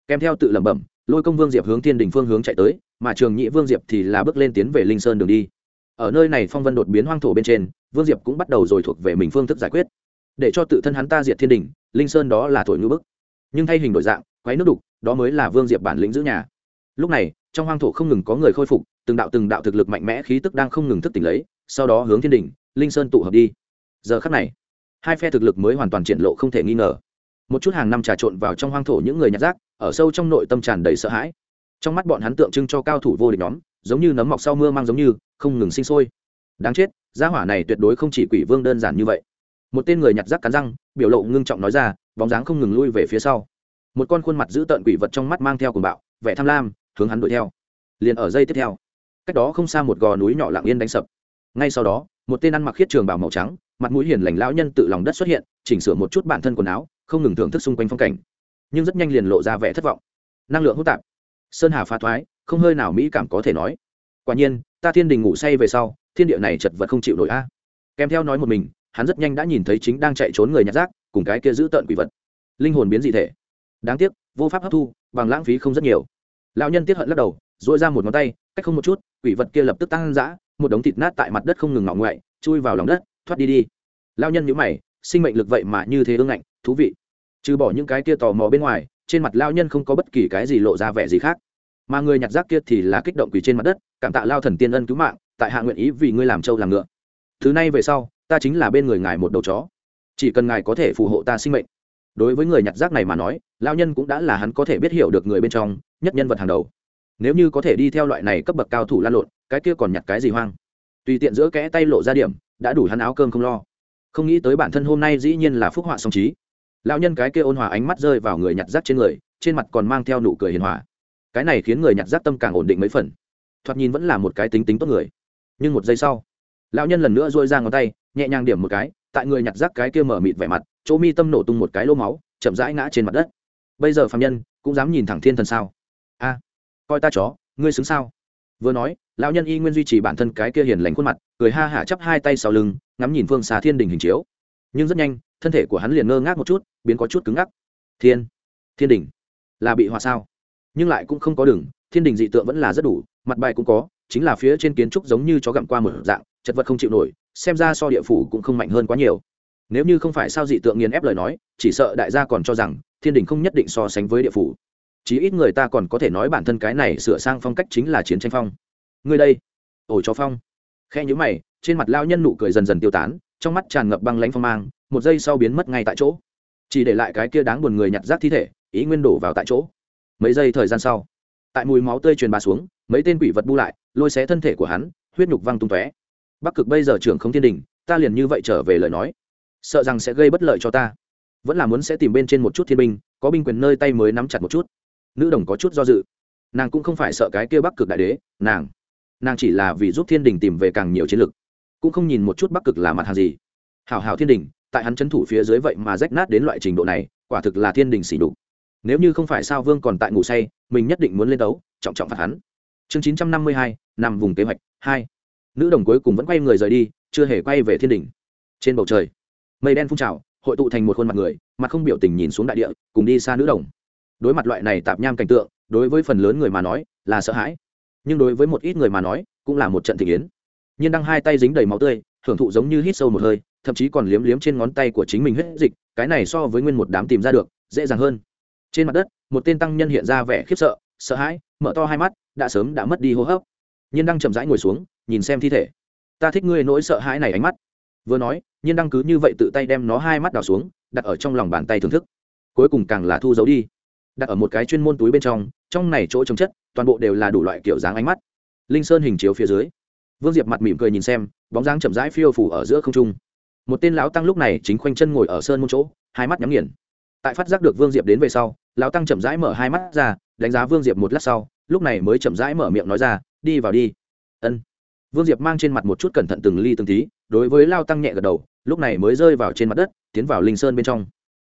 Kèm theo tự lẩm bẩm, lôi công vương diệp hướng thiên đình phương hướng chạy tới, mà trường nhị vương diệp thì là bước lên tiến về linh sơn đường đi ở nơi này phong vân đột biến hoang thổ bên trên, vương diệp cũng bắt đầu rồi thuộc về mình phương thức giải quyết. Để cho tự thân hắn ta diệt thiên đình, linh sơn đó là thổi ngữ bức. Nhưng thay hình đổi dạng quấy nước đục, đó mới là vương diệp bản lĩnh giữ nhà. Lúc này, trong hoang thổ không ngừng có người khôi phục, từng đạo từng đạo thực lực mạnh mẽ khí tức đang không ngừng thức tỉnh lấy, sau đó hướng thiên đình, linh sơn tụ hợp đi. Giờ khắc này, hai phe thực lực mới hoàn toàn triển lộ không thể nghi ngờ. Một chút hàng năm trà trộn vào trong hoang thổ những người nhặt rác, ở sâu trong nội tâm tràn đầy sợ hãi. Trong mắt bọn hắn tượng trưng cho cao thủ vô địch nhóm giống như nấm mọc sau mưa mang giống như, không ngừng sinh sôi. Đáng chết, gia hỏa này tuyệt đối không chỉ quỷ vương đơn giản như vậy. Một tên người nhặt rác cắn răng, biểu lộ ngưng trọng nói ra, bóng dáng không ngừng lui về phía sau. Một con khuôn mặt giữ tợn quỷ vật trong mắt mang theo cùng bạo, vẻ tham lam, hướng hắn đuổi theo. Liền ở dây tiếp theo, cách đó không xa một gò núi nhỏ lặng yên đánh sập. Ngay sau đó, một tên ăn mặc khiết trường bảo màu trắng, mặt mũi hiền lành lão nhân tự lòng đất xuất hiện, chỉnh sửa một chút bản thân quần áo, không ngừng thưởng thức xung quanh phong cảnh. Nhưng rất nhanh liền lộ ra vẻ thất vọng. Năng lượng hỗn tạp. Sơn hà phá thoái không hơi nào mỹ cảm có thể nói. Quả nhiên, ta thiên đình ngủ say về sau, thiên địa này chật vật không chịu nổi a. Kèm theo nói một mình, hắn rất nhanh đã nhìn thấy chính đang chạy trốn người nhặt rác, cùng cái kia giữ tợn quỷ vật. Linh hồn biến dị thể. Đáng tiếc, vô pháp hấp thu, bằng lãng phí không rất nhiều. Lão nhân tiết hận lắc đầu dội ra một ngón tay, cách không một chút, quỷ vật kia lập tức tăng dã một đống thịt nát tại mặt đất không ngừng ngọ ngoại, chui vào lòng đất, thoát đi đi. Lão nhân nhíu mày, sinh mệnh lực vậy mà như thế ương ngạnh, thú vị. Trừ bỏ những cái kia tò mò bên ngoài, trên mặt lão nhân không có bất kỳ cái gì lộ ra vẻ gì khác mà người nhặt rác kia thì là kích động quỷ trên mặt đất, cảm tạ lao thần tiên ân cứu mạng, tại hạ nguyện ý vì ngươi làm trâu làm ngựa. Thứ này về sau, ta chính là bên người ngài một đầu chó. Chỉ cần ngài có thể phù hộ ta sinh mệnh. Đối với người nhặt rác này mà nói lao nhân cũng đã là hắn có thể biết hiểu được người bên trong, nhất nhân vật hàng đầu. Nếu như có thể đi theo loại này cấp bậc cao thủ lan lộn, cái kia còn nhặt cái gì hoang? Tùy tiện giữa kẽ tay lộ ra điểm, đã đủ hắn áo cơm không lo. Không nghĩ tới bản thân hôm nay dĩ nhiên là phúc họa song trí. Lão nhân cái kia ôn hòa ánh mắt rơi vào người nhặt rác trên người, trên mặt còn mang theo nụ cười hiền hòa cái này khiến người nhặt rác tâm càng ổn định mấy phần. Thoạt nhìn vẫn là một cái tính tính tốt người. Nhưng một giây sau, lão nhân lần nữa dôi ra ngón tay, nhẹ nhàng điểm một cái, tại người nhặt rác cái kia mở mịt vẻ mặt, chỗ mi tâm nổ tung một cái lô máu, chậm rãi ngã trên mặt đất. Bây giờ phạm nhân cũng dám nhìn thẳng thiên thần sao? A, coi ta chó, ngươi xứng sao? Vừa nói, lão nhân y nguyên duy trì bản thân cái kia hiền lành khuôn mặt, cười ha hả chắp hai tay sau lưng, ngắm nhìn phương xà thiên đình hình chiếu. Nhưng rất nhanh, thân thể của hắn liền ngơ ngác một chút, biến có chút cứng ngắc. Thiên thiên đình, là bị họa sao? Nhưng lại cũng không có đường, thiên đình dị tượng vẫn là rất đủ, mặt bài cũng có, chính là phía trên kiến trúc giống như chó gặm qua một dạng, chật vật không chịu nổi, xem ra so địa phủ cũng không mạnh hơn quá nhiều. Nếu như không phải sao dị tượng nghiền ép lời nói, chỉ sợ đại gia còn cho rằng, thiên đình không nhất định so sánh với địa phủ. Chí ít người ta còn có thể nói bản thân cái này sửa sang phong cách chính là chiến tranh phong. Người đây, ổ chó phong. Khe nhữ mày, trên mặt lao nhân nụ cười dần dần tiêu tán, trong mắt tràn ngập băng lãnh phong mang, một giây sau biến mất ngay tại chỗ. Chỉ để lại cái kia đáng buồn người nhặt rác thi thể, ý nguyên đổ vào tại chỗ mấy giây thời gian sau, tại mùi máu tươi truyền bà xuống, mấy tên quỷ vật bu lại, lôi xé thân thể của hắn, huyết nhục văng tung tóe. Bắc cực bây giờ trưởng không thiên đình, ta liền như vậy trở về lời nói. Sợ rằng sẽ gây bất lợi cho ta. Vẫn là muốn sẽ tìm bên trên một chút thiên binh, có binh quyền nơi tay mới nắm chặt một chút. Nữ đồng có chút do dự. Nàng cũng không phải sợ cái kia bắc cực đại đế, nàng nàng chỉ là vì giúp thiên đình tìm về càng nhiều chiến lực, cũng không nhìn một chút bắc cực là mặt hàng gì. Hảo hảo thiên đình, tại hắn c thủ phía dưới vậy mà rách nát đến loại trình độ này, quả thực là thiên đình xỉ đục nếu như không phải sao vương còn tại ngủ say, mình nhất định muốn lên đấu, trọng trọng phạt hắn. Chương chín trăm năm mươi hai, nằm vùng kế hoạch, hai. Nữ đồng cuối cùng vẫn quay người rời đi, chưa hề quay về thiên đình trên bầu trời, mây đen phun trào, hội tụ thành một khuôn mặt người, mặt không biểu tình nhìn xuống đại địa, cùng đi xa nữ đồng. Đối mặt loại này tạp nham cảnh tượng, đối với phần lớn người mà nói, là sợ hãi. Nhưng đối với một ít người mà nói, cũng là một trận thị kiến nhiên đăng hai tay dính đầy máu tươi, hưởng thụ giống như hít sâu một hơi, thậm chí còn liếm liếm trên ngón tay của chính mình huyết dịch, cái này so với nguyên một đám tìm ra được, dễ dàng hơn trên mặt đất, một tên tăng nhân hiện ra vẻ khiếp sợ sợ hãi, mở to hai mắt, đã sớm đã mất đi hô hấp. Nhiên đăng chậm rãi ngồi xuống, nhìn xem thi thể. Ta thích ngươi nỗi sợ hãi này ánh mắt. Vừa nói, nhiên đăng cứ như vậy tự tay đem nó hai mắt đào xuống, đặt ở trong lòng bàn tay thưởng thức. Cuối cùng càng là thu giấu đi. Đặt ở một cái chuyên môn túi bên trong trong này chỗ trồng chất, toàn bộ đều là đủ loại kiểu dáng ánh mắt. Linh sơn hình chiếu phía dưới. Vương diệp mặt mỉm cười nhìn xem, bóng dáng chậm rãi phiêu phủ ở giữa không trung. Một tên lão tăng lúc này chính khoanh chân ngồi ở sơn môn chỗ, hai mắt nhắm nghiền tại phát giác được vương diệp đến về sau, lão tăng chậm rãi mở hai mắt ra, đánh giá vương diệp một lát sau, lúc này mới chậm rãi mở miệng nói ra, đi vào đi. Ân. Vương diệp mang trên mặt một chút cẩn thận từng ly từng tí, đối với lao tăng nhẹ gật đầu, lúc này mới rơi vào trên mặt đất, tiến vào linh sơn bên trong.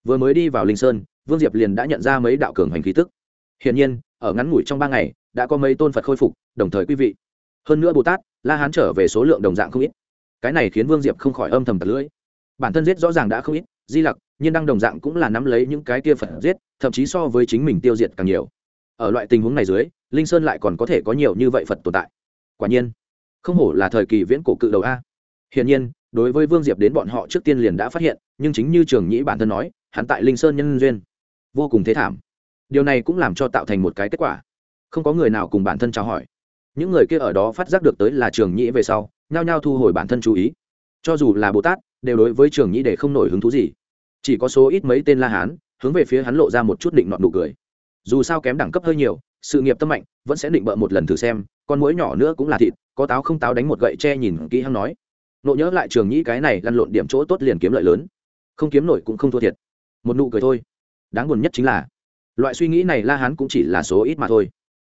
Vừa mới đi vào linh sơn, vương diệp liền đã nhận ra mấy đạo cường hành khí tức. Hiển nhiên, ở ngắn ngủi trong ba ngày, đã có mấy tôn phật khôi phục, đồng thời quý vị. Hơn nữa bồ tát, la hán trở về số lượng đồng dạng không ít. Cái này khiến vương diệp không khỏi âm thầm tật lưỡi. Bản thân giết rõ ràng đã không ít di lặc, nhiên đăng đồng dạng cũng là nắm lấy những cái kia phật giết, thậm chí so với chính mình tiêu diệt càng nhiều. Ở loại tình huống này dưới, linh sơn lại còn có thể có nhiều như vậy phật tồn tại. Quả nhiên, không hổ là thời kỳ viễn cổ cự đầu a. Hiển nhiên, đối với vương diệp đến bọn họ trước tiên liền đã phát hiện, nhưng chính như trường nhĩ bản thân nói, hắn tại linh sơn nhân duyên, vô cùng thế thảm. Điều này cũng làm cho tạo thành một cái kết quả. Không có người nào cùng bản thân chào hỏi. Những người kia ở đó phát giác được tới là trường nhĩ về sau, nhao nhao thu hồi bản thân chú ý. Cho dù là bồ tát đều đối với trường nhĩ để không nổi hứng thú gì. Chỉ có số ít mấy tên la hán, hướng về phía hắn lộ ra một chút định nọn nụ cười. Dù sao kém đẳng cấp hơi nhiều, sự nghiệp tâm mạnh, vẫn sẽ định bợ một lần thử xem, con mũi nhỏ nữa cũng là thịt, có táo không táo đánh một gậy che nhìn kỹ hăng nói. Nộ nhớ lại trường nhĩ cái này lăn lộn điểm chỗ tốt liền kiếm lợi lớn. Không kiếm nổi cũng không thua thiệt. Một nụ cười thôi. Đáng buồn nhất chính là, loại suy nghĩ này la hán cũng chỉ là số ít mà thôi.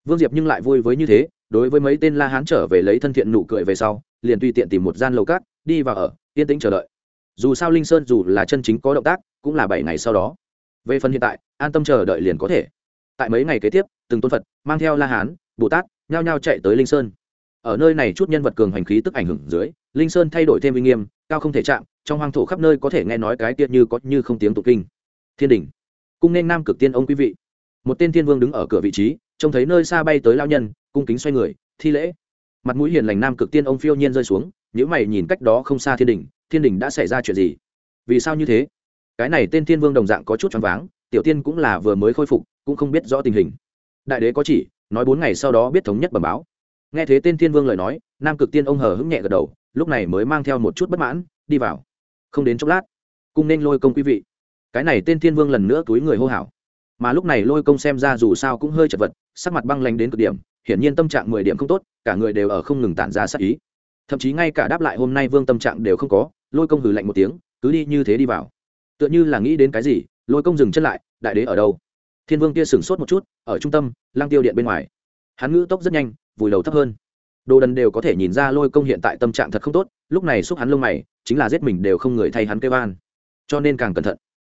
Vương diệp nhưng lại vui với như thế, đối với mấy tên la hán trở về lấy thân thiện nụ cười về sau, liền tùy tiện tìm một gian lầu cát, đi vào ở, yên tĩnh chờ đợi dù sao linh sơn dù là chân chính có động tác, cũng là bảy ngày sau đó. Về phần hiện tại, an tâm chờ đợi liền có thể. Tại mấy ngày kế tiếp, từng tôn phật, mang theo la hán, bồ tát, nhao nhao chạy tới linh sơn. Ở nơi này chút nhân vật cường hành khí tức ảnh hưởng dưới, linh sơn thay đổi thêm uy nghiêm, cao không thể chạm, trong hoang thổ khắp nơi có thể nghe nói cái tiết như có như không tiếng tụ kinh. Thiên đình, cung nên nam cực tiên ông quý vị. Một tên thiên vương đứng ở cửa vị trí, trông thấy nơi xa bay tới lao nhân, cung kính xoay người, thi lễ. Mặt mũi hiền lành nam cực tiên ông phiêu nhiên rơi xuống nếu mày nhìn cách đó không xa thiên đình thiên đình đã xảy ra chuyện gì? Vì sao như thế? Cái này tên thiên vương đồng dạng có chút choáng váng, tiểu tiên cũng là vừa mới khôi phục, cũng không biết rõ tình hình. Đại đế có chỉ, nói bốn ngày sau đó biết thống nhất bẩm báo. Nghe thế tên thiên vương lời nói, nam cực tiên ông hờ hững nhẹ gật đầu, lúc này mới mang theo một chút bất mãn, đi vào. Không đến chốc lát, cung nên lôi công quý vị. Cái này tên thiên vương lần nữa túi người hô hào. Mà lúc này lôi công xem ra dù sao cũng hơi chật vật, sắc mặt băng lanh đến cực điểm, hiển nhiên tâm trạng mười điểm không tốt, cả người đều ở không ngừng tản ra sắc ý. Thậm chí ngay cả đáp lại hôm nay vương tâm trạng đều không có lôi công hừ lạnh một tiếng, cứ đi như thế đi vào. Tựa như là nghĩ đến cái gì, lôi công dừng chân lại, đại đế ở đâu? Thiên vương kia sửng sốt một chút, ở trung tâm lang tiêu điện bên ngoài. Hắn ngữ tốc rất nhanh, vùi đầu thấp hơn. Đồ đần đều có thể nhìn ra lôi công hiện tại tâm trạng thật không tốt, lúc này xúc hắn lông mày, chính là giết mình đều không người thay hắn kêu van cho nên càng cẩn thận.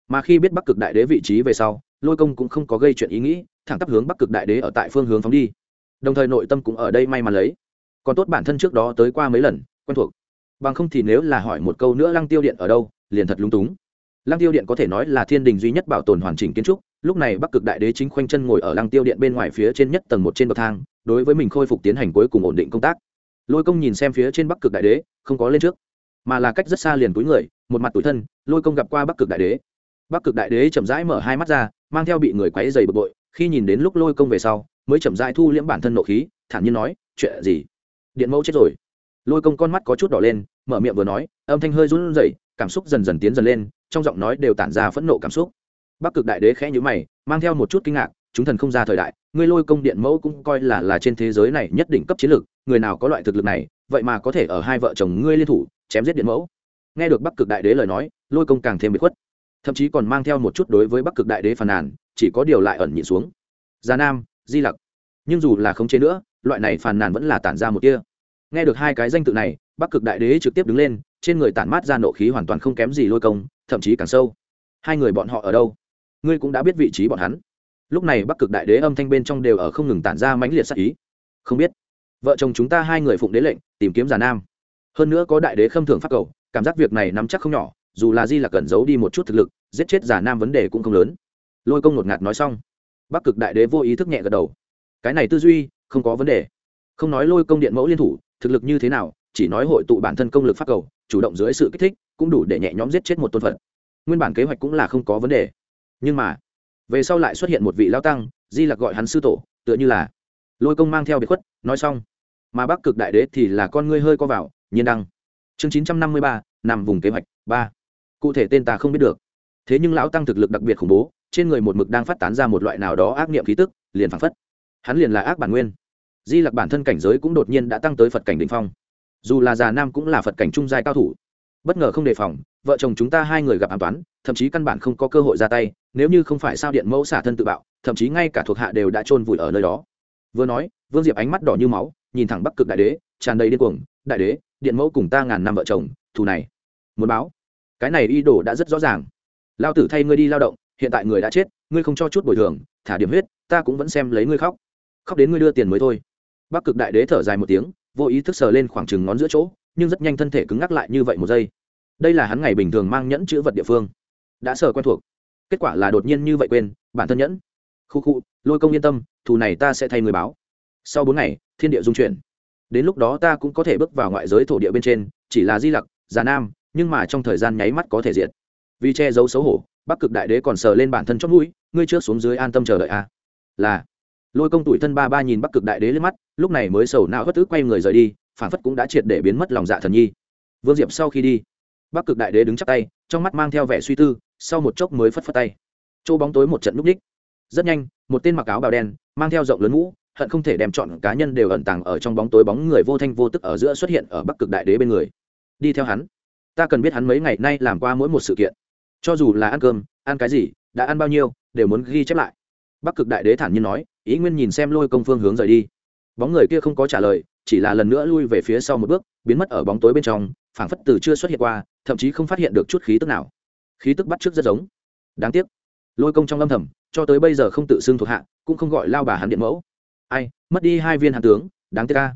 Mà khi biết bắc cực đại đế vị trí về sau, lôi công cũng không có gây chuyện ý nghĩ, thẳng tắp hướng bắc cực đại đế ở tại phương hướng phóng đi. Đồng thời nội tâm cũng ở đây may mắn lấy. Còn tốt bản thân trước đó tới qua mấy lần, quen thuộc bằng không thì nếu là hỏi một câu nữa lăng tiêu điện ở đâu, liền thật lung túng. Lăng tiêu điện có thể nói là thiên đình duy nhất bảo tồn hoàn chỉnh kiến trúc, lúc này bắc cực đại đế chính khoanh chân ngồi ở lăng tiêu điện bên ngoài phía trên nhất tầng một trên bậc thang, đối với mình khôi phục tiến hành cuối cùng ổn định công tác. Lôi công nhìn xem phía trên bắc cực đại đế, không có lên trước, mà là cách rất xa liền túi người, một mặt tủi thân, lôi công gặp qua bắc cực đại đế. Bắc cực đại đế chậm rãi mở hai mắt ra, mang theo bị người quáy dày bực bội, khi nhìn đến lúc lôi công về sau, mới chậm rãi thu liễm bản thân nộ khí, thản nhiên nói, chuyện gì? Điện mẫu chết rồi. Lôi công con mắt có chút đỏ lên mở miệng vừa nói, âm thanh hơi run rẩy, cảm xúc dần dần tiến dần lên, trong giọng nói đều tản ra phẫn nộ cảm xúc. Bắc cực đại đế khẽ nhữ mày, mang theo một chút kinh ngạc, chúng thần không ra thời đại, ngươi lôi công điện mẫu cũng coi là là trên thế giới này nhất định cấp chiến lược, người nào có loại thực lực này, vậy mà có thể ở hai vợ chồng ngươi liên thủ, chém giết điện mẫu. Nghe được bắc cực đại đế lời nói, lôi công càng thêm bị khuất. Thậm chí còn mang theo một chút đối với bắc cực đại đế phàn nàn, chỉ có điều lại ẩn nhịn xuống. Gia nam, di lặc. Nhưng dù là không chế nữa, loại này phàn nàn vẫn là tản ra một kia nghe được hai cái danh tự này bắc cực đại đế trực tiếp đứng lên, trên người tản mát ra nộ khí hoàn toàn không kém gì lôi công, thậm chí càng sâu. Hai người bọn họ ở đâu? Ngươi cũng đã biết vị trí bọn hắn. Lúc này bắc cực đại đế âm thanh bên trong đều ở không ngừng tản ra mãnh liệt sắc ý. Không biết, vợ chồng chúng ta hai người phụng đế lệnh, tìm kiếm già nam. Hơn nữa có đại đế khâm thường phát cầu, cảm giác việc này nắm chắc không nhỏ, dù là di là cần giấu đi một chút thực lực, giết chết giả nam vấn đề cũng không lớn. Lôi công ngột ngạt nói xong, bắc cực đại đế vô ý thức nhẹ gật đầu. Cái này tư duy, không có vấn đề. Không nói lôi công điện mẫu liên thủ, thực lực như thế nào chỉ nói hội tụ bản thân công lực phát cầu, chủ động dưới sự kích thích, cũng đủ để nhẹ nhõm giết chết một tôn phật. Nguyên bản kế hoạch cũng là không có vấn đề. Nhưng mà, về sau lại xuất hiện một vị lao tăng, di lặc gọi hắn sư tổ, tựa như là lôi công mang theo biệt khuất, nói xong, mà bắc cực đại đế thì là con ngươi hơi co vào, nhiên đăng. Chương chín trăm năm mươi ba, nằm vùng kế hoạch, ba. Cụ thể tên ta không biết được. Thế nhưng lão tăng thực lực đặc biệt khủng bố, trên người một mực đang phát tán ra một loại nào đó ác niệm khí tức, liền phảng phất. Hắn liền là ác bản nguyên. Di lặc bản thân cảnh giới cũng đột nhiên đã tăng tới phật cảnh đ ỉ n h phong dù là già nam cũng là phật cảnh trung giai cao thủ bất ngờ không đề phòng vợ chồng chúng ta hai người gặp an toán, thậm chí căn bản không có cơ hội ra tay, nếu như không phải sao điện mẫu xả thân tự bạo, thậm chí ngay cả thuộc hạ đều đã chôn vùi ở nơi đó. Vừa nói, vương diệp ánh mắt đỏ như máu, nhìn thẳng bắc cực đại đế, tràn đầy điên cuồng, đại đế, điện mẫu cùng ta ngàn năm vợ chồng, thù này, muốn báo. Cái này y đồ đã rất rõ ràng. Lao tử thay ngươi đi lao động, hiện tại người đã chết, ngươi không cho chút bồi thường, thả điểm huyết, ta cũng vẫn xem lấy ngươi khóc. Khóc đến ngươi đưa tiền mới thôi. Bắc cực đại đế thở dài một tiếng vô ý thức sờ lên khoảng chừng ngón giữa chỗ, nhưng rất nhanh thân thể cứng ngắc lại như vậy một giây. Đây là hắn ngày bình thường mang nhẫn chữ vật địa phương. Đã sờ quen thuộc. Kết quả là đột nhiên như vậy quên, bản thân nhẫn. Khu khu, lôi công yên tâm, thù này ta sẽ thay người báo. Sau bốn ngày, thiên địa dung chuyển. Đến lúc đó ta cũng có thể bước vào ngoại giới thổ địa bên trên, chỉ là di lặc, già nam, nhưng mà trong thời gian nháy mắt có thể diệt. vì che giấu xấu hổ, bắc cực đại đế còn sờ lên bản thân chót mũi, ngươi trước xuống dưới an tâm chờ đợi a là lôi công tuổi thân ba ba nhìn bắc cực đại đế lên mắt, lúc này mới sầu não hất tức quay người rời đi phản phất cũng đã triệt để biến mất lòng dạ thần nhi. Vương diệp sau khi đi, bắc cực đại đế đứng chắc tay, trong mắt mang theo vẻ suy tư, sau một chốc mới phất phất tay. Chỗ bóng tối một trận núp ních. Rất nhanh, một tên mặc áo bào đen, mang theo rộng lớn mũ, hận không thể đem chọn cá nhân đều ẩn tàng ở trong bóng tối bóng người vô thanh vô tức ở giữa xuất hiện ở bắc cực đại đế bên người. Đi theo hắn. Ta cần biết hắn mấy ngày nay làm qua mỗi một sự kiện. Cho dù là ăn cơm, ăn cái gì, đã ăn bao nhiêu, đều muốn ghi chép lại. Bắc cực đại đế thản nhiên nói ý nguyên nhìn xem lôi công phương hướng rời đi. Bóng người kia không có trả lời, chỉ là lần nữa lui về phía sau một bước, biến mất ở bóng tối bên trong, phảng phất từ chưa xuất hiện qua, thậm chí không phát hiện được chút khí tức nào. Khí tức bắt trước rất giống. Đáng tiếc. Lôi công trong lâm thầm, cho tới bây giờ không tự xưng thuộc hạ, cũng không gọi lao bà hắn điện mẫu. Ai, mất đi hai viên hàn tướng, đáng tiếc ca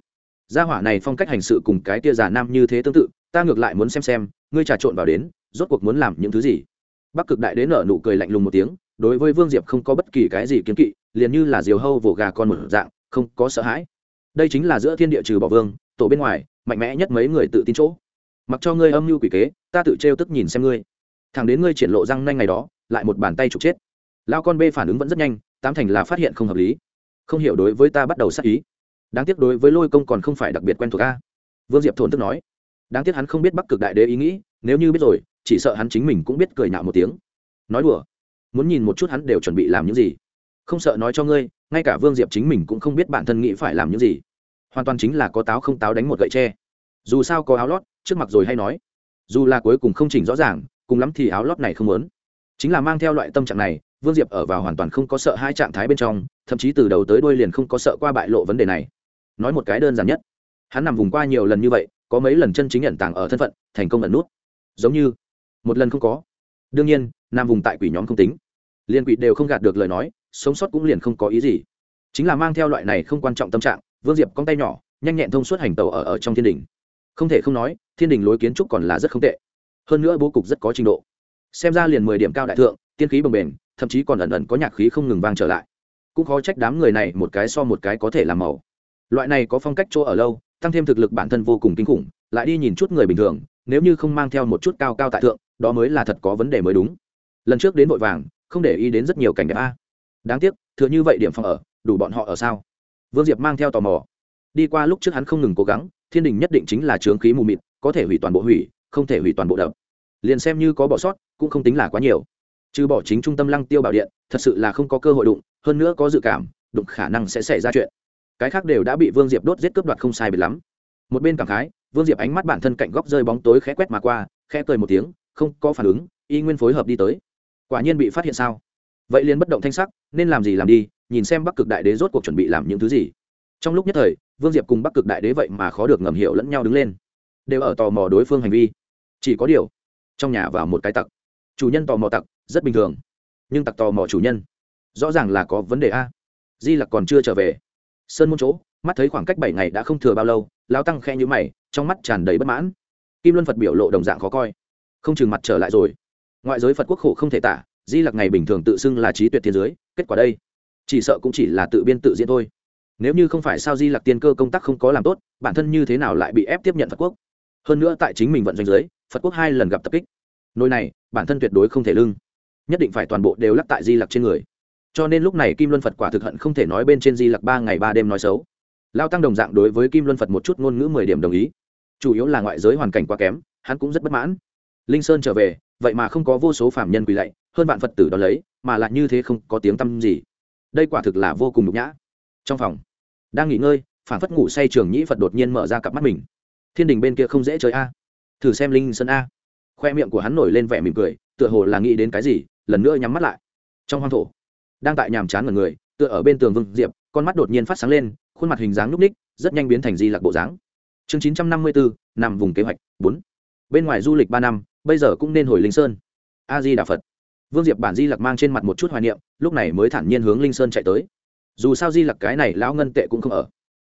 gia hỏa này phong cách hành sự cùng cái tia giả nam như thế tương tự, ta ngược lại muốn xem xem, ngươi trà trộn vào đến, rốt cuộc muốn làm những thứ gì? Bắc cực đại đế nở nụ cười lạnh lùng một tiếng đối với vương diệp không có bất kỳ cái gì kiến kỵ, liền như là diều hâu vồ gà con một dạng, không có sợ hãi. Đây chính là giữa thiên địa trừ bỏ vương, tổ bên ngoài, mạnh mẽ nhất mấy người tự tin chỗ. Mặc cho ngươi âm mưu quỷ kế, ta tự trêu tức nhìn xem ngươi. Thằng đến ngươi triển lộ răng nanh ngày đó, lại một bàn tay trục chết. Lao con b phản ứng vẫn rất nhanh, tám thành là phát hiện không hợp lý. Không hiểu đối với ta bắt đầu sát ý. Đáng tiếc đối với lôi công còn không phải đặc biệt quen thuộc a. Vương diệp thổn tức nói. Đáng tiếc hắn không biết bắc cực đại đế ý nghĩ, nếu như biết rồi, chỉ sợ hắn chính mình cũng biết cười nạo một tiếng. Nói đùa muốn nhìn một chút hắn đều chuẩn bị làm những gì. Không sợ nói cho ngươi, ngay cả vương diệp chính mình cũng không biết bản thân nghĩ phải làm những gì. Hoàn toàn chính là có táo không táo đánh một gậy tre. Dù sao có áo lót, trước mặt rồi hay nói. Dù là cuối cùng không chỉnh rõ ràng, cùng lắm thì áo lót này không muốn. Chính là mang theo loại tâm trạng này, vương diệp ở vào hoàn toàn không có sợ hai trạng thái bên trong, thậm chí từ đầu tới đuôi liền không có sợ qua bại lộ vấn đề này. Nói một cái đơn giản nhất, hắn nằm vùng qua nhiều lần như vậy, có mấy lần chân chính nhận tàng ở thân phận, thành công ẩn nút. Giống như, một lần không có. Đương nhiên nam vùng tại quỷ nhóm không tính liên quỷ đều không gạt được lời nói sống sót cũng liền không có ý gì. Chính là mang theo loại này không quan trọng tâm trạng vương diệp cong tay nhỏ nhanh nhẹn thông suốt hành tàu ở, ở trong thiên đình. Không thể không nói thiên đình lối kiến trúc còn là rất không tệ. Hơn nữa bố cục rất có trình độ. Xem ra liền mười điểm cao đại thượng tiên khí bồng bềnh thậm chí còn ẩn ẩn có nhạc khí không ngừng vang trở lại. Cũng khó trách đám người này một cái so một cái có thể làm màu. Loại này có phong cách chỗ ở lâu tăng thêm thực lực bản thân vô cùng kinh khủng lại đi nhìn chút người bình thường nếu như không mang theo một chút cao cao tại thượng đó mới là thật có vấn đề mới đúng. Lần trước đến vội vàng không để ý đến rất nhiều cảnh đẹp a. Đáng tiếc, thừa như vậy điểm phòng ở, đủ bọn họ ở sao? Vương diệp mang theo tò mò. Đi qua lúc trước hắn không ngừng cố gắng, thiên đình nhất định chính là trướng khí mù mịt, có thể hủy toàn bộ hủy, không thể hủy toàn bộ đập. Liền xem như có bỏ sót, cũng không tính là quá nhiều. Trừ bỏ chính trung tâm lăng tiêu bảo điện, thật sự là không có cơ hội đụng, hơn nữa có dự cảm, đụng khả năng sẽ xảy ra chuyện. Cái khác đều đã bị vương diệp đốt giết cướp đoạt không sai biệt lắm. Một bên cảm khái, vương diệp ánh mắt bản thân cạnh góc rơi bóng tối khẽ quét mà qua, khẽ cười một tiếng, không có phản ứng, y nguyên phối hợp đi tới quả nhiên bị phát hiện sao? Vậy liền bất động thanh sắc, nên làm gì làm đi, nhìn xem bắc cực đại đế rốt cuộc chuẩn bị làm những thứ gì. Trong lúc nhất thời, vương diệp cùng bắc cực đại đế vậy mà khó được ngầm hiểu lẫn nhau đứng lên. Đều ở tò mò đối phương hành vi. Chỉ có điều, trong nhà vào một cái tặc. Chủ nhân tò mò tặc, rất bình thường. Nhưng tặc tò mò chủ nhân, rõ ràng là có vấn đề a. Di lặc còn chưa trở về. Sơn môn chỗ, mắt thấy khoảng cách bảy ngày đã không thừa bao lâu lao tăng khe nhữ mày, trong mắt tràn đầy bất mãn. Kim luân phật biểu lộ đồng dạng khó coi. Không chừng mặt trở lại rồi ngoại giới phật quốc khổ không thể tả, di lặc ngày bình thường tự xưng là trí tuyệt thiên giới, kết quả đây, chỉ sợ cũng chỉ là tự biên tự diễn thôi. Nếu như không phải sao di lặc tiên cơ công tác không có làm tốt, bản thân như thế nào lại bị ép tiếp nhận phật quốc? Hơn nữa tại chính mình vận doanh giới, phật quốc hai lần gặp tập kích. Nỗi này, bản thân tuyệt đối không thể lưng. Nhất định phải toàn bộ đều lắc tại di lặc trên người. Cho nên lúc này kim luân phật quả thực hận không thể nói bên trên di lặc ba ngày ba đêm nói xấu. Lao tăng đồng dạng đối với kim luân phật một chút ngôn ngữ mười điểm đồng ý. Chủ yếu là ngoại giới hoàn cảnh quá kém, hắn cũng rất bất mãn. Linh sơn trở về vậy mà không có vô số phạm nhân quỳ lạy, hơn vạn phật tử đón lấy, mà lại như thế không có tiếng tăm gì. Đây quả thực là vô cùng nhục nhã. Trong phòng, đang nghỉ ngơi, phản phất ngủ say trường nhĩ phật đột nhiên mở ra cặp mắt mình. Thiên đình bên kia không dễ chơi a. Thử xem linh sơn a. Khoe miệng của hắn nổi lên vẻ mỉm cười, tựa hồ là nghĩ đến cái gì, lần nữa nhắm mắt lại. Trong hoang thổ, đang tại nhàm chán mọi người, tựa ở bên tường vương diệp, con mắt đột nhiên phát sáng lên, khuôn mặt hình dáng núp ních, rất nhanh biến thành di lạc bộ dáng. Chương chín trăm năm mươi bốn nằm vùng kế hoạch bốn. Bên ngoài du lịch ba năm bây giờ cũng nên hồi linh sơn. A di đà phật. Vương diệp bản di lặc mang trên mặt một chút hoài niệm, lúc này mới thản nhiên hướng linh sơn chạy tới. Dù sao di lặc cái này lão ngân tệ cũng không ở.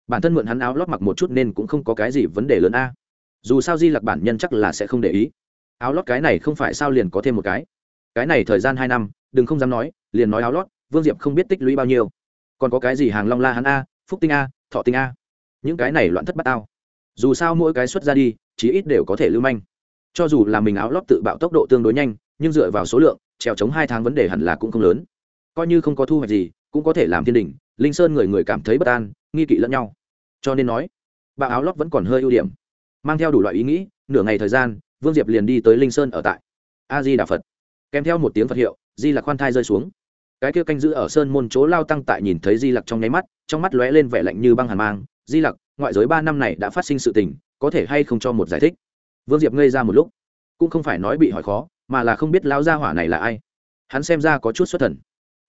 Bản thân mượn hắn áo lót mặc một chút nên cũng không có cái gì vấn đề lớn a. Dù sao di lặc bản nhân chắc là sẽ không để ý. Áo lót cái này không phải sao liền có thêm một cái. Cái này thời gian hai năm, đừng không dám nói, liền nói áo lót, vương diệp không biết tích lũy bao nhiêu. Còn có cái gì hàng long la hắn a, phúc tinh a, thọ tinh a. Những cái này loạn thất bát ao dù sao mỗi cái xuất ra đi, chí ít đều có thể lưu manh cho dù là mình áo lót tự bạo tốc độ tương đối nhanh, nhưng dựa vào số lượng, trèo chống hai tháng vấn đề hẳn là cũng không lớn. Coi như không có thu hoạch gì, cũng có thể làm thiên đình linh sơn người người cảm thấy bất an, nghi kỵ lẫn nhau. Cho nên nói, bạo áo lót vẫn còn hơi ưu điểm. Mang theo đủ loại ý nghĩ, nửa ngày thời gian, vương diệp liền đi tới linh sơn ở tại a di đà phật. Kèm theo một tiếng phật hiệu, di lạc khoan thai rơi xuống. Cái kia canh giữ ở sơn môn chỗ lao tăng tại nhìn thấy di lặc trong nháy mắt, trong mắt lóe lên vẻ lạnh như băng hàn mang. Di lặc, ngoại giới ba năm này đã phát sinh sự tình, có thể hay không cho một giải thích? Vương diệp ngây ra một lúc, cũng không phải nói bị hỏi khó, mà là không biết lao gia hỏa này là ai. Hắn xem ra có chút xuất thần.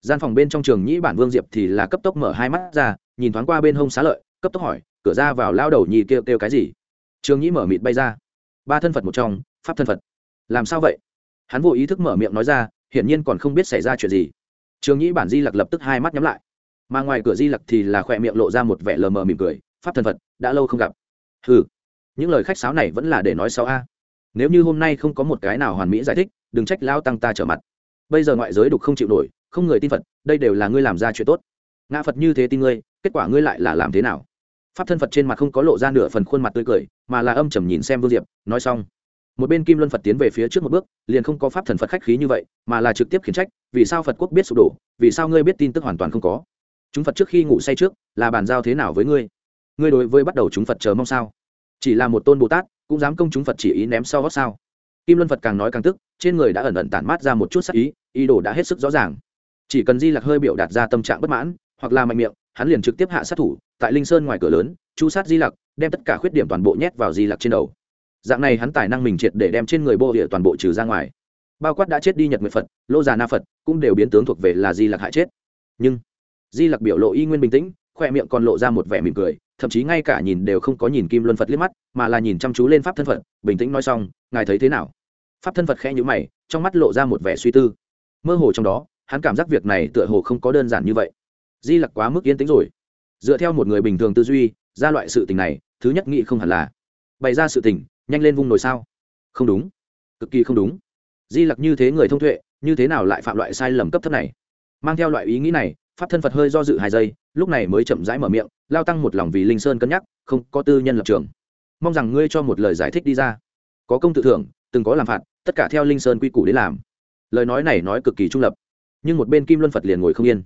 Gian phòng bên trong trường nhĩ bản vương diệp thì là cấp tốc mở hai mắt ra, nhìn thoáng qua bên hông xá lợi, cấp tốc hỏi, cửa ra vào lao đầu nhì kêu kêu cái gì? Trường nhĩ mở mịt bay ra. Ba thân phật một trong, pháp thân phật. Làm sao vậy? Hắn vô ý thức mở miệng nói ra, hiển nhiên còn không biết xảy ra chuyện gì. Trường nhĩ bản di lặc lập tức hai mắt nhắm lại. Mà ngoài cửa di lặc thì là khỏe miệng lộ ra một vẻ lờ mờ mỉm cười, pháp thân phật, đã lâu không gặp. Hừ những lời khách sáo này vẫn là để nói sau a. Nếu như hôm nay không có một cái nào hoàn mỹ giải thích, đừng trách lao tăng ta trở mặt. Bây giờ ngoại giới đục không chịu nổi, không người tin phật, đây đều là ngươi làm ra chuyện tốt. Ngã phật như thế tin ngươi, kết quả ngươi lại là làm thế nào? Pháp thân phật trên mặt không có lộ ra nửa phần khuôn mặt tươi cười, mà là âm trầm nhìn xem vương diệp, nói xong. Một bên kim luân phật tiến về phía trước một bước, liền không có pháp thần phật khách khí như vậy, mà là trực tiếp khiển trách, vì sao phật quốc biết sụp đổ, vì sao ngươi biết tin tức hoàn toàn không có? Chúng phật trước khi ngủ say trước, là bàn giao thế nào với ngươi? Ngươi đối với bắt đầu chúng phật chờ mong sao? Chỉ là một tôn bồ tát, cũng dám công chúng phật chỉ ý ném sau gót sao. Kim luân phật càng nói càng tức, trên người đã ẩn ẩn tản mát ra một chút sắc ý ý đồ đã hết sức rõ ràng. Chỉ cần di lặc hơi biểu đạt ra tâm trạng bất mãn, hoặc là mạnh miệng, hắn liền trực tiếp hạ sát thủ, tại linh sơn ngoài cửa lớn, chu sát di lặc, đem tất cả khuyết điểm toàn bộ nhét vào di lặc trên đầu. Dạng này hắn tài năng mình triệt để đem trên người bô địa toàn bộ trừ ra ngoài. Bao quát đã chết đi nhật nguyệt phật, lô già na phật, cũng đều biến tướng thuộc về là di lặc hại chết. Nhưng, di lặc biểu lộ y nguyên bình tĩnh, khoe miệng còn lộ ra một vẻ mỉm cười thậm chí ngay cả nhìn đều không có nhìn kim luân phật liếc mắt, mà là nhìn chăm chú lên pháp thân phật, bình tĩnh nói xong, ngài thấy thế nào? Pháp thân phật khẽ nhữ mày, trong mắt lộ ra một vẻ suy tư. Mơ hồ trong đó, hắn cảm giác việc này tựa hồ không có đơn giản như vậy. Di lặc quá mức yên tĩnh rồi. Dựa theo một người bình thường tư duy, ra loại sự tình này, thứ nhất nghĩ không hẳn là bày ra sự tình, nhanh lên vung nồi sao? Không đúng. Cực kỳ không đúng. Di lặc như thế người thông tuệ, như thế nào lại phạm loại sai lầm cấp thấp này? Mang theo loại ý nghĩ này pháp thân phật hơi do dự hai giây, lúc này mới chậm rãi mở miệng, lao tăng một lòng vì linh sơn cân nhắc, không có tư nhân lập trường. Mong rằng ngươi cho một lời giải thích đi ra. Có công tự thưởng, từng có làm phạt, tất cả theo linh sơn quy củ đến làm. Lời nói này nói cực kỳ trung lập, nhưng một bên kim luân phật liền ngồi không yên.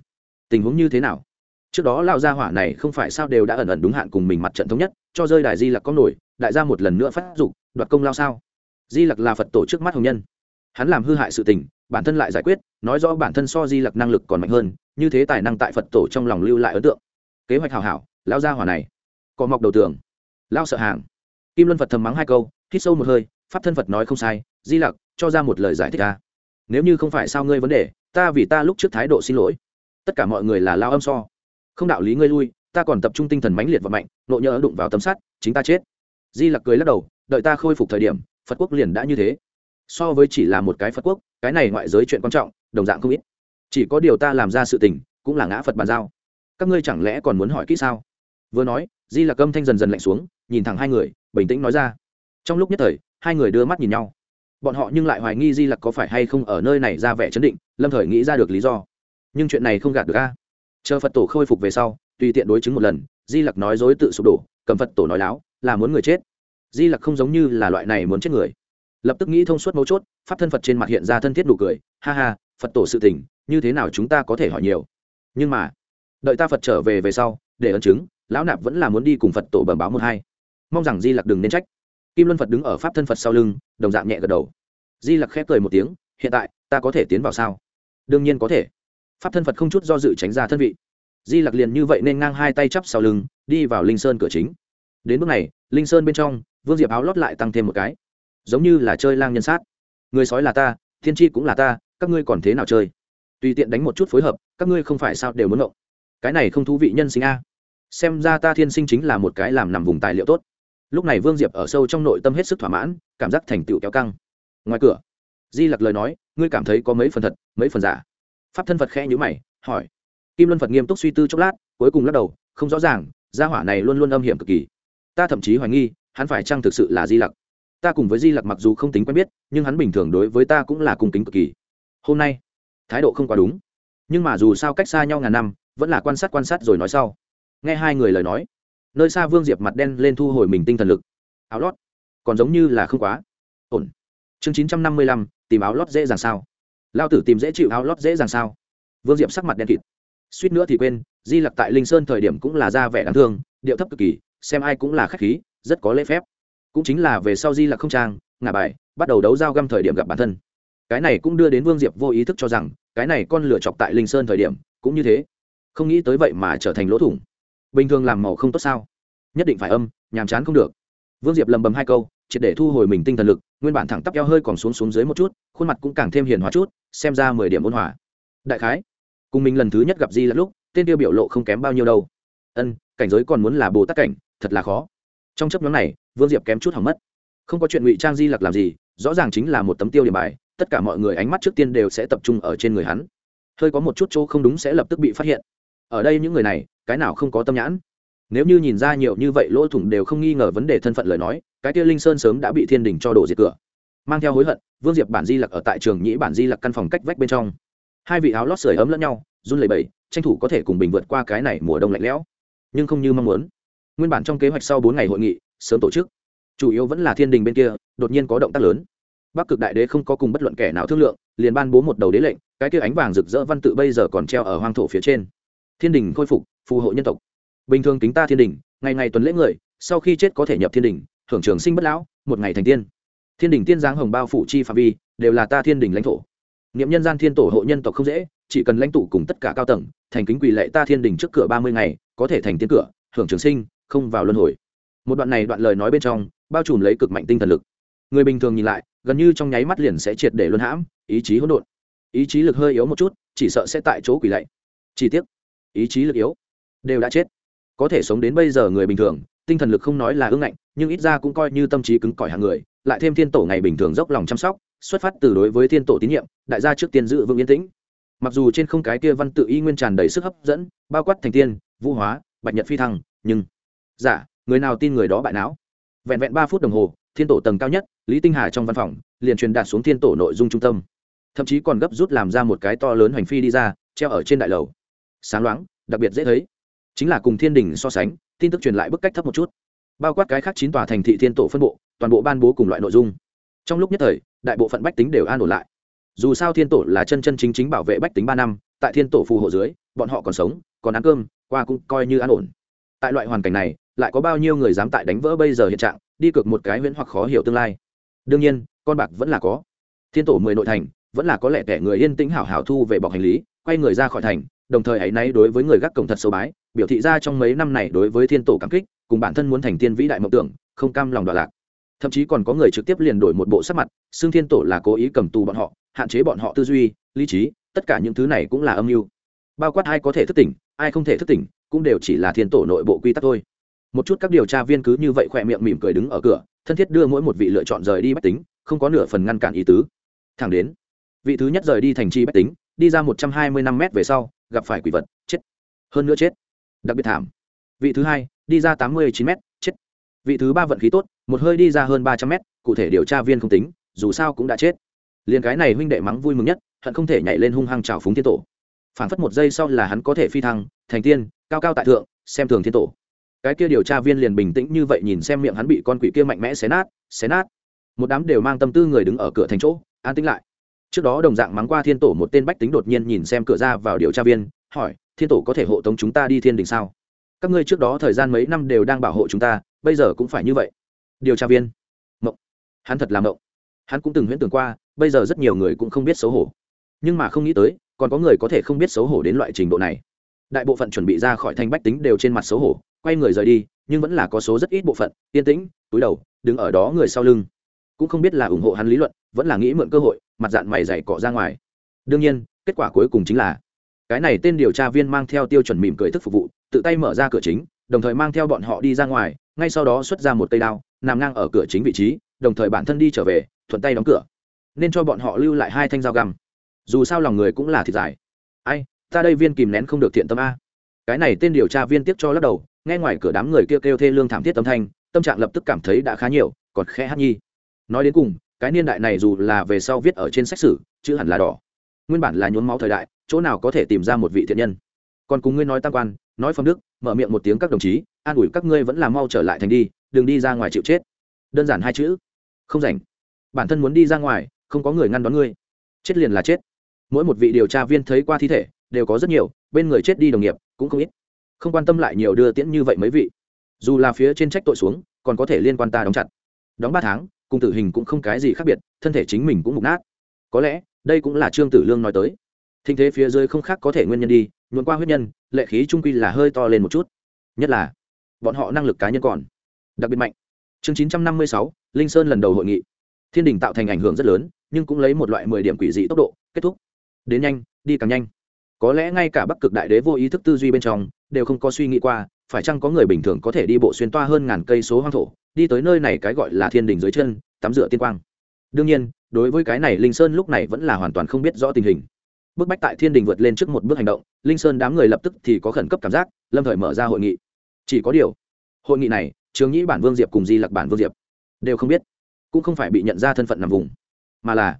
Tình huống như thế nào? Trước đó lao gia hỏa này không phải sao đều đã ẩn ẩn đúng hạn cùng mình mặt trận thống nhất, cho rơi đài di lặc có nổi, đại gia một lần nữa phát dục, đoạt công lao sao? Di lặc là phật tổ trước mắt hồng nhân hắn làm hư hại sự tình, bản thân lại giải quyết, nói rõ bản thân so di lặc năng lực còn mạnh hơn, như thế tài năng tại phật tổ trong lòng lưu lại ấn tượng. Kế hoạch hảo hảo lao ra hỏa này, có mọc đầu tường. Lao sợ hàng. Kim luân phật thầm mắng hai câu, hít sâu một hơi, pháp thân phật nói không sai, di lặc, cho ra một lời giải thích ta nếu như không phải sao ngươi vấn đề, ta vì ta lúc trước thái độ xin lỗi. Tất cả mọi người là lao âm so. Không đạo lý ngươi lui, ta còn tập trung tinh thần mãnh liệt và mạnh nộ nhỡ đụng vào tấm sắt chính ta chết. Di lặc cười lắc đầu, đợi ta khôi phục thời điểm, phật quốc liền đã như thế so với chỉ là một cái phật quốc, cái này ngoại giới chuyện quan trọng, đồng dạng không ít. Chỉ có điều ta làm ra sự tình, cũng là ngã phật bàn giao. Các ngươi chẳng lẽ còn muốn hỏi kỹ sao? Vừa nói, di lặc âm thanh dần dần lạnh xuống, nhìn thẳng hai người, bình tĩnh nói ra. Trong lúc nhất thời, hai người đưa mắt nhìn nhau. Bọn họ nhưng lại hoài nghi di lặc có phải hay không ở nơi này ra vẻ chấn định, lâm thời nghĩ ra được lý do. Nhưng chuyện này không gạt được a. Chờ phật tổ khôi phục về sau, tùy tiện đối chứng một lần, di lặc nói dối tự sụp đổ, cầm phật tổ nói láo, là muốn người chết. Di lặc không giống như là loại này muốn chết người lập tức nghĩ thông suốt mấu chốt, pháp thân phật trên mặt hiện ra thân thiết nụ cười, ha ha, phật tổ sự tình, như thế nào chúng ta có thể hỏi nhiều? Nhưng mà, đợi ta phật trở về về sau, để ấn chứng, lão nạp vẫn là muốn đi cùng phật tổ bẩm báo một hai. Mong rằng di lặc đừng nên trách. Kim luân phật đứng ở pháp thân phật sau lưng, đồng dạng nhẹ gật đầu. Di lặc khép cười một tiếng, hiện tại, ta có thể tiến vào sao? Đương nhiên có thể. Pháp thân phật không chút do dự tránh ra thân vị. Di lặc liền như vậy nên ngang hai tay chắp sau lưng, đi vào linh sơn cửa chính. Đến bước này, linh sơn bên trong, vương diệp áo lót lại tăng thêm một cái giống như là chơi lang nhân sát. Người sói là ta, thiên tri cũng là ta, các ngươi còn thế nào chơi? Tùy tiện đánh một chút phối hợp, các ngươi không phải sao đều muốn ngộng cái này không thú vị nhân sinh a. Xem ra ta thiên sinh chính là một cái làm nằm vùng tài liệu tốt. Lúc này vương diệp ở sâu trong nội tâm hết sức thỏa mãn, cảm giác thành tựu kéo căng. Ngoài cửa, di lặc lời nói, ngươi cảm thấy có mấy phần thật, mấy phần giả? Pháp thân phật khẽ nhữ mày, hỏi. Kim luân phật nghiêm túc suy tư chốc lát, cuối cùng lắc đầu, không rõ ràng, gia hỏa này luôn luôn âm hiểm cực kỳ. Ta thậm chí hoài nghi, hắn phải chăng thực sự là di lặc? Ta cùng với di lặc mặc dù không tính quen biết, nhưng hắn bình thường đối với ta cũng là cung kính cực kỳ. Hôm nay, thái độ không quá đúng. Nhưng mà dù sao cách xa nhau ngàn năm, vẫn là quan sát quan sát rồi nói sau. Nghe hai người lời nói, nơi xa vương diệp mặt đen lên thu hồi mình tinh thần lực. Áo lót, còn giống như là không quá ổn. Chương chín trăm năm mươi lăm, tìm áo lót dễ dàng sao? Lao tử tìm dễ chịu áo lót dễ dàng sao? Vương diệp sắc mặt đen kịt. Suýt nữa thì quên, di lặc tại linh sơn thời điểm cũng là ra vẻ đáng thương, điệu thấp cực kỳ, xem ai cũng là khách khí, rất có lễ phép cũng chính là về sau di là không trang, ngả bài, bắt đầu đấu giao găm thời điểm gặp bản thân. Cái này cũng đưa đến vương diệp vô ý thức cho rằng, cái này con lửa chọc tại linh sơn thời điểm, cũng như thế. Không nghĩ tới vậy mà trở thành lỗ thủng. Bình thường làm màu không tốt sao? Nhất định phải âm, nhàm chán không được. Vương diệp lầm bầm hai câu, triệt để thu hồi mình tinh thần lực, nguyên bản thẳng tắp eo hơi còn xuống xuống dưới một chút, khuôn mặt cũng càng thêm hiền hóa chút, xem ra mười điểm ôn hòa. Đại khái, cùng mình lần thứ nhất gặp di lẫn lúc, tên tiêu biểu lộ không kém bao nhiêu đâu. Ân, cảnh giới còn muốn là bồ tát cảnh, thật là khó. Trong chấp nhóm này vương diệp kém chút hỏng mất. Không có chuyện ngụy trang di lặc làm gì, rõ ràng chính là một tấm tiêu điểm bài, tất cả mọi người ánh mắt trước tiên đều sẽ tập trung ở trên người hắn. Hơi có một chút chỗ không đúng sẽ lập tức bị phát hiện. Ở đây những người này, cái nào không có tâm nhãn? Nếu như nhìn ra nhiều như vậy lỗ thủng đều không nghi ngờ vấn đề thân phận lời nói, cái kia linh sơn sớm đã bị thiên đình cho đổ diệt cửa. Mang theo hối hận, vương diệp bản di lặc ở tại trường nhĩ bản di lặc căn phòng cách vách bên trong. Hai vị áo lót sưởi ấm lẫn nhau, run lẩy bẩy, tranh thủ có thể cùng bình vượt qua cái này mùa đông lạnh lẽo. Nhưng không như mong muốn. Nguyên bản trong kế hoạch sau bốn ngày hội nghị sớm tổ chức. Chủ yếu vẫn là thiên đình bên kia, đột nhiên có động tác lớn. Bắc cực đại đế không có cùng bất luận kẻ nào thương lượng, liền ban bố một đầu đế lệnh, cái kia ánh vàng rực rỡ văn tự bây giờ còn treo ở hoang thổ phía trên. Thiên đình khôi phục, phù hộ nhân tộc. Bình thường kính ta thiên đình, ngày ngày tuần lễ người, sau khi chết có thể nhập thiên đình hưởng trường sinh bất lão, một ngày thành tiên. Thiên đình tiên giáng hồng bao phủ chi phạm vi, đều là ta thiên đình lãnh thổ. Niệm nhân gian thiên tổ hộ nhân tộc không dễ, chỉ cần lãnh tụ cùng tất cả cao tầng, thành kính quỳ lệ ta thiên đình trước cửa ba mươi ngày, có thể thành tiên cửa hưởng trường sinh, không vào luân hồi một đoạn này đoạn lời nói bên trong bao trùm lấy cực mạnh tinh thần lực. Người bình thường nhìn lại gần như trong nháy mắt liền sẽ triệt để luân hãm ý chí hỗn độn. Ý chí lực hơi yếu một chút chỉ sợ sẽ tại chỗ quỷ lạy. Chi tiết ý chí lực yếu đều đã chết. Có thể sống đến bây giờ người bình thường tinh thần lực không nói là ưng ngạnh nhưng ít ra cũng coi như tâm trí cứng cỏi hàng người lại thêm thiên tổ ngày bình thường dốc lòng chăm sóc xuất phát từ đối với thiên tổ tín nhiệm đại gia trước tiên dự vững yên tĩnh. Mặc dù trên không cái kia văn tự y nguyên tràn đầy sức hấp dẫn bao quát thành tiên vũ hóa bạch nhật phi thăng nhưng giả dạ, người nào tin người đó bại não? Vẹn vẹn ba phút đồng hồ, thiên tổ tầng cao nhất, lý tinh hà trong văn phòng, liền truyền đạt xuống thiên tổ nội dung trung tâm. Thậm chí còn gấp rút làm ra một cái to lớn hành phi đi ra, treo ở trên đại lầu. Sáng loáng, đặc biệt dễ thấy. Chính là cùng thiên đình so sánh, tin tức truyền lại bức cách thấp một chút. Bao quát cái khác chín tòa thành thị thiên tổ phân bộ, toàn bộ ban bố cùng loại nội dung. Trong lúc nhất thời, đại bộ phận bách tính đều an ổn lại. Dù sao thiên tổ là chân chân chính chính bảo vệ bách tính ba năm, tại thiên tổ phù hộ dưới, bọn họ còn sống, còn ăn cơm, qua cũng coi như an ổn. Tại loại hoàn cảnh này lại có bao nhiêu người dám tại đánh vỡ bây giờ hiện trạng, đi cược một cái huyễn hoặc khó hiểu tương lai. Đương nhiên, con bạc vẫn là có. Thiên tổ mười nội thành, vẫn là có lẽ kẻ người yên tĩnh hảo hảo thu về bọc hành lý, quay người ra khỏi thành, đồng thời ấy nay đối với người gác cổng thật sâu bái, biểu thị ra trong mấy năm này đối với thiên tổ cảm kích, cùng bản thân muốn thành tiên vĩ đại mộng tưởng, không cam lòng đoạn lạc. Thậm chí còn có người trực tiếp liền đổi một bộ sắc mặt xương thiên tổ là cố ý cầm tù bọn họ, hạn chế bọn họ tư duy, lý trí, tất cả những thứ này cũng là âm mưu. Bao quát ai có thể thức tỉnh, ai không thể thức tỉnh, cũng đều chỉ là thiên tổ nội bộ quy tắc thôi một chút các điều tra viên cứ như vậy khỏe miệng mỉm cười đứng ở cửa, thân thiết đưa mỗi một vị lựa chọn rời đi bách tính, không có nửa phần ngăn cản ý tứ. Thẳng đến, vị thứ nhất rời đi thành trì bách tính, đi ra một trăm hai mươi năm mét về sau, gặp phải quỷ vật, chết. Hơn nữa chết. Đặc biệt thảm. Vị thứ hai, đi ra tám mươi chín m chết. Vị thứ ba vận khí tốt, một hơi đi ra hơn ba trăm m cụ thể điều tra viên không tính, dù sao cũng đã chết. Liền cái này huynh đệ mắng vui mừng nhất, hận không thể nhảy lên hung hăng trào phúng thiên tổ. Phản phất một giây sau là hắn có thể phi thăng, thành tiên, cao cao tại thượng, xem thường thiên tổ cái kia điều tra viên liền bình tĩnh như vậy nhìn xem miệng hắn bị con quỷ kia mạnh mẽ xé nát xé nát. Một đám đều mang tâm tư người đứng ở cửa thành chỗ, an tĩnh lại. Trước đó đồng dạng mắng qua thiên tổ một tên bách tính đột nhiên nhìn xem cửa ra vào điều tra viên, hỏi, thiên tổ có thể hộ tống chúng ta đi thiên đình sao? Các ngươi trước đó thời gian mấy năm đều đang bảo hộ chúng ta, bây giờ cũng phải như vậy. Điều tra viên. Mộng. Hắn thật là mộng. Hắn cũng từng huyễn tưởng qua, bây giờ rất nhiều người cũng không biết xấu hổ. Nhưng mà không nghĩ tới, còn có người có thể không biết xấu hổ đến loại trình độ này. Đại bộ phận chuẩn bị ra khỏi thanh bách tính đều trên mặt xấu hổ quay người rời đi, nhưng vẫn là có số rất ít bộ phận, yên tĩnh, túi đầu, đứng ở đó người sau lưng. Cũng không biết là ủng hộ hắn lý luận, vẫn là nghĩ mượn cơ hội, mặt dạng mày dày cọ ra ngoài. Đương nhiên, kết quả cuối cùng chính là, cái này tên điều tra viên mang theo tiêu chuẩn mỉm cười thức phục vụ, tự tay mở ra cửa chính, đồng thời mang theo bọn họ đi ra ngoài, ngay sau đó xuất ra một cây đao, nằm ngang ở cửa chính vị trí, đồng thời bản thân đi trở về, thuận tay đóng cửa. Nên cho bọn họ lưu lại hai thanh dao găm. Dù sao lòng người cũng là thịt dài. Ai, ta đây viên kìm nén không được thiện tâm a cái này tên điều tra viên tiếp cho lắc đầu, nghe ngoài cửa đám người kêu kêu thê lương thảm thiết tâm thanh, tâm trạng lập tức cảm thấy đã khá nhiều, còn khẽ hát nhi. Nói đến cùng, cái niên đại này dù là về sau viết ở trên sách sử, chữ hẳn là đỏ. Nguyên bản là nhốn máu thời đại, chỗ nào có thể tìm ra một vị thiện nhân. Còn cùng ngươi nói tam quan, nói phong đức, mở miệng một tiếng các đồng chí, an ủi các ngươi vẫn là mau trở lại thành đi, đừng đi ra ngoài chịu chết. Đơn giản hai chữ. Không rảnh. Bản thân muốn đi ra ngoài, không có người ngăn đón ngươi. Chết liền là chết. Mỗi một vị điều tra viên thấy qua thi thể, đều có rất nhiều, bên người chết đi đồng nghiệp cũng không ít. Không quan tâm lại nhiều đưa tiễn như vậy mấy vị. Dù là phía trên trách tội xuống, còn có thể liên quan ta đóng chặt. Đóng ba tháng, cùng tử hình cũng không cái gì khác biệt, thân thể chính mình cũng mục nát. Có lẽ, đây cũng là trương tử lương nói tới. Thinh thế phía dưới không khác có thể nguyên nhân đi nhuộn qua huyết nhân, lệ khí trung quy là hơi to lên một chút. Nhất là, bọn họ năng lực cá nhân còn đặc biệt mạnh. Chương chín trăm năm mươi sáu, linh sơn lần đầu hội nghị. Thiên đình tạo thành ảnh hưởng rất lớn, nhưng cũng lấy một loại mười điểm quỷ dị tốc độ, kết thúc. Đến nhanh, đi càng nhanh có lẽ ngay cả bắc cực đại đế vô ý thức tư duy bên trong, đều không có suy nghĩ qua, phải chăng có người bình thường có thể đi bộ xuyên toa hơn ngàn cây số hoang thổ, đi tới nơi này cái gọi là thiên đình dưới chân, tắm rửa tiên quang. Đương nhiên, đối với cái này linh sơn lúc này vẫn là hoàn toàn không biết rõ tình hình. Bước bách tại thiên đình vượt lên trước một bước hành động, linh sơn đám người lập tức thì có khẩn cấp cảm giác, lâm thời mở ra hội nghị. Chỉ có điều, hội nghị này, trường nhĩ bản vương diệp cùng di lặc bản vương diệp đều không biết, cũng không phải bị nhận ra thân phận nằm vùng, mà là,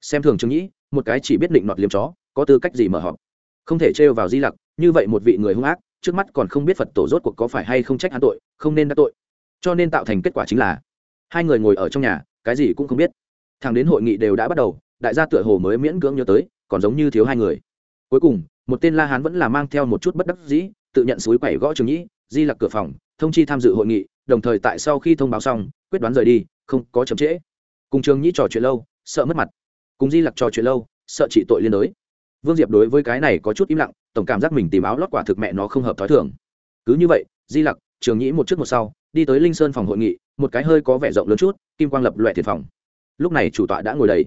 xem thường trường nhĩ, một cái chỉ biết định nọt liếm chó, có tư cách gì mở họp không thể trêu vào di lặc, như vậy một vị người hung ác, trước mắt còn không biết phật tổ rốt cuộc có phải hay không trách hắn tội, không nên đã tội. Cho nên tạo thành kết quả chính là, hai người ngồi ở trong nhà, cái gì cũng không biết. Thằng đến hội nghị đều đã bắt đầu, đại gia tựa hồ mới miễn cưỡng nhớ tới, còn giống như thiếu hai người. Cuối cùng, một tên la hán vẫn là mang theo một chút bất đắc dĩ, tự nhận suối quẩy gõ trường nhĩ, di lặc cửa phòng, thông chi tham dự hội nghị, đồng thời tại sau khi thông báo xong, quyết đoán rời đi, không có chậm trễ. Cùng trường nhĩ trò chuyện lâu, sợ mất mặt. Cùng di lặc trò chuyện lâu, sợ trị tội liên đới vương diệp đối với cái này có chút im lặng, tổng cảm giác mình tìm áo lót quả thực mẹ nó không hợp t h ó i thường. Cứ như vậy, di lặc, trường nhĩ một trước một sau, đi tới linh sơn phòng hội nghị, một cái hơi có vẻ rộng lớn chút, kim quang lập loại thiệt phòng. Lúc này chủ tọa đã ngồi đầy.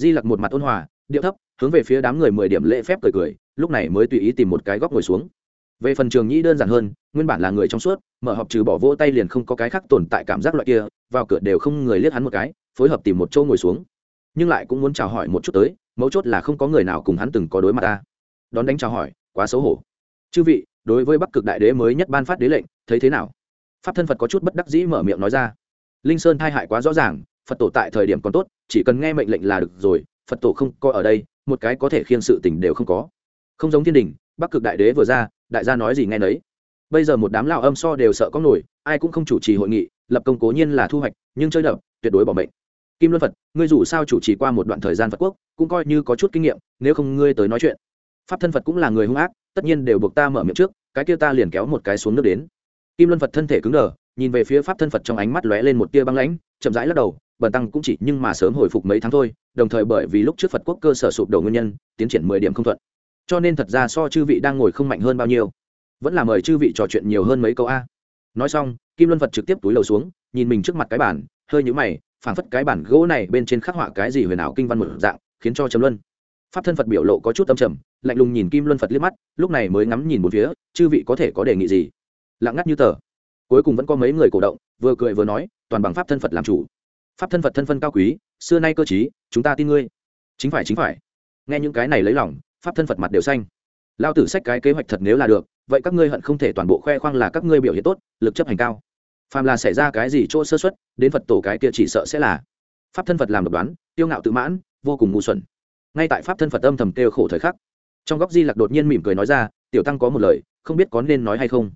Di lặc một mặt ôn hòa, điệu thấp, hướng về phía đám người mười điểm lễ phép cười cười, lúc này mới tùy ý tìm một cái góc ngồi xuống. Về phần trường nhĩ đơn giản hơn, nguyên bản là người trong suốt, mở họp trừ bỏ vỗ tay liền không có cái khác tồn tại cảm giác loại kia, vào cửa đều không người liếc hắn một cái, phối hợp tìm một chỗ ngồi xuống nhưng lại cũng muốn chào hỏi một chút tới, mấu chốt là không có người nào cùng hắn từng có đối mặt ta. Đón đánh chào hỏi, quá xấu hổ. Chư vị, đối với bắc cực đại đế mới nhất ban phát đế lệnh, thấy thế nào? Pháp thân phật có chút bất đắc dĩ mở miệng nói ra. Linh sơn thai hại quá rõ ràng, phật tổ tại thời điểm còn tốt, chỉ cần nghe mệnh lệnh là được rồi, phật tổ không coi ở đây, một cái có thể khiêng sự tình đều không có. Không giống thiên đình, bắc cực đại đế vừa ra, đại gia nói gì nghe nấy. Bây giờ một đám lão âm so đều sợ có nổi, ai cũng không chủ trì hội nghị, lập công cố nhiên là thu hoạch, nhưng chơi đập, tuyệt đối bỏ mệnh kim luân phật, ngươi dù sao chủ trì qua một đoạn thời gian phật quốc, cũng coi như có chút kinh nghiệm, nếu không ngươi tới nói chuyện. Pháp thân phật cũng là người hung ác, tất nhiên đều buộc ta mở miệng trước, cái kia ta liền kéo một cái xuống nước đến. Kim luân phật thân thể cứng đờ, nhìn về phía pháp thân phật trong ánh mắt lóe lên một tia băng lãnh, chậm rãi lắc đầu, bần tăng cũng chỉ nhưng mà sớm hồi phục mấy tháng thôi, đồng thời bởi vì lúc trước phật quốc cơ sở sụp đổ nguyên nhân, tiến triển mười điểm không thuận. Cho nên thật ra so chư vị đang ngồi không mạnh hơn bao nhiêu. Vẫn là mời chư vị trò chuyện nhiều hơn mấy câu a. Nói xong, kim luân phật trực tiếp túi lầu xuống, nhìn mình trước mặt cái bản hơi nhũ mày phảng phất cái bản gỗ này bên trên khắc họa cái gì huyền ảo kinh văn một dạng, khiến cho trầm luân. Pháp thân phật biểu lộ có chút âm trầm, lạnh lùng nhìn kim luân phật liếc mắt, lúc này mới ngắm nhìn một phía, chư vị có thể có đề nghị gì? Lặng ngắt như tờ. Cuối cùng vẫn có mấy người cổ động, vừa cười vừa nói, toàn bằng pháp thân phật làm chủ. Pháp thân phật thân phân cao quý, xưa nay cơ chí chúng ta tin ngươi. Chính phải chính phải. Nghe những cái này lấy lòng, pháp thân phật mặt đều xanh. Lao tử sách cái kế hoạch thật nếu là được, vậy các ngươi hận không thể toàn bộ khoe khoang là các ngươi biểu hiện tốt, lực chấp hành cao phàm là xảy ra cái gì chỗ sơ xuất đến phật tổ cái kia chỉ sợ sẽ là. Pháp thân phật làm độc đoán, tiêu ngạo tự mãn, vô cùng ngu xuẩn. Ngay tại pháp thân phật âm thầm kêu khổ thời khắc, trong góc di lặc đột nhiên mỉm cười nói ra, tiểu tăng có một lời, không biết có nên nói hay không?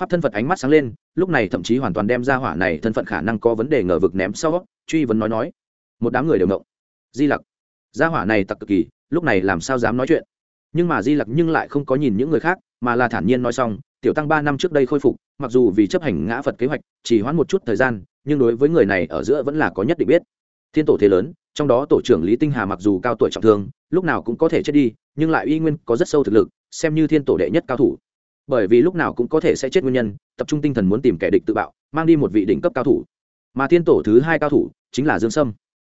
Pháp thân phật ánh mắt sáng lên, lúc này thậm chí hoàn toàn đem ra hỏa này thân phận khả năng có vấn đề ngờ vực ném sau, truy vấn nói nói, một đám người đều ngộng. Di lặc, ra hỏa này tặc cực kỳ, lúc này làm sao dám nói chuyện? Nhưng mà di lặc nhưng lại không có nhìn những người khác, mà là thản nhiên nói xong tiểu tăng ba năm trước đây khôi phục, mặc dù vì chấp hành ngã phật kế hoạch, chỉ hoãn một chút thời gian, nhưng đối với người này ở giữa vẫn là có nhất định biết. Thiên tổ thế lớn, trong đó tổ trưởng lý tinh hà mặc dù cao tuổi trọng thương, lúc nào cũng có thể chết đi, nhưng lại uy nguyên có rất sâu thực lực, xem như thiên tổ đệ nhất cao thủ. Bởi vì lúc nào cũng có thể sẽ chết nguyên nhân, tập trung tinh thần muốn tìm kẻ địch tự bạo, mang đi một vị đỉnh cấp cao thủ. Mà thiên tổ thứ hai cao thủ chính là dương sâm.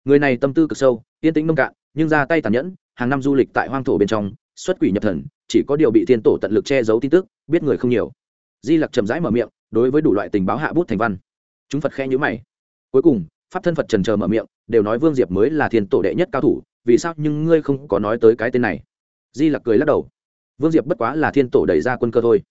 Người này tâm tư cực sâu, yên tĩnh nông cạn, nhưng ra tay tàn nhẫn, hàng năm du lịch tại hoang thổ bên trong, xuất quỷ nhập thần, chỉ có điều bị thiên tổ tận lực che giấu tin tức biết người không nhiều. Di lặc chậm rãi mở miệng, đối với đủ loại tình báo hạ bút thành văn. Chúng phật khe nhữ mày. Cuối cùng, pháp thân phật trần trờ mở miệng, đều nói vương diệp mới là thiên tổ đệ nhất cao thủ, vì sao nhưng ngươi không có nói tới cái tên này? Di lặc cười lắc đầu. Vương diệp bất quá là thiên tổ đẩy ra quân cơ thôi.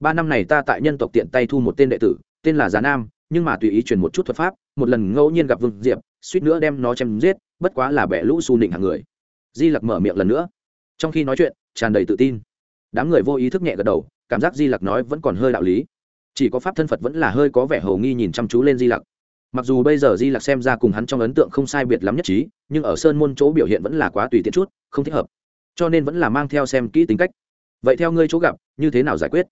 Ba năm này ta tại nhân tộc tiện tay thu một tên đệ tử, tên là giá nam, nhưng mà tùy ý truyền một chút thuật pháp, một lần ngẫu nhiên gặp vương diệp, suýt nữa đem nó chém giết, bất quá là bẻ lũ xu nịnh hàng người. Di lặc mở miệng lần nữa. Trong khi nói chuyện, tràn đầy tự tin. Đám người vô ý thức nhẹ gật đầu cảm giác di lặc nói vẫn còn hơi đạo lý. Chỉ có pháp thân phật vẫn là hơi có vẻ hầu nghi nhìn chăm chú lên di lặc. Mặc dù bây giờ di lặc xem ra cùng hắn trong ấn tượng không sai biệt lắm nhất trí, nhưng ở sơn môn chỗ biểu hiện vẫn là quá tùy tiện chút, không thích hợp. Cho nên vẫn là mang theo xem kỹ tính cách. Vậy theo ngươi chỗ gặp, như thế nào giải quyết?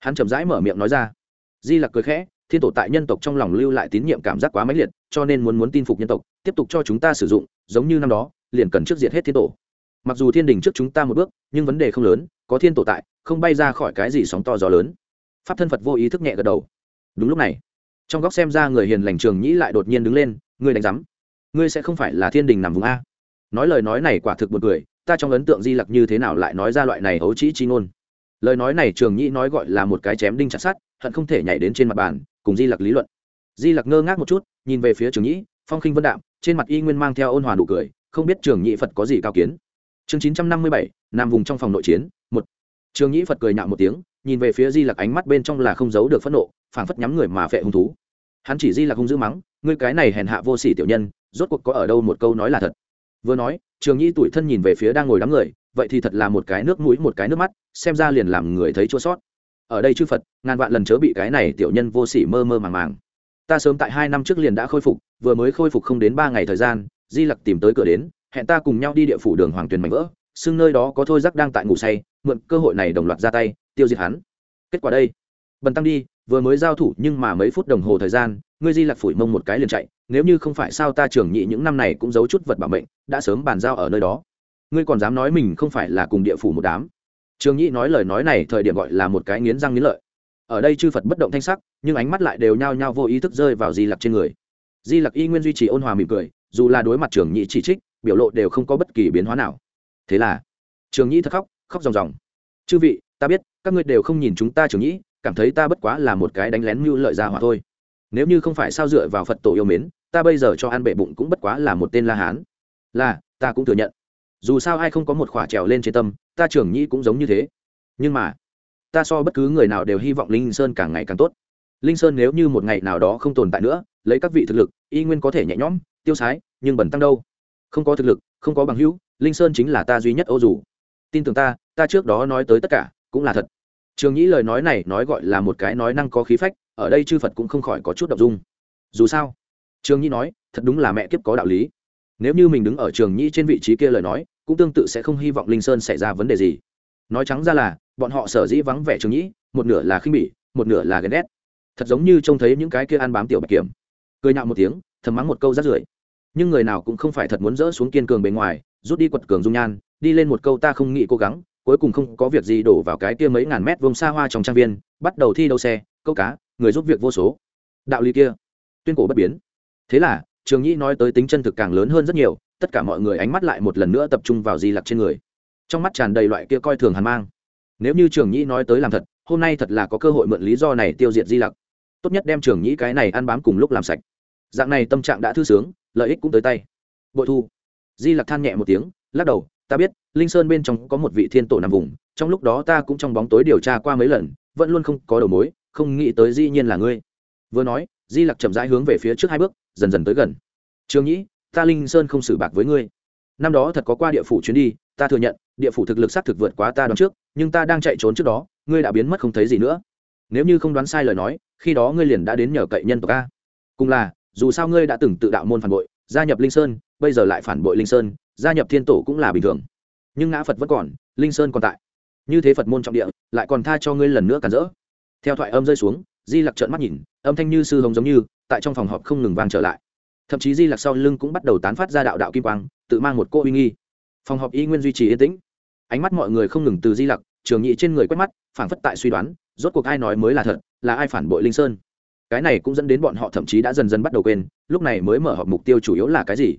Hắn chậm rãi mở miệng nói ra. Di lặc cười khẽ, thiên tổ tại nhân tộc trong lòng lưu lại tín nhiệm cảm giác quá mãnh liệt, cho nên muốn muốn tin phục nhân tộc, tiếp tục cho chúng ta sử dụng, giống như năm đó, liền cần trước diệt hết thiên tổ mặc dù thiên đình trước chúng ta một bước, nhưng vấn đề không lớn, có thiên tổ tại, không bay ra khỏi cái gì sóng to gió lớn. Pháp thân phật vô ý thức nhẹ gật đầu. Đúng lúc này, trong góc xem ra người hiền lành trường nhĩ lại đột nhiên đứng lên, ngươi đánh giám, ngươi sẽ không phải là thiên đình nằm vùng a. Nói lời nói này quả thực một người ta trong ấn tượng di lặc như thế nào lại nói ra loại này hấu trĩ chi ngôn. Lời nói này trường nhĩ nói gọi là một cái chém đinh chặt sát hận không thể nhảy đến trên mặt bàn, cùng di lặc lý luận. Di lặc ngơ ngác một chút, nhìn về phía trường nhĩ, phong khinh vân đạm, trên mặt y nguyên mang theo ôn hòa nụ cười, không biết trường nhĩ phật có gì cao kiến chương chín trăm năm mươi bảy nằm vùng trong phòng nội chiến, một. Trường nhĩ phật cười nhạo một tiếng, nhìn về phía di lặc ánh mắt bên trong là không giấu được phẫn nộ, phảng phất nhắm người mà phệ hung thú. Hắn chỉ di lặc hung dữ mắng, ngươi cái này hèn hạ vô sỉ tiểu nhân, rốt cuộc có ở đâu một câu nói là thật? Vừa nói, trường nhĩ tuổi thân nhìn về phía đang ngồi đám người, vậy thì thật là một cái nước mũi, một cái nước mắt, xem ra liền làm người thấy chua sót. Ở đây chư phật, ngàn vạn lần chớ bị cái này tiểu nhân vô sỉ mơ mơ màng màng. Ta sớm tại hai năm trước liền đã khôi phục, vừa mới khôi phục không đến ba ngày thời gian, di lặc tìm tới cửa đến hẹn ta cùng nhau đi địa phủ đường hoàng tuyền mạnh vỡ, xưng nơi đó có thôi giác đang tại ngủ say, mượn cơ hội này đồng loạt ra tay, tiêu diệt hắn. Kết quả đây. Bần tăng đi, vừa mới giao thủ nhưng mà mấy phút đồng hồ thời gian, ngươi di lặc phủi mông một cái liền chạy, nếu như không phải sao ta trưởng nhị những năm này cũng giấu chút vật bảo mệnh, đã sớm bàn giao ở nơi đó. Ngươi còn dám nói mình không phải là cùng địa phủ một đám. Trường nhị nói lời nói này thời điểm gọi là một cái nghiến răng nghiến lợi. Ở đây chư phật bất động thanh sắc, nhưng ánh mắt lại đều nhao nhao vô ý thức rơi vào di lặc trên người. Di lặc y nguyên duy trì ôn hòa mỉm cười, dù là đối mặt trường nhị chỉ trích biểu lộ đều không có bất kỳ biến hóa nào. Thế là, trường nhĩ thật khóc khóc ròng ròng. Chư vị, ta biết, các ngươi đều không nhìn chúng ta trường nhĩ, cảm thấy ta bất quá là một cái đánh lén mưu lợi ra hỏa thôi. Nếu như không phải sao dựa vào phật tổ yêu mến, ta bây giờ cho ăn bệ bụng cũng bất quá là một tên la hán. Là, ta cũng thừa nhận. Dù sao ai không có một khỏa trèo lên trên tâm, ta trưởng nhĩ cũng giống như thế. Nhưng mà, ta so bất cứ người nào đều hy vọng linh sơn càng ngày càng tốt. Linh sơn nếu như một ngày nào đó không tồn tại nữa, lấy các vị thực lực, y nguyên có thể nhẹ nhõm, tiêu sái, nhưng bẩn tăng đâu? Không có thực lực, không có bằng hữu, linh sơn chính là ta duy nhất ô dù. Tin tưởng ta ta trước đó nói tới tất cả, cũng là thật. Trường nhĩ lời nói này nói gọi là một cái nói năng có khí phách, ở đây chư phật cũng không khỏi có chút đ ộ n g dung. Dù sao, trường nhĩ nói, thật đúng là mẹ kiếp có đạo lý. Nếu như mình đứng ở trường nhĩ trên vị trí kia lời nói, cũng tương tự sẽ không hy vọng linh sơn xảy ra vấn đề gì. Nói trắng ra là, bọn họ sở dĩ vắng vẻ trường nhĩ, một nửa là khinh bỉ, một nửa là ghen ghét. Thật giống như trông thấy những cái kia ăn bám tiểu bạch kiểm. Cười nhạo một tiếng, thầm mắng một câu rát rưởi nhưng người nào cũng không phải thật muốn dỡ xuống kiên cường bề ngoài, rút đi quật cường dung nhan, đi lên một câu ta không nghĩ cố gắng, cuối cùng không có việc gì đổ vào cái kia mấy ngàn mét vuông xa hoa trong trang viên, bắt đầu thi đấu xe, câu cá, người giúp việc vô số. Đạo lý kia, tuyên cổ bất biến. Thế là, trường nhĩ nói tới tính chân thực càng lớn hơn rất nhiều, tất cả mọi người ánh mắt lại một lần nữa tập trung vào di lặc trên người. Trong mắt tràn đầy loại kia coi thường hàn mang. Nếu như trường nhĩ nói tới làm thật, hôm nay thật là có cơ hội mượn lý do này tiêu diệt di lặc. Tốt nhất đem trường nhĩ cái này ăn bám cùng lúc làm sạch. Dạng này tâm trạng đã thư sướng lợi ích cũng tới tay. Bội thu. Di lặc than nhẹ một tiếng, lắc đầu, ta biết, linh sơn bên trong có một vị thiên tổ nằm vùng, trong lúc đó ta cũng trong bóng tối điều tra qua mấy lần, vẫn luôn không có đầu mối, không nghĩ tới dĩ nhiên là ngươi. Vừa nói, di lặc chậm rãi hướng về phía trước hai bước, dần dần tới gần. Trường nhĩ, ta linh sơn không xử bạc với ngươi. Năm đó thật có qua địa phủ chuyến đi, ta thừa nhận, địa phủ thực lực xác thực vượt quá ta đoán trước, nhưng ta đang chạy trốn trước đó, ngươi đã biến mất không thấy gì nữa. Nếu như không đoán sai lời nói, khi đó ngươi liền đã đến nhờ cậy nhân tộc a. Cùng là dù sao ngươi đã từng tự đạo môn phản bội, gia nhập linh sơn, bây giờ lại phản bội linh sơn, gia nhập thiên tổ cũng là bình thường. Nhưng ngã phật vẫn còn, linh sơn còn tại. Như thế phật môn trọng địa, lại còn tha cho ngươi lần nữa cản rỡ. Theo thoại âm rơi xuống, di lặc trợn mắt nhìn, âm thanh như sư hồng giống như, tại trong phòng họp không ngừng vang trở lại. Thậm chí di lặc sau lưng cũng bắt đầu tán phát ra đạo đạo kim quang, tự mang một cô uy nghi. Phòng họp y nguyên duy trì yên tĩnh. Ánh mắt mọi người không ngừng từ di lặc, trường nhị trên người quét mắt, phảng phất tại suy đoán, rốt cuộc ai nói mới là thật, là ai phản bội linh sơn cái này cũng dẫn đến bọn họ thậm chí đã dần dần bắt đầu quên, lúc này mới mở họp mục tiêu chủ yếu là cái gì?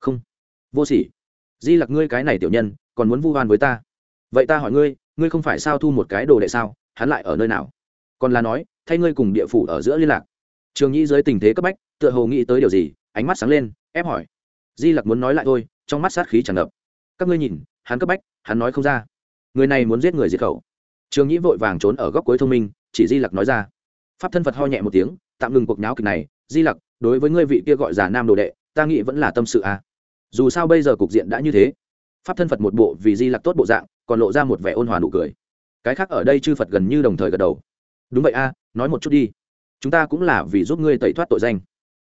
Không. Vô sỉ. Di lặc ngươi cái này tiểu nhân, còn muốn vu oan với ta? Vậy ta hỏi ngươi ngươi không phải sao thu một cái đồ đệ sao? Hắn lại ở nơi nào? Còn là nói, thay ngươi cùng địa phủ ở giữa liên lạc. Trường nhĩ dưới tình thế cấp bách, tựa hồ nghĩ tới điều gì, ánh mắt sáng lên, ép hỏi. Di lặc muốn nói lại thôi, trong mắt sát khí tràn ngập. Các ngươi nhìn, hắn cấp bách, hắn nói không ra. Người này muốn giết người diệt khẩu. Trường nhĩ vội vàng trốn ở góc cuối thông minh, chỉ di lặc nói ra pháp thân phật ho nhẹ một tiếng, tạm ngừng cuộc nháo kịch này. Di lặc, đối với ngươi vị kia gọi giả nam đồ đệ, ta nghĩ vẫn là tâm sự à. dù sao bây giờ cục diện đã như thế. Pháp thân phật một bộ vì di lặc tốt bộ dạng, còn lộ ra một vẻ ôn hòa nụ cười. Cái khác ở đây chư phật gần như đồng thời gật đầu. Đúng vậy a, nói một chút đi. Chúng ta cũng là vì giúp ngươi tẩy thoát tội danh.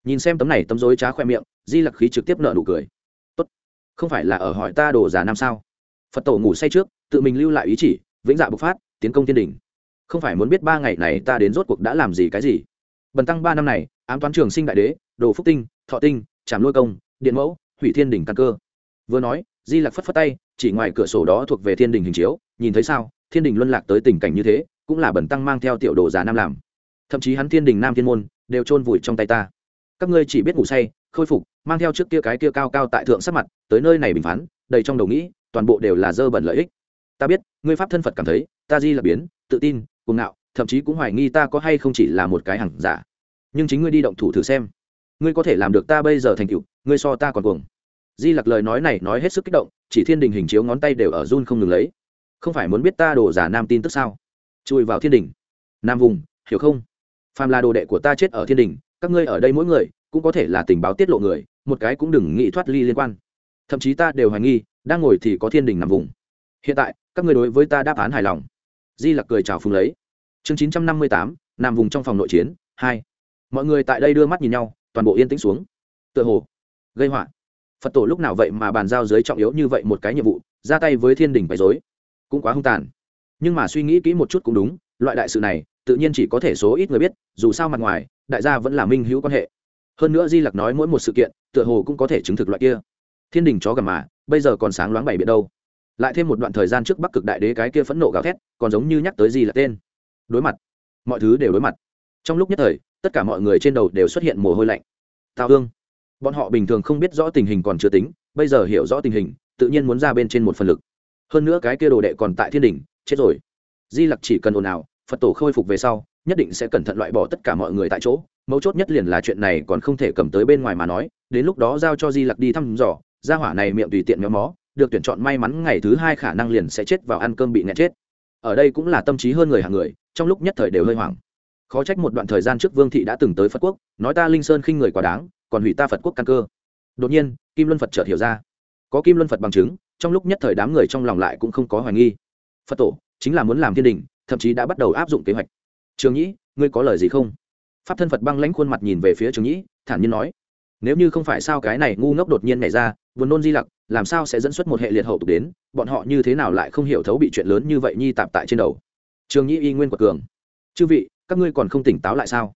Nhìn xem tấm này tấm dối trá khoe miệng, di lặc khí trực tiếp nợ nụ cười. Tốt. Không phải là ở hỏi ta đồ giả nam sao? Phật tổ ngủ say trước, tự mình lưu lại ý chỉ, vĩnh dạ bộc phát, tiến công thiên đình không phải muốn biết ba ngày này ta đến rốt cuộc đã làm gì cái gì. Bần tăng ba năm này, ám toán trường sinh đại đế, đồ phúc tinh, thọ tinh, trảm lôi công, điện mẫu, hủy thiên đình căn cơ. Vừa nói, di lặc phất phất tay, chỉ ngoài cửa sổ đó thuộc về thiên đình hình chiếu, nhìn thấy sao, thiên đình luân lạc tới tình cảnh như thế, cũng là bẩn tăng mang theo tiểu đồ già nam làm. Thậm chí hắn thiên đình nam thiên môn, đều chôn vùi trong tay ta. Các ngươi chỉ biết ngủ say, khôi phục, mang theo trước kia cái kia cao cao tại thượng sắc mặt, tới nơi này bình phán, đầy trong đầu nghĩ, toàn bộ đều là dơ bẩn lợi ích. Ta biết, ngươi pháp thân phật cảm thấy, ta di là biến, tự tin cuồng ngạo, thậm chí cũng hoài nghi ta có hay không chỉ là một cái hàng giả. Nhưng chính ngươi đi động thủ thử xem. Ngươi có thể làm được ta bây giờ thành cựu ngươi so ta còn cuồng. Di lặc lời nói này nói hết sức kích động, chỉ thiên đình hình chiếu ngón tay đều ở run không ngừng lấy. Không phải muốn biết ta đồ giả nam tin tức sao? Chui vào thiên đình. Nam vùng, hiểu không? Phàm là đồ đệ của ta chết ở thiên đình, các ngươi ở đây mỗi người, cũng có thể là tình báo tiết lộ người, một cái cũng đừng nghĩ thoát ly liên quan. Thậm chí ta đều hoài nghi, đang ngồi thì có thiên đình nằm vùng. Hiện tại, các ngươi đối với ta đáp án hài lòng di lặc cười chào phùng lấy. Chương chín trăm năm mươi tám nằm vùng trong phòng nội chiến, hai. Mọi người tại đây đưa mắt nhìn nhau, toàn bộ yên tĩnh xuống. Tựa hồ, gây họa. Phật tổ lúc nào vậy mà bàn giao dưới trọng yếu như vậy một cái nhiệm vụ, ra tay với thiên đình bày dối cũng quá hung tàn. Nhưng mà suy nghĩ kỹ một chút cũng đúng, loại đại sự này, tự nhiên chỉ có thể số ít người biết, dù sao mặt ngoài, đại gia vẫn là minh hữu quan hệ. Hơn nữa di lặc nói mỗi một sự kiện, tựa hồ cũng có thể chứng thực loại kia. Thiên đình chó gầm mà, bây giờ còn sáng loáng bảy biệt đâu lại thêm một đoạn thời gian trước bắc cực đại đế cái kia phẫn nộ gào thét, còn giống như nhắc tới gì là tên. Đối mặt. Mọi thứ đều đối mặt. Trong lúc nhất thời, tất cả mọi người trên đầu đều xuất hiện mồ hôi lạnh. Tào hương bọn họ bình thường không biết rõ tình hình còn chưa tính, bây giờ hiểu rõ tình hình, tự nhiên muốn ra bên trên một phần lực. Hơn nữa cái kia đồ đệ còn tại thiên đình chết rồi. Di lặc chỉ cần ồn ào, phật tổ khôi phục về sau, nhất định sẽ cẩn thận loại bỏ tất cả mọi người tại chỗ. Mấu chốt nhất liền là chuyện này còn không thể cầm tới bên ngoài mà nói, đến lúc đó giao cho di lặc đi thăm dò ra hỏa này miệng tùy tiện méo mó được tuyển chọn may mắn ngày thứ hai khả năng liền sẽ chết vào ăn cơm bị nghẹn chết. Ở đây cũng là tâm trí hơn người hàng người, trong lúc nhất thời đều hơi hoảng. Khó trách một đoạn thời gian trước vương thị đã từng tới phật quốc, nói ta linh sơn khinh người quá đáng, còn hủy ta phật quốc căn cơ. Đột nhiên, kim luân phật chợt hiểu ra. Có kim luân phật bằng chứng, trong lúc nhất thời đám người trong lòng lại cũng không có hoài nghi. Phật tổ, chính là muốn làm thiên đình, thậm chí đã bắt đầu áp dụng kế hoạch. Trường nhĩ, ngươi có lời gì không? Pháp thân phật băng lãnh khuôn mặt nhìn về phía trường nhĩ, thản nhiên nói nếu như không phải sao cái này ngu ngốc đột nhiên nhảy ra vườn nôn di lặc, làm sao sẽ dẫn xuất một hệ liệt hậu tục đến? Bọn họ như thế nào lại không hiểu thấu bị chuyện lớn như vậy nhi tạp tại trên đầu? Trường nhĩ y nguyên quật cường. Chư vị, các ngươi còn không tỉnh táo lại sao?